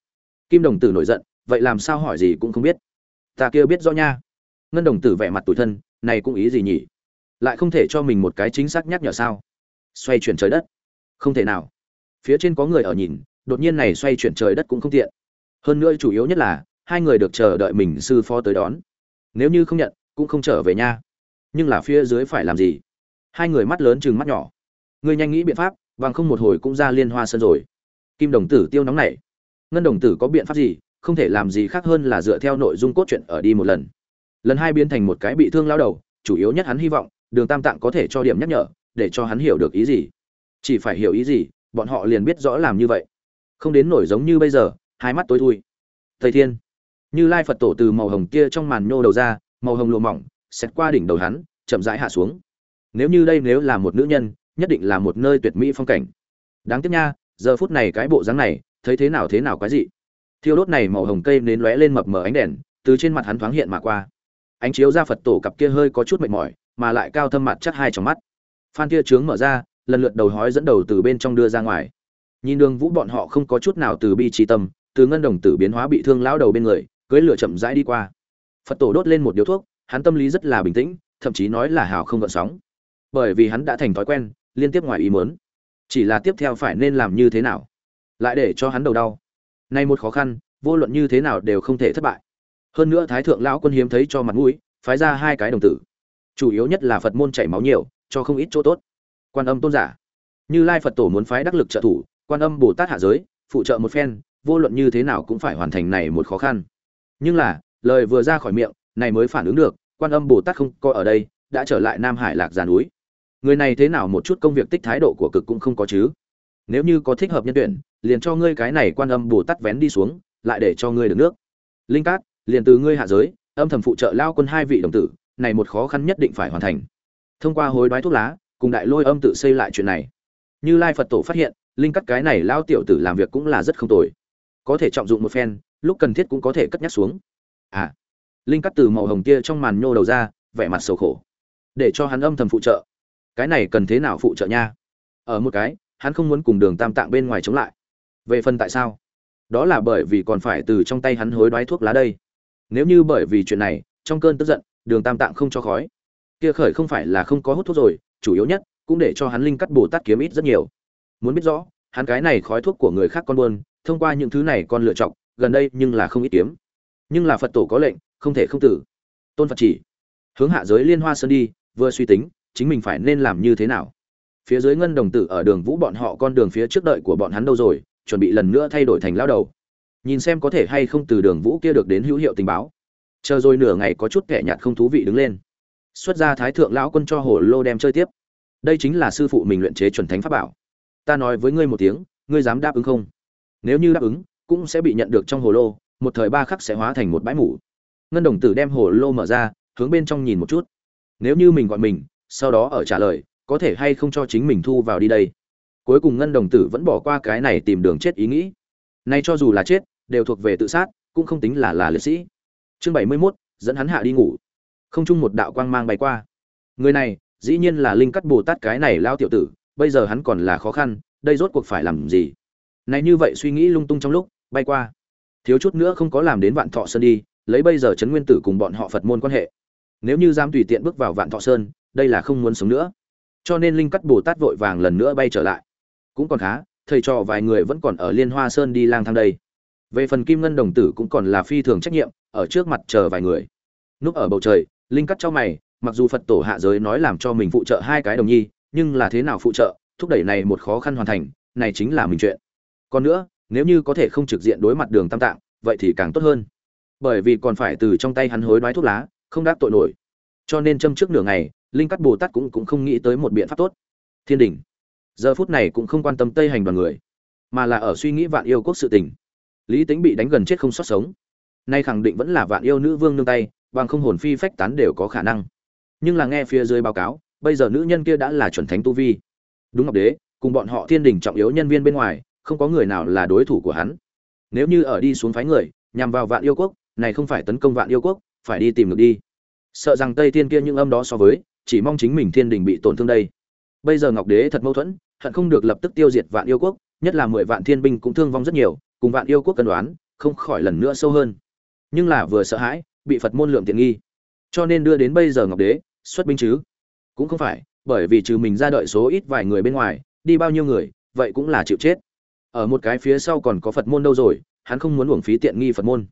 Kim đồng tử nổi giận, vậy làm sao hỏi gì cũng không biết. Ta kia biết rõ nha. Ngân đồng tử vẻ mặt tủi thân, này cũng ý gì nhỉ? Lại không thể cho mình một cái chính xác nhắc nhở sao? Xoay chuyển trời đất. Không thể nào. Phía trên có người ở nhìn, đột nhiên này xoay chuyển trời đất cũng không tiện. Hơn nữa chủ yếu nhất là, hai người được chờ đợi mình sư phó tới đón. Nếu như không nhận, cũng không trở về nha. Nhưng là phía dưới phải làm gì? Hai người mắt lớn chừng mắt nhỏ. Người nhanh nghĩ biện pháp, bằng không một hồi cũng ra liên hoa sân rồi. Kim đồng tử tiêu nóng này ngân đồng tử có biện pháp gì? Không thể làm gì khác hơn là dựa theo nội dung cốt truyện ở đi một lần. Lần hai biến thành một cái bị thương lao đầu, chủ yếu nhất hắn hy vọng, đường tam tạng có thể cho điểm nhắc nhở để cho hắn hiểu được ý gì. Chỉ phải hiểu ý gì, bọn họ liền biết rõ làm như vậy. Không đến nổi giống như bây giờ, hai mắt tối thui. Thầy thiên, như lai phật tổ từ màu hồng kia trong màn nhô đầu ra, màu hồng lụa mỏng, xẹt qua đỉnh đầu hắn, chậm rãi hạ xuống. Nếu như đây nếu là một nữ nhân, nhất định là một nơi tuyệt mỹ phong cảnh. Đáng tiếc nha, giờ phút này cái bộ dáng này, thấy thế nào thế nào quái dị. Thiêu đốt này màu hồng cây nến lóe lên mập mờ ánh đèn, từ trên mặt hắn thoáng hiện mà qua. Ánh chiếu ra phật tổ cặp kia hơi có chút mệt mỏi, mà lại cao thâm mặt chắc hai trong mắt phan kia trướng mở ra, lần lượt đầu hói dẫn đầu từ bên trong đưa ra ngoài. Nhìn đường vũ bọn họ không có chút nào từ bi trí tâm, từ ngân đồng tử biến hóa bị thương lão đầu bên người, cưới lửa chậm rãi đi qua. Phật tổ đốt lên một điếu thuốc, hắn tâm lý rất là bình tĩnh, thậm chí nói là hào không gợn sóng. Bởi vì hắn đã thành thói quen, liên tiếp ngoài ý muốn. Chỉ là tiếp theo phải nên làm như thế nào? Lại để cho hắn đầu đau. Nay một khó khăn, vô luận như thế nào đều không thể thất bại. Hơn nữa thái thượng lão quân hiếm thấy cho mặt mũi, phái ra hai cái đồng tử. Chủ yếu nhất là phật môn chảy máu nhiều cho không ít chỗ tốt. Quan âm tôn giả. Như lai phật tổ muốn phái đắc lực trợ thủ, quan âm bồ tát hạ giới, phụ trợ một phen, vô luận như thế nào cũng phải hoàn thành này một khó khăn. Nhưng là, lời vừa ra khỏi miệng, này mới phản ứng được, quan âm bồ tát không có ở đây, đã trở lại nam hải lạc giàn núi. Người này thế nào một chút công việc tích thái độ của cực cũng không có chứ. Nếu như có thích hợp nhân tuyển, liền cho ngươi cái này quan âm bồ tát vén đi xuống, lại để cho ngươi được nước. Linh cát, liền từ ngươi hạ giới, âm thầm phụ trợ lao quân hai vị đồng tử, này một khó khăn nhất định phải hoàn thành thông qua hối đoái thuốc lá, cùng đại lôi âm tự xây lại chuyện này. Như lai phật tổ phát hiện, linh cắt cái này lao tiểu tử làm việc cũng là rất không tồi. Có thể trọng dụng một phen, lúc cần thiết cũng có thể cất nhắc xuống. À linh cắt từ màu hồng kia trong màn nhô đầu ra, vẻ mặt sầu khổ. Để cho hắn âm thầm phụ trợ. Cái này cần thế nào phụ trợ nha? Ở một cái, hắn không muốn cùng đường tam tạng bên ngoài chống lại. Về phần tại sao? Đó là bởi vì còn phải từ trong tay hắn hối đoái thuốc lá đây. Nếu như bởi vì chuyện này, trong cơn tức giận, đường tam tạng không cho khói kia khởi không phải là không có hút thuốc rồi, chủ yếu nhất, cũng để cho hắn linh cắt bồ tát kiếm ít rất nhiều. Muốn biết rõ, hắn cái này khói thuốc của người khác con buôn, thông qua những thứ này con lựa chọn, gần đây nhưng là không ít kiếm. Nhưng là phật tổ có lệnh, không thể không tử. Tôn phật chỉ, hướng hạ giới liên hoa sơn đi, vừa suy tính, chính mình phải nên làm như thế nào. Phía dưới ngân đồng tử ở đường vũ bọn họ con đường phía trước đợi của bọn hắn đâu rồi, chuẩn bị lần nữa thay đổi thành lao đầu. Nhìn xem có thể hay không từ đường vũ kia được đến hữu hiệu tình báo. Chờ rồi nửa ngày có chút kẻ nhạt không thú vị đứng lên xuất ra thái thượng lão quân cho hồ lô đem chơi tiếp. Đây chính là sư phụ mình luyện chế chuẩn thánh pháp bảo. Ta nói với ngươi một tiếng ngươi dám đáp ứng không? Nếu như đáp ứng cũng sẽ bị nhận được trong hồ lô một thời ba khắc sẽ hóa thành một bãi mủ ngân đồng tử đem hồ lô mở ra hướng bên trong nhìn một chút. Nếu như mình gọi mình sau đó ở trả lời có thể hay không cho chính mình thu vào đi đây? Cuối cùng ngân đồng tử vẫn bỏ qua cái này tìm đường chết ý nghĩ. Nay cho dù là chết đều thuộc về tự sát cũng không tính là là liệt sĩ. Chương bảy mươi 71, dẫn hắn hạ đi ngủ không chung một đạo quang mang bay qua. Người này, dĩ nhiên là linh cắt bồ tát cái này lao tiểu tử, bây giờ hắn còn là khó khăn, đây rốt cuộc phải làm gì? Này như vậy suy nghĩ lung tung trong lúc, bay qua. Thiếu chút nữa không có làm đến vạn thọ sơn đi, lấy bây giờ trấn nguyên tử cùng bọn họ phật môn quan hệ. Nếu như dám tùy tiện bước vào vạn thọ sơn, đây là không muốn sống nữa. Cho nên linh cắt bồ tát vội vàng lần nữa bay trở lại. Cũng còn khá, thầy trò vài người vẫn còn ở liên hoa sơn đi lang thang đây. Về phần kim ngân đồng tử cũng còn là phi thường trách nhiệm, ở trước mặt chờ vài người. Núp ở bầu trời linh cắt cho mày, mặc dù phật tổ hạ giới nói làm cho mình phụ trợ hai cái đồng nhi, nhưng là thế nào phụ trợ, thúc đẩy này một khó khăn hoàn thành, này chính là mình chuyện. Còn nữa, nếu như có thể không trực diện đối mặt đường tam tạng, vậy thì càng tốt hơn. Bởi vì còn phải từ trong tay hắn hối đoái thuốc lá, không đáp tội nổi. Cho nên châm trước nửa ngày, linh cắt bồ tát cũng cũng không nghĩ tới một biện pháp tốt. Thiên đình giờ phút này cũng không quan tâm tây hành đoàn người, mà là ở suy nghĩ vạn yêu quốc sự tình. Lý tính bị đánh gần chết không sót sống. Nay khẳng định vẫn là vạn yêu nữ vương nương tay bằng không hồn phi phách tán đều có khả năng. Nhưng là nghe phía dưới báo cáo, bây giờ nữ nhân kia đã là chuẩn thánh tu vi. Đúng ngọc đế, cùng bọn họ thiên đình trọng yếu nhân viên bên ngoài, không có người nào là đối thủ của hắn. Nếu như ở đi xuống phái người, nhằm vào vạn yêu quốc, này không phải tấn công vạn yêu quốc, phải đi tìm được đi. Sợ rằng tây thiên kia những âm đó so với, chỉ mong chính mình thiên đình bị tổn thương đây. Bây giờ ngọc đế thật mâu thuẫn, hận không được lập tức tiêu diệt vạn yêu quốc, nhất là mười vạn thiên binh cũng thương vong rất nhiều, cùng vạn yêu quốc cân đoán, không khỏi lần nữa sâu hơn. Nhưng là vừa sợ hãi bị phật môn lượng tiện nghi. Cho nên đưa đến bây giờ ngọc đế, xuất binh chứ? Cũng không phải, bởi vì trừ mình ra đợi số ít vài người bên ngoài, đi bao nhiêu người, vậy cũng là chịu chết. Ở một cái phía sau còn có phật môn đâu rồi, hắn không muốn uổng phí tiện nghi phật môn.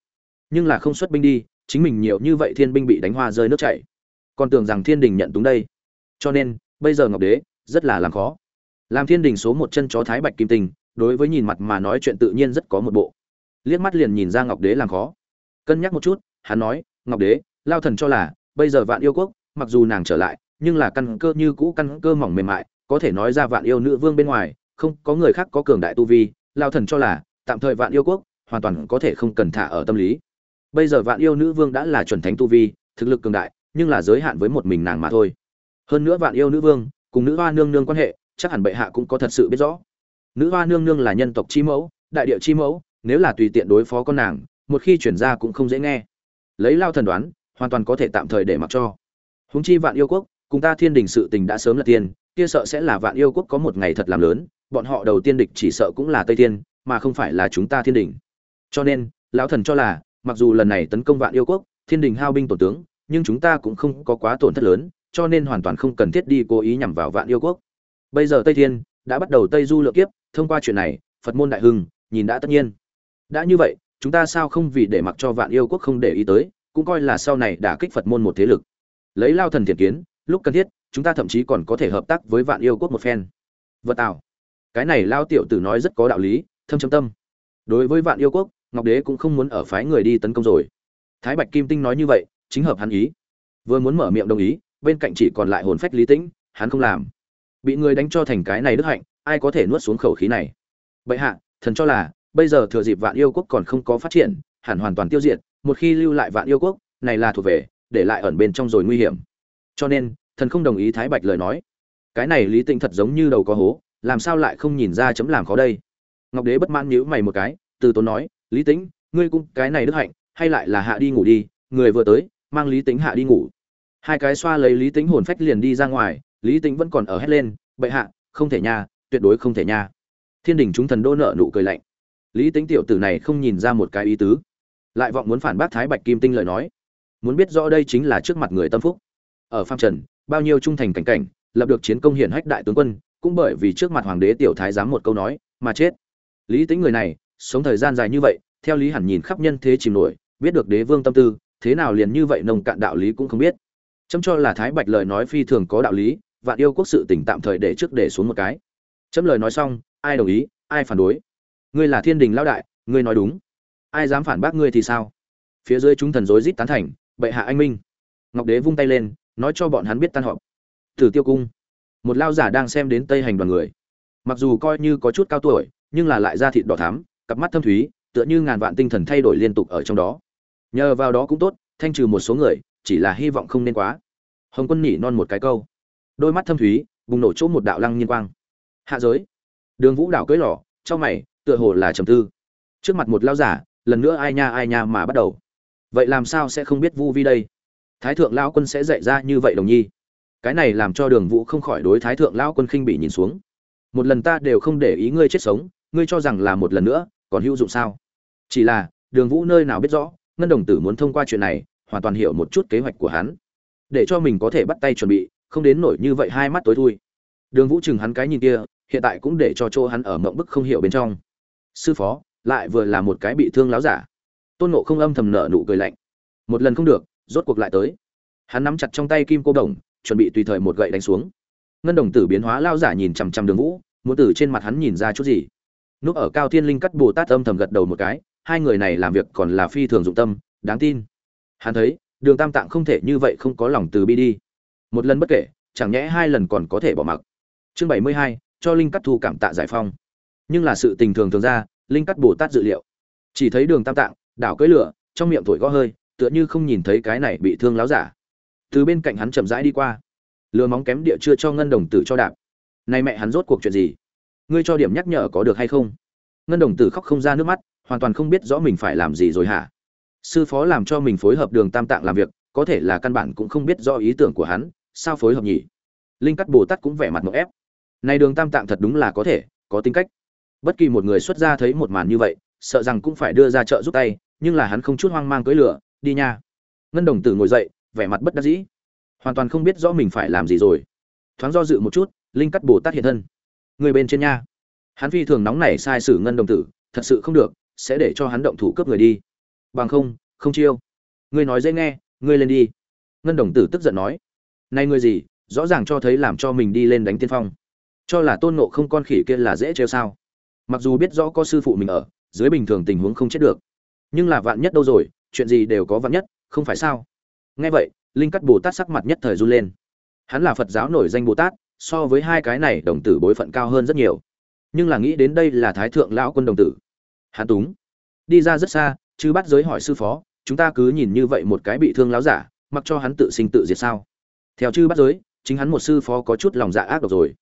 Nhưng là không xuất binh đi, chính mình nhiều như vậy thiên binh bị đánh hoa rơi nước chảy. Còn tưởng rằng thiên đình nhận túng đây. Cho nên, bây giờ ngọc đế, rất là làm khó. Làm thiên đình số một chân chó thái bạch kim tinh đối với nhìn mặt mà nói chuyện tự nhiên rất có một bộ. Liếc mắt liền nhìn ra ngọc đế làm khó. Cân nhắc một chút hắn nói, ngọc đế, lao thần cho là, bây giờ vạn yêu quốc, mặc dù nàng trở lại, nhưng là căn cơ như cũ căn cơ mỏng mềm mại, có thể nói ra vạn yêu nữ vương bên ngoài, không có người khác có cường đại tu vi, lao thần cho là, tạm thời vạn yêu quốc, hoàn toàn có thể không cần thả ở tâm lý. Bây giờ vạn yêu nữ vương đã là chuẩn thánh tu vi, thực lực cường đại, nhưng là giới hạn với một mình nàng mà thôi. Hơn nữa vạn yêu nữ vương, cùng nữ hoa nương nương quan hệ, chắc hẳn bệ hạ cũng có thật sự biết rõ. Nữ hoa nương nương là nhân tộc chi mẫu, đại địa chi mẫu, nếu là tùy tiện đối phó con nàng, một khi chuyển ra cũng không dễ nghe lấy lao thần đoán, hoàn toàn có thể tạm thời để mặc cho. Húng chi vạn yêu quốc, cùng ta thiên đình sự tình đã sớm là tiên, kia sợ sẽ là vạn yêu quốc có một ngày thật làm lớn, bọn họ đầu tiên địch chỉ sợ cũng là tây thiên, mà không phải là chúng ta thiên đình. Cho nên, lão thần cho là, mặc dù lần này tấn công vạn yêu quốc, thiên đình hao binh tổ tướng, nhưng chúng ta cũng không có quá tổn thất lớn, cho nên hoàn toàn không cần thiết đi cố ý nhằm vào vạn yêu quốc. Bây giờ tây thiên đã bắt đầu tây du lượng kiếp, thông qua chuyện này, phật môn đại hưng, nhìn đã tất nhiên. Đã như vậy chúng ta sao không vì để mặc cho vạn yêu quốc không để ý tới, cũng coi là sau này đã kích phật môn một thế lực. Lấy lao thần thiện kiến, lúc cần thiết, chúng ta thậm chí còn có thể hợp tác với vạn yêu quốc một phen. Vật tạo cái này lao tiểu tử nói rất có đạo lý, thâm trầm tâm. Đối với vạn yêu quốc, ngọc đế cũng không muốn ở phái người đi tấn công rồi. Thái bạch kim tinh nói như vậy, chính hợp hắn ý. Vừa muốn mở miệng đồng ý, bên cạnh chỉ còn lại hồn phách lý tĩnh, hắn không làm. Bị người đánh cho thành cái này đức hạnh, ai có thể nuốt xuống khẩu khí này? Bệ hạ, thần cho là bây giờ thừa dịp vạn yêu quốc còn không có phát triển, hẳn hoàn toàn tiêu diệt, một khi lưu lại vạn yêu quốc, này là thuộc về, để lại ẩn bên trong rồi nguy hiểm. Cho nên, thần không đồng ý thái bạch lời nói. Cái này lý tĩnh thật giống như đầu có hố, làm sao lại không nhìn ra chấm làm khó đây? Ngọc đế bất mãn nhíu mày một cái, từ tốn nói, lý tĩnh, ngươi cũng cái này đức hạnh, hay lại là hạ đi ngủ đi, người vừa tới, mang lý tĩnh hạ đi ngủ. Hai cái xoa lấy lý tĩnh hồn phách liền đi ra ngoài, lý tĩnh vẫn còn ở hét lên, bệ hạ, không thể nha, tuyệt đối không thể nha. Thiên đình chúng thần đô nợ nụ cười lạnh lý tĩnh tiểu tử này không nhìn ra một cái ý tứ, lại vọng muốn phản bác thái bạch kim tinh lời nói, muốn biết rõ đây chính là trước mặt người tâm phúc. Ở pham trần, bao nhiêu trung thành cảnh cảnh, lập được chiến công hiển hách đại tướng quân, cũng bởi vì trước mặt hoàng đế tiểu thái dám một câu nói, mà chết. Lý tính người này, sống thời gian dài như vậy, theo lý hẳn nhìn khắp nhân thế chìm nổi, biết được đế vương tâm tư, thế nào liền như vậy nồng cạn đạo lý cũng không biết. Chấm cho là thái bạch lời nói phi thường có đạo lý, vạn yêu quốc sự tỉnh tạm thời để trước để xuống một cái. Chấm lời nói xong, ai đồng ý, ai phản đối? Ngươi là thiên đình lão đại, ngươi nói đúng. Ai dám phản bác ngươi thì sao? Phía dưới chúng thần rối rít tán thành, bệ hạ anh minh. Ngọc đế vung tay lên, nói cho bọn hắn biết tan họp. Tử tiêu cung. Một lao giả đang xem đến tây hành đoàn người. Mặc dù coi như có chút cao tuổi, nhưng là lại da thịt đỏ thắm, cặp mắt thâm thúy, tựa như ngàn vạn tinh thần thay đổi liên tục ở trong đó. Nhờ vào đó cũng tốt, thanh trừ một số người, chỉ là hy vọng không nên quá. Hồng quân nhỉ non một cái câu. Đôi mắt thâm thúy, bùng nổ chỗ một đạo lăng nhiên quang. Hạ giới. Đường vũ đảo cưới lò trong mày tựa hồ là trầm tư. Trước mặt một lao giả, lần nữa ai nha ai nha mà bắt đầu. Vậy làm sao sẽ không biết vu vi đây? Thái thượng lao quân sẽ dạy ra như vậy đồng nhi. Cái này làm cho đường vũ không khỏi đối thái thượng lao quân khinh bị nhìn xuống. Một lần ta đều không để ý ngươi chết sống, ngươi cho rằng là một lần nữa, còn hữu dụng sao? Chỉ là, đường vũ nơi nào biết rõ, ngân đồng tử muốn thông qua chuyện này, hoàn toàn hiểu một chút kế hoạch của hắn. Để cho mình có thể bắt tay chuẩn bị, không đến nổi như vậy hai mắt tối thui. Đường vũ chừng hắn cái nhìn kia, hiện tại cũng để cho chỗ hắn ở mộng bức không hiểu bên trong sư phó, lại vừa là một cái bị thương láo giả. Tôn nộ không âm thầm nở nụ cười lạnh. Một lần không được, rốt cuộc lại tới. Hắn nắm chặt trong tay kim cô đồng, chuẩn bị tùy thời một gậy đánh xuống. Ngân đồng tử biến hóa lao giả nhìn chằm chằm đường vũ, muốn từ trên mặt hắn nhìn ra chút gì. Núp ở cao thiên linh cắt bồ tát âm thầm gật đầu một cái, hai người này làm việc còn là phi thường dụng tâm, đáng tin. Hắn thấy, đường tam tạng không thể như vậy không có lòng từ bi đi. Một lần bất kể, chẳng nhẽ hai lần còn có thể bỏ mặc. Chương bảy mươi hai, cho linh cắt thu cảm tạ giải phong nhưng là sự tình thường thường ra, linh cắt bồ tát dự liệu. Chỉ thấy đường tam tạng, đảo cưỡi lửa, trong miệng thổi gõ hơi, tựa như không nhìn thấy cái này bị thương láo giả. Từ bên cạnh hắn chậm rãi đi qua. Lừa móng kém địa chưa cho ngân đồng tử cho đạp. Nay mẹ hắn rốt cuộc chuyện gì? Ngươi cho điểm nhắc nhở có được hay không? Ngân đồng tử khóc không ra nước mắt, hoàn toàn không biết rõ mình phải làm gì rồi hả? Sư phó làm cho mình phối hợp đường tam tạng làm việc, có thể là căn bản cũng không biết rõ ý tưởng của hắn, sao phối hợp nhỉ? Linh cắt bồ tát cũng vẻ mặt mậu ép. Này đường tam tạng thật đúng là có thể, có tính cách bất kỳ một người xuất gia thấy một màn như vậy, sợ rằng cũng phải đưa ra chợ giúp tay, nhưng là hắn không chút hoang mang cưỡi lửa, đi nha. Ngân đồng tử ngồi dậy, vẻ mặt bất đắc dĩ. Hoàn toàn không biết rõ mình phải làm gì rồi. Thoáng do dự một chút, linh cắt bồ tát hiện thân. Người bên trên nha. Hắn phi thường nóng nảy sai sử ngân đồng tử, thật sự không được, sẽ để cho hắn động thủ cướp người đi. Bằng không không chiêu. Ngươi nói dễ nghe ngươi lên đi. Ngân đồng tử tức giận nói. Này ngươi gì, rõ ràng cho thấy làm cho mình đi lên đánh tiên phong. Cho là tôn nộ không con khỉ kia là dễ trêu sao? Mặc dù biết rõ có sư phụ mình ở, dưới bình thường tình huống không chết được. Nhưng là vạn nhất đâu rồi, chuyện gì đều có vạn nhất, không phải sao? Nghe vậy, linh cắt bồ tát sắc mặt nhất thời run lên. Hắn là phật giáo nổi danh bồ tát, so với hai cái này đồng tử bối phận cao hơn rất nhiều. Nhưng là nghĩ đến đây là thái thượng lão quân đồng tử. Hắn túng. Đi ra rất xa chứ bắt giới hỏi sư phó, chúng ta cứ nhìn như vậy một cái bị thương láo giả, mặc cho hắn tự sinh tự diệt sao? Theo chư bắt giới, chính hắn một sư phó có chút lòng dạ ác độc rồi.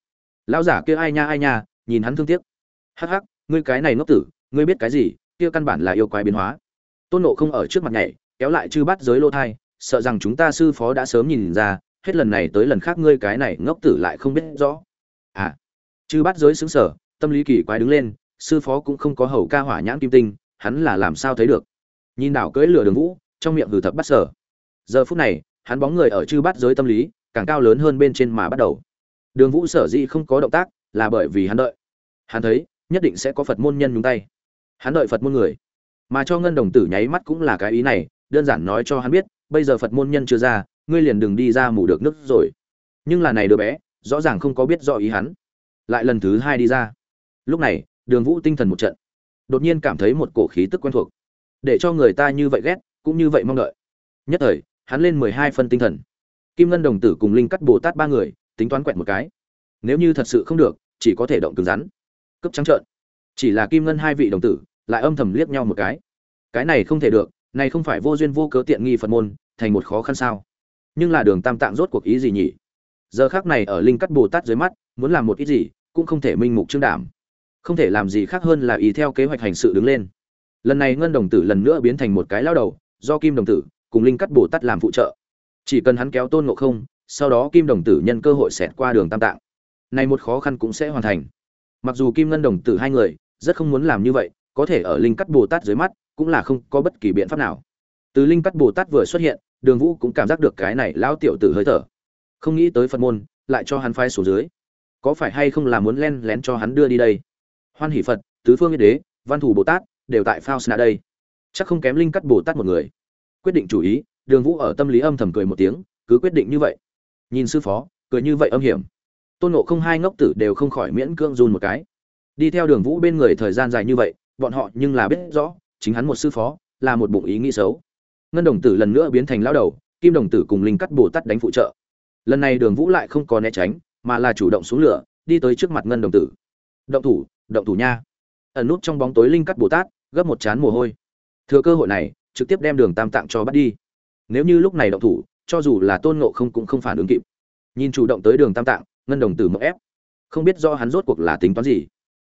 Lão giả kia ai nha ai nha, nhìn hắn thương tiếc hắc hắc, ngươi cái này ngốc tử, ngươi biết cái gì, kia căn bản là yêu quái biến hóa. Tôn nộ không ở trước mặt nhảy, kéo lại chư bắt giới lô thai, sợ rằng chúng ta sư phó đã sớm nhìn ra, hết lần này tới lần khác ngươi cái này ngốc tử lại không biết rõ. À chư bắt giới xứng sở tâm lý kỳ quái đứng lên, sư phó cũng không có hầu ca hỏa nhãn kim tinh, hắn là làm sao thấy được? Nhìn đảo cưỡi lửa đường vũ, trong miệng hừ thập bắt sở. Giờ phút này, hắn bóng người ở chư bắt giới tâm lý, càng cao lớn hơn bên trên mà bắt đầu. Đường vũ sở dĩ không có động tác, là bởi vì hắn đợi. Hắn thấy nhất định sẽ có phật môn nhân nhúng tay. Hắn đợi phật môn người. Mà cho ngân đồng tử nháy mắt cũng là cái ý này, đơn giản nói cho hắn biết, bây giờ phật môn nhân chưa ra, ngươi liền đừng đi ra mù được nước rồi. Nhưng là này đứa bé, rõ ràng không có biết rõ ý hắn. Lại lần thứ hai đi ra. Lúc này, đường vũ tinh thần một trận. Đột nhiên cảm thấy một cổ khí tức quen thuộc. Để cho người ta như vậy ghét, cũng như vậy mong đợi. Nhất thời, hắn lên mười hai phân tinh thần. Kim ngân đồng tử cùng linh cắt bồ tát ba người, tính toán quẹt một cái. Nếu như thật sự không được, chỉ có thể động cứng rắn cấp trắng trợn. Chỉ là kim ngân hai vị đồng tử, lại âm thầm liếc nhau một cái. Cái này không thể được, này không phải vô duyên vô cớ tiện nghi phật môn, thành một khó khăn sao? Nhưng là đường tam tạng rốt cuộc ý gì nhỉ? Giờ khác này ở linh cắt bồ tát dưới mắt, muốn làm một ít gì, cũng không thể minh mục trương đảm. Không thể làm gì khác hơn là ý theo kế hoạch hành sự đứng lên. Lần này ngân đồng tử lần nữa biến thành một cái lao đầu, do kim đồng tử cùng linh cắt bồ tát làm phụ trợ. Chỉ cần hắn kéo tôn ngộ không, sau đó kim đồng tử nhân cơ hội xẹt qua đường tam tạng. Này một khó khăn cũng sẽ hoàn thành mặc dù kim ngân đồng tử hai người rất không muốn làm như vậy, có thể ở linh cắt bồ tát dưới mắt cũng là không có bất kỳ biện pháp nào. Từ linh cắt bồ tát vừa xuất hiện, đường vũ cũng cảm giác được cái này lão tiểu tử hơi thở. Không nghĩ tới phật môn lại cho hắn phai sổ dưới. Có phải hay không là muốn len lén cho hắn đưa đi đây? Hoan hỷ phật, tứ phương yên đế, văn thủ bồ tát đều tại phao sna đây. Chắc không kém linh cắt bồ tát một người. Quyết định chủ ý, đường vũ ở tâm lý âm thầm cười một tiếng, cứ quyết định như vậy. Nhìn sư phó, cười như vậy âm hiểm tôn nộ không hai ngốc tử đều không khỏi miễn cưỡng run một cái. Đi theo đường vũ bên người thời gian dài như vậy, bọn họ nhưng là biết rõ, chính hắn một sư phó, là một bụng ý nghĩ xấu. Ngân đồng tử lần nữa biến thành lão đầu, kim đồng tử cùng linh cắt bồ tát đánh phụ trợ. Lần này đường vũ lại không có né tránh, mà là chủ động xuống lửa, đi tới trước mặt ngân đồng tử. Động thủ động thủ nha. Ẩn nút trong bóng tối linh cắt bồ tát, gấp một chán mồ hôi. Thừa cơ hội này, trực tiếp đem đường tam tạng cho bắt đi. Nếu như lúc này động thủ, cho dù là tôn ngộ không cũng không phản ứng kịp. Nhìn chủ động tới đường tam tạng ngân đồng tử mộng ép. Không biết do hắn rốt cuộc là tính toán gì.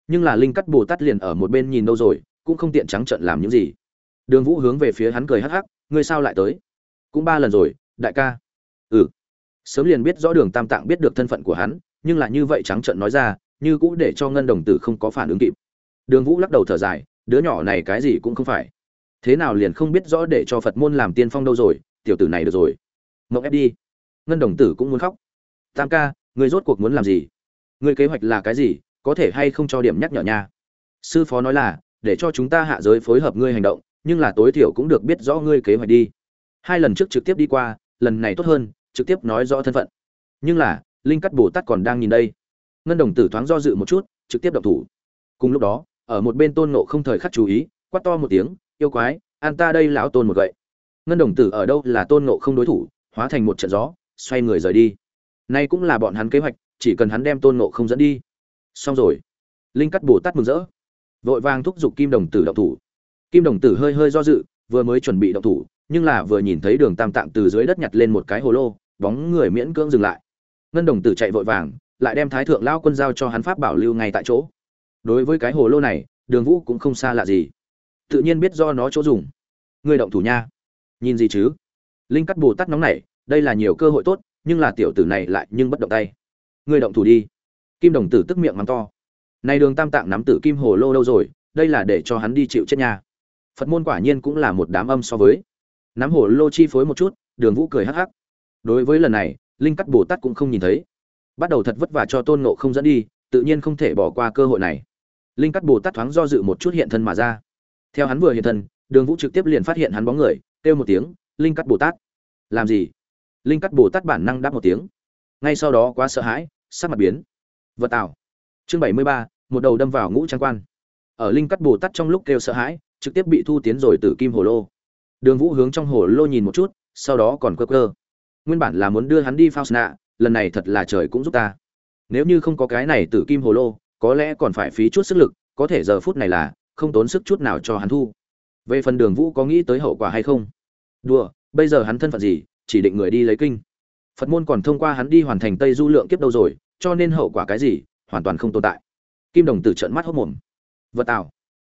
Nhưng là linh cắt bồ tát liền ở một bên nhìn đâu rồi, cũng không tiện trắng trận làm những gì. Đường vũ hướng về phía hắn cười hắc hắc, ngươi sao lại tới? Cũng ba lần rồi, đại ca. Ừ. Sớm liền biết rõ đường tam tạng biết được thân phận của hắn, nhưng là như vậy trắng trận nói ra, như cũ để cho ngân đồng tử không có phản ứng kịp. Đường vũ lắc đầu thở dài, đứa nhỏ này cái gì cũng không phải. Thế nào liền không biết rõ để cho phật môn làm tiên phong đâu rồi, tiểu tử này được rồi. Mộng ép đi. Ngân đồng tử cũng muốn khóc. Tam ca Ngươi rốt cuộc muốn làm gì? Ngươi kế hoạch là cái gì? Có thể hay không cho điểm nhắc nhở nha? Sư phó nói là, để cho chúng ta hạ giới phối hợp ngươi hành động, nhưng là tối thiểu cũng được biết rõ ngươi kế hoạch đi. Hai lần trước trực tiếp đi qua, lần này tốt hơn, trực tiếp nói rõ thân phận. Nhưng là, linh cắt bồ tát còn đang nhìn đây. Ngân đồng tử thoáng do dự một chút, trực tiếp động thủ. Cùng lúc đó, ở một bên tôn nộ không thời khắc chú ý, quát to một tiếng, yêu quái, an ta đây lão tôn một gậy. Ngân đồng tử ở đâu là tôn nộ không đối thủ, hóa thành một trận gió, xoay người rời đi nay cũng là bọn hắn kế hoạch, chỉ cần hắn đem tôn nộ không dẫn đi. Xong rồi. Linh cắt bồ tát mừng rỡ. Vội vàng thúc giục kim đồng tử động thủ. Kim đồng tử hơi hơi do dự, vừa mới chuẩn bị động thủ, nhưng là vừa nhìn thấy đường tam tạng từ dưới đất nhặt lên một cái hồ lô, bóng người miễn cưỡng dừng lại. Ngân đồng tử chạy vội vàng, lại đem thái thượng lao quân giao cho hắn pháp bảo lưu ngay tại chỗ. Đối với cái hồ lô này, đường vũ cũng không xa lạ gì. Tự nhiên biết do nó chỗ dùng. Người động thủ nha. Nhìn gì chứ? Linh cắt bồ tát nóng này đây là nhiều cơ hội tốt nhưng là tiểu tử này lại nhưng bất động tay. Người động thủ đi. Kim đồng tử tức miệng mắng to. Này đường tam tạng nắm tử kim hồ lô lâu rồi, đây là để cho hắn đi chịu chết nha. Phật môn quả nhiên cũng là một đám âm so với. Nắm hồ lô chi phối một chút, đường vũ cười hắc hắc. Đối với lần này, linh cắt bồ tát cũng không nhìn thấy. Bắt đầu thật vất vả cho tôn nộ không dẫn đi, tự nhiên không thể bỏ qua cơ hội này. Linh cắt bồ tát thoáng do dự một chút hiện thân mà ra. Theo hắn vừa hiện thân, đường vũ trực tiếp liền phát hiện hắn bóng người, kêu một tiếng, linh cắt bồ tát, làm gì? Linh cắt bồ tát bản năng đáp một tiếng ngay sau đó quá sợ hãi sắc mặt biến vật tạo chương bảy mươi ba một đầu đâm vào ngũ trang quan ở linh cắt bồ tát trong lúc kêu sợ hãi trực tiếp bị thu tiến rồi từ kim hồ lô đường vũ hướng trong hồ lô nhìn một chút sau đó còn cơ cơ nguyên bản là muốn đưa hắn đi phao nạ lần này thật là trời cũng giúp ta nếu như không có cái này từ kim hồ lô có lẽ còn phải phí chút sức lực có thể giờ phút này là không tốn sức chút nào cho hắn thu về phần đường vũ có nghĩ tới hậu quả hay không đùa bây giờ hắn thân phận gì chỉ định người đi lấy kinh. Phật môn còn thông qua hắn đi hoàn thành tây du lượng kiếp đâu rồi, cho nên hậu quả cái gì, hoàn toàn không tồn tại. Kim đồng tử trợn mắt hốc mồm. Vật tạo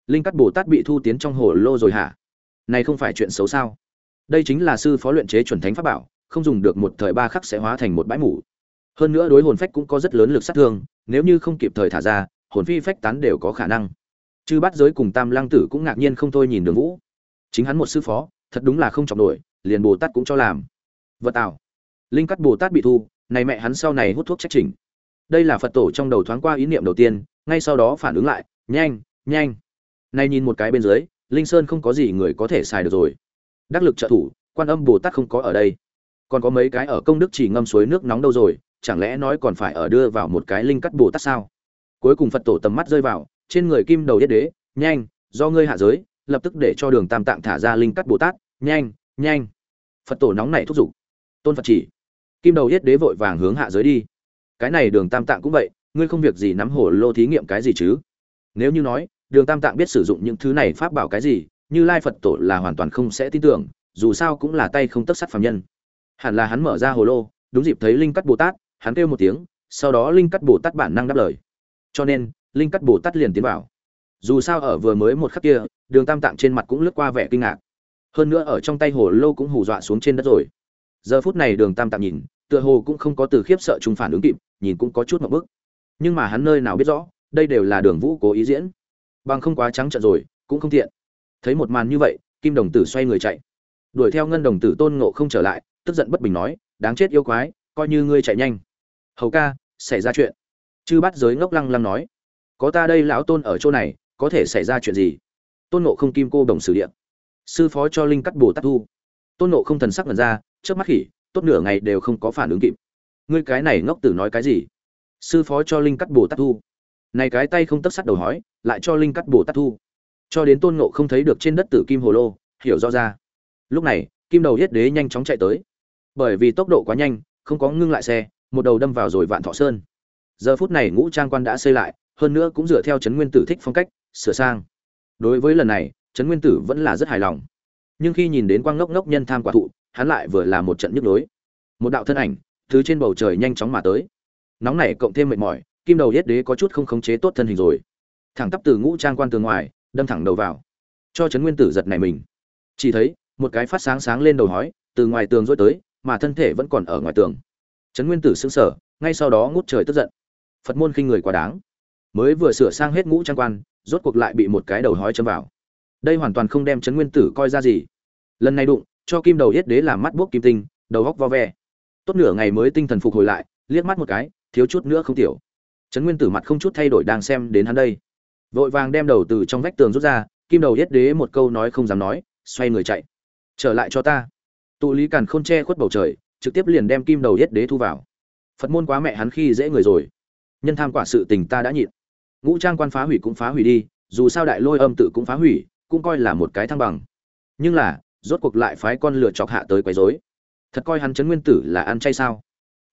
linh cắt bồ tát bị thu tiến trong hồ lô rồi hả? Này không phải chuyện xấu sao? Đây chính là sư phó luyện chế chuẩn thánh pháp bảo, không dùng được một thời ba khắc sẽ hóa thành một bãi mủ hơn nữa đối hồn phách cũng có rất lớn lực sát thương, nếu như không kịp thời thả ra, hồn phi phách tán đều có khả năng. Chư bắt giới cùng tam lăng tử cũng ngạc nhiên không thôi nhìn đường vũ. Chính hắn một sư phó, thật đúng là không chọc nổi, liền bồ tát cũng cho làm vật tạo linh cắt bồ tát bị thu, này mẹ hắn sau này hút thuốc trách chỉnh. Đây là phật tổ trong đầu thoáng qua ý niệm đầu tiên, ngay sau đó phản ứng lại, nhanh nhanh. Nay nhìn một cái bên dưới, linh sơn không có gì người có thể xài được rồi. Đắc lực trợ thủ, quan âm bồ tát không có ở đây. Còn có mấy cái ở công đức chỉ ngâm suối nước nóng đâu rồi, chẳng lẽ nói còn phải ở đưa vào một cái linh cắt bồ tát sao? Cuối cùng phật tổ tầm mắt rơi vào, trên người kim đầu yết đế, nhanh, do ngươi hạ giới, lập tức để cho đường tam tạng thả ra linh cắt bồ tát, nhanh nhanh. Phật tổ nóng này thúc giục tôn phật chỉ. Kim đầu yết đế vội vàng hướng hạ giới đi. Cái này đường tam tạng cũng vậy, ngươi không việc gì nắm hổ lô thí nghiệm cái gì chứ? Nếu như nói, đường tam tạng biết sử dụng những thứ này pháp bảo cái gì, như lai phật tổ là hoàn toàn không sẽ tin tưởng, dù sao cũng là tay không tất sắt phạm nhân. Hẳn là hắn mở ra hồ lô, đúng dịp thấy linh cắt bồ tát, hắn kêu một tiếng, sau đó linh cắt bồ tát bản năng đáp lời. Cho nên, linh cắt bồ tát liền tiến vào. Dù sao ở vừa mới một khắc kia, đường tam tạng trên mặt cũng lướt qua vẻ kinh ngạc. Hơn nữa ở trong tay hồ lô cũng hù dọa xuống trên đất rồi giờ phút này đường tam tạm nhìn, tựa hồ cũng không có từ khiếp sợ trung phản ứng kịp, nhìn cũng có chút một bức. Nhưng mà hắn nơi nào biết rõ, đây đều là đường vũ cố ý diễn. Bằng không quá trắng trợn rồi, cũng không tiện. Thấy một màn như vậy, kim đồng tử xoay người chạy. Đuổi theo ngân đồng tử tôn ngộ không trở lại, tức giận bất bình nói, đáng chết yêu quái, coi như ngươi chạy nhanh. Hầu ca, xảy ra chuyện. Chư bắt giới ngốc lăng lăng nói, có ta đây lão tôn ở chỗ này, có thể xảy ra chuyện gì? Tôn ngộ không kim cô đồng sử điện sư phó cho linh cắt bồ tát thu tôn nộ không thần sắc lần ra trước mắt khỉ, tốt nửa ngày đều không có phản ứng kịp. Ngươi cái này ngốc tử nói cái gì? Sư phó cho linh cắt bồ tát thu. Này cái tay không tất sắt đầu hói, lại cho linh cắt bồ tát thu. Cho đến tôn nộ không thấy được trên đất tử kim hồ lô, hiểu rõ ra. Lúc này, kim đầu yết đế nhanh chóng chạy tới. Bởi vì tốc độ quá nhanh, không có ngưng lại xe, một đầu đâm vào rồi vạn thọ sơn. Giờ phút này ngũ trang quan đã xây lại, hơn nữa cũng dựa theo trấn nguyên tử thích phong cách, sửa sang. Đối với lần này trấn nguyên tử vẫn là rất hài lòng nhưng khi nhìn đến quang ngốc ngốc nhân tham quả thụ, hắn lại vừa là một trận nhức nhối. Một đạo thân ảnh thứ trên bầu trời nhanh chóng mà tới. Nóng này cộng thêm mệt mỏi, kim đầu yết đế có chút không khống chế tốt thân hình rồi. Thẳng tắp từ ngũ trang quan tường ngoài, đâm thẳng đầu vào. Cho trấn nguyên tử giật này mình. Chỉ thấy, một cái phát sáng sáng lên đầu hói, từ ngoài tường rối tới, mà thân thể vẫn còn ở ngoài tường. Trấn nguyên tử sững sờ, ngay sau đó ngút trời tức giận. Phật môn khinh người quá đáng. Mới vừa sửa sang hết ngũ trang quan, rốt cuộc lại bị một cái đầu hói châm vào đây hoàn toàn không đem chấn nguyên tử coi ra gì. Lần này đụng, cho kim đầu yết đế làm mắt buốc kim tinh, đầu góc vo ve. Tốt nửa ngày mới tinh thần phục hồi lại, liếc mắt một cái, thiếu chút nữa không tiểu. Chấn nguyên tử mặt không chút thay đổi đang xem đến hắn đây. Vội vàng đem đầu từ trong vách tường rút ra, kim đầu yết đế một câu nói không dám nói, xoay người chạy. Trở lại cho ta. Tụ lý càn khôn che khuất bầu trời, trực tiếp liền đem kim đầu yết đế thu vào. Phật môn quá mẹ hắn khi dễ người rồi. Nhân tham quả sự tình ta đã nhịn. Ngũ trang quan phá hủy cũng phá hủy đi, dù sao đại lôi âm tự cũng phá hủy cũng coi là một cái thăng bằng. Nhưng là, rốt cuộc lại phái con lửa chọc hạ tới quấy rối. Thật coi hắn chấn nguyên tử là ăn chay sao?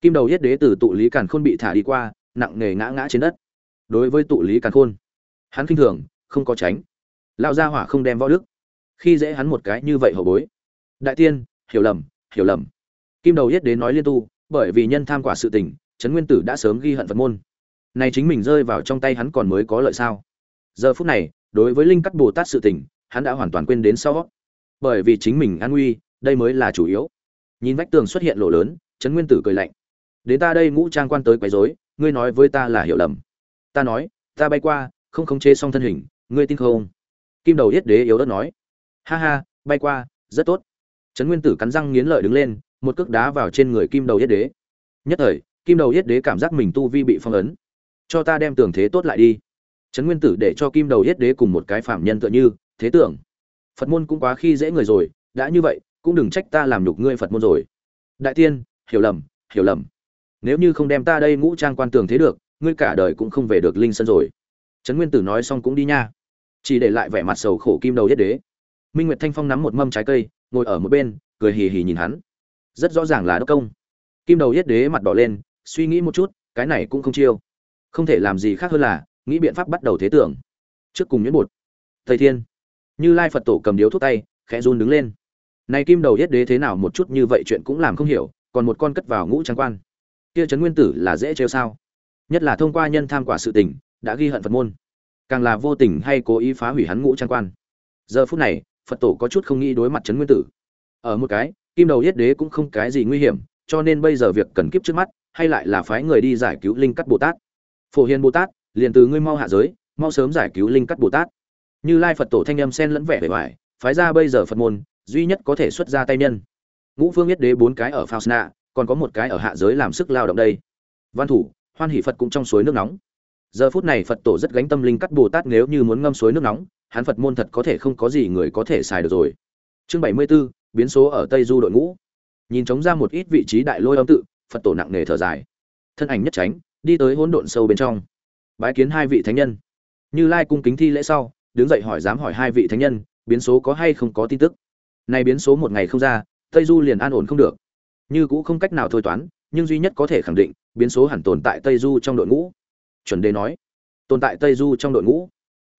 Kim đầu yết đế từ tụ lý càn khôn bị thả đi qua, nặng nề ngã ngã trên đất. Đối với tụ lý càn khôn, hắn khinh thường, không có tránh. Lao ra hỏa không đem võ đức. Khi dễ hắn một cái như vậy hậu bối. Đại tiên, hiểu lầm hiểu lầm. Kim đầu yết đế nói liên tu, bởi vì nhân tham quả sự tình, trấn nguyên tử đã sớm ghi hận phật môn. Này chính mình rơi vào trong tay hắn còn mới có lợi sao? Giờ phút này đối với linh cắt bồ tát sự tình, hắn đã hoàn toàn quên đến sau. Bởi vì chính mình an nguy đây mới là chủ yếu. Nhìn vách tường xuất hiện lỗ lớn, trấn nguyên tử cười lạnh. Đến ta đây ngũ trang quan tới quấy rối, ngươi nói với ta là hiểu lầm. Ta nói, ta bay qua, không khống chế xong thân hình, ngươi tin không? Kim đầu yết đế yếu đất nói. Ha ha, bay qua, rất tốt. Trấn nguyên tử cắn răng nghiến lợi đứng lên, một cước đá vào trên người kim đầu yết đế. Nhất thời, kim đầu yết đế cảm giác mình tu vi bị phong ấn. Cho ta đem tường thế tốt lại đi trấn nguyên tử để cho kim đầu yết đế cùng một cái phạm nhân tựa như, thế tưởng. Phật môn cũng quá khi dễ người rồi, đã như vậy, cũng đừng trách ta làm nhục ngươi phật môn rồi. Đại tiên, hiểu lầm hiểu lầm. Nếu như không đem ta đây ngũ trang quan tường thế được, ngươi cả đời cũng không về được linh sơn rồi. Trấn nguyên tử nói xong cũng đi nha. Chỉ để lại vẻ mặt sầu khổ kim đầu yết đế. Minh nguyệt thanh phong nắm một mâm trái cây, ngồi ở một bên, cười hì hì nhìn hắn. Rất rõ ràng là đốc công. Kim đầu yết đế mặt đỏ lên, suy nghĩ một chút, cái này cũng không chiêu. Không thể làm gì khác hơn là nghĩ biện pháp bắt đầu thế tưởng. Trước cùng nhuyễn bột. Thầy thiên. Như lai phật tổ cầm điếu thuốc tay, khẽ run đứng lên. Này kim đầu yết đế thế nào một chút như vậy chuyện cũng làm không hiểu, còn một con cất vào ngũ trang quan. Kia trấn nguyên tử là dễ trêu sao? Nhất là thông qua nhân tham quả sự tình, đã ghi hận phật môn. Càng là vô tình hay cố ý phá hủy hắn ngũ trang quan. Giờ phút này, phật tổ có chút không nghĩ đối mặt trấn nguyên tử. Ở một cái, kim đầu yết đế cũng không cái gì nguy hiểm, cho nên bây giờ việc cần kiếp trước mắt, hay lại là phái người đi giải cứu linh cắt bồ tát. Phổ hiền bồ tát liền từ ngươi mau hạ giới mau sớm giải cứu linh cắt bồ tát. Như lai phật tổ thanh âm sen lẫn vẻ vẻ vải phái ra bây giờ phật môn duy nhất có thể xuất ra tay nhân. Ngũ phương yết đế bốn cái ở phao sna còn có một cái ở hạ giới làm sức lao động đây. Văn thủ hoan hỷ phật cũng trong suối nước nóng. Giờ phút này phật tổ rất gánh tâm linh cắt bồ tát nếu như muốn ngâm suối nước nóng hắn phật môn thật có thể không có gì người có thể xài được rồi. Chương bảy mươi 74, biến số ở tây du đội ngũ. Nhìn trống ra một ít vị trí đại lôi âm tự phật tổ nặng nề thở dài. Thân ảnh nhất tránh đi tới hỗn độn sâu bên trong bái kiến hai vị thánh nhân. Như lai cung kính thi lễ sau, đứng dậy hỏi dám hỏi hai vị thánh nhân, biến số có hay không có tin tức. Nay biến số một ngày không ra, tây du liền an ổn không được. Như cũng không cách nào thôi toán, nhưng duy nhất có thể khẳng định, biến số hẳn tồn tại tây du trong đội ngũ. Chuẩn đề nói, tồn tại tây du trong đội ngũ.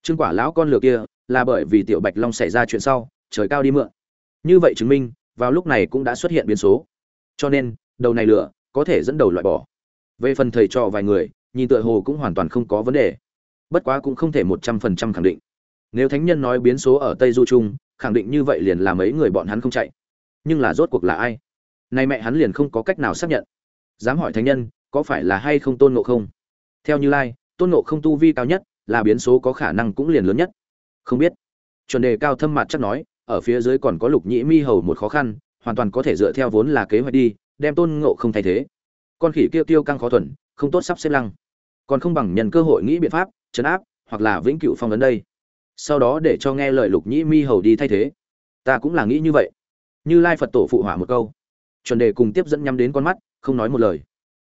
Trương quả lão con lừa kia, là bởi vì tiểu bạch long xảy ra chuyện sau, trời cao đi mượn. Như vậy chứng minh, vào lúc này cũng đã xuất hiện biến số. Cho nên, đầu này lửa có thể dẫn đầu loại bỏ. Về phần thầy trò vài người nhìn tựa hồ cũng hoàn toàn không có vấn đề. Bất quá cũng không thể một trăm phần trăm khẳng định. Nếu thánh nhân nói biến số ở tây du trung, khẳng định như vậy liền là mấy người bọn hắn không chạy. Nhưng là rốt cuộc là ai? Nay mẹ hắn liền không có cách nào xác nhận. Dám hỏi thánh nhân, có phải là hay không tôn ngộ không? Theo như lai, tôn ngộ không tu vi cao nhất, là biến số có khả năng cũng liền lớn nhất. Không biết. Chuẩn đề cao thâm mặt chắc nói, ở phía dưới còn có lục nhĩ mi hầu một khó khăn, hoàn toàn có thể dựa theo vốn là kế hoạch đi, đem tôn ngộ không thay thế. Con khỉ kia tiêu căng khó thuần không tốt sắp xếp lăng. Còn không bằng nhận cơ hội nghĩ biện pháp, chấn áp, hoặc là vĩnh cửu phong ấn đây. Sau đó để cho nghe lời lục nhĩ mi hầu đi thay thế. Ta cũng là nghĩ như vậy. Như lai phật tổ phụ hỏa một câu. Chuẩn đề cùng tiếp dẫn nhắm đến con mắt, không nói một lời.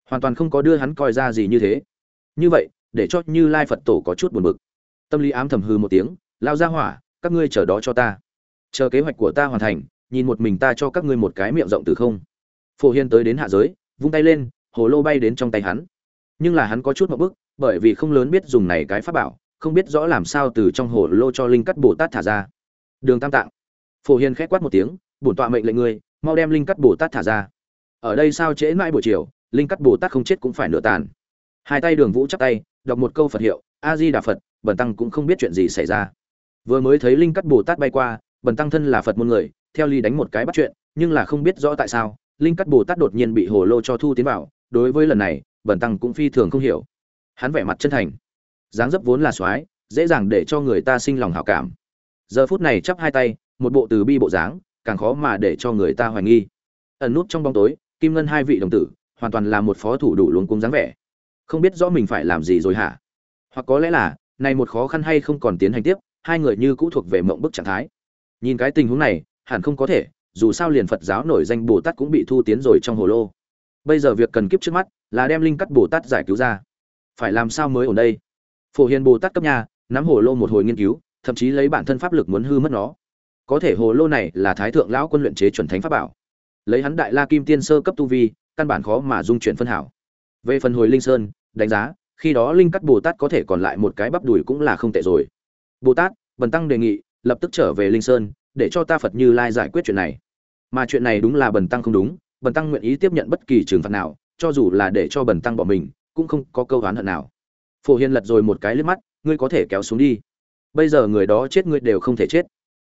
Hoàn toàn không có đưa hắn coi ra gì như thế. Như vậy, để cho như lai phật tổ có chút buồn bực. Tâm lý ám thầm hư một tiếng, lao ra hỏa, các ngươi chờ đó cho ta. Chờ kế hoạch của ta hoàn thành, nhìn một mình ta cho các ngươi một cái miệng rộng từ không. Phổ hiên tới đến hạ giới, vung tay lên, hồ lô bay đến trong tay hắn nhưng là hắn có chút một bức, bởi vì không lớn biết dùng này cái pháp bảo, không biết rõ làm sao từ trong hồ lô cho linh cắt bồ tát thả ra. Đường tam tạng. Phổ hiền khét quát một tiếng, bổn tọa mệnh lệnh ngươi, mau đem linh cắt bồ tát thả ra. Ở đây sao trễ mãi buổi chiều, linh cắt bồ tát không chết cũng phải nửa tàn. Hai tay đường vũ chắp tay, đọc một câu phật hiệu, a di đà phật, bần tăng cũng không biết chuyện gì xảy ra. Vừa mới thấy linh cắt bồ tát bay qua, bần tăng thân là phật môn người, theo ly đánh một cái bắt chuyện, nhưng là không biết rõ tại sao, linh cắt bồ tát đột nhiên bị hồ lô cho thu tiến vào. Đối với lần này bần tăng cũng phi thường không hiểu. Hắn vẻ mặt chân thành. Dáng dấp vốn là soái, dễ dàng để cho người ta sinh lòng hảo cảm. Giờ phút này chắp hai tay, một bộ từ bi bộ dáng, càng khó mà để cho người ta hoài nghi. Ẩn nút trong bóng tối, kim ngân hai vị đồng tử, hoàn toàn là một phó thủ đủ luống cuống dáng vẻ. Không biết rõ mình phải làm gì rồi hả? Hoặc có lẽ là, này một khó khăn hay không còn tiến hành tiếp, hai người như cũ thuộc về mộng bức trạng thái. Nhìn cái tình huống này, hẳn không có thể, dù sao liền phật giáo nổi danh bồ tát cũng bị thu tiến rồi trong hồ lô. Bây giờ việc cần kiếp trước mắt là đem linh cắt bồ tát giải cứu ra. Phải làm sao mới ở đây? Phổ hiền bồ tát cấp nhà, nắm hồ lô một hồi nghiên cứu, thậm chí lấy bản thân pháp lực muốn hư mất nó. Có thể hồ lô này là thái thượng lão quân luyện chế chuẩn thánh pháp bảo. Lấy hắn đại la kim tiên sơ cấp tu vi, căn bản khó mà dung chuyển phân hảo. Về phần hồi linh sơn, đánh giá, khi đó linh cắt bồ tát có thể còn lại một cái bắp đùi cũng là không tệ rồi. Bồ tát, bần tăng đề nghị, lập tức trở về linh sơn, để cho ta phật như lai giải quyết chuyện này. Mà chuyện này đúng là bần tăng không đúng, bần tăng nguyện ý tiếp nhận bất kỳ trừng phạt nào cho dù là để cho bần tăng bỏ mình, cũng không có câu oán hận nào. Phổ hiền lật rồi một cái liếc mắt, ngươi có thể kéo xuống đi. Bây giờ người đó chết ngươi đều không thể chết.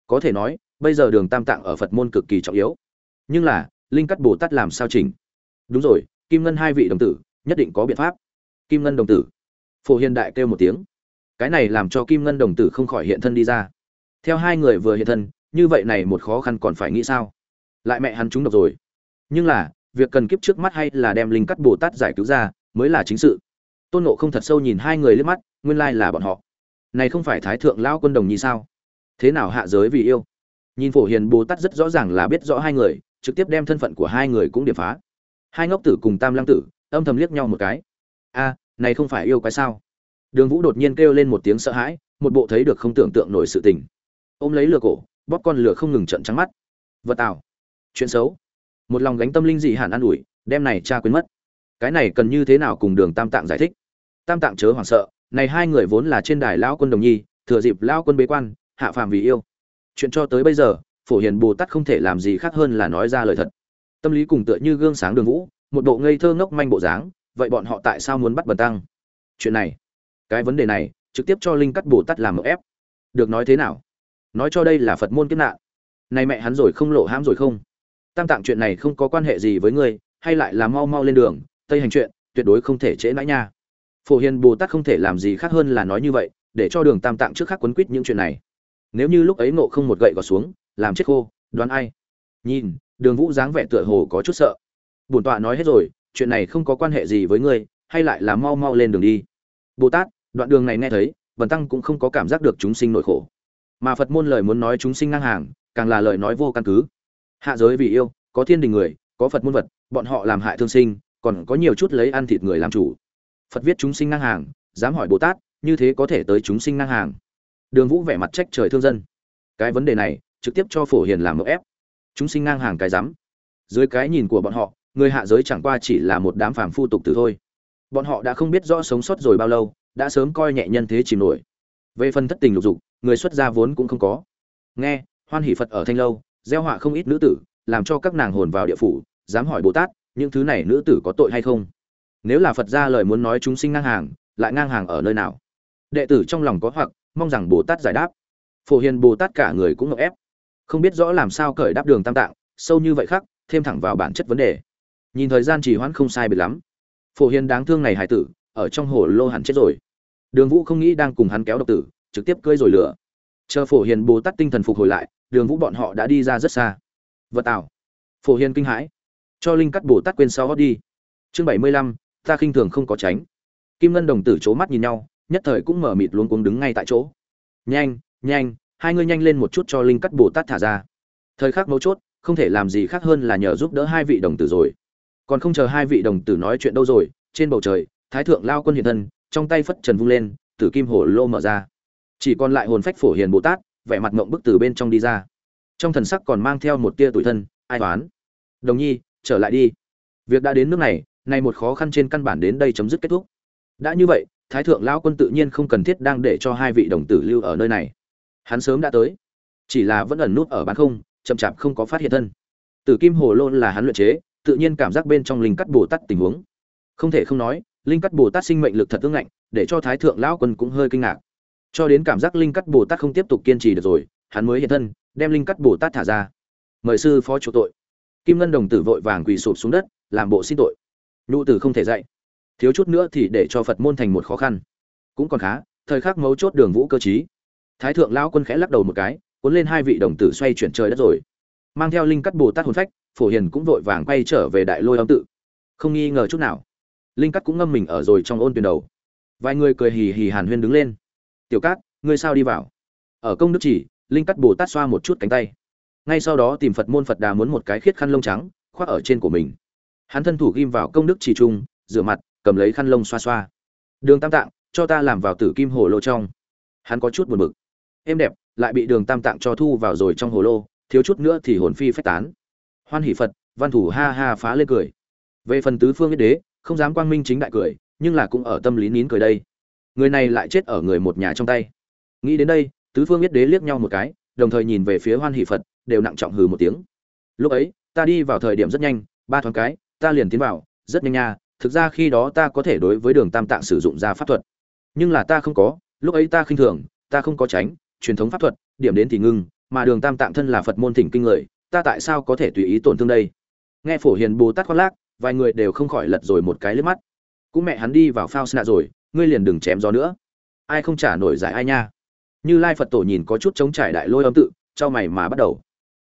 Có thể nói, bây giờ đường tam tạng ở phật môn cực kỳ trọng yếu. Nhưng là, linh cắt bồ tát làm sao chỉnh? Đúng rồi, kim ngân hai vị đồng tử, nhất định có biện pháp. Kim ngân đồng tử. Phổ hiền đại kêu một tiếng. Cái này làm cho kim ngân đồng tử không khỏi hiện thân đi ra. Theo hai người vừa hiện thân, như vậy này một khó khăn còn phải nghĩ sao? Lại mẹ hắn trúng độc rồi. Nhưng là việc cần kiếp trước mắt hay là đem linh cắt bồ tát giải cứu ra, mới là chính sự. Tôn nộ không thật sâu nhìn hai người liếc mắt, nguyên lai là bọn họ. Này không phải thái thượng lao quân đồng nhi sao? Thế nào hạ giới vì yêu? Nhìn phổ hiền bồ tát rất rõ ràng là biết rõ hai người, trực tiếp đem thân phận của hai người cũng điệp phá. Hai ngốc tử cùng tam lăng tử, âm thầm liếc nhau một cái. A, này không phải yêu quái sao? Đường vũ đột nhiên kêu lên một tiếng sợ hãi, một bộ thấy được không tưởng tượng nổi sự tình. Ôm lấy lửa cổ, bóp con lửa không ngừng trận trắng mắt. Vật ảo. Chuyện xấu một lòng gánh tâm linh dị hạn an ủi, đem này cha quên mất. Cái này cần như thế nào cùng đường tam tạng giải thích? Tam tạng chớ hoảng sợ, này hai người vốn là trên đài lão quân đồng nhi, thừa dịp lão quân bế quan, hạ phàm vì yêu. Chuyện cho tới bây giờ, phổ hiền bồ tát không thể làm gì khác hơn là nói ra lời thật. Tâm lý cùng tựa như gương sáng đường vũ, một bộ ngây thơ ngốc manh bộ dáng, vậy bọn họ tại sao muốn bắt bần tăng? Chuyện này, cái vấn đề này, trực tiếp cho linh cắt bồ tát làm một ép. Được nói thế nào? Nói cho đây là phật môn kiếp nạn. Này mẹ hắn rồi không lộ hãm rồi không? Tam tạng chuyện này không có quan hệ gì với ngươi, hay lại là mau mau lên đường, tây hành chuyện, tuyệt đối không thể trễ nãi nha. Phổ hiền bồ tát không thể làm gì khác hơn là nói như vậy, để cho đường tam tạng trước khác quấn quýt những chuyện này. Nếu như lúc ấy ngộ không một gậy gọt xuống, làm chết khô, đoán ai? Nhìn, đường vũ dáng vẻ tựa hồ có chút sợ. Bổn tọa nói hết rồi, chuyện này không có quan hệ gì với ngươi, hay lại là mau mau lên đường đi. Bồ tát, đoạn đường này nghe thấy vần tăng cũng không có cảm giác được chúng sinh nội khổ. Mà phật môn lời muốn nói chúng sinh ngang hàng, càng là lời nói vô căn cứ hạ giới vì yêu, có thiên đình người, có phật muôn vật, bọn họ làm hại thương sinh, còn có nhiều chút lấy ăn thịt người làm chủ. Phật viết chúng sinh ngang hàng, dám hỏi bồ tát, như thế có thể tới chúng sinh ngang hàng. Đường vũ vẻ mặt trách trời thương dân. Cái vấn đề này, trực tiếp cho phổ hiền làm mậu ép. Chúng sinh ngang hàng cái rắm dưới cái nhìn của bọn họ, người hạ giới chẳng qua chỉ là một đám phàm phu tục tử thôi. Bọn họ đã không biết rõ sống sót rồi bao lâu, đã sớm coi nhẹ nhân thế chìm nổi. Về phần thất tình lục dục, người xuất gia vốn cũng không có. Nghe, hoan hỷ phật ở thanh lâu gieo họa không ít nữ tử làm cho các nàng hồn vào địa phủ dám hỏi bồ tát những thứ này nữ tử có tội hay không? Nếu là phật gia lời muốn nói chúng sinh ngang hàng lại ngang hàng ở nơi nào? Đệ tử trong lòng có hoặc mong rằng bồ tát giải đáp. Phổ hiền bồ tát cả người cũng ngọc ép. Không biết rõ làm sao cởi đáp đường tam tạng sâu như vậy khắc, thêm thẳng vào bản chất vấn đề. Nhìn thời gian trì hoãn không sai biệt lắm. Phổ hiền đáng thương này hải tử ở trong hồ lô hẳn chết rồi. Đường vũ không nghĩ đang cùng hắn kéo độc tử trực tiếp cưỡi rồi lửa. Chờ phổ hiền bồ tát tinh thần phục hồi lại đường vũ bọn họ đã đi ra rất xa. Vật ảo. Phổ hiền kinh hãi. Cho linh cắt bồ tát quên sau hót đi. Chương bảy mươi lăm, ta khinh thường không có tránh. Kim ngân đồng tử c h ố mắt nhìn nhau, nhất thời cũng mở mịt luôn cuống đứng ngay tại chỗ. Nhanh nhanh, hai ngươi nhanh lên một chút cho linh cắt bồ tát thả ra. Thời khắc mấu chốt, không thể làm gì khác hơn là nhờ giúp đỡ hai vị đồng tử rồi. Còn không chờ hai vị đồng tử nói chuyện đâu rồi, trên bầu trời, thái thượng lao quân hiện thân, trong tay phất trần vung lên, tử kim hổ lô mở ra. Chỉ còn lại hồn phách phổ hiền bồ tát vẻ mặt ngộng bức từ bên trong đi ra. Trong thần sắc còn mang theo một tia tủi thân, ai toán đồng nhi, trở lại đi. Việc đã đến nước này, nay một khó khăn trên căn bản đến đây chấm dứt kết thúc. Đã như vậy, thái thượng lão quân tự nhiên không cần thiết đang để cho hai vị đồng tử lưu ở nơi này. Hắn sớm đã tới. Chỉ là vẫn ẩn nút ở bán không, chậm chạp không có phát hiện thân. Tử kim hồ lôn là hắn luyện chế, tự nhiên cảm giác bên trong linh cắt bồ tát tình huống. Không thể không nói, linh cắt bồ tát sinh mệnh lực thật tương ngạnh, để cho thái thượng lão quân cũng hơi kinh ngạc cho đến cảm giác linh cắt bồ tát không tiếp tục kiên trì được rồi, hắn mới hiện thân, đem linh cắt bồ tát thả ra. Mời sư phó chủ tội. Kim ngân đồng tử vội vàng quỳ sụp xuống đất, làm bộ xin tội. Nhụ tử không thể dạy. Thiếu chút nữa thì để cho phật môn thành một khó khăn. Cũng còn khá, thời khắc mấu chốt đường vũ cơ chí thái thượng lão quân khẽ lắc đầu một cái, cuốn lên hai vị đồng tử xoay chuyển trời đất rồi. Mang theo linh cắt bồ tát hồn phách, phổ hiền cũng vội vàng quay trở về đại lôi âm tự. Không nghi ngờ chút nào. Linh cắt cũng ngâm mình ở rồi trong ôn tuyển đầu. Vài người cười hì hì hàn huyên đứng lên tiểu cát, ngươi sao đi vào? Ở công đức chỉ, linh cắt bồ tát xoa một chút cánh tay. Ngay sau đó tìm phật môn phật đà muốn một cái khiết khăn lông trắng, khoác ở trên của mình. Hắn thân thủ ghim vào công đức chỉ trung, rửa mặt, cầm lấy khăn lông xoa xoa. Đường tam tạng, cho ta làm vào tử kim hồ lô trong. Hắn có chút buồn bực. Êm đẹp, lại bị đường tam tạng cho thu vào rồi trong hồ lô, thiếu chút nữa thì hồn phi phách tán. Hoan hỷ phật, văn thủ ha ha phá lên cười. Về phần tứ phương yết đế, không dám quang minh chính đại cười, nhưng là cũng ở tâm lý nín cười đây người này lại chết ở người một nhà trong tay. Nghĩ đến đây, tứ phương biết đế liếc nhau một cái, đồng thời nhìn về phía hoan hỷ phật, đều nặng trọng hừ một tiếng. Lúc ấy, ta đi vào thời điểm rất nhanh, ba thoáng cái, ta liền tiến vào, rất nhanh nha, thực ra khi đó ta có thể đối với đường tam tạng sử dụng ra pháp thuật. Nhưng là ta không có, lúc ấy ta khinh thường, ta không có tránh, truyền thống pháp thuật, điểm đến thì ngưng, mà đường tam tạng thân là phật môn thỉnh kinh người, ta tại sao có thể tùy ý tổn thương đây? Nghe phổ hiền bồ tát khoác lác, vài người đều không khỏi lật rồi một cái lướt mắt. Cũng mẹ hắn đi vào phao sna rồi ngươi liền đừng chém gió nữa. Ai không trả nổi giải ai nha. Như lai phật tổ nhìn có chút chống trải đại lôi âm tự, cho mày mà bắt đầu.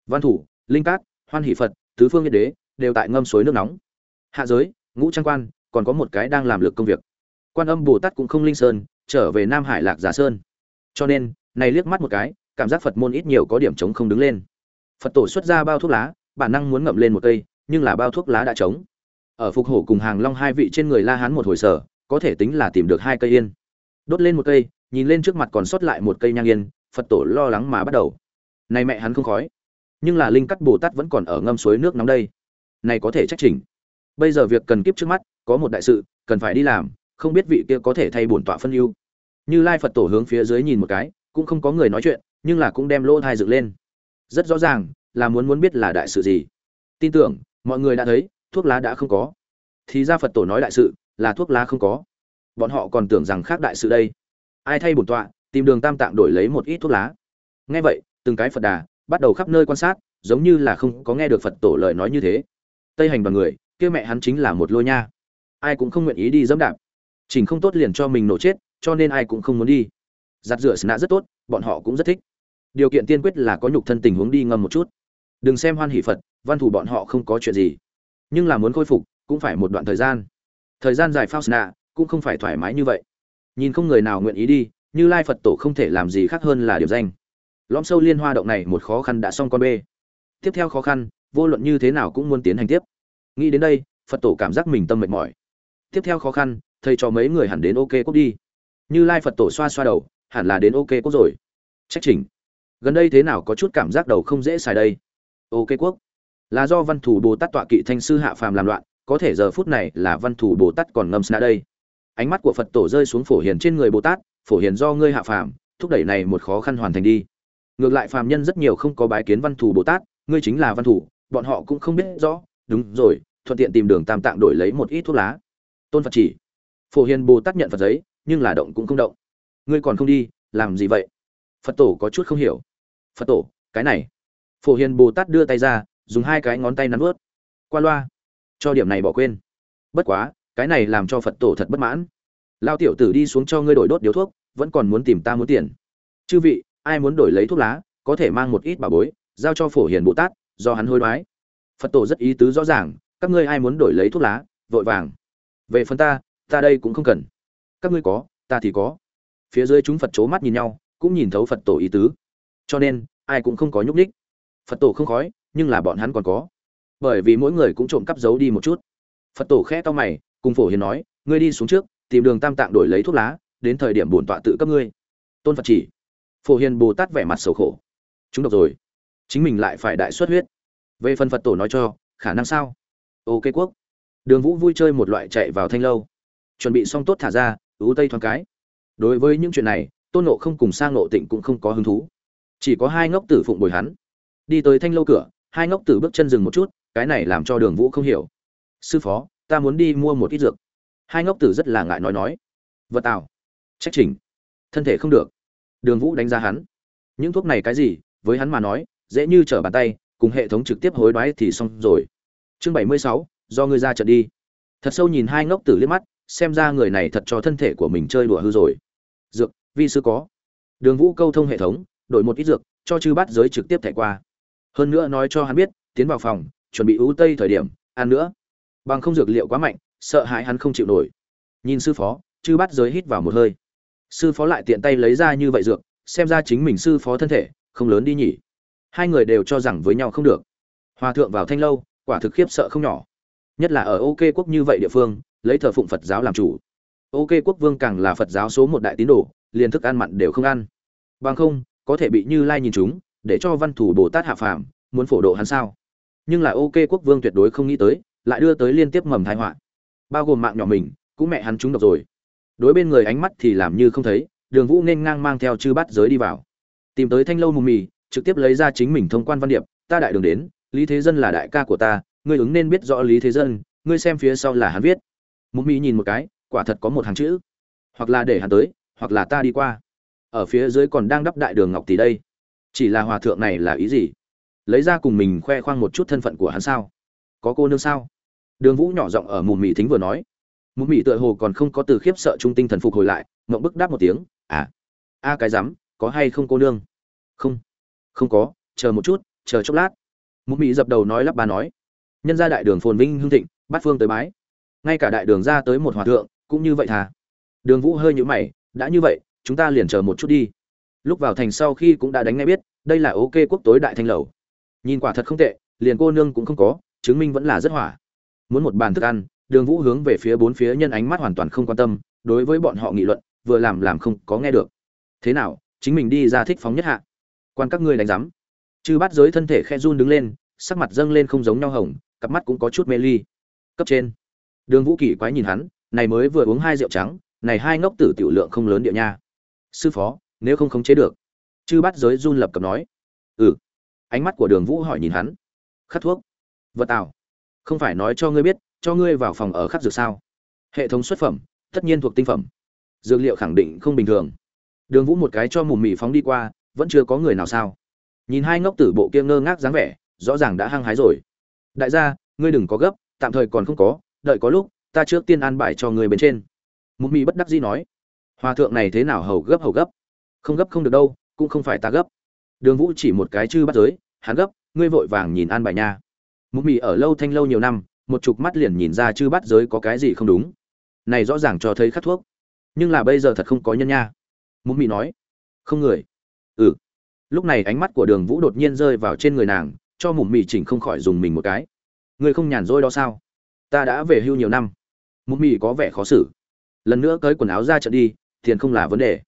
Văn thủ, linh cát, hoan hỷ phật, tứ phương yên đế, đều tại ngâm suối nước nóng. Hạ giới, ngũ trang quan, còn có một cái đang làm lực công việc. Quan âm bồ tát cũng không linh sơn, trở về nam hải lạc giả sơn. Cho nên, này liếc mắt một cái, cảm giác phật môn ít nhiều có điểm chống không đứng lên. Phật tổ xuất ra bao thuốc lá, bản năng muốn ngậm lên một cây, nhưng là bao thuốc lá đã trống. Ở phục hổ cùng hàng long hai vị trên người la hán một hồi sở có thể tính là tìm được hai cây yên. Đốt lên một cây, nhìn lên trước mặt còn sót lại một cây nhang yên, phật tổ lo lắng mà bắt đầu. Này mẹ hắn không khói, nhưng là linh cắt bồ tát vẫn còn ở ngâm suối nước nóng đây. Này có thể trách chỉnh. Bây giờ việc cần kiếp trước mắt, có một đại sự, cần phải đi làm, không biết vị kia có thể thay bổn tọa phân ưu. Như lai phật tổ hướng phía dưới nhìn một cái, cũng không có người nói chuyện, nhưng là cũng đem lỗ thai dựng lên. Rất rõ ràng, là muốn muốn biết là đại sự gì. Tin tưởng, mọi người đã thấy, thuốc lá đã không có. Thì ra phật tổ nói đại sự là thuốc lá không có. Bọn họ còn tưởng rằng khác đại sự đây. Ai thay bổn tọa, tìm đường tam tạng đổi lấy một ít thuốc lá. Nghe vậy, từng cái phật đà bắt đầu khắp nơi quan sát, giống như là không có nghe được phật tổ lời nói như thế. Tây hành đoàn người, kia mẹ hắn chính là một lôi nha. Ai cũng không nguyện ý đi dẫm đạp. Chỉnh không tốt liền cho mình nổ chết, cho nên ai cũng không muốn đi. Giặt rửa sna rất tốt, bọn họ cũng rất thích. Điều kiện tiên quyết là có nhục thân tình huống đi ngâm một chút. Đừng xem hoan hỷ phật, văn thủ bọn họ không có chuyện gì. Nhưng là muốn khôi phục, cũng phải một đoạn thời gian thời gian dài phao sna cũng không phải thoải mái như vậy. Nhìn không người nào nguyện ý đi, như lai phật tổ không thể làm gì khác hơn là điều danh. Lõm sâu liên hoa động này một khó khăn đã xong con bê. Tiếp theo khó khăn, vô luận như thế nào cũng muốn tiến hành tiếp. Nghĩ đến đây, phật tổ cảm giác mình tâm mệt mỏi. Tiếp theo khó khăn, thầy cho mấy người hẳn đến ok cốc đi. Như lai phật tổ xoa xoa đầu, hẳn là đến ok quốc rồi. Trách trình gần đây thế nào có chút cảm giác đầu không dễ xài đây? Ok quốc. Là do văn thủ bồ tát tọa kỵ thanh sư hạ phàm làm loạn có thể giờ phút này là văn thủ bồ tát còn ngâm sna đây. Ánh mắt của phật tổ rơi xuống phổ hiền trên người bồ tát, phổ hiền do ngươi hạ phàm, thúc đẩy này một khó khăn hoàn thành đi. Ngược lại phàm nhân rất nhiều không có bái kiến văn thủ bồ tát, ngươi chính là văn thủ bọn họ cũng không biết rõ. Đúng rồi, thuận tiện tìm đường tam tạng đổi lấy một ít thuốc lá. Tôn phật chỉ. Phổ hiền bồ tát nhận phật giấy, nhưng là động cũng không động. Ngươi còn không đi, làm gì vậy? Phật tổ có chút không hiểu. Phật tổ, cái này. Phổ hiền bồ tát đưa tay ra, dùng hai cái ngón tay nắn ướt qua loa cho điểm này bỏ quên. Bất quá, cái này làm cho phật tổ thật bất mãn. Lao tiểu tử đi xuống cho ngươi đổi đốt điếu thuốc, vẫn còn muốn tìm ta muốn tiền. Chư vị, ai muốn đổi lấy thuốc lá, có thể mang một ít bà bối, giao cho phổ hiền bồ tát, do hắn hối đoái. Phật tổ rất ý tứ rõ ràng, các ngươi ai muốn đổi lấy thuốc lá, vội vàng. Về phần ta ta đây cũng không cần. Các ngươi có, ta thì có. Phía dưới chúng phật c h ố mắt nhìn nhau, cũng nhìn thấu phật tổ ý tứ. Cho nên, ai cũng không có nhúc ních phật tổ không khói, nhưng là bọn hắn còn có bởi vì mỗi người cũng trộm cắp giấu đi một chút. Phật tổ khẽ to mày, cùng phổ hiền nói, ngươi đi xuống trước, tìm đường tam tạng đổi lấy thuốc lá, đến thời điểm bổn tọa tự cấp ngươi. Tôn phật chỉ. Phổ hiền bồ tát vẻ mặt sầu khổ. Chúng độc rồi. Chính mình lại phải đại xuất huyết. Về phần phật tổ nói cho, khả năng sao? Ok quốc. Đường vũ vui chơi một loại chạy vào thanh lâu. Chuẩn bị xong tốt thả ra, ứ tây thoáng cái. Đối với những chuyện này, tôn nộ không cùng sang nộ tịnh cũng không có hứng thú. Chỉ có hai ngốc tử phụng bồi hắn. Đi tới thanh lâu cửa, hai ngốc tử bước chân dừng một chút cái này làm cho đường vũ không hiểu. Sư phó, ta muốn đi mua một ít dược. Hai ngốc tử rất là ngại nói nói. Vật tào trách trình thân thể không được. Đường vũ đánh giá hắn. Những thuốc này cái gì? Với hắn mà nói, dễ như trở bàn tay, cùng hệ thống trực tiếp hối đoái thì xong rồi. Chương bảy mươi sáu, do ngươi ra trận đi. Thật sâu nhìn hai ngốc tử liếc mắt, xem ra người này thật cho thân thể của mình chơi đùa hư rồi. Dược, vi sư có. Đường vũ câu thông hệ thống, đổi một ít dược, cho chư bát giới trực tiếp thẻ qua. Hơn nữa nói cho hắn biết, tiến vào phòng chuẩn bị ưu tây thời điểm, ăn nữa. Bằng không dược liệu quá mạnh, sợ hãi hắn không chịu nổi. Nhìn sư phó, chư bắt giới hít vào một hơi. Sư phó lại tiện tay lấy ra như vậy dược, xem ra chính mình sư phó thân thể, không lớn đi nhỉ. Hai người đều cho rằng với nhau không được. Hòa thượng vào thanh lâu, quả thực khiếp sợ không nhỏ. Nhất là ở ok quốc như vậy địa phương, lấy thờ phụng phật giáo làm chủ. Ok quốc vương càng là phật giáo số một đại tín đồ, liền thức ăn mặn đều không ăn. Bằng không, có thể bị như lai nhìn chúng, để cho văn thủ bồ tát hạ phàm, muốn phổ độ hắn sao? Nhưng là ok quốc vương tuyệt đối không nghĩ tới, lại đưa tới liên tiếp mầm thái họa. Bao gồm mạng nhỏ mình, cũng mẹ hắn trúng độc rồi. Đối bên người ánh mắt thì làm như không thấy, đường vũ nên ngang mang theo chư bát giới đi vào. Tìm tới thanh lâu mù mì, trực tiếp lấy ra chính mình thông quan văn điệp, ta đại đường đến, lý thế dân là đại ca của ta, ngươi ứng nên biết rõ lý thế dân, ngươi xem phía sau là hắn viết. Mù mì nhìn một cái, quả thật có một hàng chữ. Hoặc là để hắn tới, hoặc là ta đi qua. Ở phía dưới còn đang đắp đại đường ngọc tỷ đây. Chỉ là hòa thượng này là ý gì? Lấy ra cùng mình khoe khoang một chút thân phận của hắn sao? Có cô nương sao? Đường vũ nhỏ giọng ở mùm mì thính vừa nói. Mùm mì tựa hồ còn không có từ khiếp sợ trung tinh thần phục hồi lại mộng bức đáp một tiếng à a cái rắm, có hay không cô nương? Không không có, chờ một chút, chờ chốc lát. Mùm mì dập đầu nói lắp bà nói. Nhân ra đại đường phồn vinh hương thịnh, bát phương tới bái. Ngay cả đại đường ra tới một hòa thượng, cũng như vậy thà. Đường vũ hơi nhũ mày, đã như vậy, chúng ta liền chờ một chút đi. Lúc vào thành sau khi cũng đã đánh ngay biết, đây là ok quốc tối đại thanh lầu nhìn quả thật không tệ, liền cô nương cũng không có, chứng minh vẫn là rất hỏa. Muốn một bàn thức ăn, đường vũ hướng về phía bốn phía nhân ánh mắt hoàn toàn không quan tâm, đối với bọn họ nghị luận, vừa làm làm không có nghe được. Thế nào, chính mình đi ra thích phóng nhất hạ? Quan các ngươi đánh giám. Chư bắt giới thân thể khe run đứng lên, sắc mặt dâng lên không giống nhau hồng, cặp mắt cũng có chút mê ly. Cấp trên. Đường vũ kỳ quái nhìn hắn, này mới vừa uống hai rượu trắng, này hai ngốc tử tiểu lượng không lớn địa nha. Sư phó, nếu không khống chế được. Chư bắt giới run lập cập nói. Ừ ánh mắt của đường vũ hỏi nhìn hắn. Khắc thuốc. Vật tào không phải nói cho ngươi biết, cho ngươi vào phòng ở khắc dược sao? Hệ thống xuất phẩm, tất nhiên thuộc tinh phẩm. Dược liệu khẳng định không bình thường. Đường vũ một cái cho mùm mì phóng đi qua, vẫn chưa có người nào sao? Nhìn hai ngốc tử bộ kia ngơ ngác dáng vẻ, rõ ràng đã hăng hái rồi. Đại gia, ngươi đừng có gấp, tạm thời còn không có, đợi có lúc, ta trước tiên an bài cho người bên trên. Mùm mì bất đắc dĩ nói. Hòa thượng này thế nào hầu gấp hầu gấp? Không gấp không được đâu, cũng không phải ta gấp đường vũ chỉ một cái chư bắt giới, hắn gấp, ngươi vội vàng nhìn an bài nha. Mục mị ở lâu thanh lâu nhiều năm, một chục mắt liền nhìn ra chư bắt giới có cái gì không đúng. Này rõ ràng cho thấy khắc thuốc. Nhưng là bây giờ thật không có nhân nha. Mục mị nói, không người. Ừ. Lúc này ánh mắt của đường vũ đột nhiên rơi vào trên người nàng, cho mục mị chỉnh không khỏi dùng mình một cái. Ngươi không nhàn rỗi đó sao? Ta đã về hưu nhiều năm. Mục mị có vẻ khó xử. Lần nữa cởi quần áo ra trận đi, tiền không là vấn đề.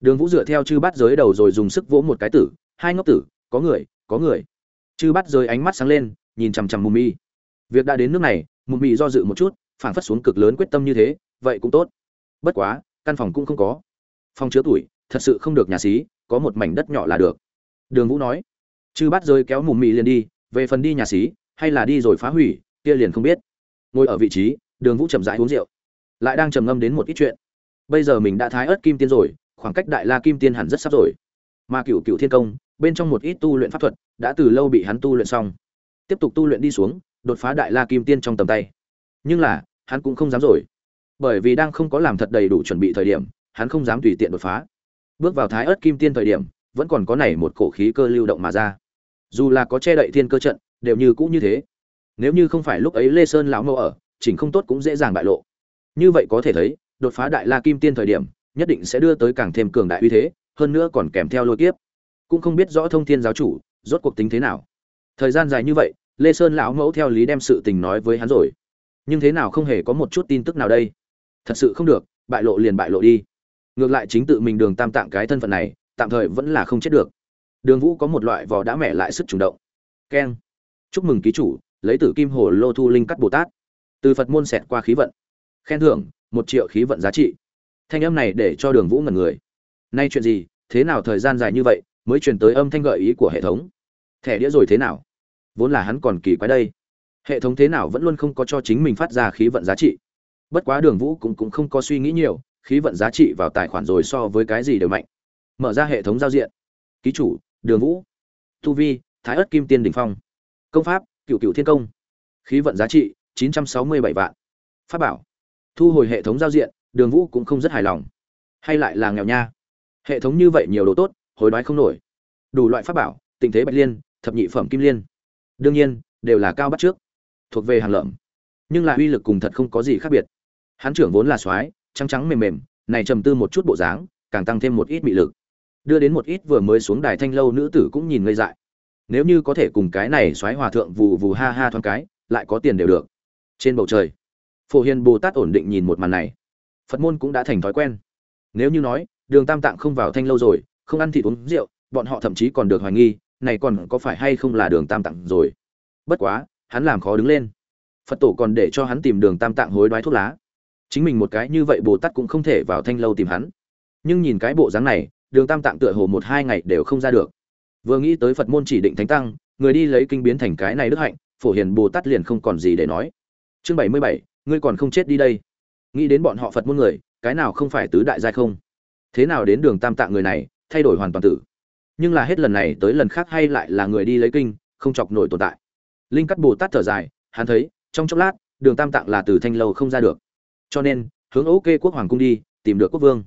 Đường vũ dựa theo chư bắt giới đầu rồi dùng sức vỗ một cái tử hai ngốc tử, có người có người. Chư bắt rơi ánh mắt sáng lên, nhìn chằm chằm mù mị việc đã đến nước này mù mị do dự một chút phản phất xuống cực lớn quyết tâm như thế, vậy cũng tốt. Bất quá, căn phòng cũng không có. Phòng chứa tuổi, thật sự không được nhà xí, có một mảnh đất nhỏ là được. Đường vũ nói. Chư bắt rơi kéo mù mị liền đi, về phần đi nhà xí, hay là đi rồi phá hủy, kia liền không biết. Ngồi ở vị trí, đường vũ chậm rãi uống rượu. Lại đang trầm ngâm đến một ít chuyện. Bây giờ mình đã thái ớt kim tiên rồi, khoảng cách đại la kim tiên hẳn rất sắp rồi. Mà cựu cựu thiên công bên trong một ít tu luyện pháp thuật, đã từ lâu bị hắn tu luyện xong. Tiếp tục tu luyện đi xuống, đột phá đại la kim tiên trong tầm tay. Nhưng là, hắn cũng không dám rồi. Bởi vì đang không có làm thật đầy đủ chuẩn bị thời điểm, hắn không dám tùy tiện đột phá. Bước vào thái ớt kim tiên thời điểm, vẫn còn có này một cổ khí cơ lưu động mà ra. Dù là có che đậy thiên cơ trận, đều như cũ như thế. Nếu như không phải lúc ấy lê sơn lão mẫu ở, chỉnh không tốt cũng dễ dàng bại lộ. Như vậy có thể thấy, đột phá đại la kim tiên thời điểm, nhất định sẽ đưa tới càng thêm cường đại uy thế, hơn nữa còn kèm theo lôi kiếp cũng không biết rõ thông thiên giáo chủ rốt cuộc tính thế nào. Thời gian dài như vậy, lê sơn lão mẫu theo lý đem sự tình nói với hắn rồi. Nhưng thế nào không hề có một chút tin tức nào đây. Thật sự không được, bại lộ liền bại lộ đi. Ngược lại chính tự mình đường tam tạng cái thân phận này, tạm thời vẫn là không chết được. Đường vũ có một loại vò đã mẹ lại sức chủ động. Keng. Chúc mừng ký chủ, lấy tử kim hồ lô thu linh cắt bồ tát. Từ phật môn xẹt qua khí vận. Khen thưởng, một triệu khí vận giá trị. Thanh âm này để cho đường vũ ngần người. Nay chuyện gì, thế nào thời gian dài như vậy mới truyền tới âm thanh gợi ý của hệ thống. Thẻ đĩa rồi thế nào? Vốn là hắn còn kỳ quái đây. Hệ thống thế nào vẫn luôn không có cho chính mình phát ra khí vận giá trị. Bất quá đường vũ cũng, cũng không có suy nghĩ nhiều khí vận giá trị vào tài khoản rồi so với cái gì đều mạnh. Mở ra hệ thống giao diện. Ký chủ đường vũ. Tu vi thái ất kim tiên đình phong. Công pháp cựu cựu thiên công. Khí vận giá trị chín trăm sáu mươi bảy vạn. Pháp bảo. Thu hồi hệ thống giao diện đường vũ cũng không rất hài lòng. Hay lại là nghèo nha. Hệ thống như vậy nhiều đồ tốt hối đoái không nổi. Đủ loại pháp bảo tình thế bạch liên, thập nhị phẩm kim liên, đương nhiên, đều là cao bắt trước, thuộc về hàng lợm. Nhưng lại uy lực cùng thật không có gì khác biệt. Hắn trưởng vốn là soái, trắng trắng mềm mềm, này trầm tư một chút bộ dáng, càng tăng thêm một ít mị lực. Đưa đến một ít vừa mới xuống đài thanh lâu nữ tử cũng nhìn ngây dại. Nếu như có thể cùng cái này soái hòa thượng vù vù ha ha thoáng cái, lại có tiền đều được. Trên bầu trời, phổ hiền bồ tát ổn định nhìn một màn này. Phật môn cũng đã thành thói quen. Nếu như nói, đường tam tạng không vào thanh lâu rồi không ăn thịt uống rượu, bọn họ thậm chí còn được hoài nghi, này còn có phải hay không là đường tam tạng rồi. Bất quá, hắn làm khó đứng lên. Phật tổ còn để cho hắn tìm đường tam tạng hối đoái thuốc lá. Chính mình một cái như vậy bồ tát cũng không thể vào thanh lâu tìm hắn. Nhưng nhìn cái bộ dáng này, đường tam tạng tựa hồ một hai ngày đều không ra được. Vừa nghĩ tới phật môn chỉ định thánh tăng, người đi lấy kinh biến thành cái này đức hạnh, phổ hiền bồ tát liền không còn gì để nói. Chương bảy mươi bảy, ngươi còn không chết đi đây. Nghĩ đến bọn họ phật môn người, cái nào không phải tứ đại giai không? Thế nào đến đường tam tạng người này thay đổi hoàn toàn tử. Nhưng là hết lần này tới lần khác hay lại là người đi lấy kinh, không chọc nổi tồn tại. Linh cắt bồ tát thở dài, hắn thấy, trong chốc lát, đường tam tạng là từ thanh lâu không ra được. Cho nên, hướng ok kê quốc hoàng cung đi, tìm được quốc vương.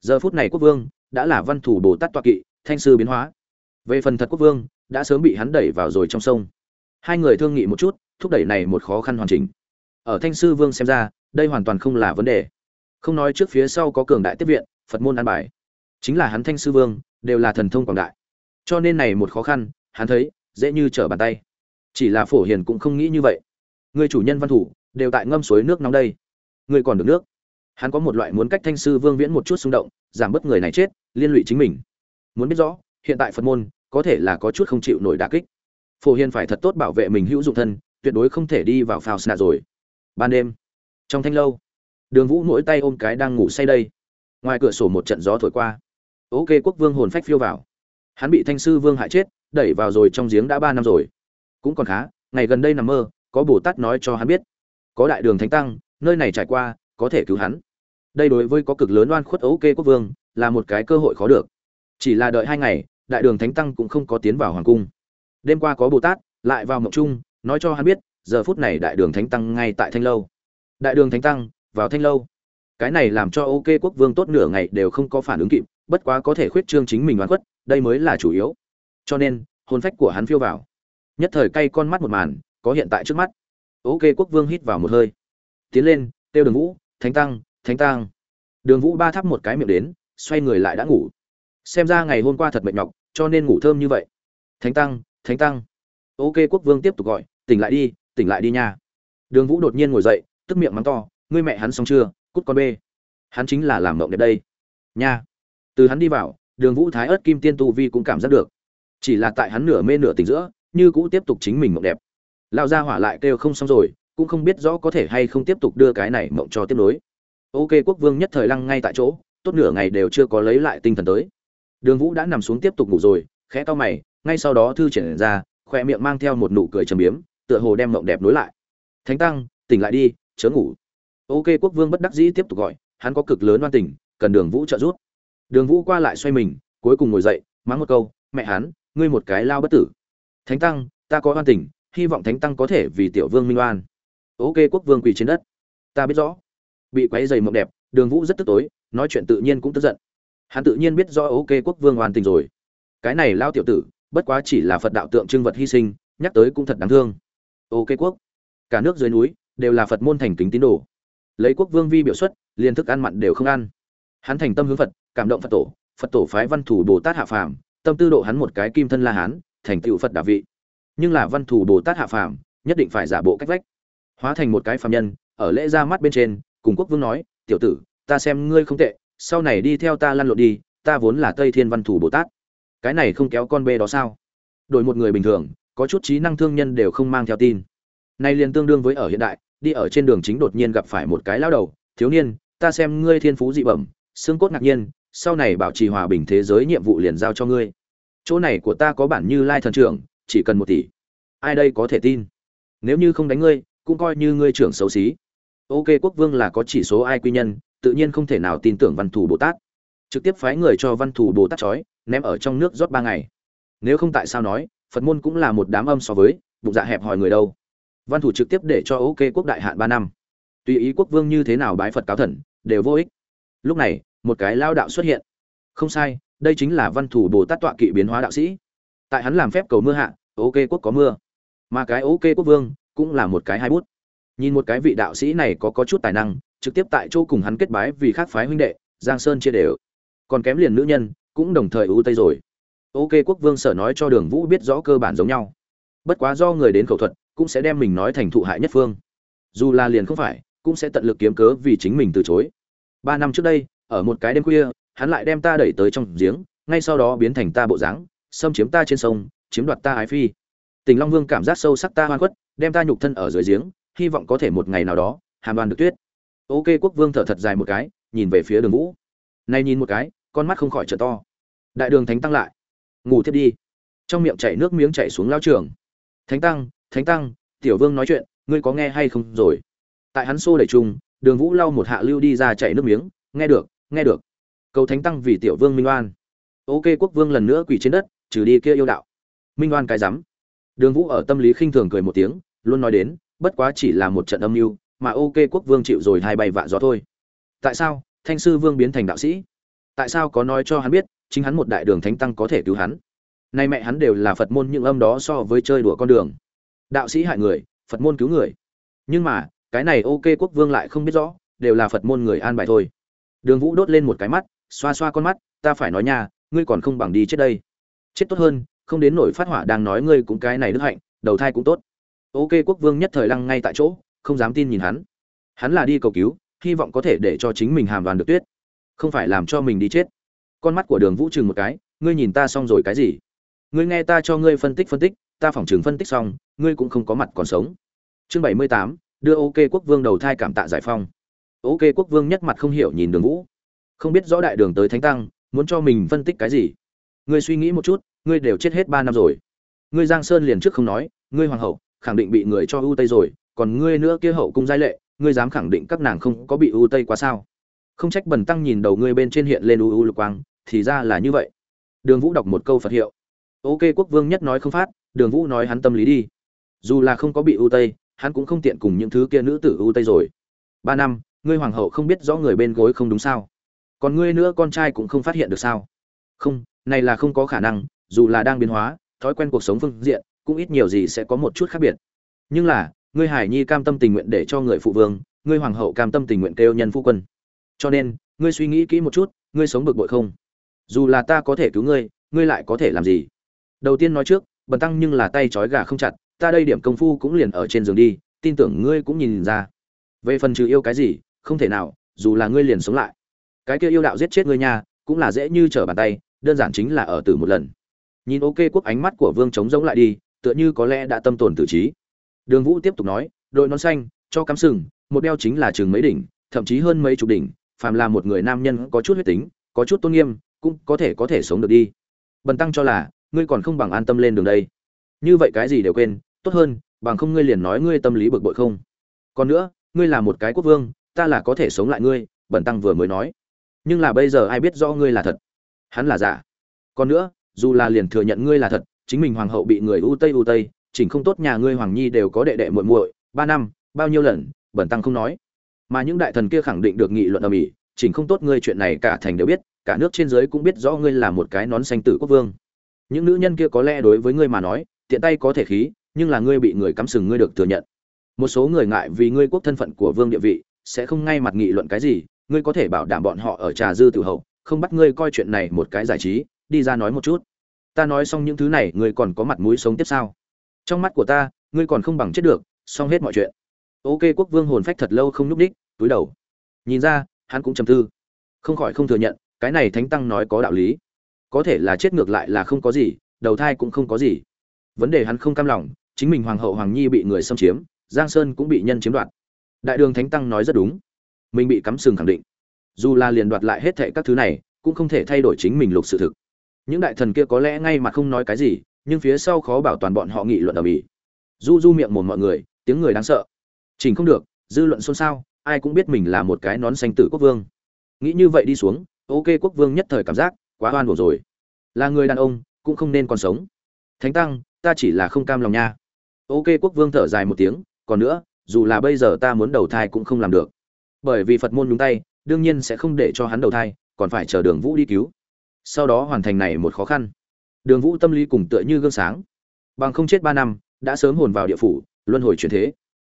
Giờ phút này quốc vương đã là văn thủ bồ tát toa kỵ, thanh sư biến hóa. Về phần thật quốc vương, đã sớm bị hắn đẩy vào rồi trong sông. Hai người thương nghị một chút, thúc đẩy này một khó khăn hoàn chỉnh. Ở thanh sư vương xem ra, đây hoàn toàn không là vấn đề. Không nói trước phía sau có cường đại tiếp viện, phật môn an bài chính là hắn thanh sư vương, đều là thần thông quảng đại. Cho nên này một khó khăn, hắn thấy, dễ như trở bàn tay. Chỉ là phổ hiền cũng không nghĩ như vậy. Người chủ nhân văn thủ, đều tại ngâm suối nước nóng đây. Người còn được nước. Hắn có một loại muốn cách thanh sư vương viễn một chút xung động, giảm bớt người này chết, liên lụy chính mình. Muốn biết rõ, hiện tại phật môn, có thể là có chút không chịu nổi đả kích. Phổ hiền phải thật tốt bảo vệ mình hữu dụng thân, tuyệt đối không thể đi vào phao xạ rồi. Ban đêm, trong thanh lâu, đường vũ mỗi tay ôm cái đang ngủ say đây. Ngoài cửa sổ một trận gió thổi qua ok quốc vương hồn phách phiêu vào. Hắn bị thanh sư vương hại chết, đẩy vào rồi trong giếng đã ba năm rồi. Cũng còn khá, ngày gần đây nằm mơ, có bồ tát nói cho hắn biết. Có đại đường thánh tăng, nơi này trải qua, có thể cứu hắn. Đây đối với có cực lớn oan khuất ok quốc vương, là một cái cơ hội khó được. Chỉ là đợi hai ngày, đại đường thánh tăng cũng không có tiến vào hoàng cung. Đêm qua có bồ tát, lại vào mộng chung nói cho hắn biết, giờ phút này đại đường thánh tăng ngay tại thanh lâu. Đại đường thánh tăng, vào thanh lâu cái này làm cho ok quốc vương tốt nửa ngày đều không có phản ứng kịp, bất quá có thể khuyết trương chính mình oan khuất, đây mới là chủ yếu. Cho nên, hồn phách của hắn phiêu vào. Nhất thời cay con mắt một màn, có hiện tại trước mắt. Ok quốc vương hít vào một hơi. Tiến lên têu đường vũ, thánh tăng thánh tăng. Đường vũ ba thắp một cái miệng đến, xoay người lại đã ngủ. Xem ra ngày hôm qua thật mệt nhọc, cho nên ngủ thơm như vậy. Thánh tăng thánh tăng. Ok quốc vương tiếp tục gọi, tỉnh lại đi, tỉnh lại đi nha. Đường vũ đột nhiên ngồi dậy, tức miệng mắng to, ngươi mẹ hắn xong chưa? Cút con bê. Hắn chính là làm mộng đẹp đây. Nha. Từ hắn đi vào, đường vũ thái ớt kim tiên tu vi cũng cảm giác được. Chỉ là tại hắn nửa mê nửa tỉnh giữa, như cũ tiếp tục chính mình mộng đẹp. Lao ra hỏa lại kêu không xong rồi, cũng không biết rõ có thể hay không tiếp tục đưa cái này mộng cho tiếp nối. Ok, quốc vương nhất thời lăng ngay tại chỗ, tốt nửa ngày đều chưa có lấy lại tinh thần tới. Đường vũ đã nằm xuống tiếp tục ngủ rồi, khẽ to mày, ngay sau đó thư triển ra, khoe miệng mang theo một nụ cười trầm biếm, tựa hồ đem mộng đẹp nối lại. Thánh tăng, tỉnh lại đi, chớ ngủ ok, quốc vương bất đắc dĩ tiếp tục gọi, hắn có cực lớn oan tình, cần đường vũ trợ giúp. Đường vũ qua lại xoay mình, cuối cùng ngồi dậy, mắng một câu, mẹ hắn, ngươi một cái lao bất tử. Thánh tăng, ta có oan tình, hy vọng thánh tăng có thể vì tiểu vương minh oan. Ok, quốc vương quỳ trên đất. Ta biết rõ. Bị quấy dày mộng đẹp, đường vũ rất tức tối, nói chuyện tự nhiên cũng tức giận. Hắn tự nhiên biết rõ ok, quốc vương oan tình rồi. Cái này lao tiểu tử, bất quá chỉ là phật đạo tượng trưng vật hy sinh, nhắc tới cũng thật đáng thương. Ok, quốc. Cả nước dưới núi, đều là phật môn thành kính tín đồ lấy quốc vương vi biểu xuất, liền thức ăn mặn đều không ăn. Hắn thành tâm hướng phật, cảm động phật tổ phật tổ phái văn thủ bồ tát hạ phàm, tâm tư độ hắn một cái kim thân la hán, thành tựu phật đà vị. Nhưng là văn thủ bồ tát hạ phàm, nhất định phải giả bộ cách vách. Hóa thành một cái phàm nhân, ở lễ ra mắt bên trên, cùng quốc vương nói, tiểu tử, ta xem ngươi không tệ, sau này đi theo ta lăn lộn đi, ta vốn là tây thiên văn thủ bồ tát. Cái này không kéo con bê đó sao? Đổi một người bình thường, có chút trí năng thương nhân đều không mang theo tin. Nay liền tương đương với ở hiện đại đi ở trên đường chính đột nhiên gặp phải một cái lao đầu, thiếu niên, ta xem ngươi thiên phú dị bẩm, xương cốt ngạc nhiên, sau này bảo trì hòa bình thế giới nhiệm vụ liền giao cho ngươi. Chỗ này của ta có bản như lai thần trưởng, chỉ cần một tỷ. Ai đây có thể tin? Nếu như không đánh ngươi, cũng coi như ngươi trưởng xấu xí. Ok, quốc vương là có chỉ số ai quy nhân, tự nhiên không thể nào tin tưởng văn thủ bồ tát. Trực tiếp phái người cho văn thủ bồ tát trói, ném ở trong nước rót ba ngày. Nếu không tại sao nói, phật môn cũng là một đám âm so với, bụng dạ hẹp hòi người đâu văn thủ trực tiếp để cho ok quốc đại hạn ba năm. Tùy ý quốc vương như thế nào bái phật cáo thần, đều vô ích. Lúc này, một cái lao đạo xuất hiện. Không sai, đây chính là văn thủ bồ tát tọa kỵ biến hóa đạo sĩ. Tại hắn làm phép cầu mưa hạ, ok quốc có mưa. Mà cái ok quốc vương cũng là một cái hai bút. Nhìn một cái vị đạo sĩ này có có chút tài năng, trực tiếp tại chỗ cùng hắn kết bái vì khác phái huynh đệ, giang sơn chia đều. Còn kém liền nữ nhân, cũng đồng thời ưu tây rồi. Ok quốc vương sở nói cho đường vũ biết rõ cơ bản giống nhau. Bất quá do người đến khẩu thuật cũng sẽ đem mình nói thành thụ hại nhất phương. Dù là liền không phải, cũng sẽ tận lực kiếm cớ vì chính mình từ chối. Ba năm trước đây, ở một cái đêm khuya, hắn lại đem ta đẩy tới trong giếng, ngay sau đó biến thành ta bộ dáng, xâm chiếm ta trên sông, chiếm đoạt ta ái phi. Tình long vương cảm giác sâu sắc ta hoan khuất, đem ta nhục thân ở dưới giếng, hy vọng có thể một ngày nào đó, hàm đoàn được tuyết. Ok, quốc vương thở thật dài một cái, nhìn về phía đường vũ. Nay nhìn một cái, con mắt không khỏi trở to. Đại đường thánh tăng lại. Ngủ thiếp đi. Trong miệng chảy nước miếng chảy xuống lao trường. Thánh tăng thánh tăng, tiểu vương nói chuyện, ngươi có nghe hay không rồi? Tại hắn xô đẩy chung, đường vũ lau một hạ lưu đi ra chạy nước miếng, nghe được nghe được. Cầu thánh tăng vì tiểu vương minh oan. Ok, quốc vương lần nữa quỳ trên đất, trừ đi kia yêu đạo. Minh oan cái rắm. Đường vũ ở tâm lý khinh thường cười một tiếng, luôn nói đến, bất quá chỉ là một trận âm mưu, mà ok, quốc vương chịu rồi hai bay vạ gió thôi. Tại sao, thanh sư vương biến thành đạo sĩ? Tại sao có nói cho hắn biết, chính hắn một đại đường thánh tăng có thể cứu hắn? Nay mẹ hắn đều là phật môn, những âm đó so với chơi đùa con đường đạo sĩ hại người, phật môn cứu người. Nhưng mà, cái này ok quốc vương lại không biết rõ, đều là phật môn người an bài thôi. Đường vũ đốt lên một cái mắt, xoa xoa con mắt, ta phải nói nha, ngươi còn không bằng đi chết đây. Chết tốt hơn, không đến nổi phát hỏa đang nói ngươi cũng cái này đức hạnh, đầu thai cũng tốt. Ok quốc vương nhất thời lăng ngay tại chỗ, không dám tin nhìn hắn. Hắn là đi cầu cứu, hy vọng có thể để cho chính mình hàm đoàn được tuyết, không phải làm cho mình đi chết. Con mắt của đường vũ chừng một cái, ngươi nhìn ta xong rồi cái gì? Ngươi nghe ta cho ngươi phân tích phân tích, ta phỏng chừng phân tích xong ngươi cũng không có mặt còn sống. Chương bảy mươi tám, đưa ok quốc vương đầu thai cảm tạ giải phong. Ok quốc vương nhất mặt không hiểu nhìn đường vũ. Không biết rõ đại đường tới thánh tăng, muốn cho mình phân tích cái gì? Ngươi suy nghĩ một chút, ngươi đều chết hết ba năm rồi. Ngươi giang sơn liền trước không nói, ngươi hoàng hậu, khẳng định bị người cho ưu tây rồi, còn ngươi nữa kia hậu cung giai lệ, ngươi dám khẳng định các nàng không có bị ưu tây quá sao? Không trách bần tăng nhìn đầu ngươi bên trên hiện lên u u lục quang, thì ra là như vậy. Đường vũ đọc một câu phật hiệu. Ok quốc vương nhất nói không phát, đường vũ nói hắn tâm lý đi dù là không có bị ưu tây, hắn cũng không tiện cùng những thứ kia nữ tử ưu tây rồi. Ba năm, ngươi hoàng hậu không biết rõ người bên gối không đúng sao? Còn ngươi nữa con trai cũng không phát hiện được sao? Không, này là không có khả năng, dù là đang biến hóa, thói quen cuộc sống phương diện, cũng ít nhiều gì sẽ có một chút khác biệt. Nhưng là, ngươi hải nhi cam tâm tình nguyện để cho người phụ vương, ngươi hoàng hậu cam tâm tình nguyện kêu nhân phu quân. Cho nên, ngươi suy nghĩ kỹ một chút, ngươi sống bực bội không? Dù là ta có thể cứu ngươi ngươi lại có thể làm gì? Đầu tiên nói trước, bần tăng nhưng là tay trói gà không chặt ta đây điểm công phu cũng liền ở trên giường đi, tin tưởng ngươi cũng nhìn ra. Về phần trừ yêu cái gì, không thể nào, dù là ngươi liền sống lại. Cái kia yêu đạo giết chết ngươi nha, cũng là dễ như trở bàn tay, đơn giản chính là ở tử một lần. Nhìn ok quốc ánh mắt của vương trống giống lại đi, tựa như có lẽ đã tâm tồn tự trí. Đường vũ tiếp tục nói, đội nón xanh, cho cắm sừng, một đeo chính là chừng mấy đỉnh, thậm chí hơn mấy chục đỉnh, phàm là một người nam nhân có chút huyết tính, có chút tôn nghiêm, cũng có thể có thể sống được đi. Bần tăng cho là, ngươi còn không bằng an tâm lên đường đây. Như vậy cái gì đều quên tốt hơn, bằng không ngươi liền nói ngươi tâm lý bực bội không. Còn nữa, ngươi là một cái quốc vương, ta là có thể sống lại ngươi, bần tăng vừa mới nói. Nhưng là bây giờ ai biết rõ ngươi là thật? Hắn là giả. Còn nữa, dù là liền thừa nhận ngươi là thật, chính mình hoàng hậu bị người u tây u tây, chỉnh không tốt nhà ngươi hoàng nhi đều có đệ đệ muội muội, ba năm, bao nhiêu lần bẩn tăng không nói. Mà những đại thần kia khẳng định được nghị luận ở mỹ, chỉnh không tốt ngươi chuyện này cả thành đều biết, cả nước trên dưới cũng biết rõ ngươi là một cái nón xanh tử quốc vương. Những nữ nhân kia có lẽ đối với ngươi mà nói, tiện tay có thể khí nhưng là ngươi bị người cắm sừng ngươi được thừa nhận. Một số người ngại vì ngươi quốc thân phận của vương địa vị, sẽ không ngay mặt nghị luận cái gì, ngươi có thể bảo đảm bọn họ ở trà dư tử hậu, không bắt ngươi coi chuyện này một cái giải trí, đi ra nói một chút. Ta nói xong những thứ này, ngươi còn có mặt mũi sống tiếp sao? Trong mắt của ta, ngươi còn không bằng chết được, xong hết mọi chuyện. Ok, quốc vương hồn phách thật lâu không nhúc đích túi đầu. Nhìn ra, hắn cũng trầm tư. Không khỏi không thừa nhận, cái này thánh tăng nói có đạo lý. Có thể là chết ngược lại là không có gì, đầu thai cũng không có gì. Vấn đề hắn không cam lòng chính mình hoàng hậu hoàng nhi bị người xâm chiếm, giang sơn cũng bị nhân chiếm đoạt. Đại đường thánh tăng nói rất đúng. Mình bị cắm sừng khẳng định. Dù là liền đoạt lại hết thệ các thứ này, cũng không thể thay đổi chính mình lục sự thực. Những đại thần kia có lẽ ngay mà không nói cái gì, nhưng phía sau khó bảo toàn bọn họ nghị luận ở mỹ du du miệng mồm mọi người, tiếng người đáng sợ. Chỉnh không được, dư luận xôn xao, ai cũng biết mình là một cái nón xanh tử quốc vương. Nghĩ như vậy đi xuống, ok quốc vương nhất thời cảm giác, quá oan buồn rồi. Là người đàn ông, cũng không nên còn sống. Thánh tăng, ta chỉ là không cam lòng nha ok, quốc vương thở dài một tiếng, còn nữa, dù là bây giờ ta muốn đầu thai cũng không làm được. Bởi vì phật môn nhúng tay, đương nhiên sẽ không để cho hắn đầu thai, còn phải chờ đường vũ đi cứu. Sau đó hoàn thành này một khó khăn. Đường vũ tâm lý cùng tựa như gương sáng. Bằng không chết ba năm, đã sớm hồn vào địa phủ, luân hồi chuyển thế.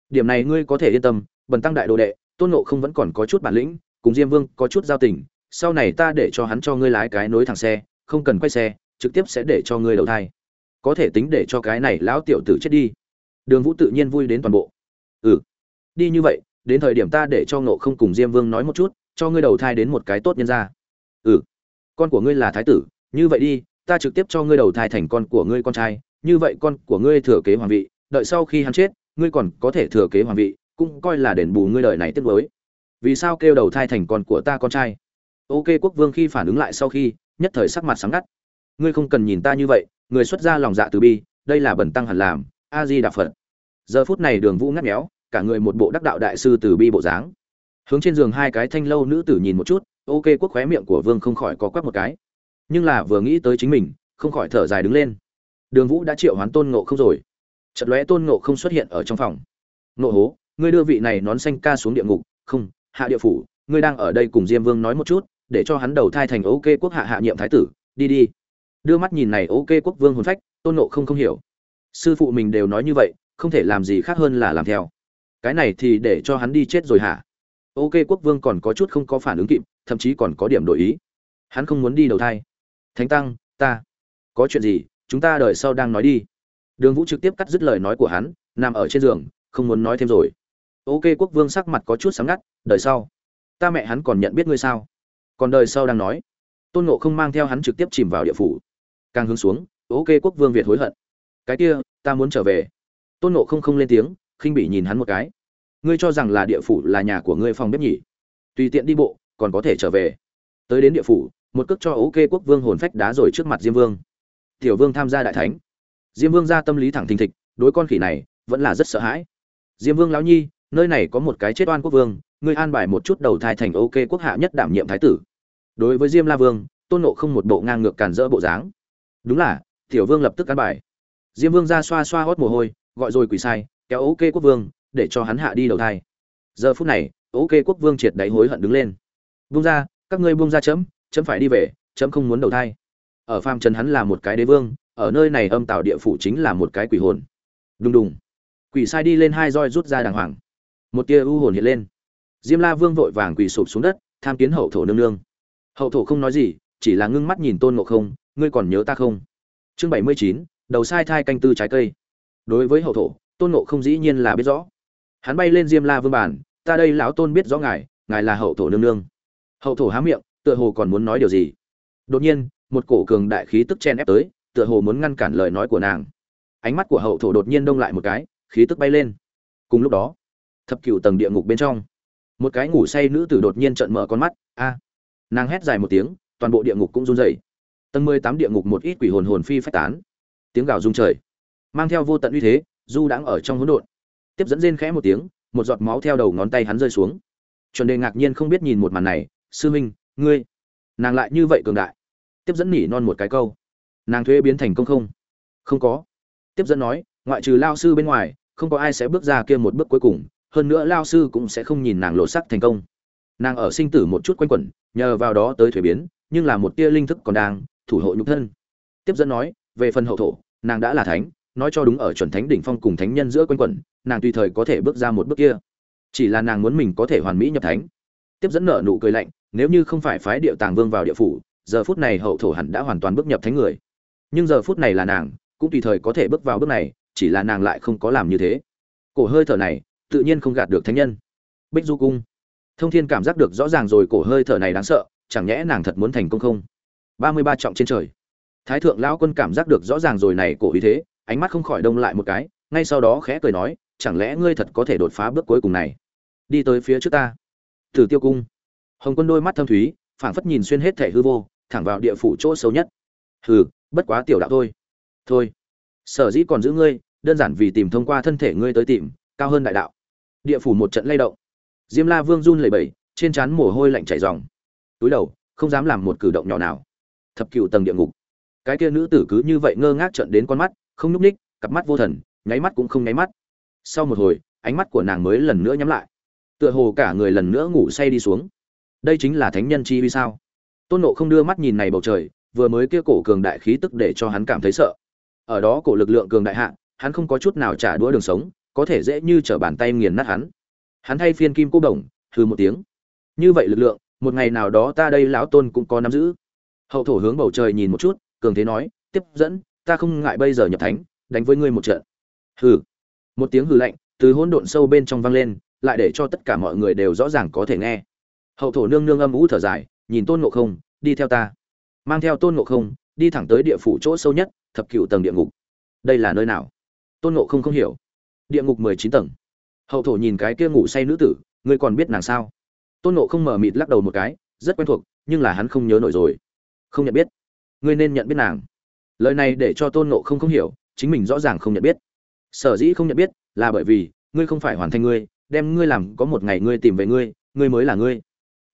Điểm này ngươi có thể yên tâm, bần tăng đại đồ đệ, tôn nộ không vẫn còn có chút bản lĩnh, cùng diêm vương có chút giao tình, sau này ta để cho hắn cho ngươi lái cái nối thẳng xe, không cần quay xe, trực tiếp sẽ để cho ngươi đầu thai. Có thể tính để cho cái này lão tiểu tử chết đi đường vũ tự nhiên vui đến toàn bộ. Ừ. Đi như vậy, đến thời điểm ta để cho ngộ không cùng diêm vương nói một chút, cho ngươi đầu thai đến một cái tốt nhân ra ừ. Con của ngươi là thái tử, như vậy đi, ta trực tiếp cho ngươi đầu thai thành con của ngươi con trai, như vậy con của ngươi thừa kế hoàng vị, đợi sau khi hắn chết, ngươi còn có thể thừa kế hoàng vị, cũng coi là đền bù ngươi đời này tiếc với vì sao kêu đầu thai thành con của ta con trai? Ok, quốc vương khi phản ứng lại sau khi, nhất thời sắc mặt sáng ngắt. Ngươi không cần nhìn ta như vậy, người xuất ra lòng dạ từ bi, đây là bẩn tăng hẳn làm a di đà phật. Giờ phút này đường vũ ngắt méo, cả người một bộ đắc đạo đại sư từ bi bộ dáng. Hướng trên giường hai cái thanh lâu nữ tử nhìn một chút, ok quốc khóe miệng của vương không khỏi có quắc một cái. Nhưng là vừa nghĩ tới chính mình, không khỏi thở dài đứng lên. Đường vũ đã triệu hoán tôn ngộ không rồi. Chật lóe tôn ngộ không xuất hiện ở trong phòng. Ngộ hố, ngươi đưa vị này nón xanh ca xuống địa ngục. Không, hạ địa phủ, ngươi đang ở đây cùng diêm vương nói một chút, để cho hắn đầu thai thành ok quốc hạ hạ nhiệm thái tử. Đi đi. Đưa mắt nhìn này ok quốc vương hồn phách, tôn ngộ không không hiểu sư phụ mình đều nói như vậy, không thể làm gì khác hơn là làm theo. Cái này thì để cho hắn đi chết rồi hả? Ok, quốc vương còn có chút không có phản ứng kịp, thậm chí còn có điểm đổi ý. Hắn không muốn đi đầu thai. Thánh tăng, ta. Có chuyện gì, chúng ta đợi sau đang nói đi. Đường vũ trực tiếp cắt dứt lời nói của hắn, nằm ở trên giường, không muốn nói thêm rồi. Ok, quốc vương sắc mặt có chút sáng ngắt, đời sau. Ta mẹ hắn còn nhận biết ngươi sao? Còn đời sau đang nói. Tôn ngộ không mang theo hắn trực tiếp chìm vào địa phủ. Càng hướng xuống, ok, quốc vương việt hối hận cái kia, ta muốn trở về. Tôn ngộ không không lên tiếng, khinh bị nhìn hắn một cái. Ngươi cho rằng là địa phủ là nhà của ngươi phòng bếp nhỉ? Tùy tiện đi bộ, còn có thể trở về. Tới đến địa phủ, một cước cho ok quốc vương hồn phách đá rồi trước mặt diêm vương. Tiểu vương tham gia đại thánh. Diêm vương ra tâm lý thẳng thình thịch, đối con khỉ này, vẫn là rất sợ hãi. Diêm vương lão nhi, nơi này có một cái chết oan quốc vương, ngươi an bài một chút đầu thai thành ok quốc hạ nhất đảm nhiệm thái tử. Đối với diêm la vương, tôn nộ không một bộ ngang ngược cản rỡ bộ dáng. Đúng là, tiểu vương lập tức an bài diêm vương ra xoa xoa hót mồ hôi, gọi rồi quỷ sai, kéo ok quốc vương, để cho hắn hạ đi đầu thai. Giờ phút này, ok quốc vương triệt đáy hối hận đứng lên. Buông ra các ngươi buông ra chấm chấm phải đi về, chấm không muốn đầu thai. Ở phàm trần hắn là một cái đế vương, ở nơi này âm tạo địa phủ chính là một cái quỷ hồn. Đùng đùng. Quỷ sai đi lên hai roi rút ra đàng hoàng. Một tia u hồn hiện lên. Diêm la vương vội vàng quỳ sụp xuống đất, tham kiến hậu thổ nương nương. Hậu thổ không nói gì, chỉ là ngưng mắt nhìn tôn ngộ không, ngươi còn nhớ ta không? Chương bảy mươi chín đầu sai thai canh tư trái cây. Đối với hậu thổ, tôn ngộ không dĩ nhiên là biết rõ. Hắn bay lên diêm la vương bản, ta đây lão tôn biết rõ ngài ngài là hậu thổ nương nương. Hậu thổ há miệng, tựa hồ còn muốn nói điều gì. Đột nhiên, một cổ cường đại khí tức chen ép tới, tựa hồ muốn ngăn cản lời nói của nàng. Ánh mắt của hậu thổ đột nhiên đông lại một cái, khí tức bay lên. Cùng lúc đó, thập cựu tầng địa ngục bên trong, một cái ngủ say nữ tử đột nhiên trợn mở con mắt. A! Nàng hét dài một tiếng, toàn bộ địa ngục cũng run rẩy. Tầng mười tám địa ngục một ít quỷ hồn hồn phi phách tán tiếng gào rung trời. Mang theo vô tận uy thế, du đãng ở trong hỗn độn. Tiếp dẫn rên khẽ một tiếng, một giọt máu theo đầu ngón tay hắn rơi xuống. Chuẩn đề ngạc nhiên không biết nhìn một màn này, sư minh, ngươi? Nàng lại như vậy cường đại. Tiếp dẫn nỉ non một cái câu, nàng thuê biến thành công không? Không có. Tiếp dẫn nói, ngoại trừ lao sư bên ngoài, không có ai sẽ bước ra kia một bước cuối cùng, hơn nữa lao sư cũng sẽ không nhìn nàng lộ sắc thành công. Nàng ở sinh tử một chút quanh quẩn, nhờ vào đó tới thuế biến, nhưng là một tia linh thức còn đang thủ hộ nhục thân. Tiếp dẫn nói, về phần hậu thổ nàng đã là thánh, nói cho đúng ở chuẩn thánh đỉnh phong cùng thánh nhân giữa quanh quẩn, nàng tùy thời có thể bước ra một bước kia. Chỉ là nàng muốn mình có thể hoàn mỹ nhập thánh. Tiếp dẫn nợ nụ cười lạnh, nếu như không phải phái địa tàng vương vào địa phủ, giờ phút này hậu thổ hẳn đã hoàn toàn bước nhập thánh người. Nhưng giờ phút này là nàng, cũng tùy thời có thể bước vào bước này, chỉ là nàng lại không có làm như thế. Cổ hơi thở này, tự nhiên không gạt được thánh nhân. Bích du cung. Thông thiên cảm giác được rõ ràng rồi, cổ hơi thở này đáng sợ, chẳng nhẽ nàng thật muốn thành công không? Ba mươi ba trọng trên trời thái thượng lão quân cảm giác được rõ ràng rồi này cổ ý thế, ánh mắt không khỏi đông lại một cái, ngay sau đó khẽ cười nói, chẳng lẽ ngươi thật có thể đột phá bước cuối cùng này? Đi tới phía trước ta. Thử tiêu cung. Hồng quân đôi mắt thâm thúy, phảng phất nhìn xuyên hết thể hư vô, thẳng vào địa phủ chỗ sâu nhất. Hừ, bất quá tiểu đạo thôi. Thôi, sở dĩ còn giữ ngươi, đơn giản vì tìm thông qua thân thể ngươi tới tìm, cao hơn đại đạo. Địa phủ một trận lay động. Diêm la vương run lẩy bẩy, trên trán mồ hôi lạnh chảy ròng. Túi đầu, không dám làm một cử động nhỏ nào. Thập cựu tầng địa ngục cái kia nữ tử cứ như vậy ngơ ngác trợn đến con mắt, không nhúc ních cặp mắt vô thần, nháy mắt cũng không nháy mắt. Sau một hồi, ánh mắt của nàng mới lần nữa nhắm lại. Tựa hồ cả người lần nữa ngủ say đi xuống. Đây chính là thánh nhân chi vì sao? Tôn nộ không đưa mắt nhìn này bầu trời, vừa mới kia cổ cường đại khí tức để cho hắn cảm thấy sợ. Ở đó cổ lực lượng cường đại hạ, hắn không có chút nào trả đũa đường sống, có thể dễ như trở bàn tay nghiền nát hắn. Hắn thay phiên kim cô đồng hư một tiếng. Như vậy lực lượng, một ngày nào đó ta đây lão tôn cũng có nắm giữ. Hậu thổ hướng bầu trời nhìn một chút cường thế nói, tiếp dẫn, ta không ngại bây giờ nhập thánh, đánh với ngươi một trận. Hừ. Một tiếng hừ lạnh từ hỗn độn sâu bên trong vang lên, lại để cho tất cả mọi người đều rõ ràng có thể nghe. Hậu thổ nương nương âm ú thở dài, nhìn tôn ngộ không, đi theo ta. Mang theo tôn ngộ không, đi thẳng tới địa phủ chỗ sâu nhất, thập cựu tầng địa ngục. Đây là nơi nào? Tôn ngộ không không hiểu. Địa ngục mười chín tầng. Hậu thổ nhìn cái kia ngủ say nữ tử, ngươi còn biết nàng sao? Tôn ngộ không mở mịt lắc đầu một cái, rất quen thuộc, nhưng là hắn không nhớ nổi rồi. Không nhận biết ngươi nên nhận biết nàng. Lời này để cho tôn ngộ không không hiểu, chính mình rõ ràng không nhận biết. Sở dĩ không nhận biết là bởi vì ngươi không phải hoàn thành ngươi, đem ngươi làm có một ngày ngươi tìm về ngươi ngươi mới là ngươi.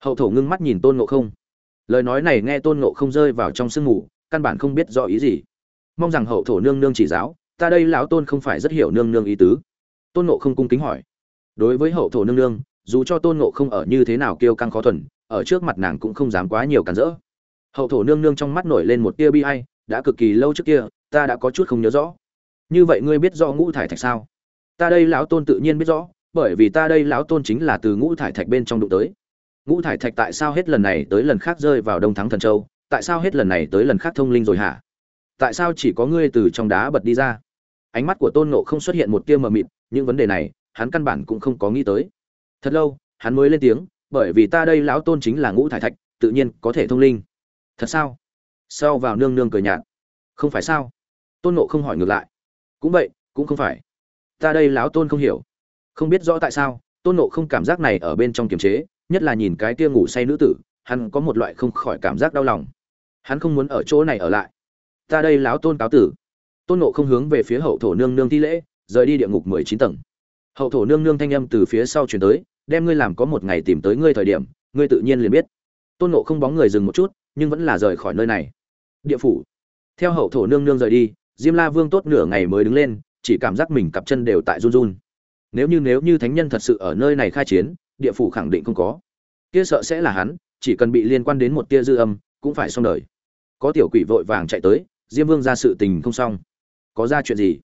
Hậu thổ ngưng mắt nhìn tôn ngộ không. Lời nói này nghe tôn ngộ không rơi vào trong sương mù, căn bản không biết rõ ý gì. Mong rằng hậu thổ nương nương chỉ giáo, ta đây lão tôn không phải rất hiểu nương nương ý tứ. Tôn ngộ không cung kính hỏi. Đối với hậu thổ nương nương, dù cho tôn ngộ không ở như thế nào kêu căng khó thuần, ở trước mặt nàng cũng không dám quá nhiều cản rỡ hậu thổ nương nương trong mắt nổi lên một tia bi ai, đã cực kỳ lâu trước kia, ta đã có chút không nhớ rõ. Như vậy ngươi biết do ngũ thải thạch sao? Ta đây lão tôn tự nhiên biết rõ, bởi vì ta đây lão tôn chính là từ ngũ thải thạch bên trong đụng tới. Ngũ thải thạch tại sao hết lần này tới lần khác rơi vào đông thắng thần châu? Tại sao hết lần này tới lần khác thông linh rồi hả? Tại sao chỉ có ngươi từ trong đá bật đi ra? Ánh mắt của tôn nộ không xuất hiện một tia mờ mịt, những vấn đề này, hắn căn bản cũng không có nghĩ tới. Thật lâu, hắn mới lên tiếng, bởi vì ta đây lão tôn chính là ngũ thải thạch, tự nhiên có thể thông linh thật sao? Sao vào nương nương cười nhạt. Không phải sao? Tôn nộ không hỏi ngược lại. Cũng vậy, cũng không phải. Ta đây lão tôn không hiểu. Không biết rõ tại sao, tôn nộ không cảm giác này ở bên trong kiềm chế, nhất là nhìn cái tia ngủ say nữ tử, hắn có một loại không khỏi cảm giác đau lòng. Hắn không muốn ở chỗ này ở lại. Ta đây lão tôn cáo tử. Tôn nộ không hướng về phía hậu thổ nương nương thi lễ, rời đi địa ngục mười chín tầng. Hậu thổ nương nương thanh âm từ phía sau chuyển tới, đem ngươi làm có một ngày tìm tới ngươi thời điểm, ngươi tự nhiên liền biết. Tôn nộ không bóng người dừng một chút nhưng vẫn là rời khỏi nơi này. Địa phủ. Theo hậu thổ nương nương rời đi, diêm la vương tốt nửa ngày mới đứng lên, chỉ cảm giác mình cặp chân đều tại run run. Nếu như nếu như thánh nhân thật sự ở nơi này khai chiến, địa phủ khẳng định không có. Kia sợ sẽ là hắn, chỉ cần bị liên quan đến một tia dư âm, cũng phải xong đời. Có tiểu quỷ vội vàng chạy tới, diêm vương ra sự tình không xong. Có ra chuyện gì?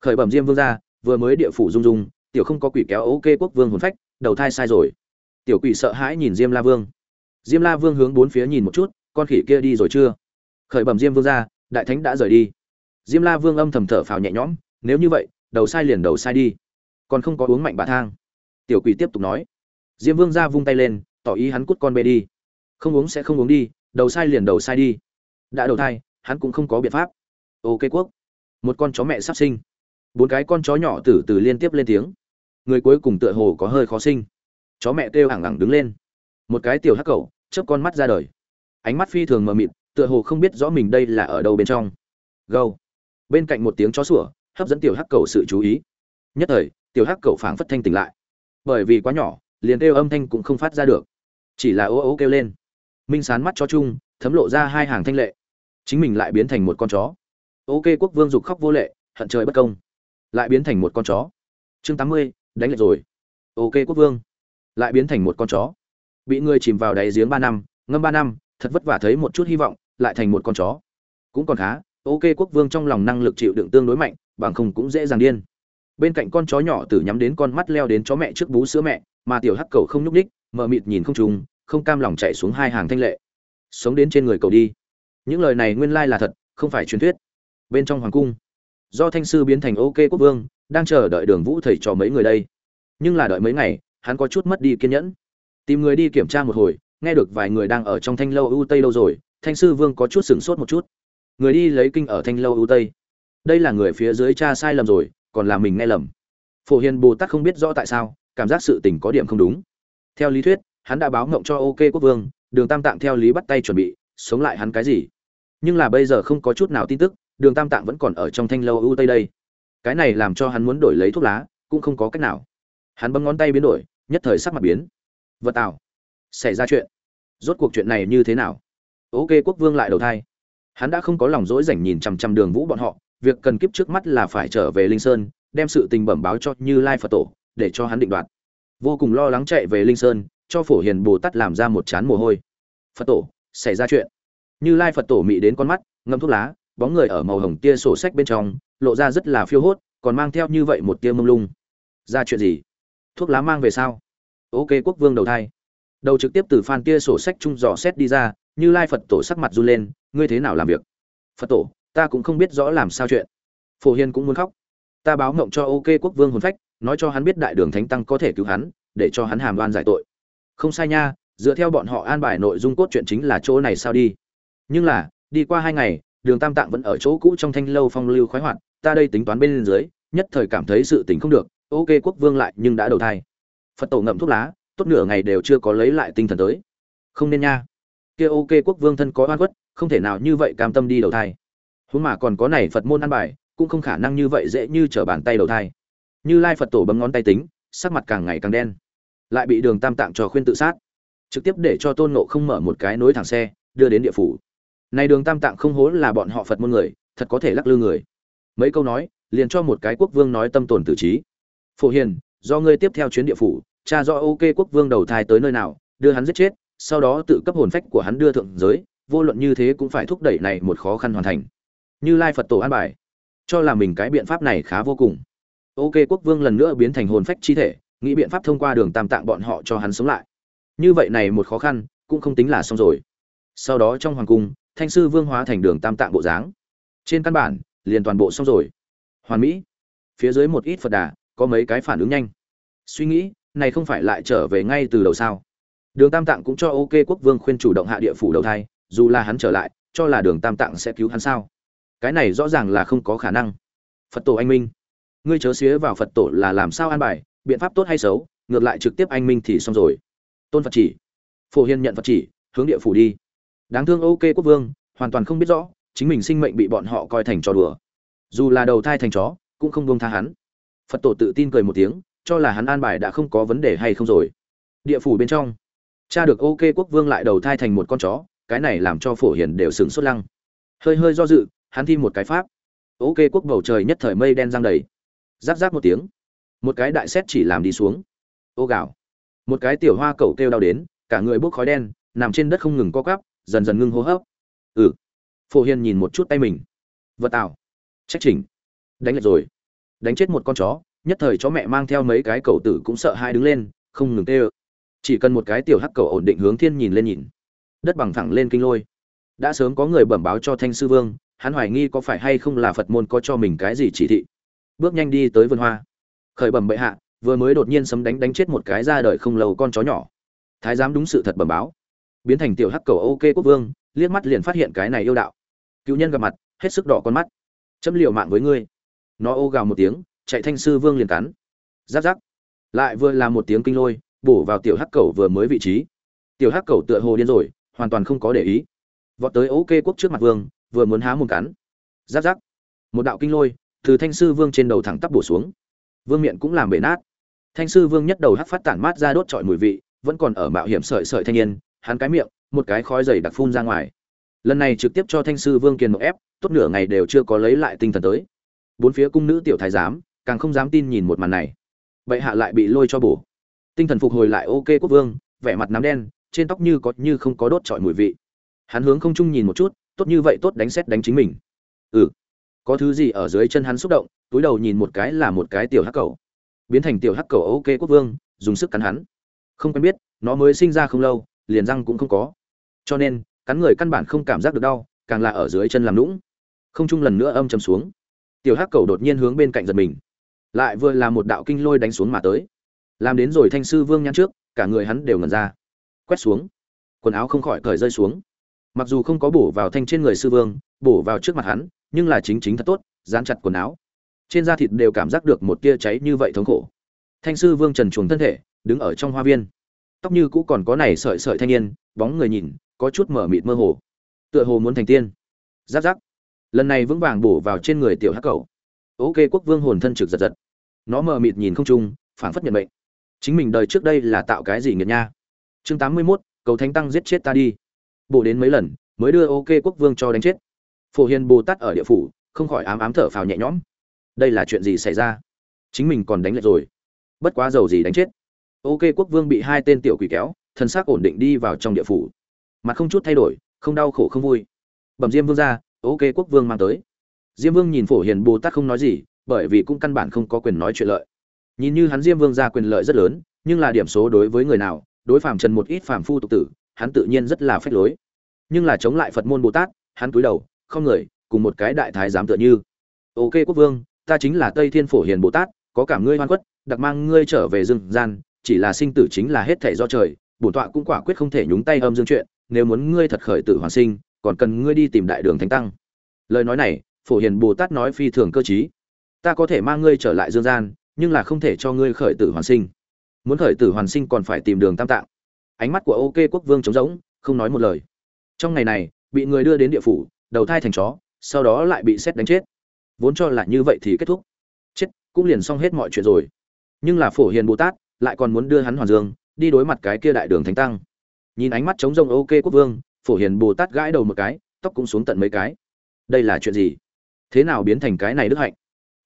Khởi bẩm diêm vương ra, vừa mới địa phủ rung rung, tiểu không có quỷ kéo ok quốc vương hồn phách, đầu thai sai rồi. Tiểu quỷ sợ hãi nhìn diêm la vương. Diêm la vương hướng bốn phía nhìn một chút con khỉ kia đi rồi chưa? Khởi bẩm diêm vương ra, đại thánh đã rời đi. Diêm la vương âm thầm thở phào nhẹ nhõm, nếu như vậy, đầu sai liền đầu sai đi. Còn không có uống mạnh bà thang. Tiểu quỷ tiếp tục nói. Diêm vương ra vung tay lên, tỏ ý hắn cút con bê đi. Không uống sẽ không uống đi, đầu sai liền đầu sai đi. Đã đầu thai, hắn cũng không có biện pháp. Ok quốc. Một con chó mẹ sắp sinh. Bốn cái con chó nhỏ từ từ liên tiếp lên tiếng. Người cuối cùng tựa hồ có hơi khó sinh. Chó mẹ kêu hẳng hẳng đứng lên. Một cái tiểu hắc cẩu, chớp con mắt ra đời ánh mắt phi thường mờ mịt, tựa hồ không biết rõ mình đây là ở đâu bên trong. Gâu bên cạnh một tiếng chó sủa, hấp dẫn tiểu hắc cẩu sự chú ý. Nhất thời, tiểu hắc cẩu phảng phất thanh tỉnh lại. Bởi vì quá nhỏ, liền kêu âm thanh cũng không phát ra được. Chỉ là ố ố kêu lên. Minh sán mắt chó chung, thấm lộ ra hai hàng thanh lệ. Chính mình lại biến thành một con chó. Ok, quốc vương dục khóc vô lệ, hận trời bất công. Lại biến thành một con chó. Chương tám mươi, đánh lệch rồi. Ok, quốc vương. Lại biến thành một con chó. Bị người chìm vào đáy giếng ba năm, ngâm ba năm thật vất vả thấy một chút hy vọng lại thành một con chó. Cũng còn khá ok quốc vương trong lòng năng lực chịu đựng tương đối mạnh bằng không cũng dễ dàng điên. Bên cạnh con chó nhỏ tử nhắm đến con mắt leo đến chó mẹ trước bú sữa mẹ mà tiểu hắc cầu không nhúc đích, mờ mịt nhìn không trùng không cam lòng chạy xuống hai hàng thanh lệ. Sống đến trên người cầu đi. Những lời này nguyên lai là thật không phải truyền thuyết. Bên trong hoàng cung do thanh sư biến thành ok quốc vương đang chờ đợi đường vũ thầy cho mấy người đây. Nhưng là đợi mấy ngày hắn có chút mất đi kiên nhẫn. Tìm người đi kiểm tra một hồi nghe được vài người đang ở trong thanh lâu ưu tây lâu rồi, thanh sư vương có chút sửng sốt một chút. Người đi lấy kinh ở thanh lâu ưu tây. Đây là người phía dưới cha sai lầm rồi, còn là mình nghe lầm. Phổ hiền bồ tát không biết rõ tại sao, cảm giác sự tình có điểm không đúng. Theo lý thuyết, hắn đã báo ngộng cho ok quốc vương, đường tam tạng theo lý bắt tay chuẩn bị, sống lại hắn cái gì? Nhưng là bây giờ không có chút nào tin tức, đường tam tạng vẫn còn ở trong thanh lâu ưu tây đây. Cái này làm cho hắn muốn đổi lấy thuốc lá, cũng không có cách nào. Hắn bấm ngón tay biến đổi, nhất thời sắc mặt biến. Vật tạo xảy ra chuyện. Rốt cuộc chuyện này như thế nào? Ok, quốc vương lại đầu thai. Hắn đã không có lòng dỗi rảnh nhìn chằm chằm đường vũ bọn họ, việc cần kiếp trước mắt là phải trở về linh sơn, đem sự tình bẩm báo cho như lai phật tổ, để cho hắn định đoạt. Vô cùng lo lắng chạy về linh sơn, cho phổ hiền bồ tát làm ra một chán mồ hôi. Phật tổ, xảy ra chuyện. Như lai phật tổ mị đến con mắt, ngâm thuốc lá, bóng người ở màu hồng tia sổ sách bên trong, lộ ra rất là phiêu hốt, còn mang theo như vậy một tia mông lung. Ra chuyện gì? Thuốc lá mang về sao? Ok, quốc vương đầu thai đầu trực tiếp từ phan kia sổ sách trung dò xét đi ra, như lai phật tổ sắc mặt run lên, ngươi thế nào làm việc? Phật tổ, ta cũng không biết rõ làm sao chuyện. Phổ hiên cũng muốn khóc. Ta báo ngộng cho ok quốc vương hồn phách, nói cho hắn biết đại đường thánh tăng có thể cứu hắn, để cho hắn hàm đoan giải tội. Không sai nha, dựa theo bọn họ an bài nội dung cốt truyện chính là chỗ này sao đi. Nhưng là, đi qua hai ngày, đường tam tạng vẫn ở chỗ cũ trong thanh lâu phong lưu khoái hoạt, ta đây tính toán bên dưới, nhất thời cảm thấy sự tình không được, ok quốc vương lại nhưng đã đầu thai. Phật tổ ngậm thuốc lá tốt nửa ngày đều chưa có lấy lại tinh thần tới. Không nên nha. Kia ok, quốc vương thân có oan khuất, không thể nào như vậy cam tâm đi đầu thai. Huống mà còn có này phật môn ăn bài, cũng không khả năng như vậy dễ như trở bàn tay đầu thai. Như lai phật tổ bấm ngón tay tính, sắc mặt càng ngày càng đen. Lại bị đường tam tạng cho khuyên tự sát. Trực tiếp để cho tôn nộ không mở một cái nối thẳng xe, đưa đến địa phủ. Này đường tam tạng không hố là bọn họ phật môn người, thật có thể lắc lư người. Mấy câu nói, liền cho một cái quốc vương nói tâm tồn tử trí. Phổ hiền, do ngươi tiếp theo chuyến địa phủ cha do ok quốc vương đầu thai tới nơi nào, đưa hắn giết chết, sau đó tự cấp hồn phách của hắn đưa thượng giới, vô luận như thế cũng phải thúc đẩy này một khó khăn hoàn thành. Như lai phật tổ an bài, cho là mình cái biện pháp này khá vô cùng. Ok quốc vương lần nữa biến thành hồn phách chi thể, nghĩ biện pháp thông qua đường tam tạng bọn họ cho hắn sống lại. Như vậy này một khó khăn, cũng không tính là xong rồi. Sau đó trong hoàng cung, thanh sư vương hóa thành đường tam tạng bộ dáng. Trên căn bản, liền toàn bộ xong rồi. Hoàn mỹ, phía dưới một ít phật đà, có mấy cái phản ứng nhanh. Suy nghĩ này không phải lại trở về ngay từ đầu sao? Đường tam tạng cũng cho ok quốc vương khuyên chủ động hạ địa phủ đầu thai, dù là hắn trở lại, cho là đường tam tạng sẽ cứu hắn sao? Cái này rõ ràng là không có khả năng. Phật tổ anh minh. Ngươi chớ xía vào phật tổ là làm sao an bài, biện pháp tốt hay xấu, ngược lại trực tiếp anh minh thì xong rồi. Tôn phật chỉ. Phổ hiên nhận phật chỉ, hướng địa phủ đi. Đáng thương ok quốc vương, hoàn toàn không biết rõ, chính mình sinh mệnh bị bọn họ coi thành trò đùa. Dù là đầu thai thành chó, cũng không buông tha hắn. Phật tổ tự tin cười một tiếng cho là hắn an bài đã không có vấn đề hay không rồi. Địa phủ bên trong, cha được ok quốc vương lại đầu thai thành một con chó, cái này làm cho phổ hiền đều sửng sốt lăng. Hơi hơi do dự, hắn thi một cái pháp. Ok quốc bầu trời nhất thời mây đen giang đầy. Giáp giáp một tiếng, một cái đại xét chỉ làm đi xuống. Ô gạo, một cái tiểu hoa cẩu kêu đau đến, cả người bốc khói đen, nằm trên đất không ngừng co cắp dần dần ngưng hô hấp. Ừ phổ hiền nhìn một chút tay mình. Vật tạo trách chỉnh. Đánh lệch rồi. Đánh chết một con chó nhất thời chó mẹ mang theo mấy cái cậu tử cũng sợ hai đứng lên, không ngừng tê ơ chỉ cần một cái tiểu hắc cầu ổn định hướng thiên nhìn lên nhìn. Đất bằng thẳng lên kinh lôi. Đã sớm có người bẩm báo cho thanh sư vương, hắn hoài nghi có phải hay không là phật môn có cho mình cái gì chỉ thị. Bước nhanh đi tới vườn hoa. Khởi bẩm bệ hạ, vừa mới đột nhiên sấm đánh đánh chết một cái ra đời không lâu con chó nhỏ. Thái giám đúng sự thật bẩm báo. Biến thành tiểu hắc cầu ok quốc vương, liếc mắt liền phát hiện cái này yêu đạo. Cựu nhân gặp mặt, hết sức đỏ con mắt. Chấm liều mạng với ngươi. Nó ô gào một tiếng chạy thanh sư vương liền cắn. Giáp giáp. Lại vừa là một tiếng kinh lôi, bổ vào tiểu hắc cầu vừa mới vị trí. Tiểu hắc cầu tựa hồ điên rồi, hoàn toàn không có để ý. Vọt tới ok quốc trước mặt vương, vừa muốn há một cắn. Giáp giáp. Một đạo kinh lôi, từ thanh sư vương trên đầu thẳng tắp bổ xuống. Vương miệng cũng làm bể nát. Thanh sư vương nhất đầu hắc phát tản mát ra đốt trọi mùi vị, vẫn còn ở mạo hiểm sợi sợi thanh niên, hắn cái miệng, một cái khói dày đặc phun ra ngoài. Lần này trực tiếp cho thanh sư vương kiền một ép, tốt nửa ngày đều chưa có lấy lại tinh thần tới. Bốn phía cung nữ tiểu thái giám càng không dám tin nhìn một màn này. Bệ hạ lại bị lôi cho bổ. Tinh thần phục hồi lại ok quốc vương, vẻ mặt nắm đen, trên tóc như có như không có đốt trọi mùi vị. Hắn hướng không trung nhìn một chút, tốt như vậy tốt đánh xét đánh chính mình. Ừ. Có thứ gì ở dưới chân hắn xúc động, túi đầu nhìn một cái là một cái tiểu hắc cầu. Biến thành tiểu hắc cầu ok quốc vương, dùng sức cắn hắn. Không quen biết, nó mới sinh ra không lâu, liền răng cũng không có. Cho nên, cắn người căn bản không cảm giác được đau, càng là ở dưới chân làm lũng không trung lần nữa âm chầm xuống. Tiểu hắc cầu đột nhiên hướng bên cạnh giật mình lại vừa là một đạo kinh lôi đánh xuống mà tới. Làm đến rồi thanh sư vương nhăn trước, cả người hắn đều ngần ra. Quét xuống. Quần áo không khỏi cởi rơi xuống. Mặc dù không có bổ vào thanh trên người sư vương, bổ vào trước mặt hắn, nhưng là chính chính thật tốt, dán chặt quần áo. Trên da thịt đều cảm giác được một tia cháy như vậy thống khổ. Thanh sư vương trần chuồng thân thể, đứng ở trong hoa viên. Tóc như cũ còn có này sợi sợi thanh niên, bóng người nhìn, có chút mở mịt mơ hồ. Tựa hồ muốn thành tiên. Giáp giáp. Lần này vững vàng bổ vào trên người tiểu hắc cầu ok quốc vương hồn thân trực giật giật. Nó mờ mịt nhìn không trung phảng phất nhận mệnh. Chính mình đời trước đây là tạo cái gì nghiệt nha? Chương tám mươi 81, cầu thánh tăng giết chết ta đi. Bổ đến mấy lần mới đưa ok quốc vương cho đánh chết. Phổ hiền bồ tát ở địa phủ không khỏi ám ám thở phào nhẹ nhõm. Đây là chuyện gì xảy ra? Chính mình còn đánh lại rồi. Bất quá dầu gì đánh chết. Ok quốc vương bị hai tên tiểu quỷ kéo thân xác ổn định đi vào trong địa phủ. Mặt không chút thay đổi không đau khổ không vui. Bẩm diêm vương ra ok quốc vương mang tới diêm vương nhìn phổ hiền bồ tát không nói gì, bởi vì cũng căn bản không có quyền nói chuyện lợi. Nhìn như hắn diêm vương ra quyền lợi rất lớn, nhưng là điểm số đối với người nào, đối phàm trần một ít phàm phu tục tử, hắn tự nhiên rất là phách lối. Nhưng là chống lại phật môn bồ tát, hắn cúi đầu, không người, cùng một cái đại thái giám tựa như. Ok quốc vương, ta chính là tây thiên phổ hiền bồ tát, có cảm ngươi hoan quất đặc mang ngươi trở về dương gian, chỉ là sinh tử chính là hết thể do trời, bổn tọa cũng quả quyết không thể nhúng tay âm dương chuyện, nếu muốn ngươi thật khởi tử hoàn sinh, còn cần ngươi đi tìm đại đường thánh tăng. Lời nói này phổ hiền bồ tát nói phi thường cơ chí ta có thể mang ngươi trở lại dương gian, nhưng là không thể cho ngươi khởi tử hoàn sinh. Muốn khởi tử hoàn sinh còn phải tìm đường tam tạng. Ánh mắt của ok quốc vương trống rỗng, không nói một lời. Trong ngày này, bị người đưa đến địa phủ, đầu thai thành chó, sau đó lại bị xét đánh chết. Vốn cho là như vậy thì kết thúc. Chết, cũng liền xong hết mọi chuyện rồi. Nhưng là phổ hiền bồ tát lại còn muốn đưa hắn hoàn dương, đi đối mặt cái kia đại đường thánh tăng. Nhìn ánh mắt trống rông ok quốc vương, phổ hiền bồ tát gãi đầu một cái, tóc cũng xuống tận mấy cái. Đây là chuyện gì? Thế nào biến thành cái này đức hạnh?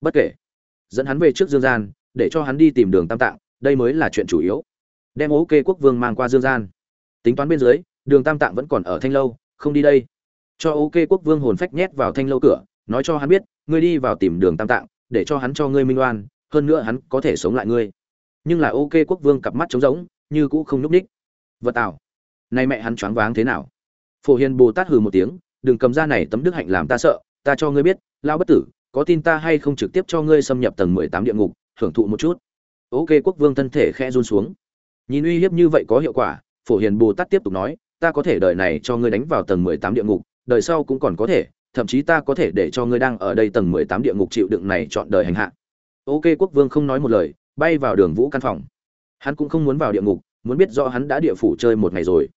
Bất kể. Dẫn hắn về trước dương gian, để cho hắn đi tìm đường tam tạng, đây mới là chuyện chủ yếu. Đem ok quốc vương mang qua dương gian. Tính toán bên dưới, đường tam tạng vẫn còn ở thanh lâu, không đi đây. Cho ok quốc vương hồn phách nhét vào thanh lâu cửa, nói cho hắn biết, ngươi đi vào tìm đường tam tạng, để cho hắn cho ngươi minh oan, hơn nữa hắn có thể sống lại ngươi. Nhưng là ok quốc vương cặp mắt trống rỗng, như cũ không nhúc ních vật tạo nay mẹ hắn choáng váng thế nào? Phổ hiền bồ tát hừ một tiếng, đừng cầm ra này tấm đức hạnh làm ta sợ ta cho ngươi biết lao bất tử, có tin ta hay không trực tiếp cho ngươi xâm nhập tầng mười tám địa ngục, hưởng thụ một chút. Ok, quốc vương thân thể khẽ run xuống. Nhìn uy hiếp như vậy có hiệu quả, phổ hiền bồ tát tiếp tục nói, ta có thể đợi này cho ngươi đánh vào tầng mười tám địa ngục, đời sau cũng còn có thể, thậm chí ta có thể để cho ngươi đang ở đây tầng mười tám địa ngục chịu đựng này chọn đời hành hạ. Ok, quốc vương không nói một lời, bay vào đường vũ căn phòng. Hắn cũng không muốn vào địa ngục, muốn biết rõ hắn đã địa phủ chơi một ngày rồi.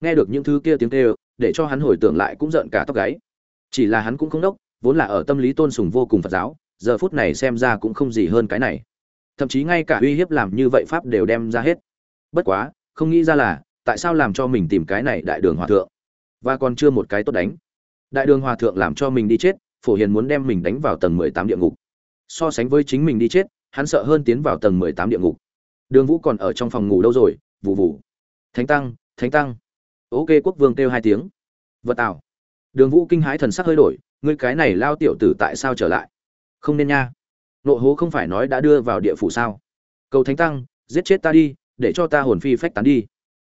Nghe được những thứ kia tiếng kêu, để cho hắn hồi tưởng lại cũng giận cả tóc gáy chỉ là hắn cũng không đốc, vốn là ở tâm lý tôn sùng vô cùng phật giáo, giờ phút này xem ra cũng không gì hơn cái này. Thậm chí ngay cả uy hiếp làm như vậy pháp đều đem ra hết. Bất quá, không nghĩ ra là, tại sao làm cho mình tìm cái này đại đường hòa thượng? Và còn chưa một cái tốt đánh. Đại đường hòa thượng làm cho mình đi chết, phổ hiền muốn đem mình đánh vào tầng mười tám địa ngục. So sánh với chính mình đi chết, hắn sợ hơn tiến vào tầng mười tám địa ngục. Đường vũ còn ở trong phòng ngủ đâu rồi? Vụ vụ thánh tăng thánh tăng. Ok, quốc vương kêu hai tiếng. Vật tảo đường vũ kinh hãi thần sắc hơi đổi, ngươi cái này lao tiểu tử tại sao trở lại? Không nên nha. Nộ hố không phải nói đã đưa vào địa phủ sao? Cầu thánh tăng, giết chết ta đi, để cho ta hồn phi phách tán đi.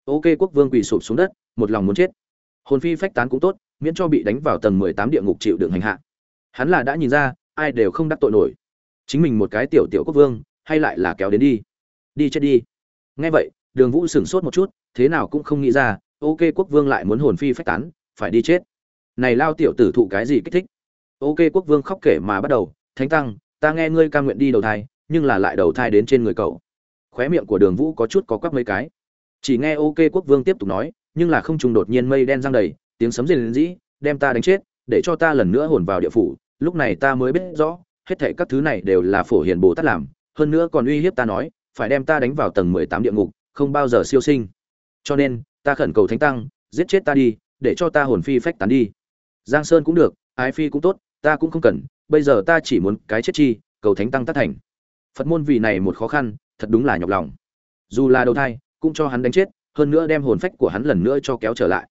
Ok, quốc vương quỳ sụp xuống đất, một lòng muốn chết. Hồn phi phách tán cũng tốt, miễn cho bị đánh vào tầng mười tám địa ngục chịu đựng hành hạ. Hắn là đã nhìn ra, ai đều không đắc tội nổi. Chính mình một cái tiểu tiểu quốc vương, hay lại là kéo đến đi. Đi chết đi. Nghe vậy, đường vũ sửng sốt một chút, thế nào cũng không nghĩ ra, ok, quốc vương lại muốn hồn phi phách tán, phải đi chết này lao tiểu tử thụ cái gì kích thích? Ok, quốc vương khóc kể mà bắt đầu, thánh tăng, ta nghe ngươi ca nguyện đi đầu thai, nhưng là lại đầu thai đến trên người cậu. Khóe miệng của đường vũ có chút có quắp mấy cái. Chỉ nghe ok, quốc vương tiếp tục nói, nhưng là không trùng đột nhiên mây đen giang đầy, tiếng sấm rền dĩ đem ta đánh chết, để cho ta lần nữa hồn vào địa phủ, lúc này ta mới biết rõ, hết thảy các thứ này đều là phổ hiền bồ tát làm, hơn nữa còn uy hiếp ta nói, phải đem ta đánh vào tầng mười tám địa ngục, không bao giờ siêu sinh. Cho nên, ta khẩn cầu thánh tăng, giết chết ta đi, để cho ta hồn phi phách tán đi giang sơn cũng được, ái phi cũng tốt, ta cũng không cần, bây giờ ta chỉ muốn cái chết chi, cầu thánh tăng tác thành. Phật môn vì này một khó khăn, thật đúng là nhọc lòng. Dù là đầu thai, cũng cho hắn đánh chết, hơn nữa đem hồn phách của hắn lần nữa cho kéo trở lại.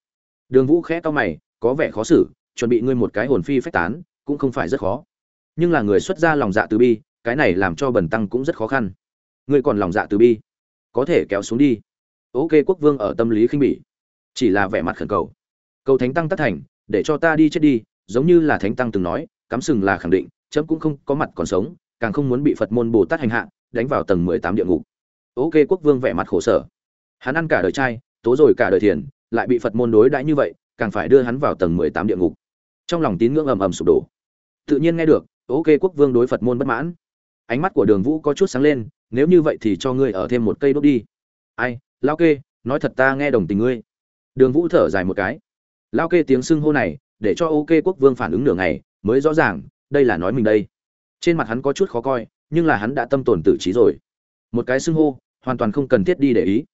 Đường vũ khẽ to mày, có vẻ khó xử, chuẩn bị ngươi một cái hồn phi phách tán, cũng không phải rất khó. Nhưng là người xuất ra lòng dạ từ bi, cái này làm cho bần tăng cũng rất khó khăn. Ngươi còn lòng dạ từ bi, có thể kéo xuống đi. Ok quốc vương ở tâm lý khinh bỉ, chỉ là vẻ mặt khẩn cầu. Cầu thánh tăng tất thành để cho ta đi chết đi, giống như là thánh tăng từng nói, cắm sừng là khẳng định, chấm cũng không có mặt còn sống, càng không muốn bị phật môn bồ tát hành hạ, đánh vào tầng mười tám địa ngục. Ok, quốc vương vẻ mặt khổ sở. Hắn ăn cả đời trai, tố rồi cả đời thiền, lại bị phật môn đối đãi như vậy, càng phải đưa hắn vào tầng mười tám địa ngục. Trong lòng tín ngưỡng ầm ầm sụp đổ. Tự nhiên nghe được, ok, quốc vương đối phật môn bất mãn. Ánh mắt của đường vũ có chút sáng lên, nếu như vậy thì cho ngươi ở thêm một cây đốt đi. Ai lao kê, nói thật ta nghe đồng tình ngươi. Đường vũ thở dài một cái lao kê tiếng xưng hô này, để cho ok quốc vương phản ứng nửa ngày, mới rõ ràng, đây là nói mình đây. Trên mặt hắn có chút khó coi, nhưng là hắn đã tâm tồn tử trí rồi. Một cái xưng hô, hoàn toàn không cần thiết đi để ý.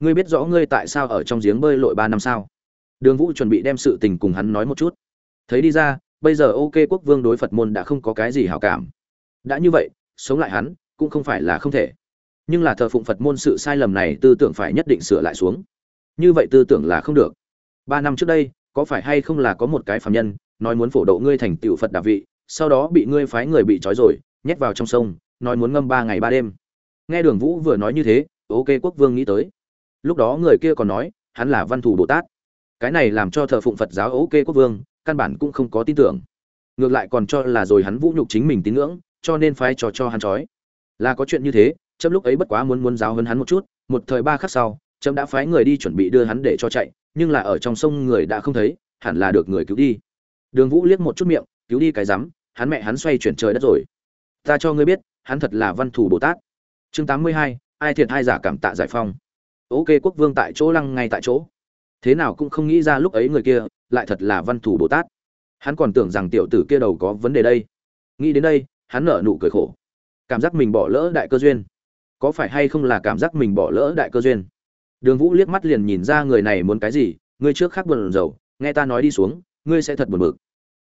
Ngươi biết rõ ngươi tại sao ở trong giếng bơi lội ba năm sao? Đường vũ chuẩn bị đem sự tình cùng hắn nói một chút. Thấy đi ra, bây giờ ok quốc vương đối phật môn đã không có cái gì hảo cảm. Đã như vậy, sống lại hắn, cũng không phải là không thể. Nhưng là thờ phụng phật môn sự sai lầm này tư tưởng phải nhất định sửa lại xuống. Như vậy tư tưởng là không được. Ba năm trước đây có phải hay không là có một cái phàm nhân, nói muốn phổ độ ngươi thành tựu phật đà vị, sau đó bị ngươi phái người bị trói rồi, nhét vào trong sông, nói muốn ngâm ba ngày ba đêm. Nghe đường vũ vừa nói như thế, ok quốc vương nghĩ tới. Lúc đó người kia còn nói, hắn là văn thù bồ tát. Cái này làm cho thờ phụng phật giáo ok quốc vương, căn bản cũng không có tin tưởng. Ngược lại còn cho là rồi hắn vũ nhục chính mình tín ngưỡng, cho nên phái trò cho hắn trói. Là có chuyện như thế, chấm lúc ấy bất quá muốn muốn giáo hơn hắn một chút, một thời ba khắc sau, chấm đã phái người đi chuẩn bị đưa hắn để cho chạy nhưng là ở trong sông người đã không thấy, hẳn là được người cứu đi. Đường vũ liếc một chút miệng, cứu đi cái rắm, hắn mẹ hắn xoay chuyển trời đất rồi. Ta cho ngươi biết, hắn thật là văn thù bồ tát. Chương tám mươi hai, ai thiệt hai giả cảm tạ giải phong. Ok, quốc vương tại chỗ lăng ngay tại chỗ. Thế nào cũng không nghĩ ra lúc ấy người kia lại thật là văn thù bồ tát. Hắn còn tưởng rằng tiểu tử kia đầu có vấn đề đây. Nghĩ đến đây, hắn nở nụ cười khổ. Cảm giác mình bỏ lỡ đại cơ duyên. Có phải hay không là cảm giác mình bỏ lỡ đại cơ duyên? Đường vũ liếc mắt liền nhìn ra người này muốn cái gì, ngươi trước khác buồn rầu, nghe ta nói đi xuống, ngươi sẽ thật buồn bực.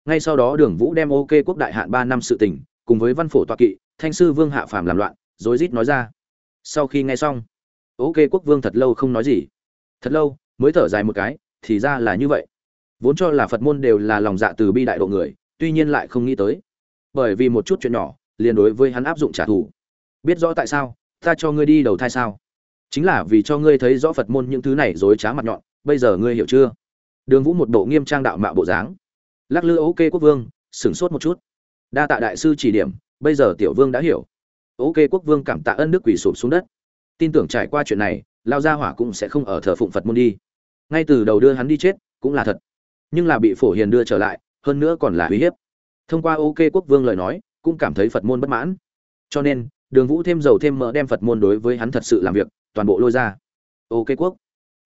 Ngay sau đó đường vũ đem ok quốc đại hạn ba năm sự tình, cùng với văn phổ tọa kỵ, thanh sư vương hạ phàm làm loạn, rối rít nói ra. Sau khi nghe xong, ok quốc vương thật lâu không nói gì. Thật lâu, mới thở dài một cái, thì ra là như vậy. Vốn cho là phật môn đều là lòng dạ từ bi đại độ người, tuy nhiên lại không nghĩ tới. Bởi vì một chút chuyện nhỏ, liền đối với hắn áp dụng trả thù. Biết rõ tại sao, ta cho ngươi đi đầu thai sao? Chính là vì cho ngươi thấy rõ phật môn những thứ này dối trá mặt nhọn, bây giờ ngươi hiểu chưa? Đường vũ một bộ nghiêm trang đạo mạo bộ dáng. Lắc lư, ok, quốc vương, sửng sốt một chút. Đa tạ đại sư chỉ điểm, bây giờ tiểu vương đã hiểu. Ok, quốc vương, cảm tạ ân đức quỳ sụp xuống đất. Tin tưởng trải qua chuyện này, lao gia hỏa cũng sẽ không ở thờ phụng phật môn đi. Ngay từ đầu đưa hắn đi chết, cũng là thật. Nhưng là bị phổ hiền đưa trở lại, hơn nữa còn là uy hiếp. Thông qua ok, quốc vương lời nói, cũng cảm thấy phật môn bất mãn. Cho nên, đường vũ thêm dầu thêm mỡ đem phật môn đối với hắn thật sự làm việc toàn bộ lôi ra. Ok quốc,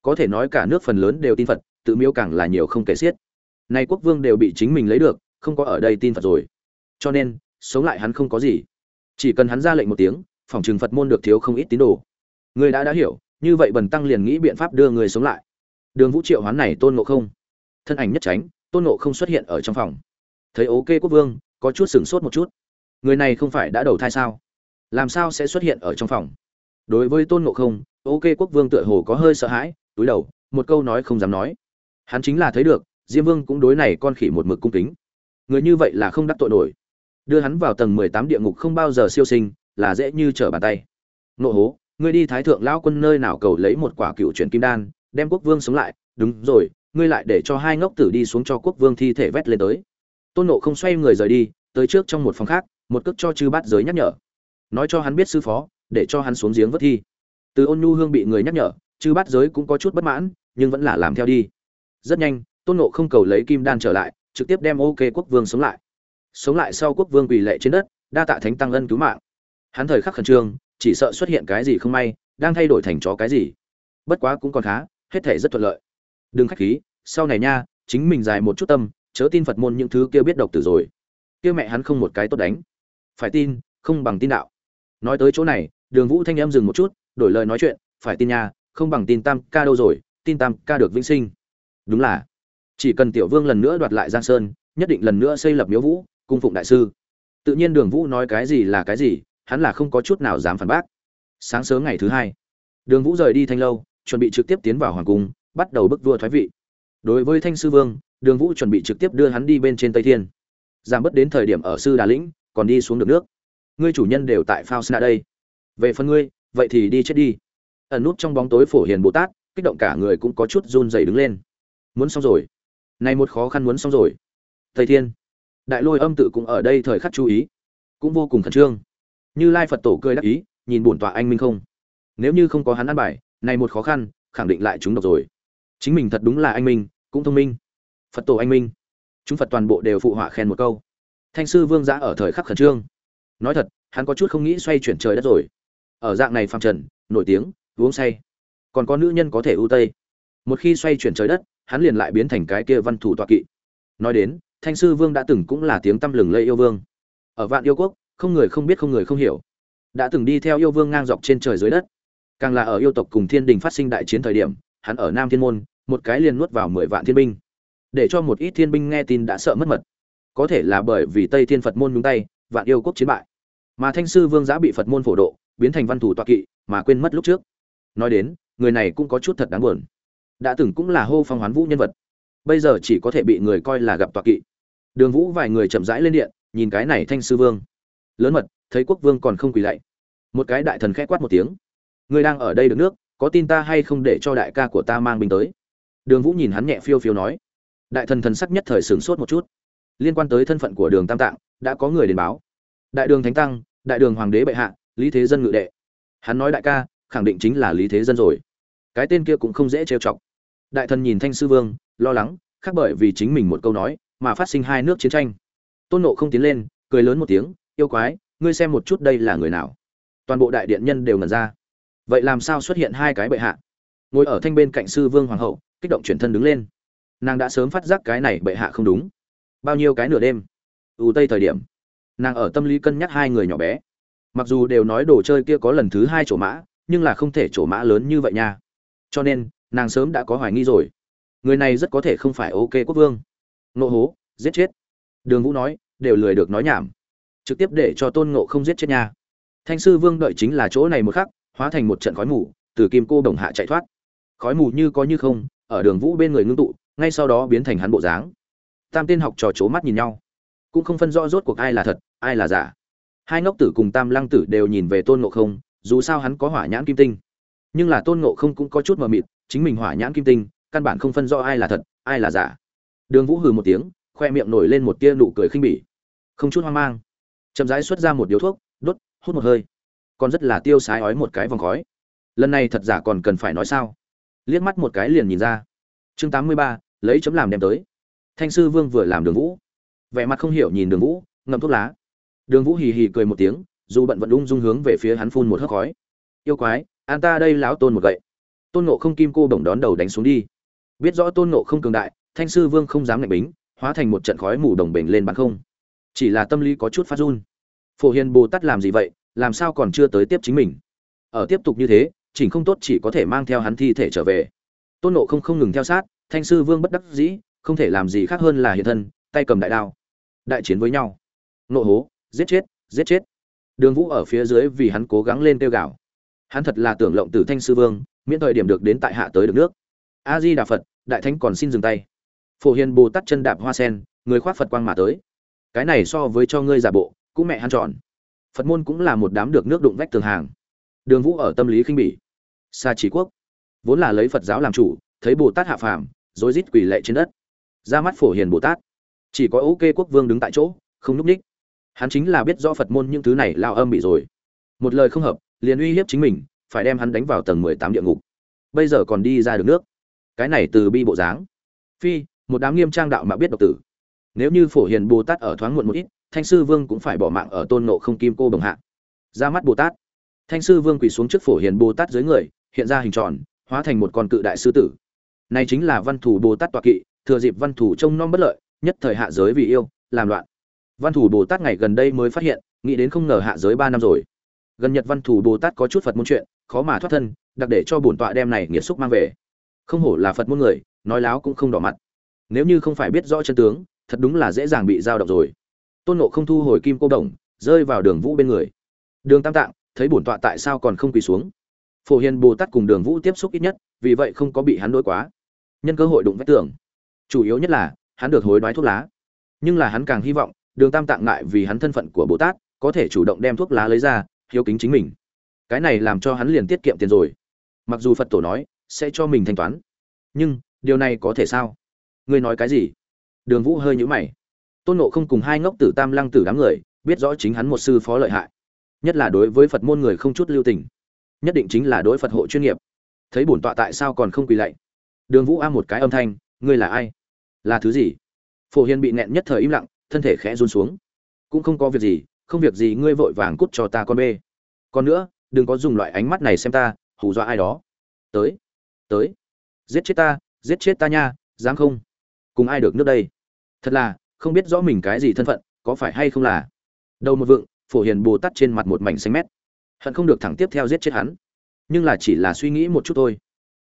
có thể nói cả nước phần lớn đều tin phật, tự miêu càng là nhiều không kể xiết. Nay quốc vương đều bị chính mình lấy được, không có ở đây tin phật rồi. Cho nên, sống lại hắn không có gì. Chỉ cần hắn ra lệnh một tiếng, phòng trừng phật môn được thiếu không ít tín đồ. Người đã đã hiểu, như vậy bần tăng liền nghĩ biện pháp đưa người sống lại. Đường vũ triệu hoán này tôn ngộ không? Thân ảnh nhất tránh, tôn ngộ không xuất hiện ở trong phòng. Thấy ok quốc vương, có chút sửng sốt một chút. Người này không phải đã đầu thai sao? Làm sao sẽ xuất hiện ở trong phòng? Đối với tôn ngộ không, ok quốc vương tựa hồ có hơi sợ hãi, túi đầu, một câu nói không dám nói. Hắn chính là thấy được, diêm vương cũng đối này con khỉ một mực cung kính. Người như vậy là không đắc tội nổi. Đưa hắn vào tầng mười tám địa ngục không bao giờ siêu sinh, là dễ như trở bàn tay. Nộ hố, ngươi đi thái thượng lão quân nơi nào cầu lấy một quả cựu chuyển kim đan, đem quốc vương sống lại. Đúng rồi, ngươi lại để cho hai ngốc tử đi xuống cho quốc vương thi thể vét lên tới. Tôn nộ không xoay người rời đi, tới trước trong một phòng khác, một cước cho chư bát giới nhắc nhở. Nói cho hắn biết sư phó để cho hắn xuống giếng vớt thi. Từ ôn nhu hương bị người nhắc nhở, chư bát giới cũng có chút bất mãn, nhưng vẫn là làm theo đi. Rất nhanh, tôn nộ không cầu lấy kim đan trở lại, trực tiếp đem ok quốc vương sống lại. Sống lại sau quốc vương quỳ lệ trên đất, đa tạ thánh tăng ân cứu mạng. Hắn thời khắc khẩn trương, chỉ sợ xuất hiện cái gì không may, đang thay đổi thành chó cái gì. Bất quá cũng còn khá, hết thể rất thuận lợi. Đừng khách khí, sau này nha, chính mình dài một chút tâm, chớ tin phật môn những thứ kia biết độc tử rồi. Kia mẹ hắn không một cái tốt đánh. Phải tin, không bằng tin đạo. Nói tới chỗ này đường vũ thanh em dừng một chút, đổi lời nói chuyện, phải tin nha, không bằng tin tam ca đâu rồi, tin tam ca được vĩnh sinh. Đúng là. Chỉ cần tiểu vương lần nữa đoạt lại giang sơn, nhất định lần nữa xây lập miếu vũ, cung phụng đại sư. Tự nhiên đường vũ nói cái gì là cái gì, hắn là không có chút nào dám phản bác. Sáng sớm ngày thứ hai, đường vũ rời đi thanh lâu, chuẩn bị trực tiếp tiến vào hoàng cung, bắt đầu bức vua thoái vị. Đối với thanh sư vương, đường vũ chuẩn bị trực tiếp đưa hắn đi bên trên tây thiên. Giảm bớt đến thời điểm ở sư đà lĩnh, còn đi xuống được nước. Ngươi chủ nhân đều tại phao sna đây về phần ngươi, vậy thì đi chết đi. Ẩn nút trong bóng tối phổ hiền bồ tát, kích động cả người cũng có chút run dày đứng lên. Muốn xong rồi. Này một khó khăn muốn xong rồi. Thầy thiên, đại lôi âm tự cũng ở đây thời khắc chú ý. Cũng vô cùng khẩn trương. Như lai phật tổ cười đắc ý, nhìn bổn tọa anh minh không. Nếu như không có hắn ăn bài, này một khó khăn, khẳng định lại chúng độc rồi. Chính mình thật đúng là anh minh, cũng thông minh. Phật tổ anh minh. Chúng phật toàn bộ đều phụ họa khen một câu. Thanh sư vương giã ở thời khắc khẩn trương. Nói thật, hắn có chút không nghĩ xoay chuyển trời đất rồi ở dạng này phàm trần, nổi tiếng, uống say. Còn có nữ nhân có thể ưu tây. Một khi xoay chuyển trời đất, hắn liền lại biến thành cái kia văn thủ tọa kỵ. Nói đến, thanh sư vương đã từng cũng là tiếng tăm lừng lây yêu vương. Ở vạn yêu quốc, không người không biết, không người không hiểu. Đã từng đi theo yêu vương ngang dọc trên trời dưới đất. Càng là ở yêu tộc cùng thiên đình phát sinh đại chiến thời điểm, hắn ở nam thiên môn, một cái liền nuốt vào mười vạn thiên binh. Để cho một ít thiên binh nghe tin đã sợ mất mật. Có thể là bởi vì tây thiên phật môn nhúng tay, vạn yêu quốc chiến bại. Mà thanh sư vương giã bị phật môn phổ độ biến thành văn thủ tọa kỵ, mà quên mất lúc trước. Nói đến, người này cũng có chút thật đáng buồn. Đã từng cũng là hô phong hoán vũ nhân vật. Bây giờ chỉ có thể bị người coi là gặp tọa kỵ. Đường vũ vài người chậm rãi lên điện, nhìn cái này thanh sư vương. Lớn mật, thấy quốc vương còn không quỳ lạy. Một cái đại thần khẽ quát một tiếng. Người đang ở đây được nước, có tin ta hay không để cho đại ca của ta mang binh tới? Đường vũ nhìn hắn nhẹ phiêu phiêu nói. Đại thần thần sắc nhất thời sửng sốt một chút. Liên quan tới thân phận của đường tam tạng, đã có người đến báo. Đại đường thánh tăng, đại đường hoàng đế bệ hạ lý thế dân ngự đệ. Hắn nói đại ca, khẳng định chính là lý thế dân rồi. Cái tên kia cũng không dễ trêu chọc. Đại thần nhìn thanh sư vương, lo lắng, khác bởi vì chính mình một câu nói, mà phát sinh hai nước chiến tranh. Tôn nộ không tiến lên, cười lớn một tiếng, yêu quái, ngươi xem một chút đây là người nào? Toàn bộ đại điện nhân đều ngẩn ra. Vậy làm sao xuất hiện hai cái bệ hạ? Ngồi ở thanh bên cạnh sư vương hoàng hậu, kích động chuyển thân đứng lên. Nàng đã sớm phát giác cái này bệ hạ không đúng. Bao nhiêu cái nửa đêm, ù tây thời điểm, nàng ở tâm lý cân nhắc hai người nhỏ bé mặc dù đều nói đồ chơi kia có lần thứ hai chỗ mã, nhưng là không thể chỗ mã lớn như vậy nha. Cho nên, nàng sớm đã có hoài nghi rồi. Người này rất có thể không phải ok quốc vương. Nộ hố, giết chết. Đường vũ nói, đều lười được nói nhảm. Trực tiếp để cho tôn ngộ không giết chết nha. Thanh sư vương đợi chính là chỗ này một khắc, hóa thành một trận khói mù, từ kim cô đồng hạ chạy thoát. Khói mù như có như không, ở đường vũ bên người ngưng tụ, ngay sau đó biến thành hắn bộ dáng. Tam tên học trò c mắt nhìn nhau. Cũng không phân rõ rốt cuộc ai là thật, ai là giả hai ngốc tử cùng tam lăng tử đều nhìn về tôn ngộ không, dù sao hắn có hỏa nhãn kim tinh. Nhưng là tôn ngộ không cũng có chút mờ mịt, chính mình hỏa nhãn kim tinh, căn bản không phân rõ ai là thật, ai là giả. Đường vũ hừ một tiếng, khoe miệng nổi lên một tia nụ cười khinh bỉ. Không chút hoang mang. Chậm rãi xuất ra một điếu thuốc, đốt, hút một hơi. Còn rất là tiêu sái ói một cái vòng khói. Lần này thật giả còn cần phải nói sao? Liếc mắt một cái liền nhìn ra. Chương tám mươi ba, lấy chấm làm đem tới. Thanh sư vương vừa làm đường vũ. Vẻ mặt không hiểu nhìn đường vũ, ngậm thuốc lá đường vũ hì hì cười một tiếng, dù bận vận ung dung hướng về phía hắn phun một hớp khói. Yêu quái, an ta đây láo tôn một gậy. Tôn nộ không kim cô bổng đón đầu đánh xuống đi. Biết rõ tôn nộ không cường đại, thanh sư vương không dám ngạch bính, hóa thành một trận khói mù đồng bền lên bắn không. Chỉ là tâm lý có chút phát run. Phổ hiền bồ tát làm gì vậy, làm sao còn chưa tới tiếp chính mình? Ở tiếp tục như thế, chỉnh không tốt chỉ có thể mang theo hắn thi thể trở về. Tôn nộ không không ngừng theo sát, thanh sư vương bất đắc dĩ, không thể làm gì khác hơn là hiện thân, tay cầm đại đao. Đại chiến với nhau. Nộ hố giết chết giết chết. Đường vũ ở phía dưới vì hắn cố gắng lên tiêu gạo hắn thật là tưởng lộng tử thanh sư vương, miễn thời điểm được đến tại hạ tới được nước. A di đà phật, đại thánh còn xin dừng tay. Phổ hiền bồ tát chân đạp hoa sen, người khoác phật quang mà tới. Cái này so với cho ngươi giả bộ, cũng mẹ hắn chọn. Phật môn cũng là một đám được nước đụng vách tường hàng. Đường vũ ở tâm lý khinh bỉ. Sa chỉ quốc. Vốn là lấy phật giáo làm chủ, thấy bồ tát hạ phàm, rối rít quỳ lệ trên đất. Ra mắt phổ hiền bồ tát. Chỉ có ok quốc vương đứng tại chỗ, không núp ních hắn chính là biết rõ phật môn những thứ này lao âm bị rồi. Một lời không hợp, liền uy hiếp chính mình, phải đem hắn đánh vào tầng mười tám địa ngục. Bây giờ còn đi ra được nước. Cái này từ bi bộ dáng. Phi, một đám nghiêm trang đạo mà biết độc tử. Nếu như phổ hiền bồ tát ở thoáng muộn một ít, thanh sư vương cũng phải bỏ mạng ở tôn nộ không kim cô bồng hạ. Ra mắt bồ tát thanh sư vương quỳ xuống trước phổ hiền bồ tát dưới người, hiện ra hình tròn, hóa thành một con cự đại sư tử. Này chính là văn thủ bồ tát tọa kỵ, thừa dịp văn thủ trông nom bất lợi, nhất thời hạ giới vì yêu, làm loạn văn thủ bồ tát ngày gần đây mới phát hiện, nghĩ đến không ngờ hạ giới ba năm rồi. Gần nhật văn thủ bồ tát có chút phật môn chuyện, khó mà thoát thân, đặc để cho bổn tọa đem này nghiệt xúc mang về. Không hổ là phật môn người, nói láo cũng không đỏ mặt. Nếu như không phải biết rõ chân tướng, thật đúng là dễ dàng bị giao động rồi. Tôn nộ không thu hồi kim cô đồng, rơi vào đường vũ bên người. Đường tam tạng, thấy bổn tọa tại sao còn không quỳ xuống? Phổ hiền bồ tát cùng đường vũ tiếp xúc ít nhất, vì vậy không có bị hắn đôi quá. Nhân cơ hội đụng vách tường. Chủ yếu nhất là, hắn được hối đoái thuốc lá. Nhưng là hắn càng hy vọng đường tam tạng ngại vì hắn thân phận của bồ tát, có thể chủ động đem thuốc lá lấy ra, hiếu kính chính mình. Cái này làm cho hắn liền tiết kiệm tiền rồi. Mặc dù phật tổ nói, sẽ cho mình thanh toán. Nhưng, điều này có thể sao? Ngươi nói cái gì? Đường vũ hơi nhũ mày. Tôn nộ không cùng hai ngốc tử tam lăng tử đám người, biết rõ chính hắn một sư phó lợi hại. Nhất là đối với phật môn người không chút lưu tình. Nhất định chính là đối phật hộ chuyên nghiệp. Thấy bổn tọa tại sao còn không quỳ lạy? Đường vũ a một cái âm thanh, ngươi là ai? Là thứ gì? Phổ hiền bị nẹn nhất thời im lặng thân thể khẽ run xuống. Cũng không có việc gì, không việc gì, ngươi vội vàng cút cho ta con bê. Còn nữa, đừng có dùng loại ánh mắt này xem ta, hù dọa ai đó. Tới tới. Giết chết ta, giết chết ta nha, dám không? Cùng ai được nước đây? Thật là, không biết rõ mình cái gì thân phận, có phải hay không là? Đầu một vựng phổ hiền bồ tát trên mặt một mảnh xanh mét. Hận không được thẳng tiếp theo giết chết hắn. Nhưng là chỉ là suy nghĩ một chút thôi.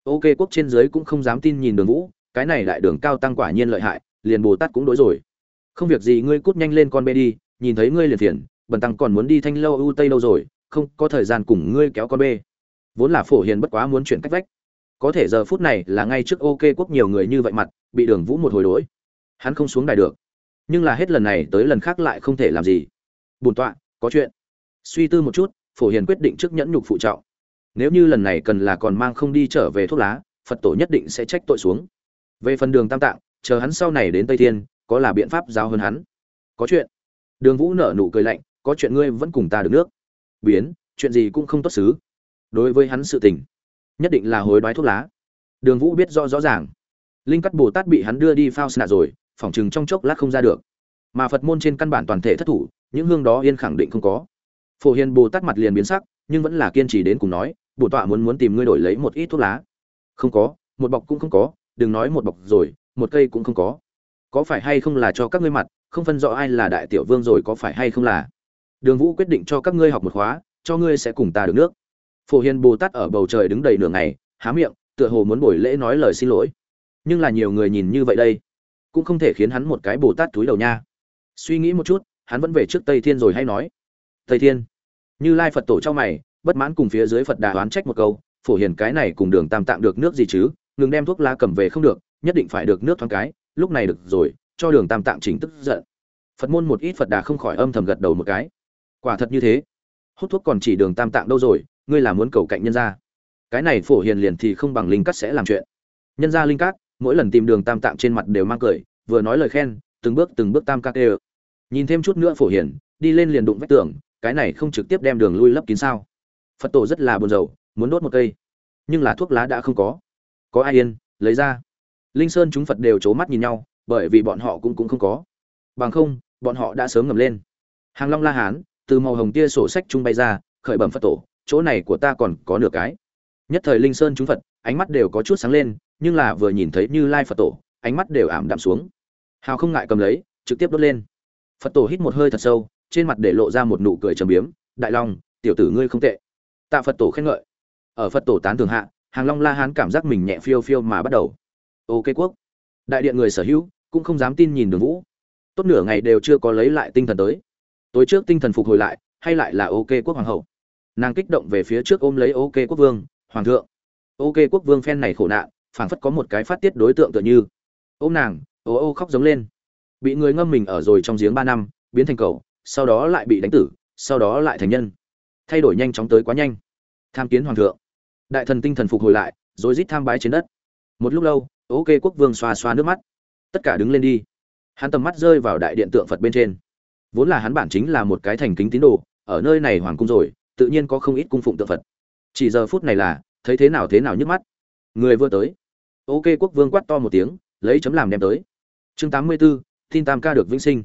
Ok, quốc trên dưới cũng không dám tin nhìn đường vũ, cái này đại đường cao tăng quả nhiên lợi hại, liền bồ tát cũng đối rồi không việc gì ngươi cút nhanh lên con bê đi, nhìn thấy ngươi liền phiền, bần tăng còn muốn đi thanh lâu ưu tây lâu rồi, không, có thời gian cùng ngươi kéo con bê. Vốn là phổ hiền bất quá muốn chuyển cách vách. Có thể giờ phút này là ngay trước ok quốc nhiều người như vậy mặt, bị đường vũ một hồi đỗi hắn không xuống đài được. Nhưng là hết lần này tới lần khác lại không thể làm gì. Bùn tọa, có chuyện. Suy tư một chút, phổ hiền quyết định trước nhẫn nhục phụ trọng. Nếu như lần này cần là còn mang không đi trở về thuốc lá, phật tổ nhất định sẽ trách tội xuống. Về phần đường tam tạng, chờ hắn sau này đến tây thiên có là biện pháp giao hơn hắn? Có chuyện. Đường vũ nở nụ cười lạnh, có chuyện ngươi vẫn cùng ta được nước. Biến, chuyện gì cũng không tốt xứ. Đối với hắn sự tình, nhất định là hối đoái thuốc lá. Đường vũ biết rõ rõ ràng. Linh cắt bồ tát bị hắn đưa đi phao xạ rồi, phỏng chừng trong chốc lát không ra được. Mà phật môn trên căn bản toàn thể thất thủ, những hương đó yên khẳng định không có. Phổ hiền bồ tát mặt liền biến sắc, nhưng vẫn là kiên trì đến cùng nói bổ tọa muốn muốn tìm ngươi đổi lấy một ít thuốc lá. Không có, một bọc cũng không có, đừng nói một bọc rồi, một cây cũng không có có phải hay không là cho các ngươi mặt, không phân rõ ai là đại tiểu vương rồi có phải hay không là. Đường vũ quyết định cho các ngươi học một khóa, cho ngươi sẽ cùng ta được nước. Phổ hiền bồ tát ở bầu trời đứng đầy nửa ngày, há miệng, tựa hồ muốn buổi lễ nói lời xin lỗi. Nhưng là nhiều người nhìn như vậy đây, cũng không thể khiến hắn một cái bồ tát túi đầu nha. Suy nghĩ một chút, hắn vẫn về trước tây thiên rồi hay nói. Tây thiên. Như lai phật tổ trong mày, bất mãn cùng phía dưới phật đà oán trách một câu, phổ hiền cái này cùng đường tam tạng được nước gì chứ, ngừng đem thuốc lá cầm về không được, nhất định phải được nước thoáng cái lúc này được rồi, cho đường tam tạng chỉnh tức giận. Phật môn một ít phật đà không khỏi âm thầm gật đầu một cái. Quả thật như thế. Hút thuốc còn chỉ đường tam tạng đâu rồi, ngươi là muốn cầu cạnh nhân gia. Cái này phổ hiền liền thì không bằng linh cắt sẽ làm chuyện. Nhân gia linh cát, mỗi lần tìm đường tam tạng trên mặt đều mang cười, vừa nói lời khen, từng bước từng bước tam ca kê nhìn thêm chút nữa phổ hiền, đi lên liền đụng vách tường, cái này không trực tiếp đem đường lui lấp kín sao. Phật tổ rất là buồn rầu, muốn đốt một cây. Nhưng là thuốc lá đã không có. Có ai yên, lấy ra linh sơn chúng phật đều c h ố mắt nhìn nhau, bởi vì bọn họ cũng cũng không có. Bằng không, bọn họ đã sớm ngầm lên. Hàng long la hán, từ màu hồng tia sổ sách chung bay ra, khởi bẩm phật tổ, chỗ này của ta còn có nửa cái. Nhất thời linh sơn chúng phật, ánh mắt đều có chút sáng lên, nhưng là vừa nhìn thấy như lai phật tổ, ánh mắt đều ảm đạm xuống. Hào không ngại cầm lấy, trực tiếp đốt lên. Phật tổ hít một hơi thật sâu, trên mặt để lộ ra một nụ cười trầm biếm, đại long, tiểu tử ngươi không tệ. Tạ phật tổ khen ngợi. Ở phật tổ tán thường hạ, hàng long la hán cảm giác mình nhẹ phiêu phiêu mà bắt đầu ok quốc. Đại điện người sở hữu cũng không dám tin nhìn đường vũ. Tốt nửa ngày đều chưa có lấy lại tinh thần tới. Tối trước tinh thần phục hồi lại, hay lại là ok quốc hoàng hậu. Nàng kích động về phía trước ôm lấy ok quốc vương, hoàng thượng. Ok quốc vương phen này khổ nạn, phảng phất có một cái phát tiết đối tượng tựa như. Ôm nàng ô ô khóc giống lên. Bị người ngâm mình ở rồi trong giếng ba năm, biến thành cầu sau đó lại bị đánh tử, sau đó lại thành nhân. Thay đổi nhanh chóng tới quá nhanh. Tham kiến hoàng thượng. Đại thần tinh thần phục hồi lại, rồi rít tham bái trên đất. Một lúc lâu ok quốc vương xoa xoa nước mắt. Tất cả đứng lên đi. Hắn tầm mắt rơi vào đại điện tượng phật bên trên. Vốn là hắn bản chính là một cái thành kính tín đồ ở nơi này hoàng cung rồi tự nhiên có không ít cung phụng tượng phật. Chỉ giờ phút này là thấy thế nào thế nào nhức mắt. Người vừa tới. Ok quốc vương quát to một tiếng lấy chấm làm đem tới. Chương tám mươi 84, tin tam ca được vĩnh sinh.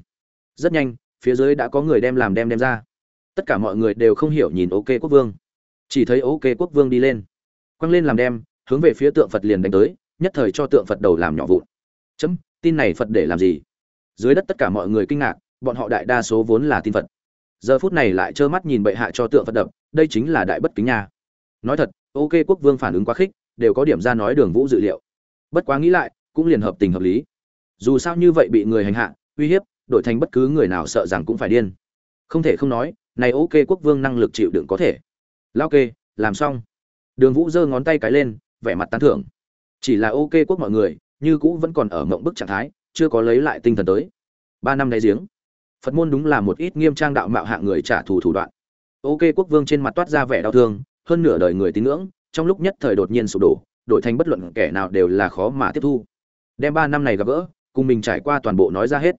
Rất nhanh phía dưới đã có người đem làm đem đem ra. Tất cả mọi người đều không hiểu nhìn ok quốc vương. Chỉ thấy ok quốc vương đi lên. Quăng lên làm đem hướng về phía tượng phật liền đánh tới nhất thời cho tượng phật đầu làm nhỏ vụn. Chấm, tin này phật để làm gì? Dưới đất tất cả mọi người kinh ngạc, bọn họ đại đa số vốn là tin phật. Giờ phút này lại trơ mắt nhìn bệ hạ cho tượng phật đập, đây chính là đại bất kính nha. Nói thật, ok quốc vương phản ứng quá khích, đều có điểm ra nói đường vũ dự liệu. Bất quá nghĩ lại, cũng liền hợp tình hợp lý. Dù sao như vậy bị người hành hạ, uy hiếp, đổi thành bất cứ người nào sợ rằng cũng phải điên. Không thể không nói, này ok quốc vương năng lực chịu đựng có thể. Lao kê, làm xong. Đường vũ giơ ngón tay cái lên, vẻ mặt tán thưởng chỉ là ok quốc mọi người, như cũ vẫn còn ở mộng bức trạng thái, chưa có lấy lại tinh thần tới. Ba năm nay giếng. Phật môn đúng là một ít nghiêm trang đạo mạo hạ người trả thù thủ đoạn. Ok quốc vương trên mặt toát ra vẻ đau thương, hơn nửa đời người tín ngưỡng, trong lúc nhất thời đột nhiên sụp đổ, đổi thành bất luận kẻ nào đều là khó mà tiếp thu. Đem ba năm này gặp gỡ, cùng mình trải qua toàn bộ nói ra hết.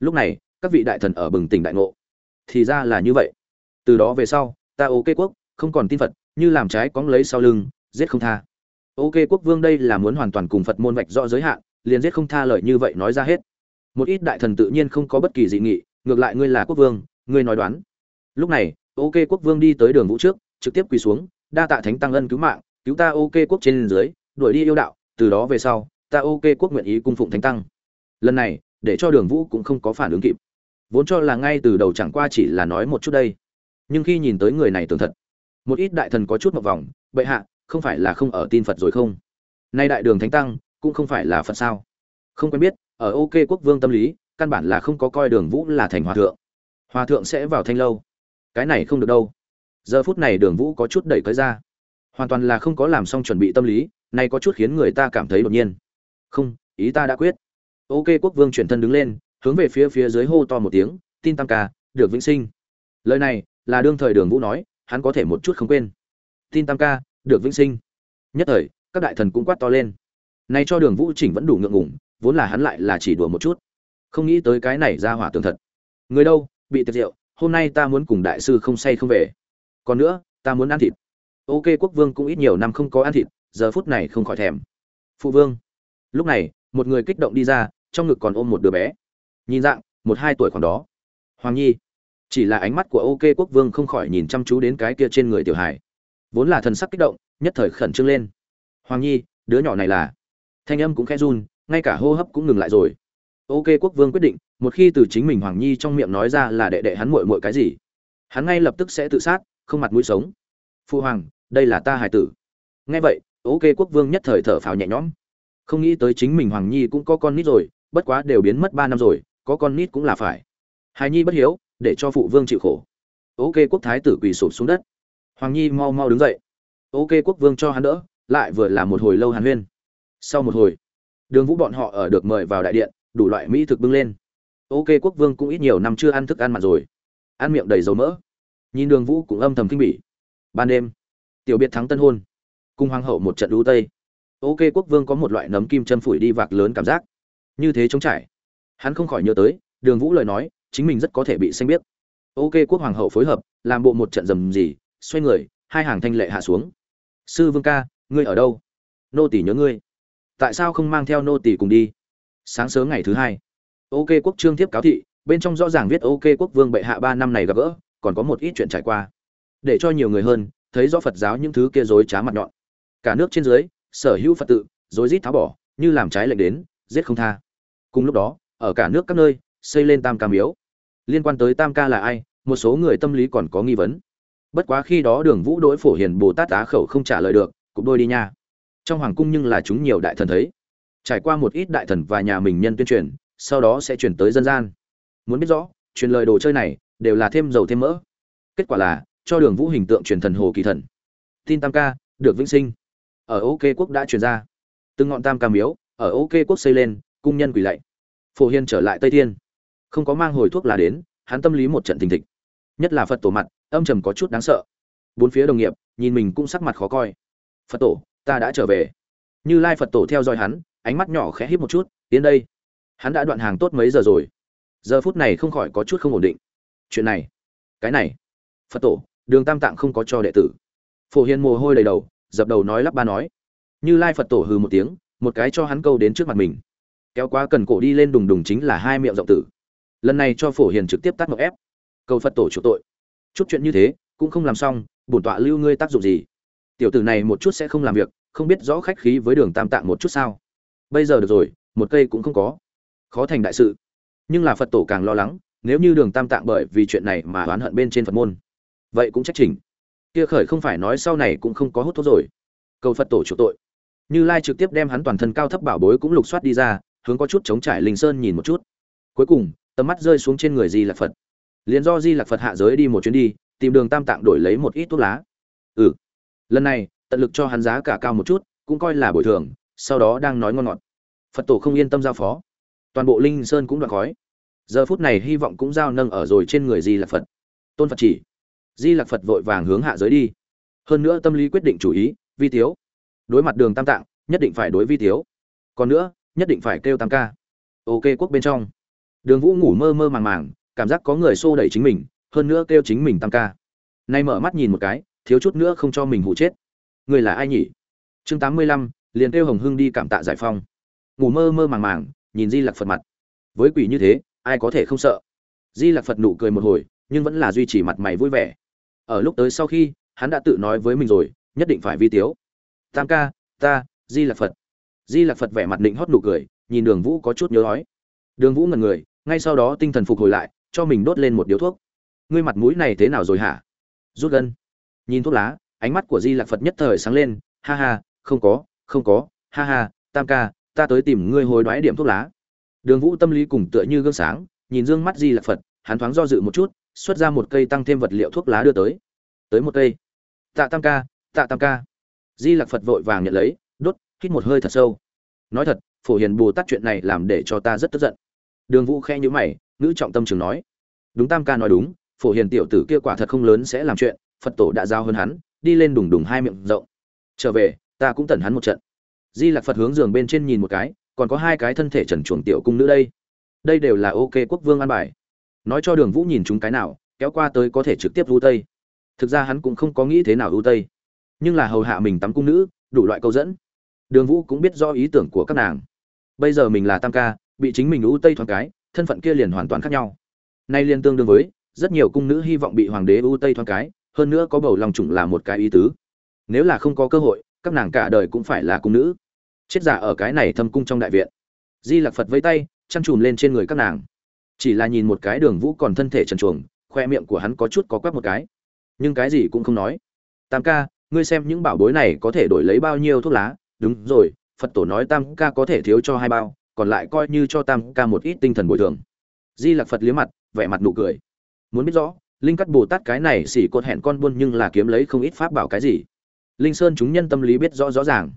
Lúc này, các vị đại thần ở bừng tỉnh đại ngộ. Thì ra là như vậy. Từ đó về sau, ta ok quốc, không còn tin phật, như làm trái cóng lấy sau lưng, giết không tha ok, quốc vương đây là muốn hoàn toàn cùng phật môn vạch rõ giới hạn, liền giết không tha lời như vậy nói ra hết. Một ít đại thần tự nhiên không có bất kỳ dị nghị, ngược lại ngươi là quốc vương, ngươi nói đoán. Lúc này, ok, quốc vương đi tới đường vũ trước, trực tiếp quỳ xuống, đa tạ thánh tăng ân cứu mạng, cứu ta ok, quốc trên dưới, đuổi đi yêu đạo, từ đó về sau, ta ok, quốc nguyện ý cung phụng thánh tăng. Lần này, để cho đường vũ cũng không có phản ứng kịp. Vốn cho là ngay từ đầu chẳng qua chỉ là nói một chút đây. Nhưng khi nhìn tới người này tường thật, một ít đại thần có chút một vòng, bệ hạ không phải là không ở tin phật rồi không? Nay đại đường thánh tăng, cũng không phải là phật sao? Không quen biết, ở ok quốc vương tâm lý, căn bản là không có coi đường vũ là thành hòa thượng. Hòa thượng sẽ vào thanh lâu. Cái này không được đâu. Giờ phút này đường vũ có chút đẩy tới ra. Hoàn toàn là không có làm xong chuẩn bị tâm lý này có chút khiến người ta cảm thấy đột nhiên. Không, ý ta đã quyết. Ok quốc vương chuyển thân đứng lên, hướng về phía phía dưới hô to một tiếng, tin tam ca, được vĩnh sinh. Lời này là đương thời đường vũ nói, hắn có thể một chút không quên. Tin tam ca được vĩnh sinh. Nhất thời, các đại thần cũng quát to lên. Nay cho đường vũ chỉnh vẫn đủ ngượng ngùng, vốn là hắn lại là chỉ đùa một chút. Không nghĩ tới cái này ra hỏa tường thật. Người đâu, bị tiệt rượu hôm nay ta muốn cùng đại sư không say không về. Còn nữa, ta muốn ăn thịt. Ok, quốc vương cũng ít nhiều năm không có ăn thịt, giờ phút này không khỏi thèm. Phụ vương. Lúc này, một người kích động đi ra, trong ngực còn ôm một đứa bé. Nhìn dạng, một hai tuổi còn đó. Hoàng nhi. Chỉ là ánh mắt của ok quốc vương không khỏi nhìn chăm chú đến cái kia trên người tiểu hải vốn là thần sắc kích động, nhất thời khẩn trương lên. Hoàng nhi, đứa nhỏ này là? Thanh âm cũng khẽ run, ngay cả hô hấp cũng ngừng lại rồi. Ok, quốc vương quyết định, một khi từ chính mình hoàng nhi trong miệng nói ra là đệ đệ hắn muội muội cái gì, hắn ngay lập tức sẽ tự sát, không mặt mũi sống. Phu hoàng, đây là ta hải tử. Nghe vậy, ok, quốc vương nhất thời thở phào nhẹ nhõm. Không nghĩ tới chính mình hoàng nhi cũng có con nít rồi, bất quá đều biến mất ba năm rồi, có con nít cũng là phải. Hài nhi bất hiếu, để cho phụ vương chịu khổ. Ok, quốc thái tử quỳ sụp xuống đất hoàng nhi mau mau đứng dậy. Ok, quốc vương cho hắn đỡ, lại vừa là một hồi lâu hàn huyên. Sau một hồi, đường vũ bọn họ ở được mời vào đại điện, đủ loại mỹ thực bưng lên. Ok, quốc vương cũng ít nhiều năm chưa ăn thức ăn mặn rồi. Ăn miệng đầy dầu mỡ. Nhìn đường vũ cũng âm thầm kinh bỉ. Ban đêm, tiểu biệt thắng tân hôn. Cùng hoàng hậu một trận đu tây. Ok, quốc vương có một loại nấm kim châm phủi đi vạc lớn cảm giác. Như thế trống trải. Hắn không khỏi nhớ tới, đường vũ lời nói, chính mình rất có thể bị xanh biết. Ok, quốc hoàng hậu phối hợp, làm bộ một trận rầm gì xoay người, hai hàng thanh lệ hạ xuống. Sư vương ca, ngươi ở đâu? Nô tỷ nhớ ngươi. Tại sao không mang theo nô tỷ cùng đi? Sáng sớm ngày thứ hai. Ok quốc trương thiếp cáo thị, bên trong rõ ràng viết ok quốc vương bệ hạ ba năm này gặp gỡ, còn có một ít chuyện trải qua. Để cho nhiều người hơn thấy rõ phật giáo những thứ kia dối trá mặt nhọn. Cả nước trên dưới, sở hữu phật tự, dối rít tháo bỏ, như làm trái lệnh đến, giết không tha. Cùng lúc đó, ở cả nước các nơi, xây lên tam ca miếu. Liên quan tới tam ca là ai, một số người tâm lý còn có nghi vấn bất quá khi đó đường vũ đối phổ hiền bồ tát á khẩu không trả lời được, cục đôi đi nha. Trong hoàng cung nhưng là chúng nhiều đại thần thấy. Trải qua một ít đại thần và nhà mình nhân tuyên truyền, sau đó sẽ chuyển tới dân gian. Muốn biết rõ, truyền lời đồ chơi này, đều là thêm dầu thêm mỡ. Kết quả là, cho đường vũ hình tượng truyền thần hồ kỳ thần. Tin tam ca, được vĩnh sinh. Ở ok quốc đã truyền ra. Từng ngọn tam ca miếu, ở ok quốc xây lên, cung nhân quỳ lạy. Phổ hiên trở lại tây thiên. Không có mang hồi thuốc là đến, hắn tâm lý một trận thình thịch. Nhất là phật tổ mặt âm trầm có chút đáng sợ. Bốn phía đồng nghiệp, nhìn mình cũng sắc mặt khó coi. Phật tổ, ta đã trở về. Như lai phật tổ theo dõi hắn, ánh mắt nhỏ khẽ híp một chút, tiến đây. Hắn đã đoạn hàng tốt mấy giờ rồi. Giờ phút này không khỏi có chút không ổn định. Chuyện này, cái này. Phật tổ, đường tam tạng không có cho đệ tử. Phổ hiền mồ hôi đầy đầu, dập đầu nói lắp ba nói. Như lai phật tổ hừ một tiếng, một cái cho hắn câu đến trước mặt mình. Kéo quá cần cổ đi lên đùng đùng chính là hai miệng rộng tử. Lần này cho phổ hiền trực tiếp tắt một ép. Cầu phật tổ chủ tội chút chuyện như thế, cũng không làm xong, bổn tọa lưu ngươi tác dụng gì? Tiểu tử này một chút sẽ không làm việc, không biết rõ khách khí với đường tam tạng một chút sao? Bây giờ được rồi, một cây cũng không có. Khó thành đại sự. Nhưng là phật tổ càng lo lắng, nếu như đường tam tạng bởi vì chuyện này mà oán hận bên trên phật môn, vậy cũng trách trình kia khởi không phải nói sau này cũng không có hút thuốc rồi. Cầu phật tổ chủ tội. Như lai trực tiếp đem hắn toàn thân cao thấp bảo bối cũng lục soát đi ra, hướng có chút chống trải linh sơn nhìn một chút. Cuối cùng, tầm mắt rơi xuống trên người di là phật liền do di lạc phật hạ giới đi một chuyến đi, tìm đường tam tạng đổi lấy một ít thuốc lá. Ừ. Lần này, tận lực cho hắn giá cả cao một chút, cũng coi là bồi thường, sau đó đang nói ngon ngọt. Phật tổ không yên tâm giao phó. Toàn bộ linh sơn cũng đoạn khói. Giờ phút này hy vọng cũng giao nâng ở rồi trên người di lạc phật. Tôn phật chỉ. Di lạc phật vội vàng hướng hạ giới đi. Hơn nữa tâm lý quyết định chủ ý, vi tiếu. Đối mặt đường tam tạng, nhất định phải đối vi tiếu. Còn nữa, nhất định phải kêu tam ca. Ok quốc bên trong. Đường vũ ngủ mơ mơ màng màng cảm giác có người xô đẩy chính mình hơn nữa kêu chính mình tam ca. Nay mở mắt nhìn một cái thiếu chút nữa không cho mình hụ chết. Người là ai nhỉ? Chương tám mươi lăm liền kêu hồng hưng đi cảm tạ giải phong ngủ mơ mơ màng màng nhìn di lặc phật mặt. Với quỷ như thế ai có thể không sợ? Di lặc phật nụ cười một hồi nhưng vẫn là duy trì mặt mày vui vẻ. Ở lúc tới sau khi hắn đã tự nói với mình rồi nhất định phải vi tiếu. Tam ca ta di lặc phật. Di lặc phật vẻ mặt định hót nụ cười nhìn đường vũ có chút nhớ nói, đường vũ ngần người ngay sau đó tinh thần phục hồi lại cho mình đốt lên một điếu thuốc. Ngươi mặt mũi này thế nào rồi hả? Rút gân. Nhìn thuốc lá, ánh mắt của di lạc phật nhất thời sáng lên. Ha ha, không có không có. Ha ha, tam ca, ta tới tìm ngươi hồi đoái điểm thuốc lá. Đường vũ tâm lý cùng tựa như gương sáng, nhìn d ư ơ n g mắt di lạc phật, hắn thoáng do dự một chút, xuất ra một cây tăng thêm vật liệu thuốc lá đưa tới. Tới một cây. Tạ tam ca, tạ tam ca. Di lạc phật vội vàng nhận lấy, đốt, hít một hơi thật sâu. Nói thật, phổ hiền bồ tát chuyện này làm để cho ta rất tức giận. Đường vũ khe nhữ mày ngữ trọng tâm trường nói. Đúng tam ca nói đúng, phổ hiền tiểu tử kia quả thật không lớn sẽ làm chuyện, phật tổ đã giao hơn hắn, đi lên đùng đùng hai miệng rộng. Trở về, ta cũng tẩn hắn một trận. Di lạc phật hướng giường bên trên nhìn một cái, còn có hai cái thân thể trần chuồng tiểu cung nữ đây. Đây đều là ok quốc vương an bài. Nói cho đường vũ nhìn chúng cái nào, kéo qua tới có thể trực tiếp ưu tây. Thực ra hắn cũng không có nghĩ thế nào ưu tây. Nhưng là hầu hạ mình tắm cung nữ, đủ loại câu dẫn. Đường vũ cũng biết do ý tưởng của các nàng. Bây giờ mình là tam ca, bị chính mình ưu tây thoáng cái thân phận kia liền hoàn toàn khác nhau. Nay liên tương đương với, rất nhiều cung nữ hy vọng bị hoàng đế ưu tây thoáng cái, hơn nữa có bầu lòng trùng là một cái ý tứ. Nếu là không có cơ hội, các nàng cả đời cũng phải là cung nữ. Chết giả ở cái này thâm cung trong đại viện. Di lặc phật vây tay, chăn chùm lên trên người các nàng. Chỉ là nhìn một cái đường vũ còn thân thể trần chuồng khoe miệng của hắn có chút có quắc một cái. Nhưng cái gì cũng không nói. Tam ca, ngươi xem những bảo bối này có thể đổi lấy bao nhiêu thuốc lá? Đúng rồi, phật tổ nói tam ca có thể thiếu cho hai bao còn lại coi như cho tam ca một ít tinh thần bồi thường. Di lặc phật liếm mặt, vẻ mặt nụ cười. Muốn biết rõ, linh cắt bồ tát cái này xỉ cột hẹn con buôn nhưng là kiếm lấy không ít pháp bảo cái gì? Linh sơn chúng nhân tâm lý biết rõ rõ ràng.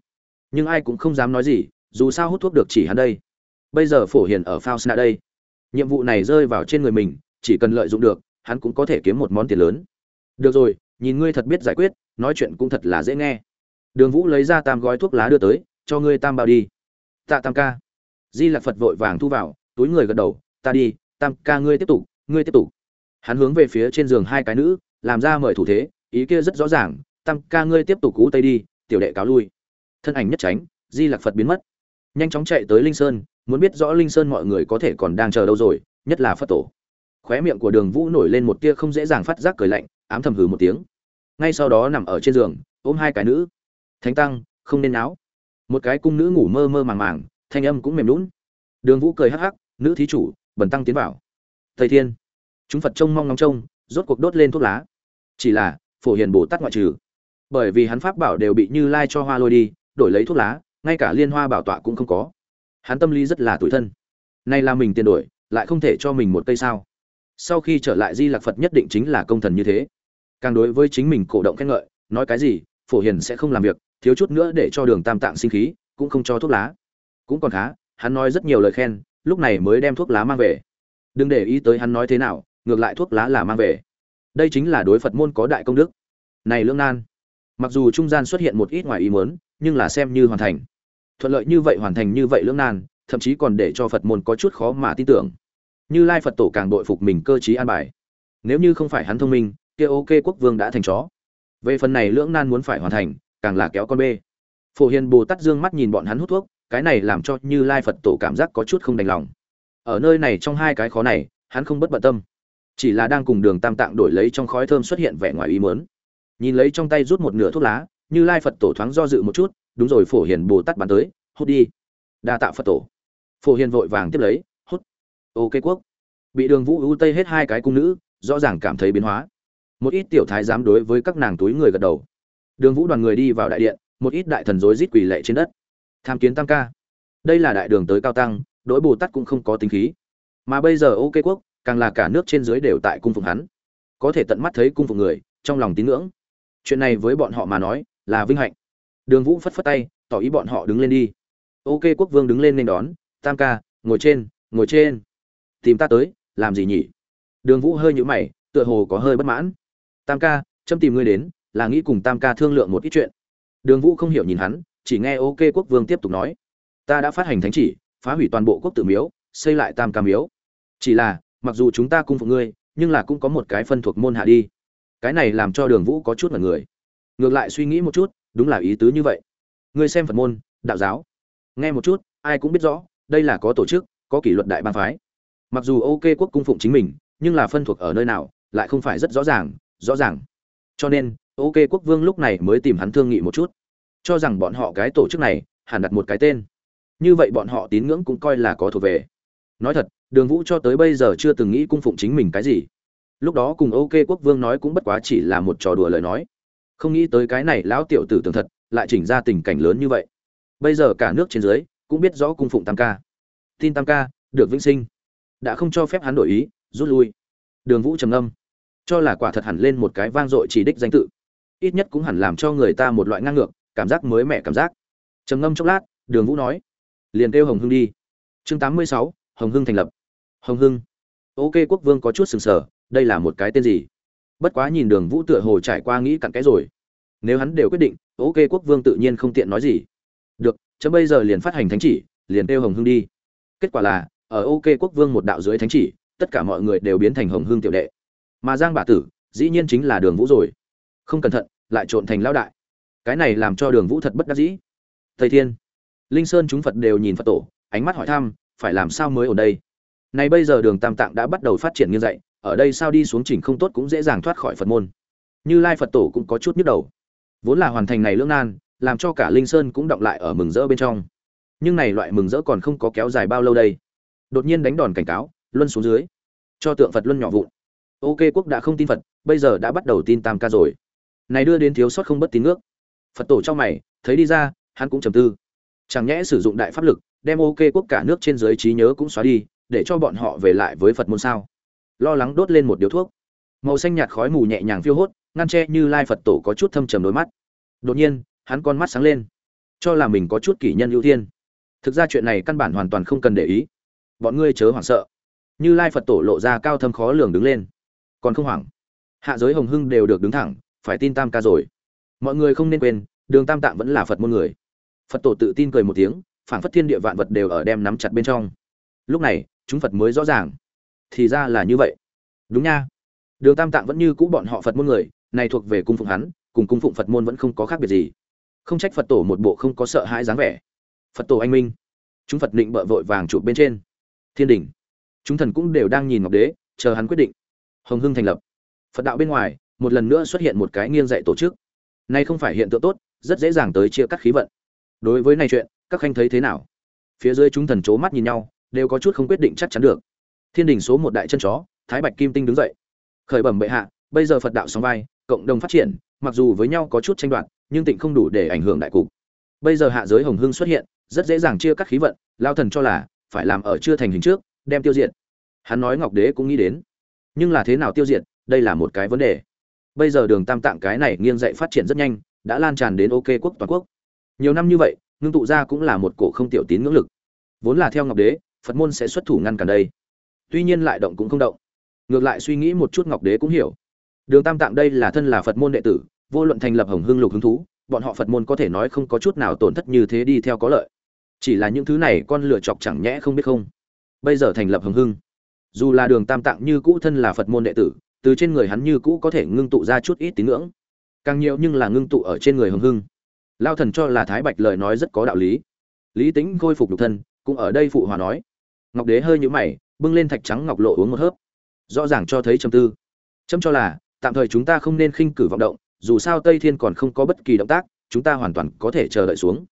Nhưng ai cũng không dám nói gì, dù sao hút thuốc được chỉ hắn đây. Bây giờ phổ hiền ở phao sna đây. Nhiệm vụ này rơi vào trên người mình, chỉ cần lợi dụng được, hắn cũng có thể kiếm một món tiền lớn. Được rồi, nhìn ngươi thật biết giải quyết, nói chuyện cũng thật là dễ nghe. Đường vũ lấy ra tam gói thuốc lá đưa tới, cho ngươi tam bao đi. Tạ tam ca di lạc phật vội vàng thu vào, túi người gật đầu, ta đi, tam ca ngươi tiếp tục, ngươi tiếp tục. Hắn hướng về phía trên giường hai cái nữ, làm ra mời thủ thế, ý kia rất rõ ràng, tam ca ngươi tiếp tục cú tây đi, tiểu đệ cáo lui. Thân ảnh nhất tránh, di lạc phật biến mất. Nhanh chóng chạy tới linh sơn, muốn biết rõ linh sơn mọi người có thể còn đang chờ đâu rồi, nhất là phật tổ. Khóe miệng của đường vũ nổi lên một tia không dễ dàng phát giác cười lạnh, ám thầm hừ một tiếng. Ngay sau đó nằm ở trên giường, ôm hai cái nữ. Thánh tăng, không nên áo một cái cung nữ ngủ mơ mơ màng màng thanh âm cũng mềm lún. Đường vũ cười hắc hắc, nữ thí chủ, bần tăng tiến vào. Thầy thiên. Chúng phật trông mong ngóng trông, rốt cuộc đốt lên thuốc lá. Chỉ là, phổ hiền bồ tát ngoại trừ. Bởi vì hắn pháp bảo đều bị như lai cho hoa lôi đi, đổi lấy thuốc lá, ngay cả liên hoa bảo tọa cũng không có. Hắn tâm lý rất là tủi thân. Nay là mình tiền đổi, lại không thể cho mình một cây sao. Sau khi trở lại di lạc phật nhất định chính là công thần như thế. Càng đối với chính mình cổ động khen ngợi, nói cái gì, phổ hiền sẽ không làm việc, thiếu chút nữa để cho đường tam tạng sinh khí, cũng không cho thuốc lá cũng còn khá, hắn nói rất nhiều lời khen, lúc này mới đem thuốc lá mang về. Đừng để ý tới hắn nói thế nào, ngược lại thuốc lá là mang về. Đây chính là đối phật môn có đại công đức. Này lương nan, mặc dù trung gian xuất hiện một ít ngoài ý muốn, nhưng là xem như hoàn thành. Thuận lợi như vậy hoàn thành như vậy lương nan, thậm chí còn để cho phật môn có chút khó mà tin tưởng. Như lai phật tổ càng đội phục mình cơ trí an bài. Nếu như không phải hắn thông minh, kia ok quốc vương đã thành chó. Về phần này lưỡng nan muốn phải hoàn thành, càng là kéo con bê. Phổ hiền bồ tát dương mắt nhìn bọn hắn hút thuốc cái này làm cho như lai phật tổ cảm giác có chút không đành lòng. Ở nơi này trong hai cái khó này, hắn không bất bận tâm. Chỉ là đang cùng đường tam tạng đổi lấy trong khói thơm xuất hiện vẻ ngoài ý mớn nhìn lấy trong tay rút một nửa thuốc lá, như lai phật tổ thoáng do dự một chút, đúng rồi, phổ hiền bồ tát bàn tới, hút đi. Đa tạ phật tổ. Phổ hiền vội vàng tiếp lấy, hút. Ok quốc. Bị đường vũ ưu tây hết hai cái cung nữ, rõ ràng cảm thấy biến hóa. Một ít tiểu thái dám đối với các nàng túi người gật đầu. Đường vũ đoàn người đi vào đại điện, một ít đại thần rối rít quỳ lệ trên đất tham kiến tam ca. Đây là đại đường tới cao tăng đỗi bồ tát cũng không có tính khí. Mà bây giờ ok quốc, càng là cả nước trên dưới đều tại cung phục hắn. Có thể tận mắt thấy cung phục người, trong lòng tín ngưỡng. Chuyện này với bọn họ mà nói, là vinh hạnh. Đường vũ phất phất tay, tỏ ý bọn họ đứng lên đi. Ok quốc vương đứng lên nên đón, tam ca, ngồi trên ngồi trên. Tìm ta tới, làm gì nhỉ? Đường vũ hơi nhũ mày, tựa hồ có hơi bất mãn. Tam ca châm tìm ngươi đến, là nghĩ cùng tam ca thương lượng một ít chuyện. Đường vũ không hiểu nhìn hắn chỉ nghe ok quốc vương tiếp tục nói. Ta đã phát hành thánh chỉ, phá hủy toàn bộ quốc tử miếu, xây lại tam ca miếu. Chỉ là, mặc dù chúng ta cung phụ ngươi, nhưng là cũng có một cái phân thuộc môn hạ đi. Cái này làm cho đường vũ có chút mật người. Ngược lại suy nghĩ một chút, đúng là ý tứ như vậy. Ngươi xem phật môn, đạo giáo. Nghe một chút, ai cũng biết rõ, đây là có tổ chức, có kỷ luật đại bang phái. Mặc dù ok quốc cung phụng chính mình, nhưng là phân thuộc ở nơi nào, lại không phải rất rõ ràng rõ ràng. Cho nên, ok quốc vương lúc này mới tìm hắn thương nghị một chút cho rằng bọn họ cái tổ chức này, hẳn đặt một cái tên. Như vậy bọn họ tín ngưỡng cũng coi là có thuộc về. Nói thật, đường vũ cho tới bây giờ chưa từng nghĩ cung phụng chính mình cái gì. Lúc đó cùng ok quốc vương nói cũng bất quá chỉ là một trò đùa lời nói. Không nghĩ tới cái này lão tiểu tử tưởng thật, lại chỉnh ra tình cảnh lớn như vậy. Bây giờ cả nước trên dưới, cũng biết rõ cung phụng tam ca. Tin tam ca, được vĩnh sinh. Đã không cho phép hắn đổi ý, rút lui. Đường vũ trầm ngâm. Cho là quả thật hẳn lên một cái vang dội chỉ đích danh tự. Ít nhất cũng hẳn làm cho người ta một loại ngang ngược cảm giác mới mẻ cảm giác. Trầm ngâm chốc lát, đường vũ nói, liền kêu hồng hưng đi. Chương tám mươi sáu, hồng hưng thành lập. Hồng hưng. Ok, quốc vương có chút sừng sờ, đây là một cái tên gì? Bất quá nhìn đường vũ tựa hồ trải qua nghĩ cặn cái rồi. Nếu hắn đều quyết định, ok, quốc vương tự nhiên không tiện nói gì. Được, chấm bây giờ liền phát hành thánh chỉ, liền kêu hồng hưng đi. Kết quả là, ở ok, quốc vương một đạo dưới thánh chỉ, tất cả mọi người đều biến thành hồng hưng tiểu đệ. Mà giang bà tử, dĩ nhiên chính là đường vũ rồi. Không cẩn thận, lại trộn thành lao đại cái này làm cho đường vũ thật bất đắc dĩ. Thầy thiên, linh sơn chúng phật đều nhìn phật tổ, ánh mắt hỏi thăm, phải làm sao mới ở đây? Này bây giờ đường tam tạng đã bắt đầu phát triển như vậy ở đây sao đi xuống chỉnh không tốt cũng dễ dàng thoát khỏi phật môn. Như lai phật tổ cũng có chút nhức đầu. Vốn là hoàn thành này lưỡng nan, làm cho cả linh sơn cũng động lại ở mừng rỡ bên trong. Nhưng này loại mừng rỡ còn không có kéo dài bao lâu đây. Đột nhiên đánh đòn cảnh cáo, luân xuống dưới. Cho tượng phật luân nhỏ vụn. Ok quốc đã không tin phật, bây giờ đã bắt đầu tin tam ca rồi. Này đưa đến thiếu sót không bất tín ngước phật tổ trong mày, thấy đi ra, hắn cũng trầm tư. Chẳng nhẽ sử dụng đại pháp lực, đem ok quốc cả nước trên dưới trí nhớ cũng xóa đi, để cho bọn họ về lại với phật môn sao? Lo lắng đốt lên một điếu thuốc. Màu xanh nhạt khói mù nhẹ nhàng phiêu hốt, ngăn che như lai phật tổ có chút thâm trầm đôi mắt. Đột nhiên, hắn con mắt sáng lên. Cho là mình có chút kỷ nhân ưu tiên. Thực ra chuyện này căn bản hoàn toàn không cần để ý. Bọn ngươi chớ hoảng sợ. Như lai phật tổ lộ ra cao thâm khó lường đứng lên. Còn không hoảng. Hạ giới hồng hưng đều được đứng thẳng, phải tin tam ca rồi mọi người không nên quên, đường tam tạng vẫn là phật môn người. Phật tổ tự tin cười một tiếng, phảng phất thiên địa vạn vật đều ở đem nắm chặt bên trong. Lúc này, chúng phật mới rõ ràng. Thì ra là như vậy. Đúng nha. Đường tam tạng vẫn như cũ bọn họ phật môn người, này thuộc về cung phụng hắn, cùng cung phụng phật môn vẫn không có khác biệt gì. Không trách phật tổ một bộ không có sợ hãi dáng vẻ. Phật tổ anh minh. Chúng phật định bợ vội vàng chụp bên trên. Thiên đình chúng thần cũng đều đang nhìn ngọc đế, chờ hắn quyết định. Hồng hưng thành lập. Phật đạo bên ngoài, một lần nữa xuất hiện một cái nghiêng dạy tổ chức nay không phải hiện tượng tốt, rất dễ dàng tới chia cắt khí vận. Đối với này chuyện, các khanh thấy thế nào? Phía dưới chúng thần chố mắt nhìn nhau, đều có chút không quyết định chắc chắn được. Thiên đình số một đại chân chó, thái bạch kim tinh đứng dậy. Khởi bẩm bệ hạ, bây giờ phật đạo song vai, cộng đồng phát triển, mặc dù với nhau có chút tranh đoạt, nhưng tịnh không đủ để ảnh hưởng đại cục. Bây giờ hạ giới hồng hưng xuất hiện, rất dễ dàng chia cắt khí vận, lao thần cho là phải làm ở chưa thành hình trước, đem tiêu diệt. Hắn nói ngọc đế cũng nghĩ đến. Nhưng là thế nào tiêu diệt, đây là một cái vấn đề bây giờ đường tam tạng cái này nghiêng dậy phát triển rất nhanh, đã lan tràn đến ok quốc toàn quốc. Nhiều năm như vậy, ngưng tụ ra cũng là một cổ không tiểu tín ngưỡng lực. Vốn là theo ngọc đế, phật môn sẽ xuất thủ ngăn cản đây. Tuy nhiên lại động cũng không động. Ngược lại suy nghĩ một chút ngọc đế cũng hiểu. Đường tam tạng đây là thân là phật môn đệ tử, vô luận thành lập hồng hưng lục hứng thú, bọn họ phật môn có thể nói không có chút nào tổn thất như thế đi theo có lợi. Chỉ là những thứ này con lựa chọc chẳng nhẽ không biết không. Bây giờ thành lập hồng hưng. Dù là đường tam tạng như cũ thân là phật môn đệ tử từ trên người hắn như cũ có thể ngưng tụ ra chút ít tín ngưỡng. Càng nhiều nhưng là ngưng tụ ở trên người hồng hưng. Lao thần cho là thái bạch lời nói rất có đạo lý. Lý tính khôi phục nhục thân, cũng ở đây phụ hòa nói. Ngọc đế hơi nhũ mày, bưng lên thạch trắng ngọc lộ uống một hớp. Rõ ràng cho thấy trầm tư. Châm cho là, tạm thời chúng ta không nên khinh cử vọng động, dù sao tây thiên còn không có bất kỳ động tác, chúng ta hoàn toàn có thể chờ đợi xuống.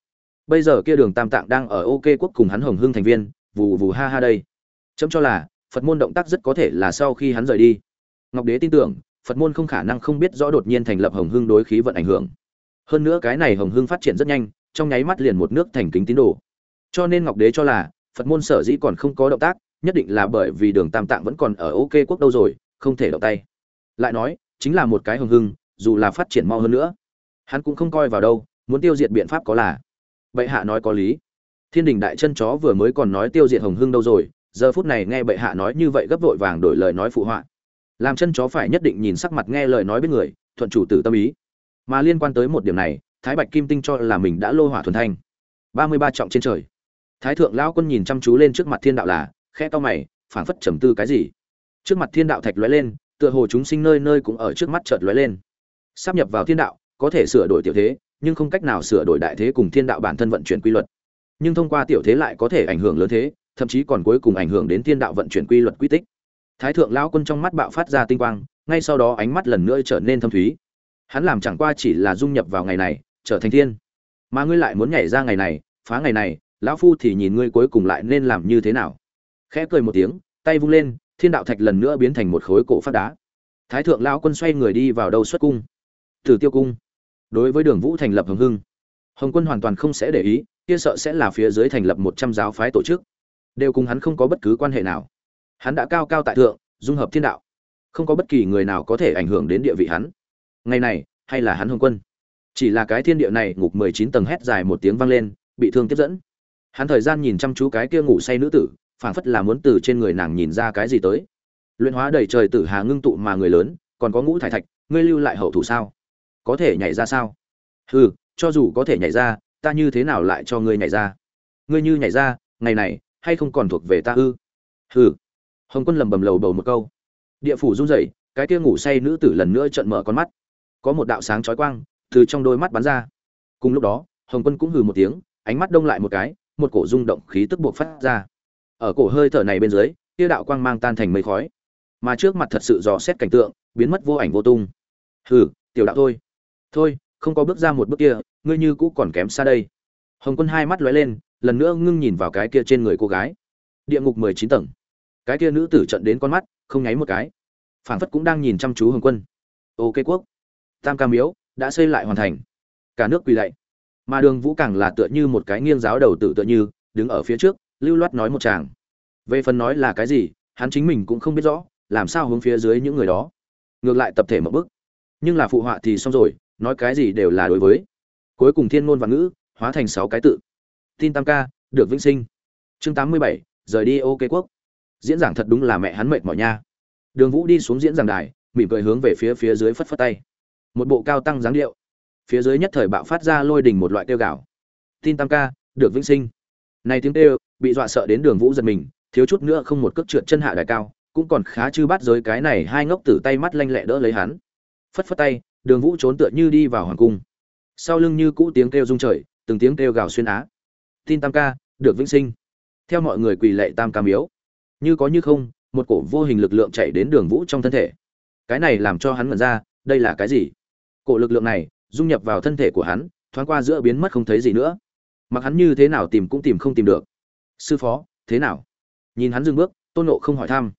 Bây giờ kia đường tam tạng đang ở ok quốc cùng hắn hồng hưng thành viên, vù vù ha ha đây. Chấm cho là, phật môn động tác rất có thể là sau khi hắn rời đi ngọc đế tin tưởng, phật môn không khả năng không biết rõ đột nhiên thành lập hồng hưng đối khí vận ảnh hưởng. Hơn nữa cái này hồng hưng phát triển rất nhanh, trong nháy mắt liền một nước thành kính tín đồ. Cho nên ngọc đế cho là, phật môn sở dĩ còn không có động tác, nhất định là bởi vì đường tam tạng vẫn còn ở ok quốc đâu rồi, không thể động tay. Lại nói, chính là một cái hồng hưng, dù là phát triển mau hơn nữa, hắn cũng không coi vào đâu, muốn tiêu diệt biện pháp có là. Bệ hạ nói có lý. Thiên đình đại chân chó vừa mới còn nói tiêu diệt hồng hưng đâu rồi, giờ phút này nghe bệ hạ nói như vậy gấp vội vàng đổi lời nói phụ họa làm chân chó phải nhất định nhìn sắc mặt nghe lời nói biết người, thuận chủ tử tâm ý. Mà liên quan tới một điểm này, thái bạch kim tinh cho là mình đã lô hỏa thuần thanh. Ba mươi ba trọng trên trời. Thái thượng lão quân nhìn chăm chú lên trước mặt thiên đạo là khe to mày, phảng phất trầm tư cái gì. Trước mặt thiên đạo thạch lóe lên, tựa hồ chúng sinh nơi nơi cũng ở trước mắt chợt lóe lên. Sắp nhập vào thiên đạo, có thể sửa đổi tiểu thế, nhưng không cách nào sửa đổi đại thế cùng thiên đạo bản thân vận chuyển quy luật. Nhưng thông qua tiểu thế lại có thể ảnh hưởng lớn thế, thậm chí còn cuối cùng ảnh hưởng đến thiên đạo vận chuyển quy luật quy tích thái thượng lão quân trong mắt bạo phát ra tinh quang, ngay sau đó ánh mắt lần nữa trở nên thâm thúy. Hắn làm chẳng qua chỉ là dung nhập vào ngày này, trở thành thiên. Mà ngươi lại muốn nhảy ra ngày này, phá ngày này, lão phu thì nhìn ngươi cuối cùng lại nên làm như thế nào? Khẽ cười một tiếng, tay vung lên, thiên đạo thạch lần nữa biến thành một khối cổ phát đá. Thái thượng lão quân xoay người đi vào đầu xuất cung. Tử tiêu cung. Đối với đường vũ thành lập hồng hưng. Hồng quân hoàn toàn không sẽ để ý, kia sợ sẽ là phía dưới thành lập một trăm giáo phái tổ chức. Đều cùng hắn không có bất cứ quan hệ nào hắn đã cao cao tại thượng, dung hợp thiên đạo. Không có bất kỳ người nào có thể ảnh hưởng đến địa vị hắn. Ngày này, hay là hắn hồng quân? Chỉ là cái thiên địa này, ngục mười chín tầng hét dài một tiếng vang lên, bị thương tiếp dẫn. Hắn thời gian nhìn chăm chú cái kia ngủ say nữ tử, phảng phất là muốn từ trên người nàng nhìn ra cái gì tới. Luyện hóa đầy trời tử hà ngưng tụ mà người lớn, còn có ngũ thải thạch, ngươi lưu lại hậu thủ sao? Có thể nhảy ra sao? Hừ, cho dù có thể nhảy ra, ta như thế nào lại cho ngươi nhảy ra? Ngươi như nhảy ra, ngày này, hay không còn thuộc về ta ư? Hừ hồng quân lầm bầm lầu bầu một câu. Địa phủ run rẩy, cái kia ngủ say nữ tử lần nữa trợn mở con mắt. Có một đạo sáng chói quang từ trong đôi mắt bắn ra. Cùng lúc đó, hồng quân cũng hừ một tiếng, ánh mắt đông lại một cái, một cổ rung động khí tức buộc phát ra. Ở cổ hơi thở này bên dưới, kia đạo quang mang tan thành mây khói. Mà trước mặt thật sự dò xét cảnh tượng, biến mất vô ảnh vô tung. Hừ, tiểu đạo thôi. Thôi, không có bước ra một bước kia, ngươi như cũ còn kém xa đây. Hồng quân hai mắt lóe lên, lần nữa ngưng nhìn vào cái kia trên người cô gái. Địa ngục mười chín tầng cái kia nữ tử trận đến con mắt, không nháy một cái. Phảng phất cũng đang nhìn chăm chú hồng quân. Ok quốc. Tam ca miếu, đã xây lại hoàn thành. Cả nước quỳ lạy. Mà đường vũ càng là tựa như một cái nghiêng giáo đầu tử tựa như, đứng ở phía trước, lưu loát nói một chàng về phần nói là cái gì, hắn chính mình cũng không biết rõ, làm sao hướng phía dưới những người đó. Ngược lại tập thể một bức nhưng là phụ họa thì xong rồi, nói cái gì đều là đối với. Cuối cùng thiên ngôn và ngữ, hóa thành sáu cái tự. Tin tam ca, được vĩnh sinh. Chương tám mươi bảy, rời đi ok quốc diễn giảng thật đúng là mẹ hắn mệt mỏi nha. Đường vũ đi xuống diễn giảng đài, mỉm cười hướng về phía phía dưới phất phất tay. Một bộ cao tăng dáng điệu. Phía dưới nhất thời bạo phát ra lôi đình một loại tiêu gạo tin tam ca, được vĩnh sinh. Này tiếng kêu, bị dọa sợ đến đường vũ giật mình, thiếu chút nữa không một cước trượt chân hạ đài cao, cũng còn khá chư bắt giới cái này hai ngốc tử tay mắt lanh lẹ đỡ lấy hắn. Phất phất tay, đường vũ trốn tựa như đi vào hoàng cung. Sau lưng như cũ tiếng kêu rung trời, từng tiếng kêu gào xuyên á. Tin tam ca, được vĩnh sinh. Theo mọi người quỳ lệ tam ca miếu như có như không, một cổ vô hình lực lượng chạy đến đường vũ trong thân thể. Cái này làm cho hắn ngẩn ra, đây là cái gì? Cổ lực lượng này, dung nhập vào thân thể của hắn, thoáng qua giữa biến mất không thấy gì nữa. Mặc hắn như thế nào tìm cũng tìm không tìm được. Sư phó, thế nào? Nhìn hắn dừng bước, tôn nộ không hỏi thăm.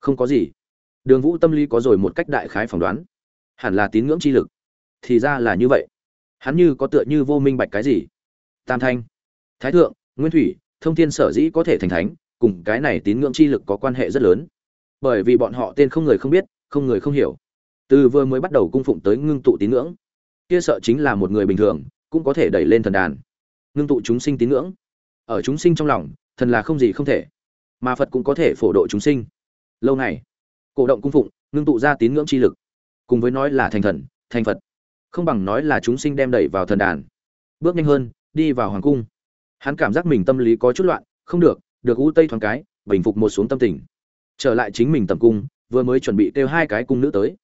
Không có gì. Đường vũ tâm lý có rồi một cách đại khái phỏng đoán. Hẳn là tín ngưỡng chi lực. Thì ra là như vậy. Hắn như có tựa như vô minh bạch cái gì? Tam thanh. Thái thượng, nguyên thủy, thông thiên sở dĩ có thể thành thánh cùng cái này tín ngưỡng chi lực có quan hệ rất lớn. Bởi vì bọn họ tên không người không biết, không người không hiểu. Từ vừa mới bắt đầu cung phụng tới ngưng tụ tín ngưỡng. Kia sợ chính là một người bình thường, cũng có thể đẩy lên thần đàn. Ngưng tụ chúng sinh tín ngưỡng. Ở chúng sinh trong lòng, thần là không gì không thể. Mà phật cũng có thể phổ độ chúng sinh. Lâu này cổ động cung phụng, ngưng tụ ra tín ngưỡng chi lực. Cùng với nói là thành thần, thành phật. Không bằng nói là chúng sinh đem đẩy vào thần đàn. Bước nhanh hơn, đi vào hoàng cung. Hắn cảm giác mình tâm lý có chút loạn, không được được u tây thoáng cái, bình phục một xuống tâm tình. Trở lại chính mình tầm cung, vừa mới chuẩn bị kêu hai cái cung nữ tới.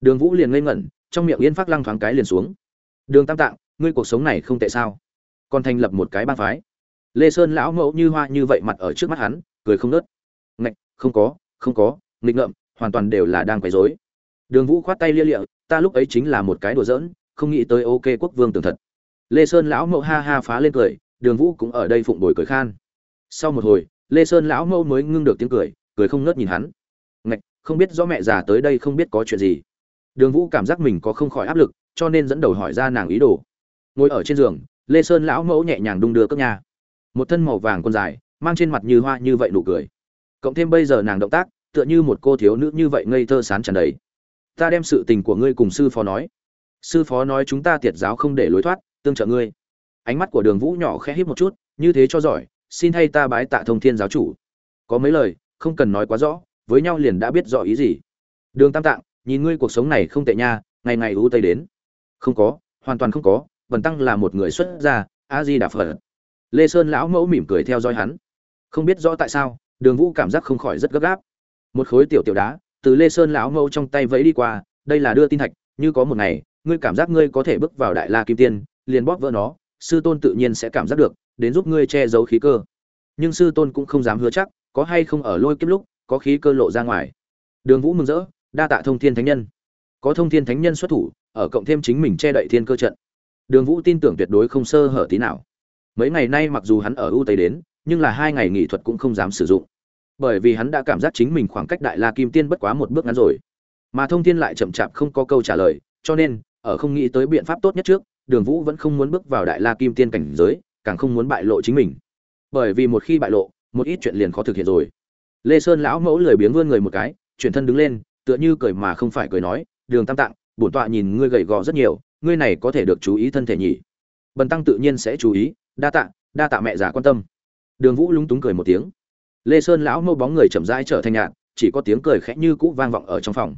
Đường vũ liền ngây ngẩn, trong miệng yên phát lăng thoáng cái liền xuống. Đường tam tạng, ngươi cuộc sống này không tệ sao? Còn thành lập một cái bang phái. Lê sơn lão mẫu như hoa như vậy mặt ở trước mắt hắn, cười không nớt. Ngạch, không có không có, nghịch ngợm, hoàn toàn đều là đang quấy rối. Đường vũ khoát tay lia lịa, ta lúc ấy chính là một cái đùa giỡn, không nghĩ tới ok quốc vương tường thật. Lê sơn lão mẫu ha ha phá lên cười, đường vũ cũng ở đây phụng bồi cười khan sau một hồi, lê sơn lão mẫu mới ngưng được tiếng cười cười không ngớt nhìn hắn. Ngạch, không biết do mẹ già tới đây không biết có chuyện gì. Đường vũ cảm giác mình có không khỏi áp lực, cho nên dẫn đầu hỏi ra nàng ý đồ. Ngồi ở trên giường, lê sơn lão mẫu nhẹ nhàng đung đưa cất nhà. Một thân màu vàng con dài, mang trên mặt như hoa như vậy nụ cười. Cộng thêm bây giờ nàng động tác, tựa như một cô thiếu nữ như vậy ngây thơ sán tràn đầy. Ta đem sự tình của ngươi cùng sư phó nói. Sư phó nói chúng ta tiệt giáo không để lối thoát, tương trợ ngươi. Ánh mắt của đường vũ nhỏ khẽ híp một chút, như thế cho giỏi xin thay ta bái tạ thông thiên giáo chủ. Có mấy lời, không cần nói quá rõ, với nhau liền đã biết rõ ý gì. Đường tam tạng, nhìn ngươi cuộc sống này không tệ nha, ngày ngày ưu tây đến. Không có, hoàn toàn không có vần tăng là một người xuất gia a di đà phật. Lê sơn lão mẫu mỉm cười theo dõi hắn. Không biết rõ tại sao, đường vũ cảm giác không khỏi rất gấp gáp. Một khối tiểu tiểu đá, từ lê sơn lão mẫu trong tay vẫy đi qua, đây là đưa tin thạch, như có một ngày, ngươi cảm giác ngươi có thể bước vào đại la kim tiên, liền bóp vỡ nó sư tôn tự nhiên sẽ cảm giác được, đến giúp ngươi che giấu khí cơ. Nhưng sư tôn cũng không dám hứa chắc, có hay không ở lôi kiếp lúc, có khí cơ lộ ra ngoài. Đường vũ mừng rỡ, đa tạ thông thiên thánh nhân. Có thông thiên thánh nhân xuất thủ, ở cộng thêm chính mình che đậy thiên cơ trận. Đường vũ tin tưởng tuyệt đối không sơ hở tí nào. Mấy ngày nay mặc dù hắn ở ưu tây đến, nhưng là hai ngày nghỉ thuật cũng không dám sử dụng. Bởi vì hắn đã cảm giác chính mình khoảng cách đại la kim tiên bất quá một bước ngắn rồi. Mà thông thiên lại chậm chạp không có câu trả lời, cho nên, ở không nghĩ tới biện pháp tốt nhất trước đường vũ vẫn không muốn bước vào đại la kim tiên cảnh giới, càng không muốn bại lộ chính mình. Bởi vì một khi bại lộ, một ít chuyện liền khó thực hiện rồi. Lê sơn lão mẫu lười biếng vươn người một cái, chuyển thân đứng lên, tựa như cười mà không phải cười nói, đường tam tạng, bổn tọa nhìn ngươi gầy gò rất nhiều, ngươi này có thể được chú ý thân thể nhỉ? Bần tăng tự nhiên sẽ chú ý, đa tạ đa tạ mẹ già quan tâm. Đường vũ lúng túng cười một tiếng. Lê sơn lão mâu bóng người chậm rãi trở thành nhạt, chỉ có tiếng cười khẽ như cũ vang vọng ở trong phòng.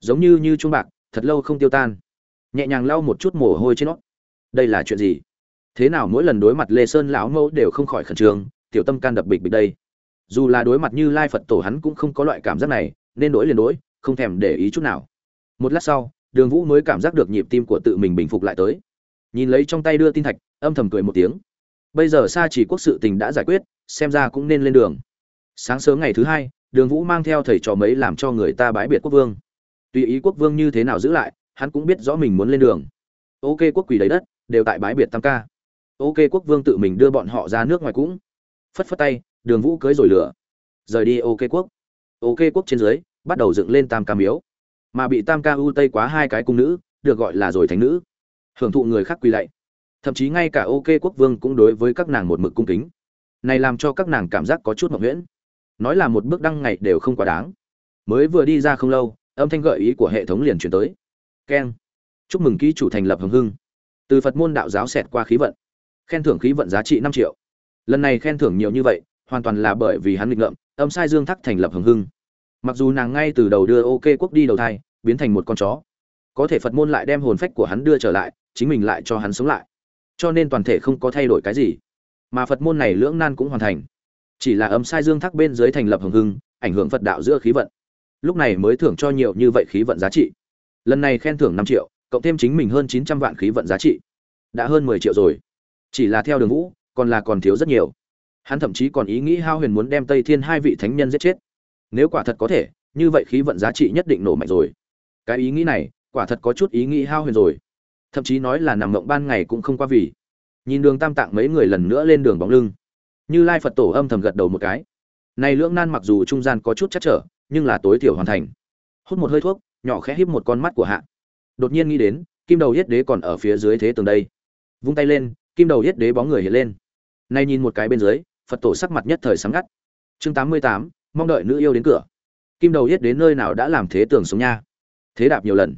Giống như như chuông bạc, thật lâu không tiêu tan nhẹ nhàng lau một chút mồ hôi trên nó. Đây là chuyện gì? Thế nào mỗi lần đối mặt lê sơn lão mẫu đều không khỏi khẩn trương, tiểu tâm can đập bịch bịch đây. Dù là đối mặt như lai phật tổ hắn cũng không có loại cảm giác này, nên đổi liền đổi, không thèm để ý chút nào. Một lát sau, đường vũ mới cảm giác được nhịp tim của tự mình bình phục lại tới. Nhìn lấy trong tay đưa tin thạch, âm thầm cười một tiếng. Bây giờ xa chỉ quốc sự tình đã giải quyết, xem ra cũng nên lên đường. Sáng sớm ngày thứ hai, đường vũ mang theo thầy trò mấy làm cho người ta bái biệt quốc vương. Tùy ý quốc vương như thế nào giữ lại hắn cũng biết rõ mình muốn lên đường. Ok quốc quỳ đầy đất, đều tại bái biệt tam ca. Ok quốc vương tự mình đưa bọn họ ra nước ngoài cũng. Phất phất tay, đường vũ cưới rồi lửa. Rời đi ok quốc. Ok quốc trên dưới, bắt đầu dựng lên tam ca miếu. Mà bị tam ca ưu tây quá hai cái cung nữ, được gọi là rồi thánh nữ. Hưởng thụ người khác quỳ lạy. Thậm chí ngay cả ok quốc vương cũng đối với các nàng một mực cung kính. Này làm cho các nàng cảm giác có chút mộng nguyễn nói là một bước đăng ngày đều không quá đáng. Mới vừa đi ra không lâu, âm thanh gợi ý của hệ thống liền chuyển tới keng. Chúc mừng ký chủ thành lập hồng hưng. Từ phật môn đạo giáo xẹt qua khí vận. Khen thưởng khí vận giá trị năm triệu. Lần này khen thưởng nhiều như vậy, hoàn toàn là bởi vì hắn nghịch ngợm, âm sai dương thắc thành lập hồng hưng. Mặc dù nàng ngay từ đầu đưa ok quốc đi đầu thai, biến thành một con chó. Có thể phật môn lại đem hồn phách của hắn đưa trở lại, chính mình lại cho hắn sống lại. Cho nên toàn thể không có thay đổi cái gì. Mà phật môn này lưỡng nan cũng hoàn thành. Chỉ là âm sai dương thác bên dưới thành lập hồng hưng, ảnh hưởng phật đạo giữa khí vận. Lúc này mới thưởng cho nhiều như vậy khí vận giá trị lần này khen thưởng năm triệu, cộng thêm chính mình hơn chín trăm vạn khí vận giá trị. Đã hơn mười triệu rồi. Chỉ là theo đường vũ, còn là còn thiếu rất nhiều. Hắn thậm chí còn ý nghĩ hao huyền muốn đem tây thiên hai vị thánh nhân giết chết. Nếu quả thật có thể, như vậy khí vận giá trị nhất định nổ mạnh rồi. Cái ý nghĩ này, quả thật có chút ý nghĩ hao huyền rồi. Thậm chí nói là nằm mộng ban ngày cũng không qua vì. Nhìn đường tam tạng mấy người lần nữa lên đường bóng lưng. Như lai phật tổ âm thầm gật đầu một cái. Này lưỡng nan mặc dù trung gian có chút chắc trở, nhưng là tối thiểu hoàn thành. Hút một hơi thuốc nhỏ khẽ híp một con mắt của hạ. Đột nhiên nghĩ đến, kim đầu yết đế còn ở phía dưới thế tường đây. Vung tay lên, kim đầu yết đế bóng người hiện lên. Nay nhìn một cái bên dưới, phật tổ sắc mặt nhất thời sáng ngắt. Chương tám mươi tám, mong đợi nữ yêu đến cửa. Kim đầu yết đến nơi nào đã làm thế tường sống nha? Thế đạp nhiều lần.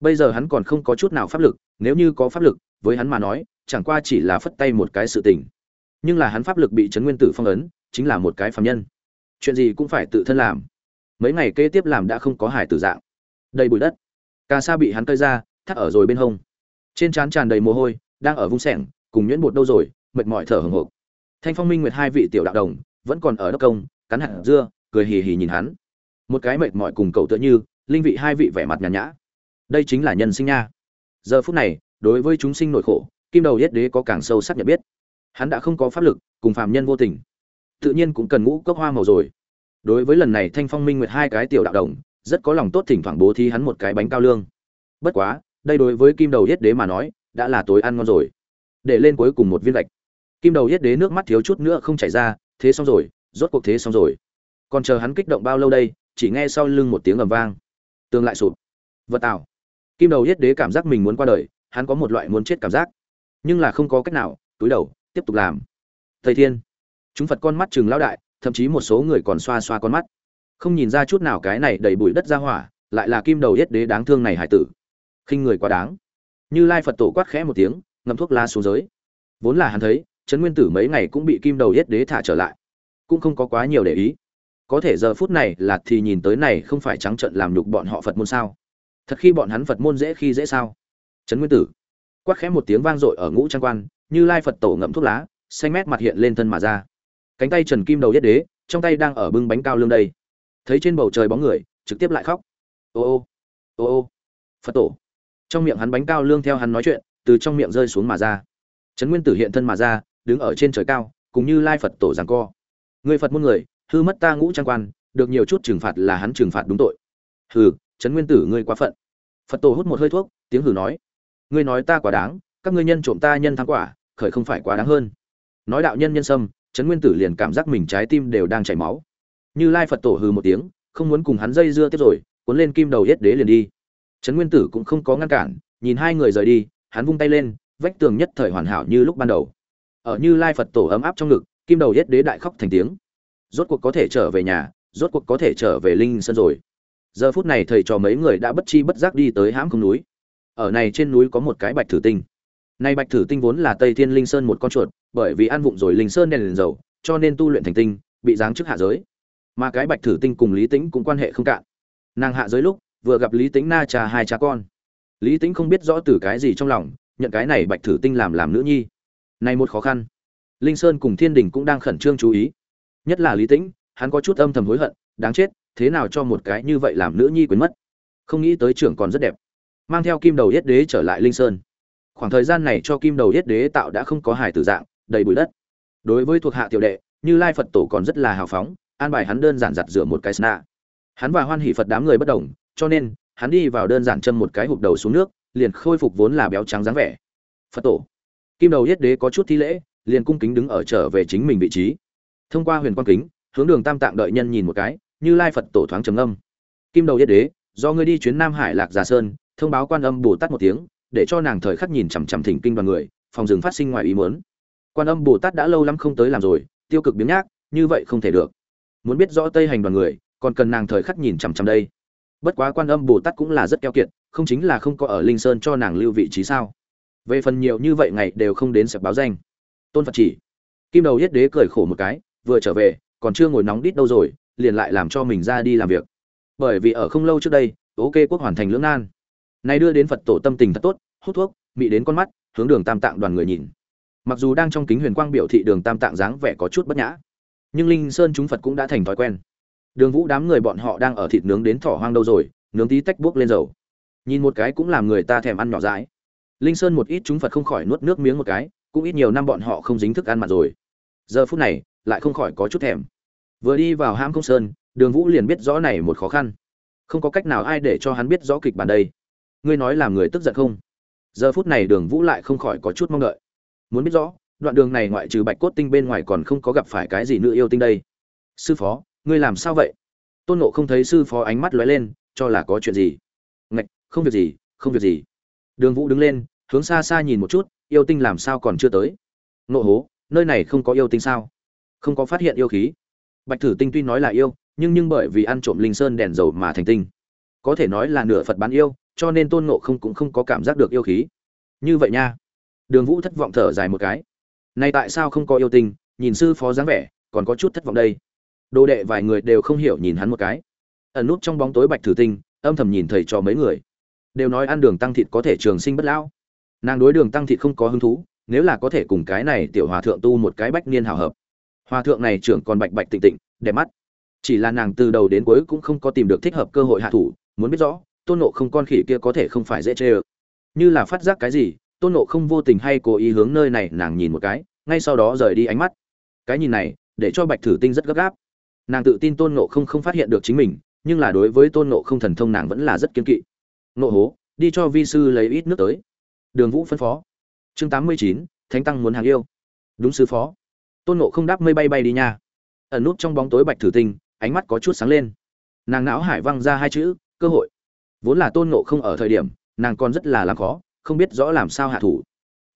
Bây giờ hắn còn không có chút nào pháp lực, nếu như có pháp lực, với hắn mà nói, chẳng qua chỉ là phất tay một cái sự tình. Nhưng là hắn pháp lực bị trấn nguyên tử phong ấn, chính là một cái phạm nhân. Chuyện gì cũng phải tự thân làm. Mấy ngày kế tiếp làm đã không có hải tử dạng đầy bụi đất. Cà sa bị hắn cơi ra, thắt ở rồi bên hông. Trên trán tràn đầy mồ hôi, đang ở vung sẻng, cùng nhuyễn bột đâu rồi, mệt mỏi thở hồng hộc. Thanh phong minh nguyệt hai vị tiểu đạo đồng, vẫn còn ở đất công, cắn hạt dưa, cười hì hì nhìn hắn. Một cái mệt mỏi cùng cậu tựa như, linh vị hai vị vẻ mặt nhàn nhã. Đây chính là nhân sinh nha. Giờ phút này, đối với chúng sinh nội khổ, kim đầu yết đế có càng sâu sắc nhận biết. Hắn đã không có pháp lực, cùng phàm nhân vô tình. Tự nhiên cũng cần ngũ cốc hoa màu rồi. Đối với lần này thanh phong minh nguyệt hai cái tiểu đạo đồng rất có lòng tốt thỉnh thoảng bố thí hắn một cái bánh cao lương. Bất quá, đây đối với kim đầu yết đế mà nói, đã là tối ăn ngon rồi. Để lên cuối cùng một viên gạch. Kim đầu yết đế nước mắt thiếu chút nữa không chảy ra, thế xong rồi, rốt cuộc thế xong rồi. Còn chờ hắn kích động bao lâu đây, chỉ nghe sau lưng một tiếng ầm vang. Tường lại sụp. Vật tạo kim đầu yết đế cảm giác mình muốn qua đời, hắn có một loại muốn chết cảm giác. Nhưng là không có cách nào, túi đầu, tiếp tục làm. Thầy thiên. Chúng phật con mắt trừng lão đại, thậm chí một số người còn xoa xoa con mắt không nhìn ra chút nào cái này đầy bụi đất ra hỏa, lại là kim đầu yết đế đáng thương này hải tử. Khinh người quá đáng. Như lai phật tổ quát khẽ một tiếng, ngậm thuốc lá xuống giới. Vốn là hắn thấy, trấn nguyên tử mấy ngày cũng bị kim đầu yết đế thả trở lại. Cũng không có quá nhiều để ý. Có thể giờ phút này là thì nhìn tới này không phải trắng trợn làm nhục bọn họ phật môn sao? Thật khi bọn hắn phật môn dễ khi dễ sao? Trấn nguyên tử quát khẽ một tiếng vang dội ở ngũ trang quan, như lai phật tổ ngậm thuốc lá, xanh mét mặt hiện lên thân mà ra. Cánh tay trần kim đầu yết đế, trong tay đang ở bưng bánh cao lương đây thấy trên bầu trời bóng người, trực tiếp lại khóc. Ô ô ô ô, phật tổ. Trong miệng hắn bánh cao lương theo hắn nói chuyện, từ trong miệng rơi xuống mà ra. Trấn nguyên tử hiện thân mà ra, đứng ở trên trời cao, cùng như lai phật tổ giảng co. Người phật môn người, hư mất ta ngũ trang quan, được nhiều chút trừng phạt là hắn trừng phạt đúng tội. Hừ, trấn nguyên tử, ngươi quá phận. Phật tổ hút một hơi thuốc, tiếng hử nói. Ngươi nói ta quả đáng, các ngươi nhân trộm ta nhân thắng quả, khởi không phải quá đáng hơn. Nói đạo nhân nhân sâm, trấn nguyên tử liền cảm giác mình trái tim đều đang chảy máu như lai phật tổ hừ một tiếng, không muốn cùng hắn dây dưa tiếp rồi, cuốn lên kim đầu yết đế liền đi. Trấn nguyên tử cũng không có ngăn cản, nhìn hai người rời đi, hắn vung tay lên, vách tường nhất thời hoàn hảo như lúc ban đầu. Ở như lai phật tổ ấm áp trong ngực, kim đầu yết đế đại khóc thành tiếng. Rốt cuộc có thể trở về nhà, rốt cuộc có thể trở về linh sơn rồi. Giờ phút này thầy trò mấy người đã bất chi bất giác đi tới hãm không núi. Ở này trên núi có một cái bạch thử tinh. Nay bạch thử tinh vốn là tây thiên linh sơn một con chuột, bởi vì ăn vụng rồi linh sơn đèn liền dầu, cho nên tu luyện thành tinh, bị giáng chức hạ giới mà cái bạch thử tinh cùng lý tĩnh cũng quan hệ không cạn. Nàng hạ giới lúc, vừa gặp lý tĩnh na trà hai cha con. Lý tĩnh không biết rõ từ cái gì trong lòng, nhận cái này bạch thử tinh làm làm nữ nhi. Này một khó khăn. Linh sơn cùng thiên đình cũng đang khẩn trương chú ý. Nhất là lý tĩnh, hắn có chút âm thầm hối hận, đáng chết, thế nào cho một cái như vậy làm nữ nhi quên mất. Không nghĩ tới trưởng còn rất đẹp. Mang theo kim đầu yết đế trở lại linh sơn. Khoảng thời gian này cho kim đầu yết đế tạo đã không có hài tử dạng, đầy bụi đất. Đối với thuộc hạ tiểu đệ, như lai phật tổ còn rất là hào phóng an bài hắn đơn giản giặt rửa một cái sna. Hắn và hoan hỷ phật đám người bất đồng, cho nên, hắn đi vào đơn giản châm một cái hụp đầu xuống nước, liền khôi phục vốn là béo trắng dáng vẻ. Phật tổ. Kim đầu yết đế có chút thi lễ, liền cung kính đứng ở trở về chính mình vị trí. Thông qua huyền quang kính, hướng đường tam tạng đợi nhân nhìn một cái, như lai phật tổ thoáng trầm âm kim đầu yết đế, do ngươi đi chuyến nam hải lạc già sơn, thông báo quan âm bồ tát một tiếng, để cho nàng thời khắc nhìn chằm chằm thỉnh kinh đoàn người, phòng rừng phát sinh ngoài ý muốn. Quan âm bồ tát đã lâu lắm không tới làm rồi, tiêu cực biếng nhác, như vậy không thể được muốn biết rõ tây hành đoàn người, còn cần nàng thời khắc nhìn chằm chằm đây. Bất quá quan âm bồ tát cũng là rất keo kiệt, không chính là không có ở linh sơn cho nàng lưu vị trí sao? Về phần nhiều như vậy ngày đều không đến sập báo danh. Tôn phật chỉ. Kim đầu yết đế cười khổ một cái, vừa trở về, còn chưa ngồi nóng đít đâu rồi, liền lại làm cho mình ra đi làm việc. Bởi vì ở không lâu trước đây ok quốc hoàn thành lưỡng nan. Nay đưa đến phật tổ tâm tình thật tốt, hút thuốc, mị đến con mắt, hướng đường tam tạng đoàn người nhìn. Mặc dù đang trong kính huyền quang biểu thị đường tam tạng dáng vẻ có chút bất nhã nhưng linh sơn chúng phật cũng đã thành thói quen đường vũ đám người bọn họ đang ở thịt nướng đến thỏ hoang đâu rồi nướng tí tách buốc lên dầu nhìn một cái cũng làm người ta thèm ăn nhỏ dãi linh sơn một ít chúng phật không khỏi nuốt nước miếng một cái cũng ít nhiều năm bọn họ không dính thức ăn mặt rồi giờ phút này lại không khỏi có chút thèm vừa đi vào ham không sơn đường vũ liền biết rõ này một khó khăn không có cách nào ai để cho hắn biết rõ kịch bản đây ngươi nói làm người tức giận không giờ phút này đường vũ lại không khỏi có chút mong đợi muốn biết rõ đoạn đường này ngoại trừ bạch cốt tinh bên ngoài còn không có gặp phải cái gì nữa yêu tinh đây. Sư phó, ngươi làm sao vậy? Tôn nộ không thấy sư phó ánh mắt lóe lên, cho là có chuyện gì? Ngạch, không việc gì, không việc gì. Đường vũ đứng lên, hướng xa xa nhìn một chút, yêu tinh làm sao còn chưa tới? Nộ hố, nơi này không có yêu tinh sao? Không có phát hiện yêu khí. Bạch thử tinh tuy nói là yêu, nhưng nhưng bởi vì ăn trộm linh sơn đèn dầu mà thành tinh. Có thể nói là nửa phật bán yêu, cho nên tôn nộ không cũng không có cảm giác được yêu khí. Như vậy nha. Đường vũ thất vọng thở dài một cái nay tại sao không có yêu tình, nhìn sư phó dáng vẻ còn có chút thất vọng đây. Đồ đệ vài người đều không hiểu nhìn hắn một cái. Ẩn nút trong bóng tối bạch thử tinh âm thầm nhìn thầy cho mấy người. Đều nói ăn đường tăng thịt có thể trường sinh bất lão. Nàng đối đường tăng thịt không có hứng thú nếu là có thể cùng cái này tiểu hòa thượng tu một cái bách niên hào hợp. Hòa thượng này trưởng còn bạch bạch tịnh tịnh đẹp mắt. Chỉ là nàng từ đầu đến cuối cũng không có tìm được thích hợp cơ hội hạ thủ muốn biết rõ tôn nộ không con khỉ kia có thể không phải dễ chê ơ. Như là phát giác cái gì tôn nộ không vô tình hay cố ý hướng nơi này, nàng nhìn một cái, ngay sau đó rời đi ánh mắt. Cái nhìn này, để cho bạch thử tinh rất gấp gáp. Nàng tự tin tôn nộ không không phát hiện được chính mình, nhưng là đối với tôn nộ không thần thông nàng vẫn là rất kiên kỵ. Nộ hố, đi cho vi sư lấy ít nước tới. Đường vũ phân phó. Chương tám mươi chín, thánh tăng muốn hàng yêu. Đúng sư phó. Tôn nộ không đáp mây bay bay đi nha. Ẩn nút trong bóng tối bạch thử tinh, ánh mắt có chút sáng lên. Nàng não hải văng ra hai chữ, cơ hội. Vốn là tôn nộ không ở thời điểm, nàng còn rất là làm khó không biết rõ làm sao hạ thủ.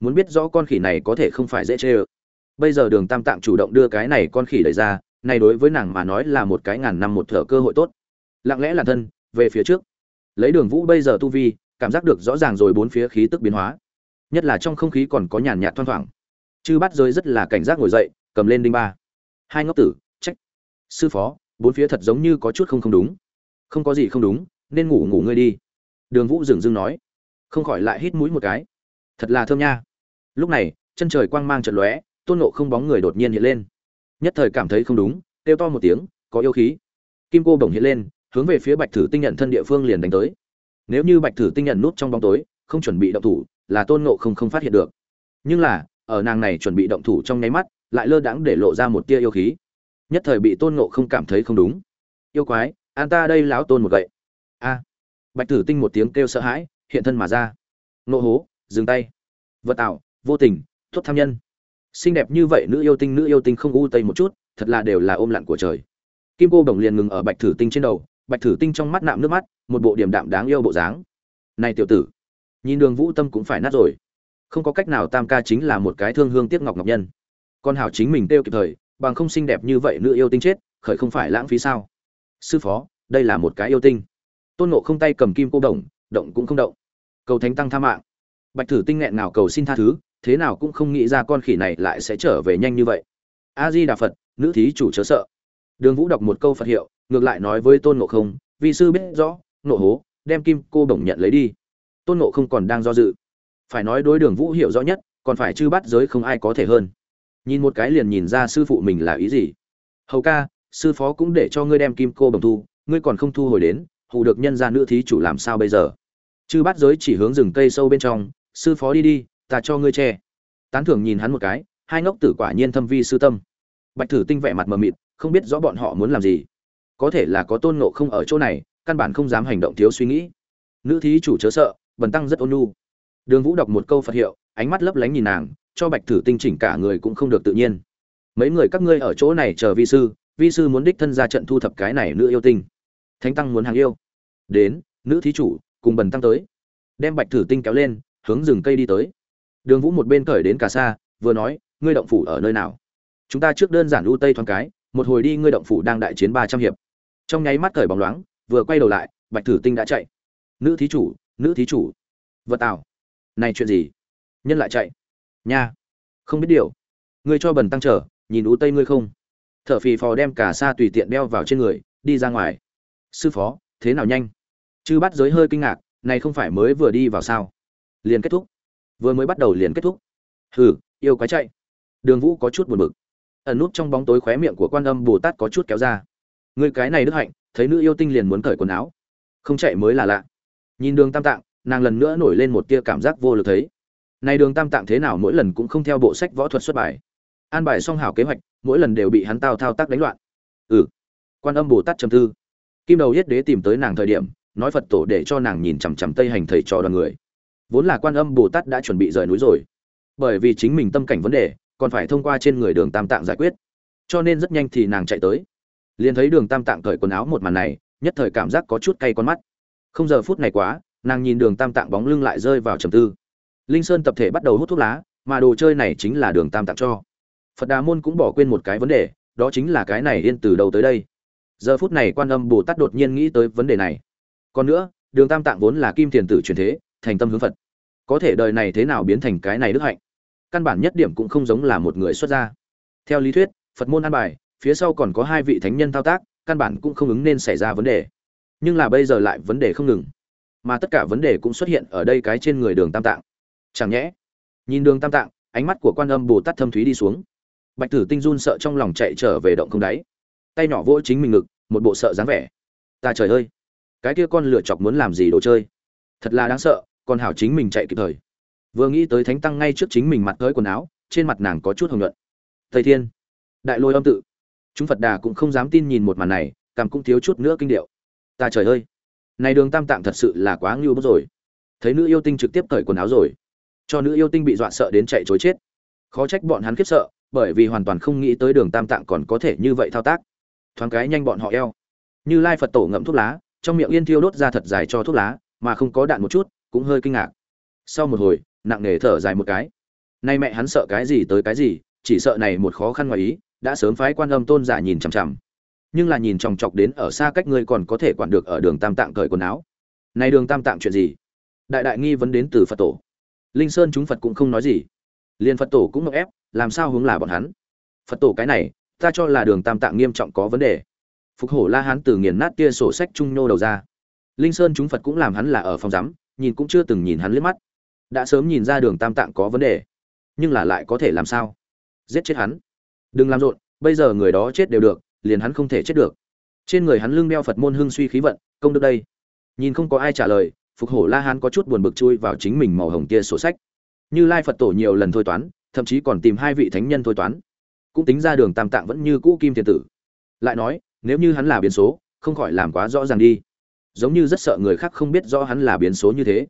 Muốn biết rõ con khỉ này có thể không phải dễ chê ơ. Bây giờ đường tam tạng chủ động đưa cái này con khỉ đẩy ra, này đối với nàng mà nói là một cái ngàn năm một thở cơ hội tốt. Lặng lẽ là thân, về phía trước. Lấy đường vũ bây giờ tu vi, cảm giác được rõ ràng rồi bốn phía khí tức biến hóa. Nhất là trong không khí còn có nhàn nhạt thoang thoảng. Chư bắt rơi rất là cảnh giác ngồi dậy, cầm lên đinh ba. Hai ngốc tử, trách. Sư phó, bốn phía thật giống như có chút không không đúng. Không có gì không đúng, nên ngủ ngủ ngươi đi. Đường vũ dừng dưng nói không khỏi lại hít mũi một cái. Thật là thơm nha. Lúc này, chân trời quang mang trận lóe, tôn nộ không bóng người đột nhiên hiện lên. Nhất thời cảm thấy không đúng, kêu to một tiếng, có yêu khí. Kim cô bổng hiện lên, hướng về phía bạch thử tinh nhận thân địa phương liền đánh tới. Nếu như bạch thử tinh nhận nút trong bóng tối, không chuẩn bị động thủ, là tôn nộ không không phát hiện được. Nhưng là, ở nàng này chuẩn bị động thủ trong nháy mắt, lại lơ đãng để lộ ra một tia yêu khí. Nhất thời bị tôn nộ không cảm thấy không đúng. Yêu quái, an ta đây láo tôn một gậy. A. Bạch thử tinh một tiếng kêu sợ hãi hiện thân mà ra. Nộ hố, dừng tay. Vật tạo vô tình, thốt tham nhân. Xinh đẹp như vậy nữ yêu tinh, nữ yêu tinh không u tây một chút, thật là đều là ôm lặn của trời. Kim cô bồng liền ngừng ở bạch thử tinh trên đầu, bạch thử tinh trong mắt nạm nước mắt, một bộ điểm đạm đáng yêu bộ dáng. Này tiểu tử, nhìn đường vũ tâm cũng phải nát rồi. Không có cách nào tam ca chính là một cái thương hương tiếc ngọc ngọc nhân. Con hảo chính mình kêu kịp thời, bằng không xinh đẹp như vậy nữ yêu tinh chết, khởi không phải lãng phí sao? Sư phó, đây là một cái yêu tinh. Tôn nộ không tay cầm kim cô đồng động cũng không động. Cầu thánh tăng tha mạng. Bạch thử tinh nghẹn nào cầu xin tha thứ, thế nào cũng không nghĩ ra con khỉ này lại sẽ trở về nhanh như vậy. A di đà phật, nữ thí chủ chớ sợ. Đường vũ đọc một câu phật hiệu, ngược lại nói với tôn ngộ không vị sư biết rõ nộ hố, đem kim cô bổng nhận lấy đi. Tôn ngộ không còn đang do dự. Phải nói đối đường vũ hiểu rõ nhất, còn phải chư bắt giới không ai có thể hơn. Nhìn một cái liền nhìn ra sư phụ mình là ý gì. Hầu ca, sư phó cũng để cho ngươi đem kim cô bồng thu, ngươi còn không thu hồi đến, hù được nhân ra nữ thí chủ làm sao bây giờ? Chư bát giới chỉ hướng rừng cây sâu bên trong, sư phó đi đi, ta cho ngươi che. Tán thưởng nhìn hắn một cái, hai ngốc tử quả nhiên thâm vi sư tâm. Bạch thử tinh vẻ mặt mờ mịt, không biết rõ bọn họ muốn làm gì. Có thể là có tôn ngộ không ở chỗ này, căn bản không dám hành động thiếu suy nghĩ. Nữ thí chủ chớ sợ, bần tăng rất ôn nhu. Đường vũ đọc một câu phật hiệu, ánh mắt lấp lánh nhìn nàng, cho bạch thử tinh chỉnh cả người cũng không được tự nhiên. Mấy người các ngươi ở chỗ này chờ vi sư vi sư muốn đích thân ra trận thu thập cái này nữ yêu tinh. Thánh tăng muốn hàng yêu. Đến, nữ thí chủ cùng bần tăng tới. Đem bạch thử tinh kéo lên, hướng rừng cây đi tới. Đường vũ một bên cởi đến cả xa vừa nói, ngươi động phủ ở nơi nào? Chúng ta trước đơn giản lưu tây thoáng cái, một hồi đi ngươi động phủ đang đại chiến ba trăm hiệp. Trong nháy mắt cởi bóng loáng, vừa quay đầu lại, bạch thử tinh đã chạy. Nữ thí chủ, nữ thí chủ. Vật tào này chuyện gì? Nhân lại chạy. Nha. Không biết điều. Ngươi cho bần tăng trở nhìn ú tây ngươi không? Thợ phì phò đem cả xa tùy tiện đeo vào trên người, đi ra ngoài. Sư phó, thế nào nhanh? Chư bắt giới hơi kinh ngạc, này không phải mới vừa đi vào sao? Liền kết thúc. Vừa mới bắt đầu liền kết thúc. Hừ, yêu quái chạy. Đường vũ có chút buồn bực. Ẩn nút trong bóng tối khóe miệng của quan âm bồ tát có chút kéo ra. Người cái này đức hạnh, thấy nữ yêu tinh liền muốn cởi quần áo. Không chạy mới là lạ. Nhìn đường tam tạng, nàng lần nữa nổi lên một tia cảm giác vô lực thấy. Này đường tam tạng thế nào mỗi lần cũng không theo bộ sách võ thuật xuất bài. An bài song hảo kế hoạch, mỗi lần đều bị hắn tao thao tác đánh loạn. Ừ. Quan âm bồ tát trầm tư. Kim đầu yết đế tìm tới nàng thời điểm nói phật tổ để cho nàng nhìn chằm chằm tây hành thầy trò đoàn người. Vốn là quan âm bồ tát đã chuẩn bị rời núi rồi. Bởi vì chính mình tâm cảnh vấn đề, còn phải thông qua trên người đường tam tạng giải quyết. Cho nên rất nhanh thì nàng chạy tới. Liền thấy đường tam tạng cởi quần áo một màn này, nhất thời cảm giác có chút cay con mắt. Không giờ phút này quá, nàng nhìn đường tam tạng bóng lưng lại rơi vào trầm tư. Linh sơn tập thể bắt đầu hút thuốc lá, mà đồ chơi này chính là đường tam tạng cho. Phật đà môn cũng bỏ quên một cái vấn đề, đó chính là cái này yên từ đầu tới đây. Giờ phút này quan âm bồ tát đột nhiên nghĩ tới vấn đề này còn nữa, đường tam tạng vốn là kim tiền tử truyền thế, thành tâm hướng phật. Có thể đời này thế nào biến thành cái này đức hạnh? Căn bản nhất điểm cũng không giống là một người xuất gia. Theo lý thuyết, phật môn an bài, phía sau còn có hai vị thánh nhân thao tác, căn bản cũng không ứng nên xảy ra vấn đề. Nhưng là bây giờ lại vấn đề không ngừng. Mà tất cả vấn đề cũng xuất hiện ở đây cái trên người đường tam tạng. Chẳng nhẽ, nhìn đường tam tạng, ánh mắt của quan âm bồ tát thâm thúy đi xuống. Bạch tử tinh run sợ trong lòng chạy trở về động không đáy. Tay nhỏ vỗ chính mình ngực, một bộ sợ dáng vẻ. Ta trời ơi! Cái kia con lựa chọc muốn làm gì đồ chơi. Thật là đáng sợ, còn hảo chính mình chạy kịp thời. Vừa nghĩ tới thánh tăng ngay trước chính mình mặt tới quần áo, trên mặt nàng có chút hồng nhuận. Thầy thiên, đại lôi âm tự. Chúng phật đà cũng không dám tin nhìn một màn này, cảm cũng thiếu chút nữa kinh điệu. Ta trời ơi, này đường tam tạng thật sự là quá ngưu bức rồi. Thấy nữ yêu tinh trực tiếp cởi quần áo rồi, cho nữ yêu tinh bị dọa sợ đến chạy chối chết. Khó trách bọn hắn khiếp sợ, bởi vì hoàn toàn không nghĩ tới đường tam tạng còn có thể như vậy thao tác. Thoáng cái nhanh bọn họ eo. Như lai phật tổ ngậm thuốc lá trong miệng yên thiêu đốt ra thật dài cho thuốc lá, mà không có đạn một chút, cũng hơi kinh ngạc. Sau một hồi, nặng nề thở dài một cái. Nay mẹ hắn sợ cái gì tới cái gì, chỉ sợ này một khó khăn ngoài ý, đã sớm phái quan âm tôn giả nhìn chằm chằm. Nhưng là nhìn chòng chọc đến ở xa cách ngươi còn có thể quản được ở đường tam tạng cởi quần áo. Này đường tam tạng chuyện gì? Đại đại nghi vấn đến từ phật tổ. Linh sơn chúng phật cũng không nói gì. Liền phật tổ cũng ngọc ép, làm sao hướng là bọn hắn? Phật tổ cái này, ta cho là đường tam tạng nghiêm trọng có vấn đề phục hổ la hán từ nghiền nát tia sổ sách trung nhô đầu ra. Linh sơn chúng phật cũng làm hắn là ở phòng giám, nhìn cũng chưa từng nhìn hắn liếc mắt. Đã sớm nhìn ra đường tam tạng có vấn đề, nhưng là lại có thể làm sao? Giết chết hắn. Đừng làm rộn, bây giờ người đó chết đều được, liền hắn không thể chết được. Trên người hắn lưng đeo phật môn hưng suy khí vận, công đức đây. Nhìn không có ai trả lời, phục hổ la hán có chút buồn bực chui vào chính mình màu hồng kia sổ sách. Như lai phật tổ nhiều lần thôi toán, thậm chí còn tìm hai vị thánh nhân thôi toán. Cũng tính ra đường tam tạng vẫn như cũ kim thiên tử. Lại nói nếu như hắn là biến số, không khỏi làm quá rõ ràng đi. Giống như rất sợ người khác không biết rõ hắn là biến số như thế.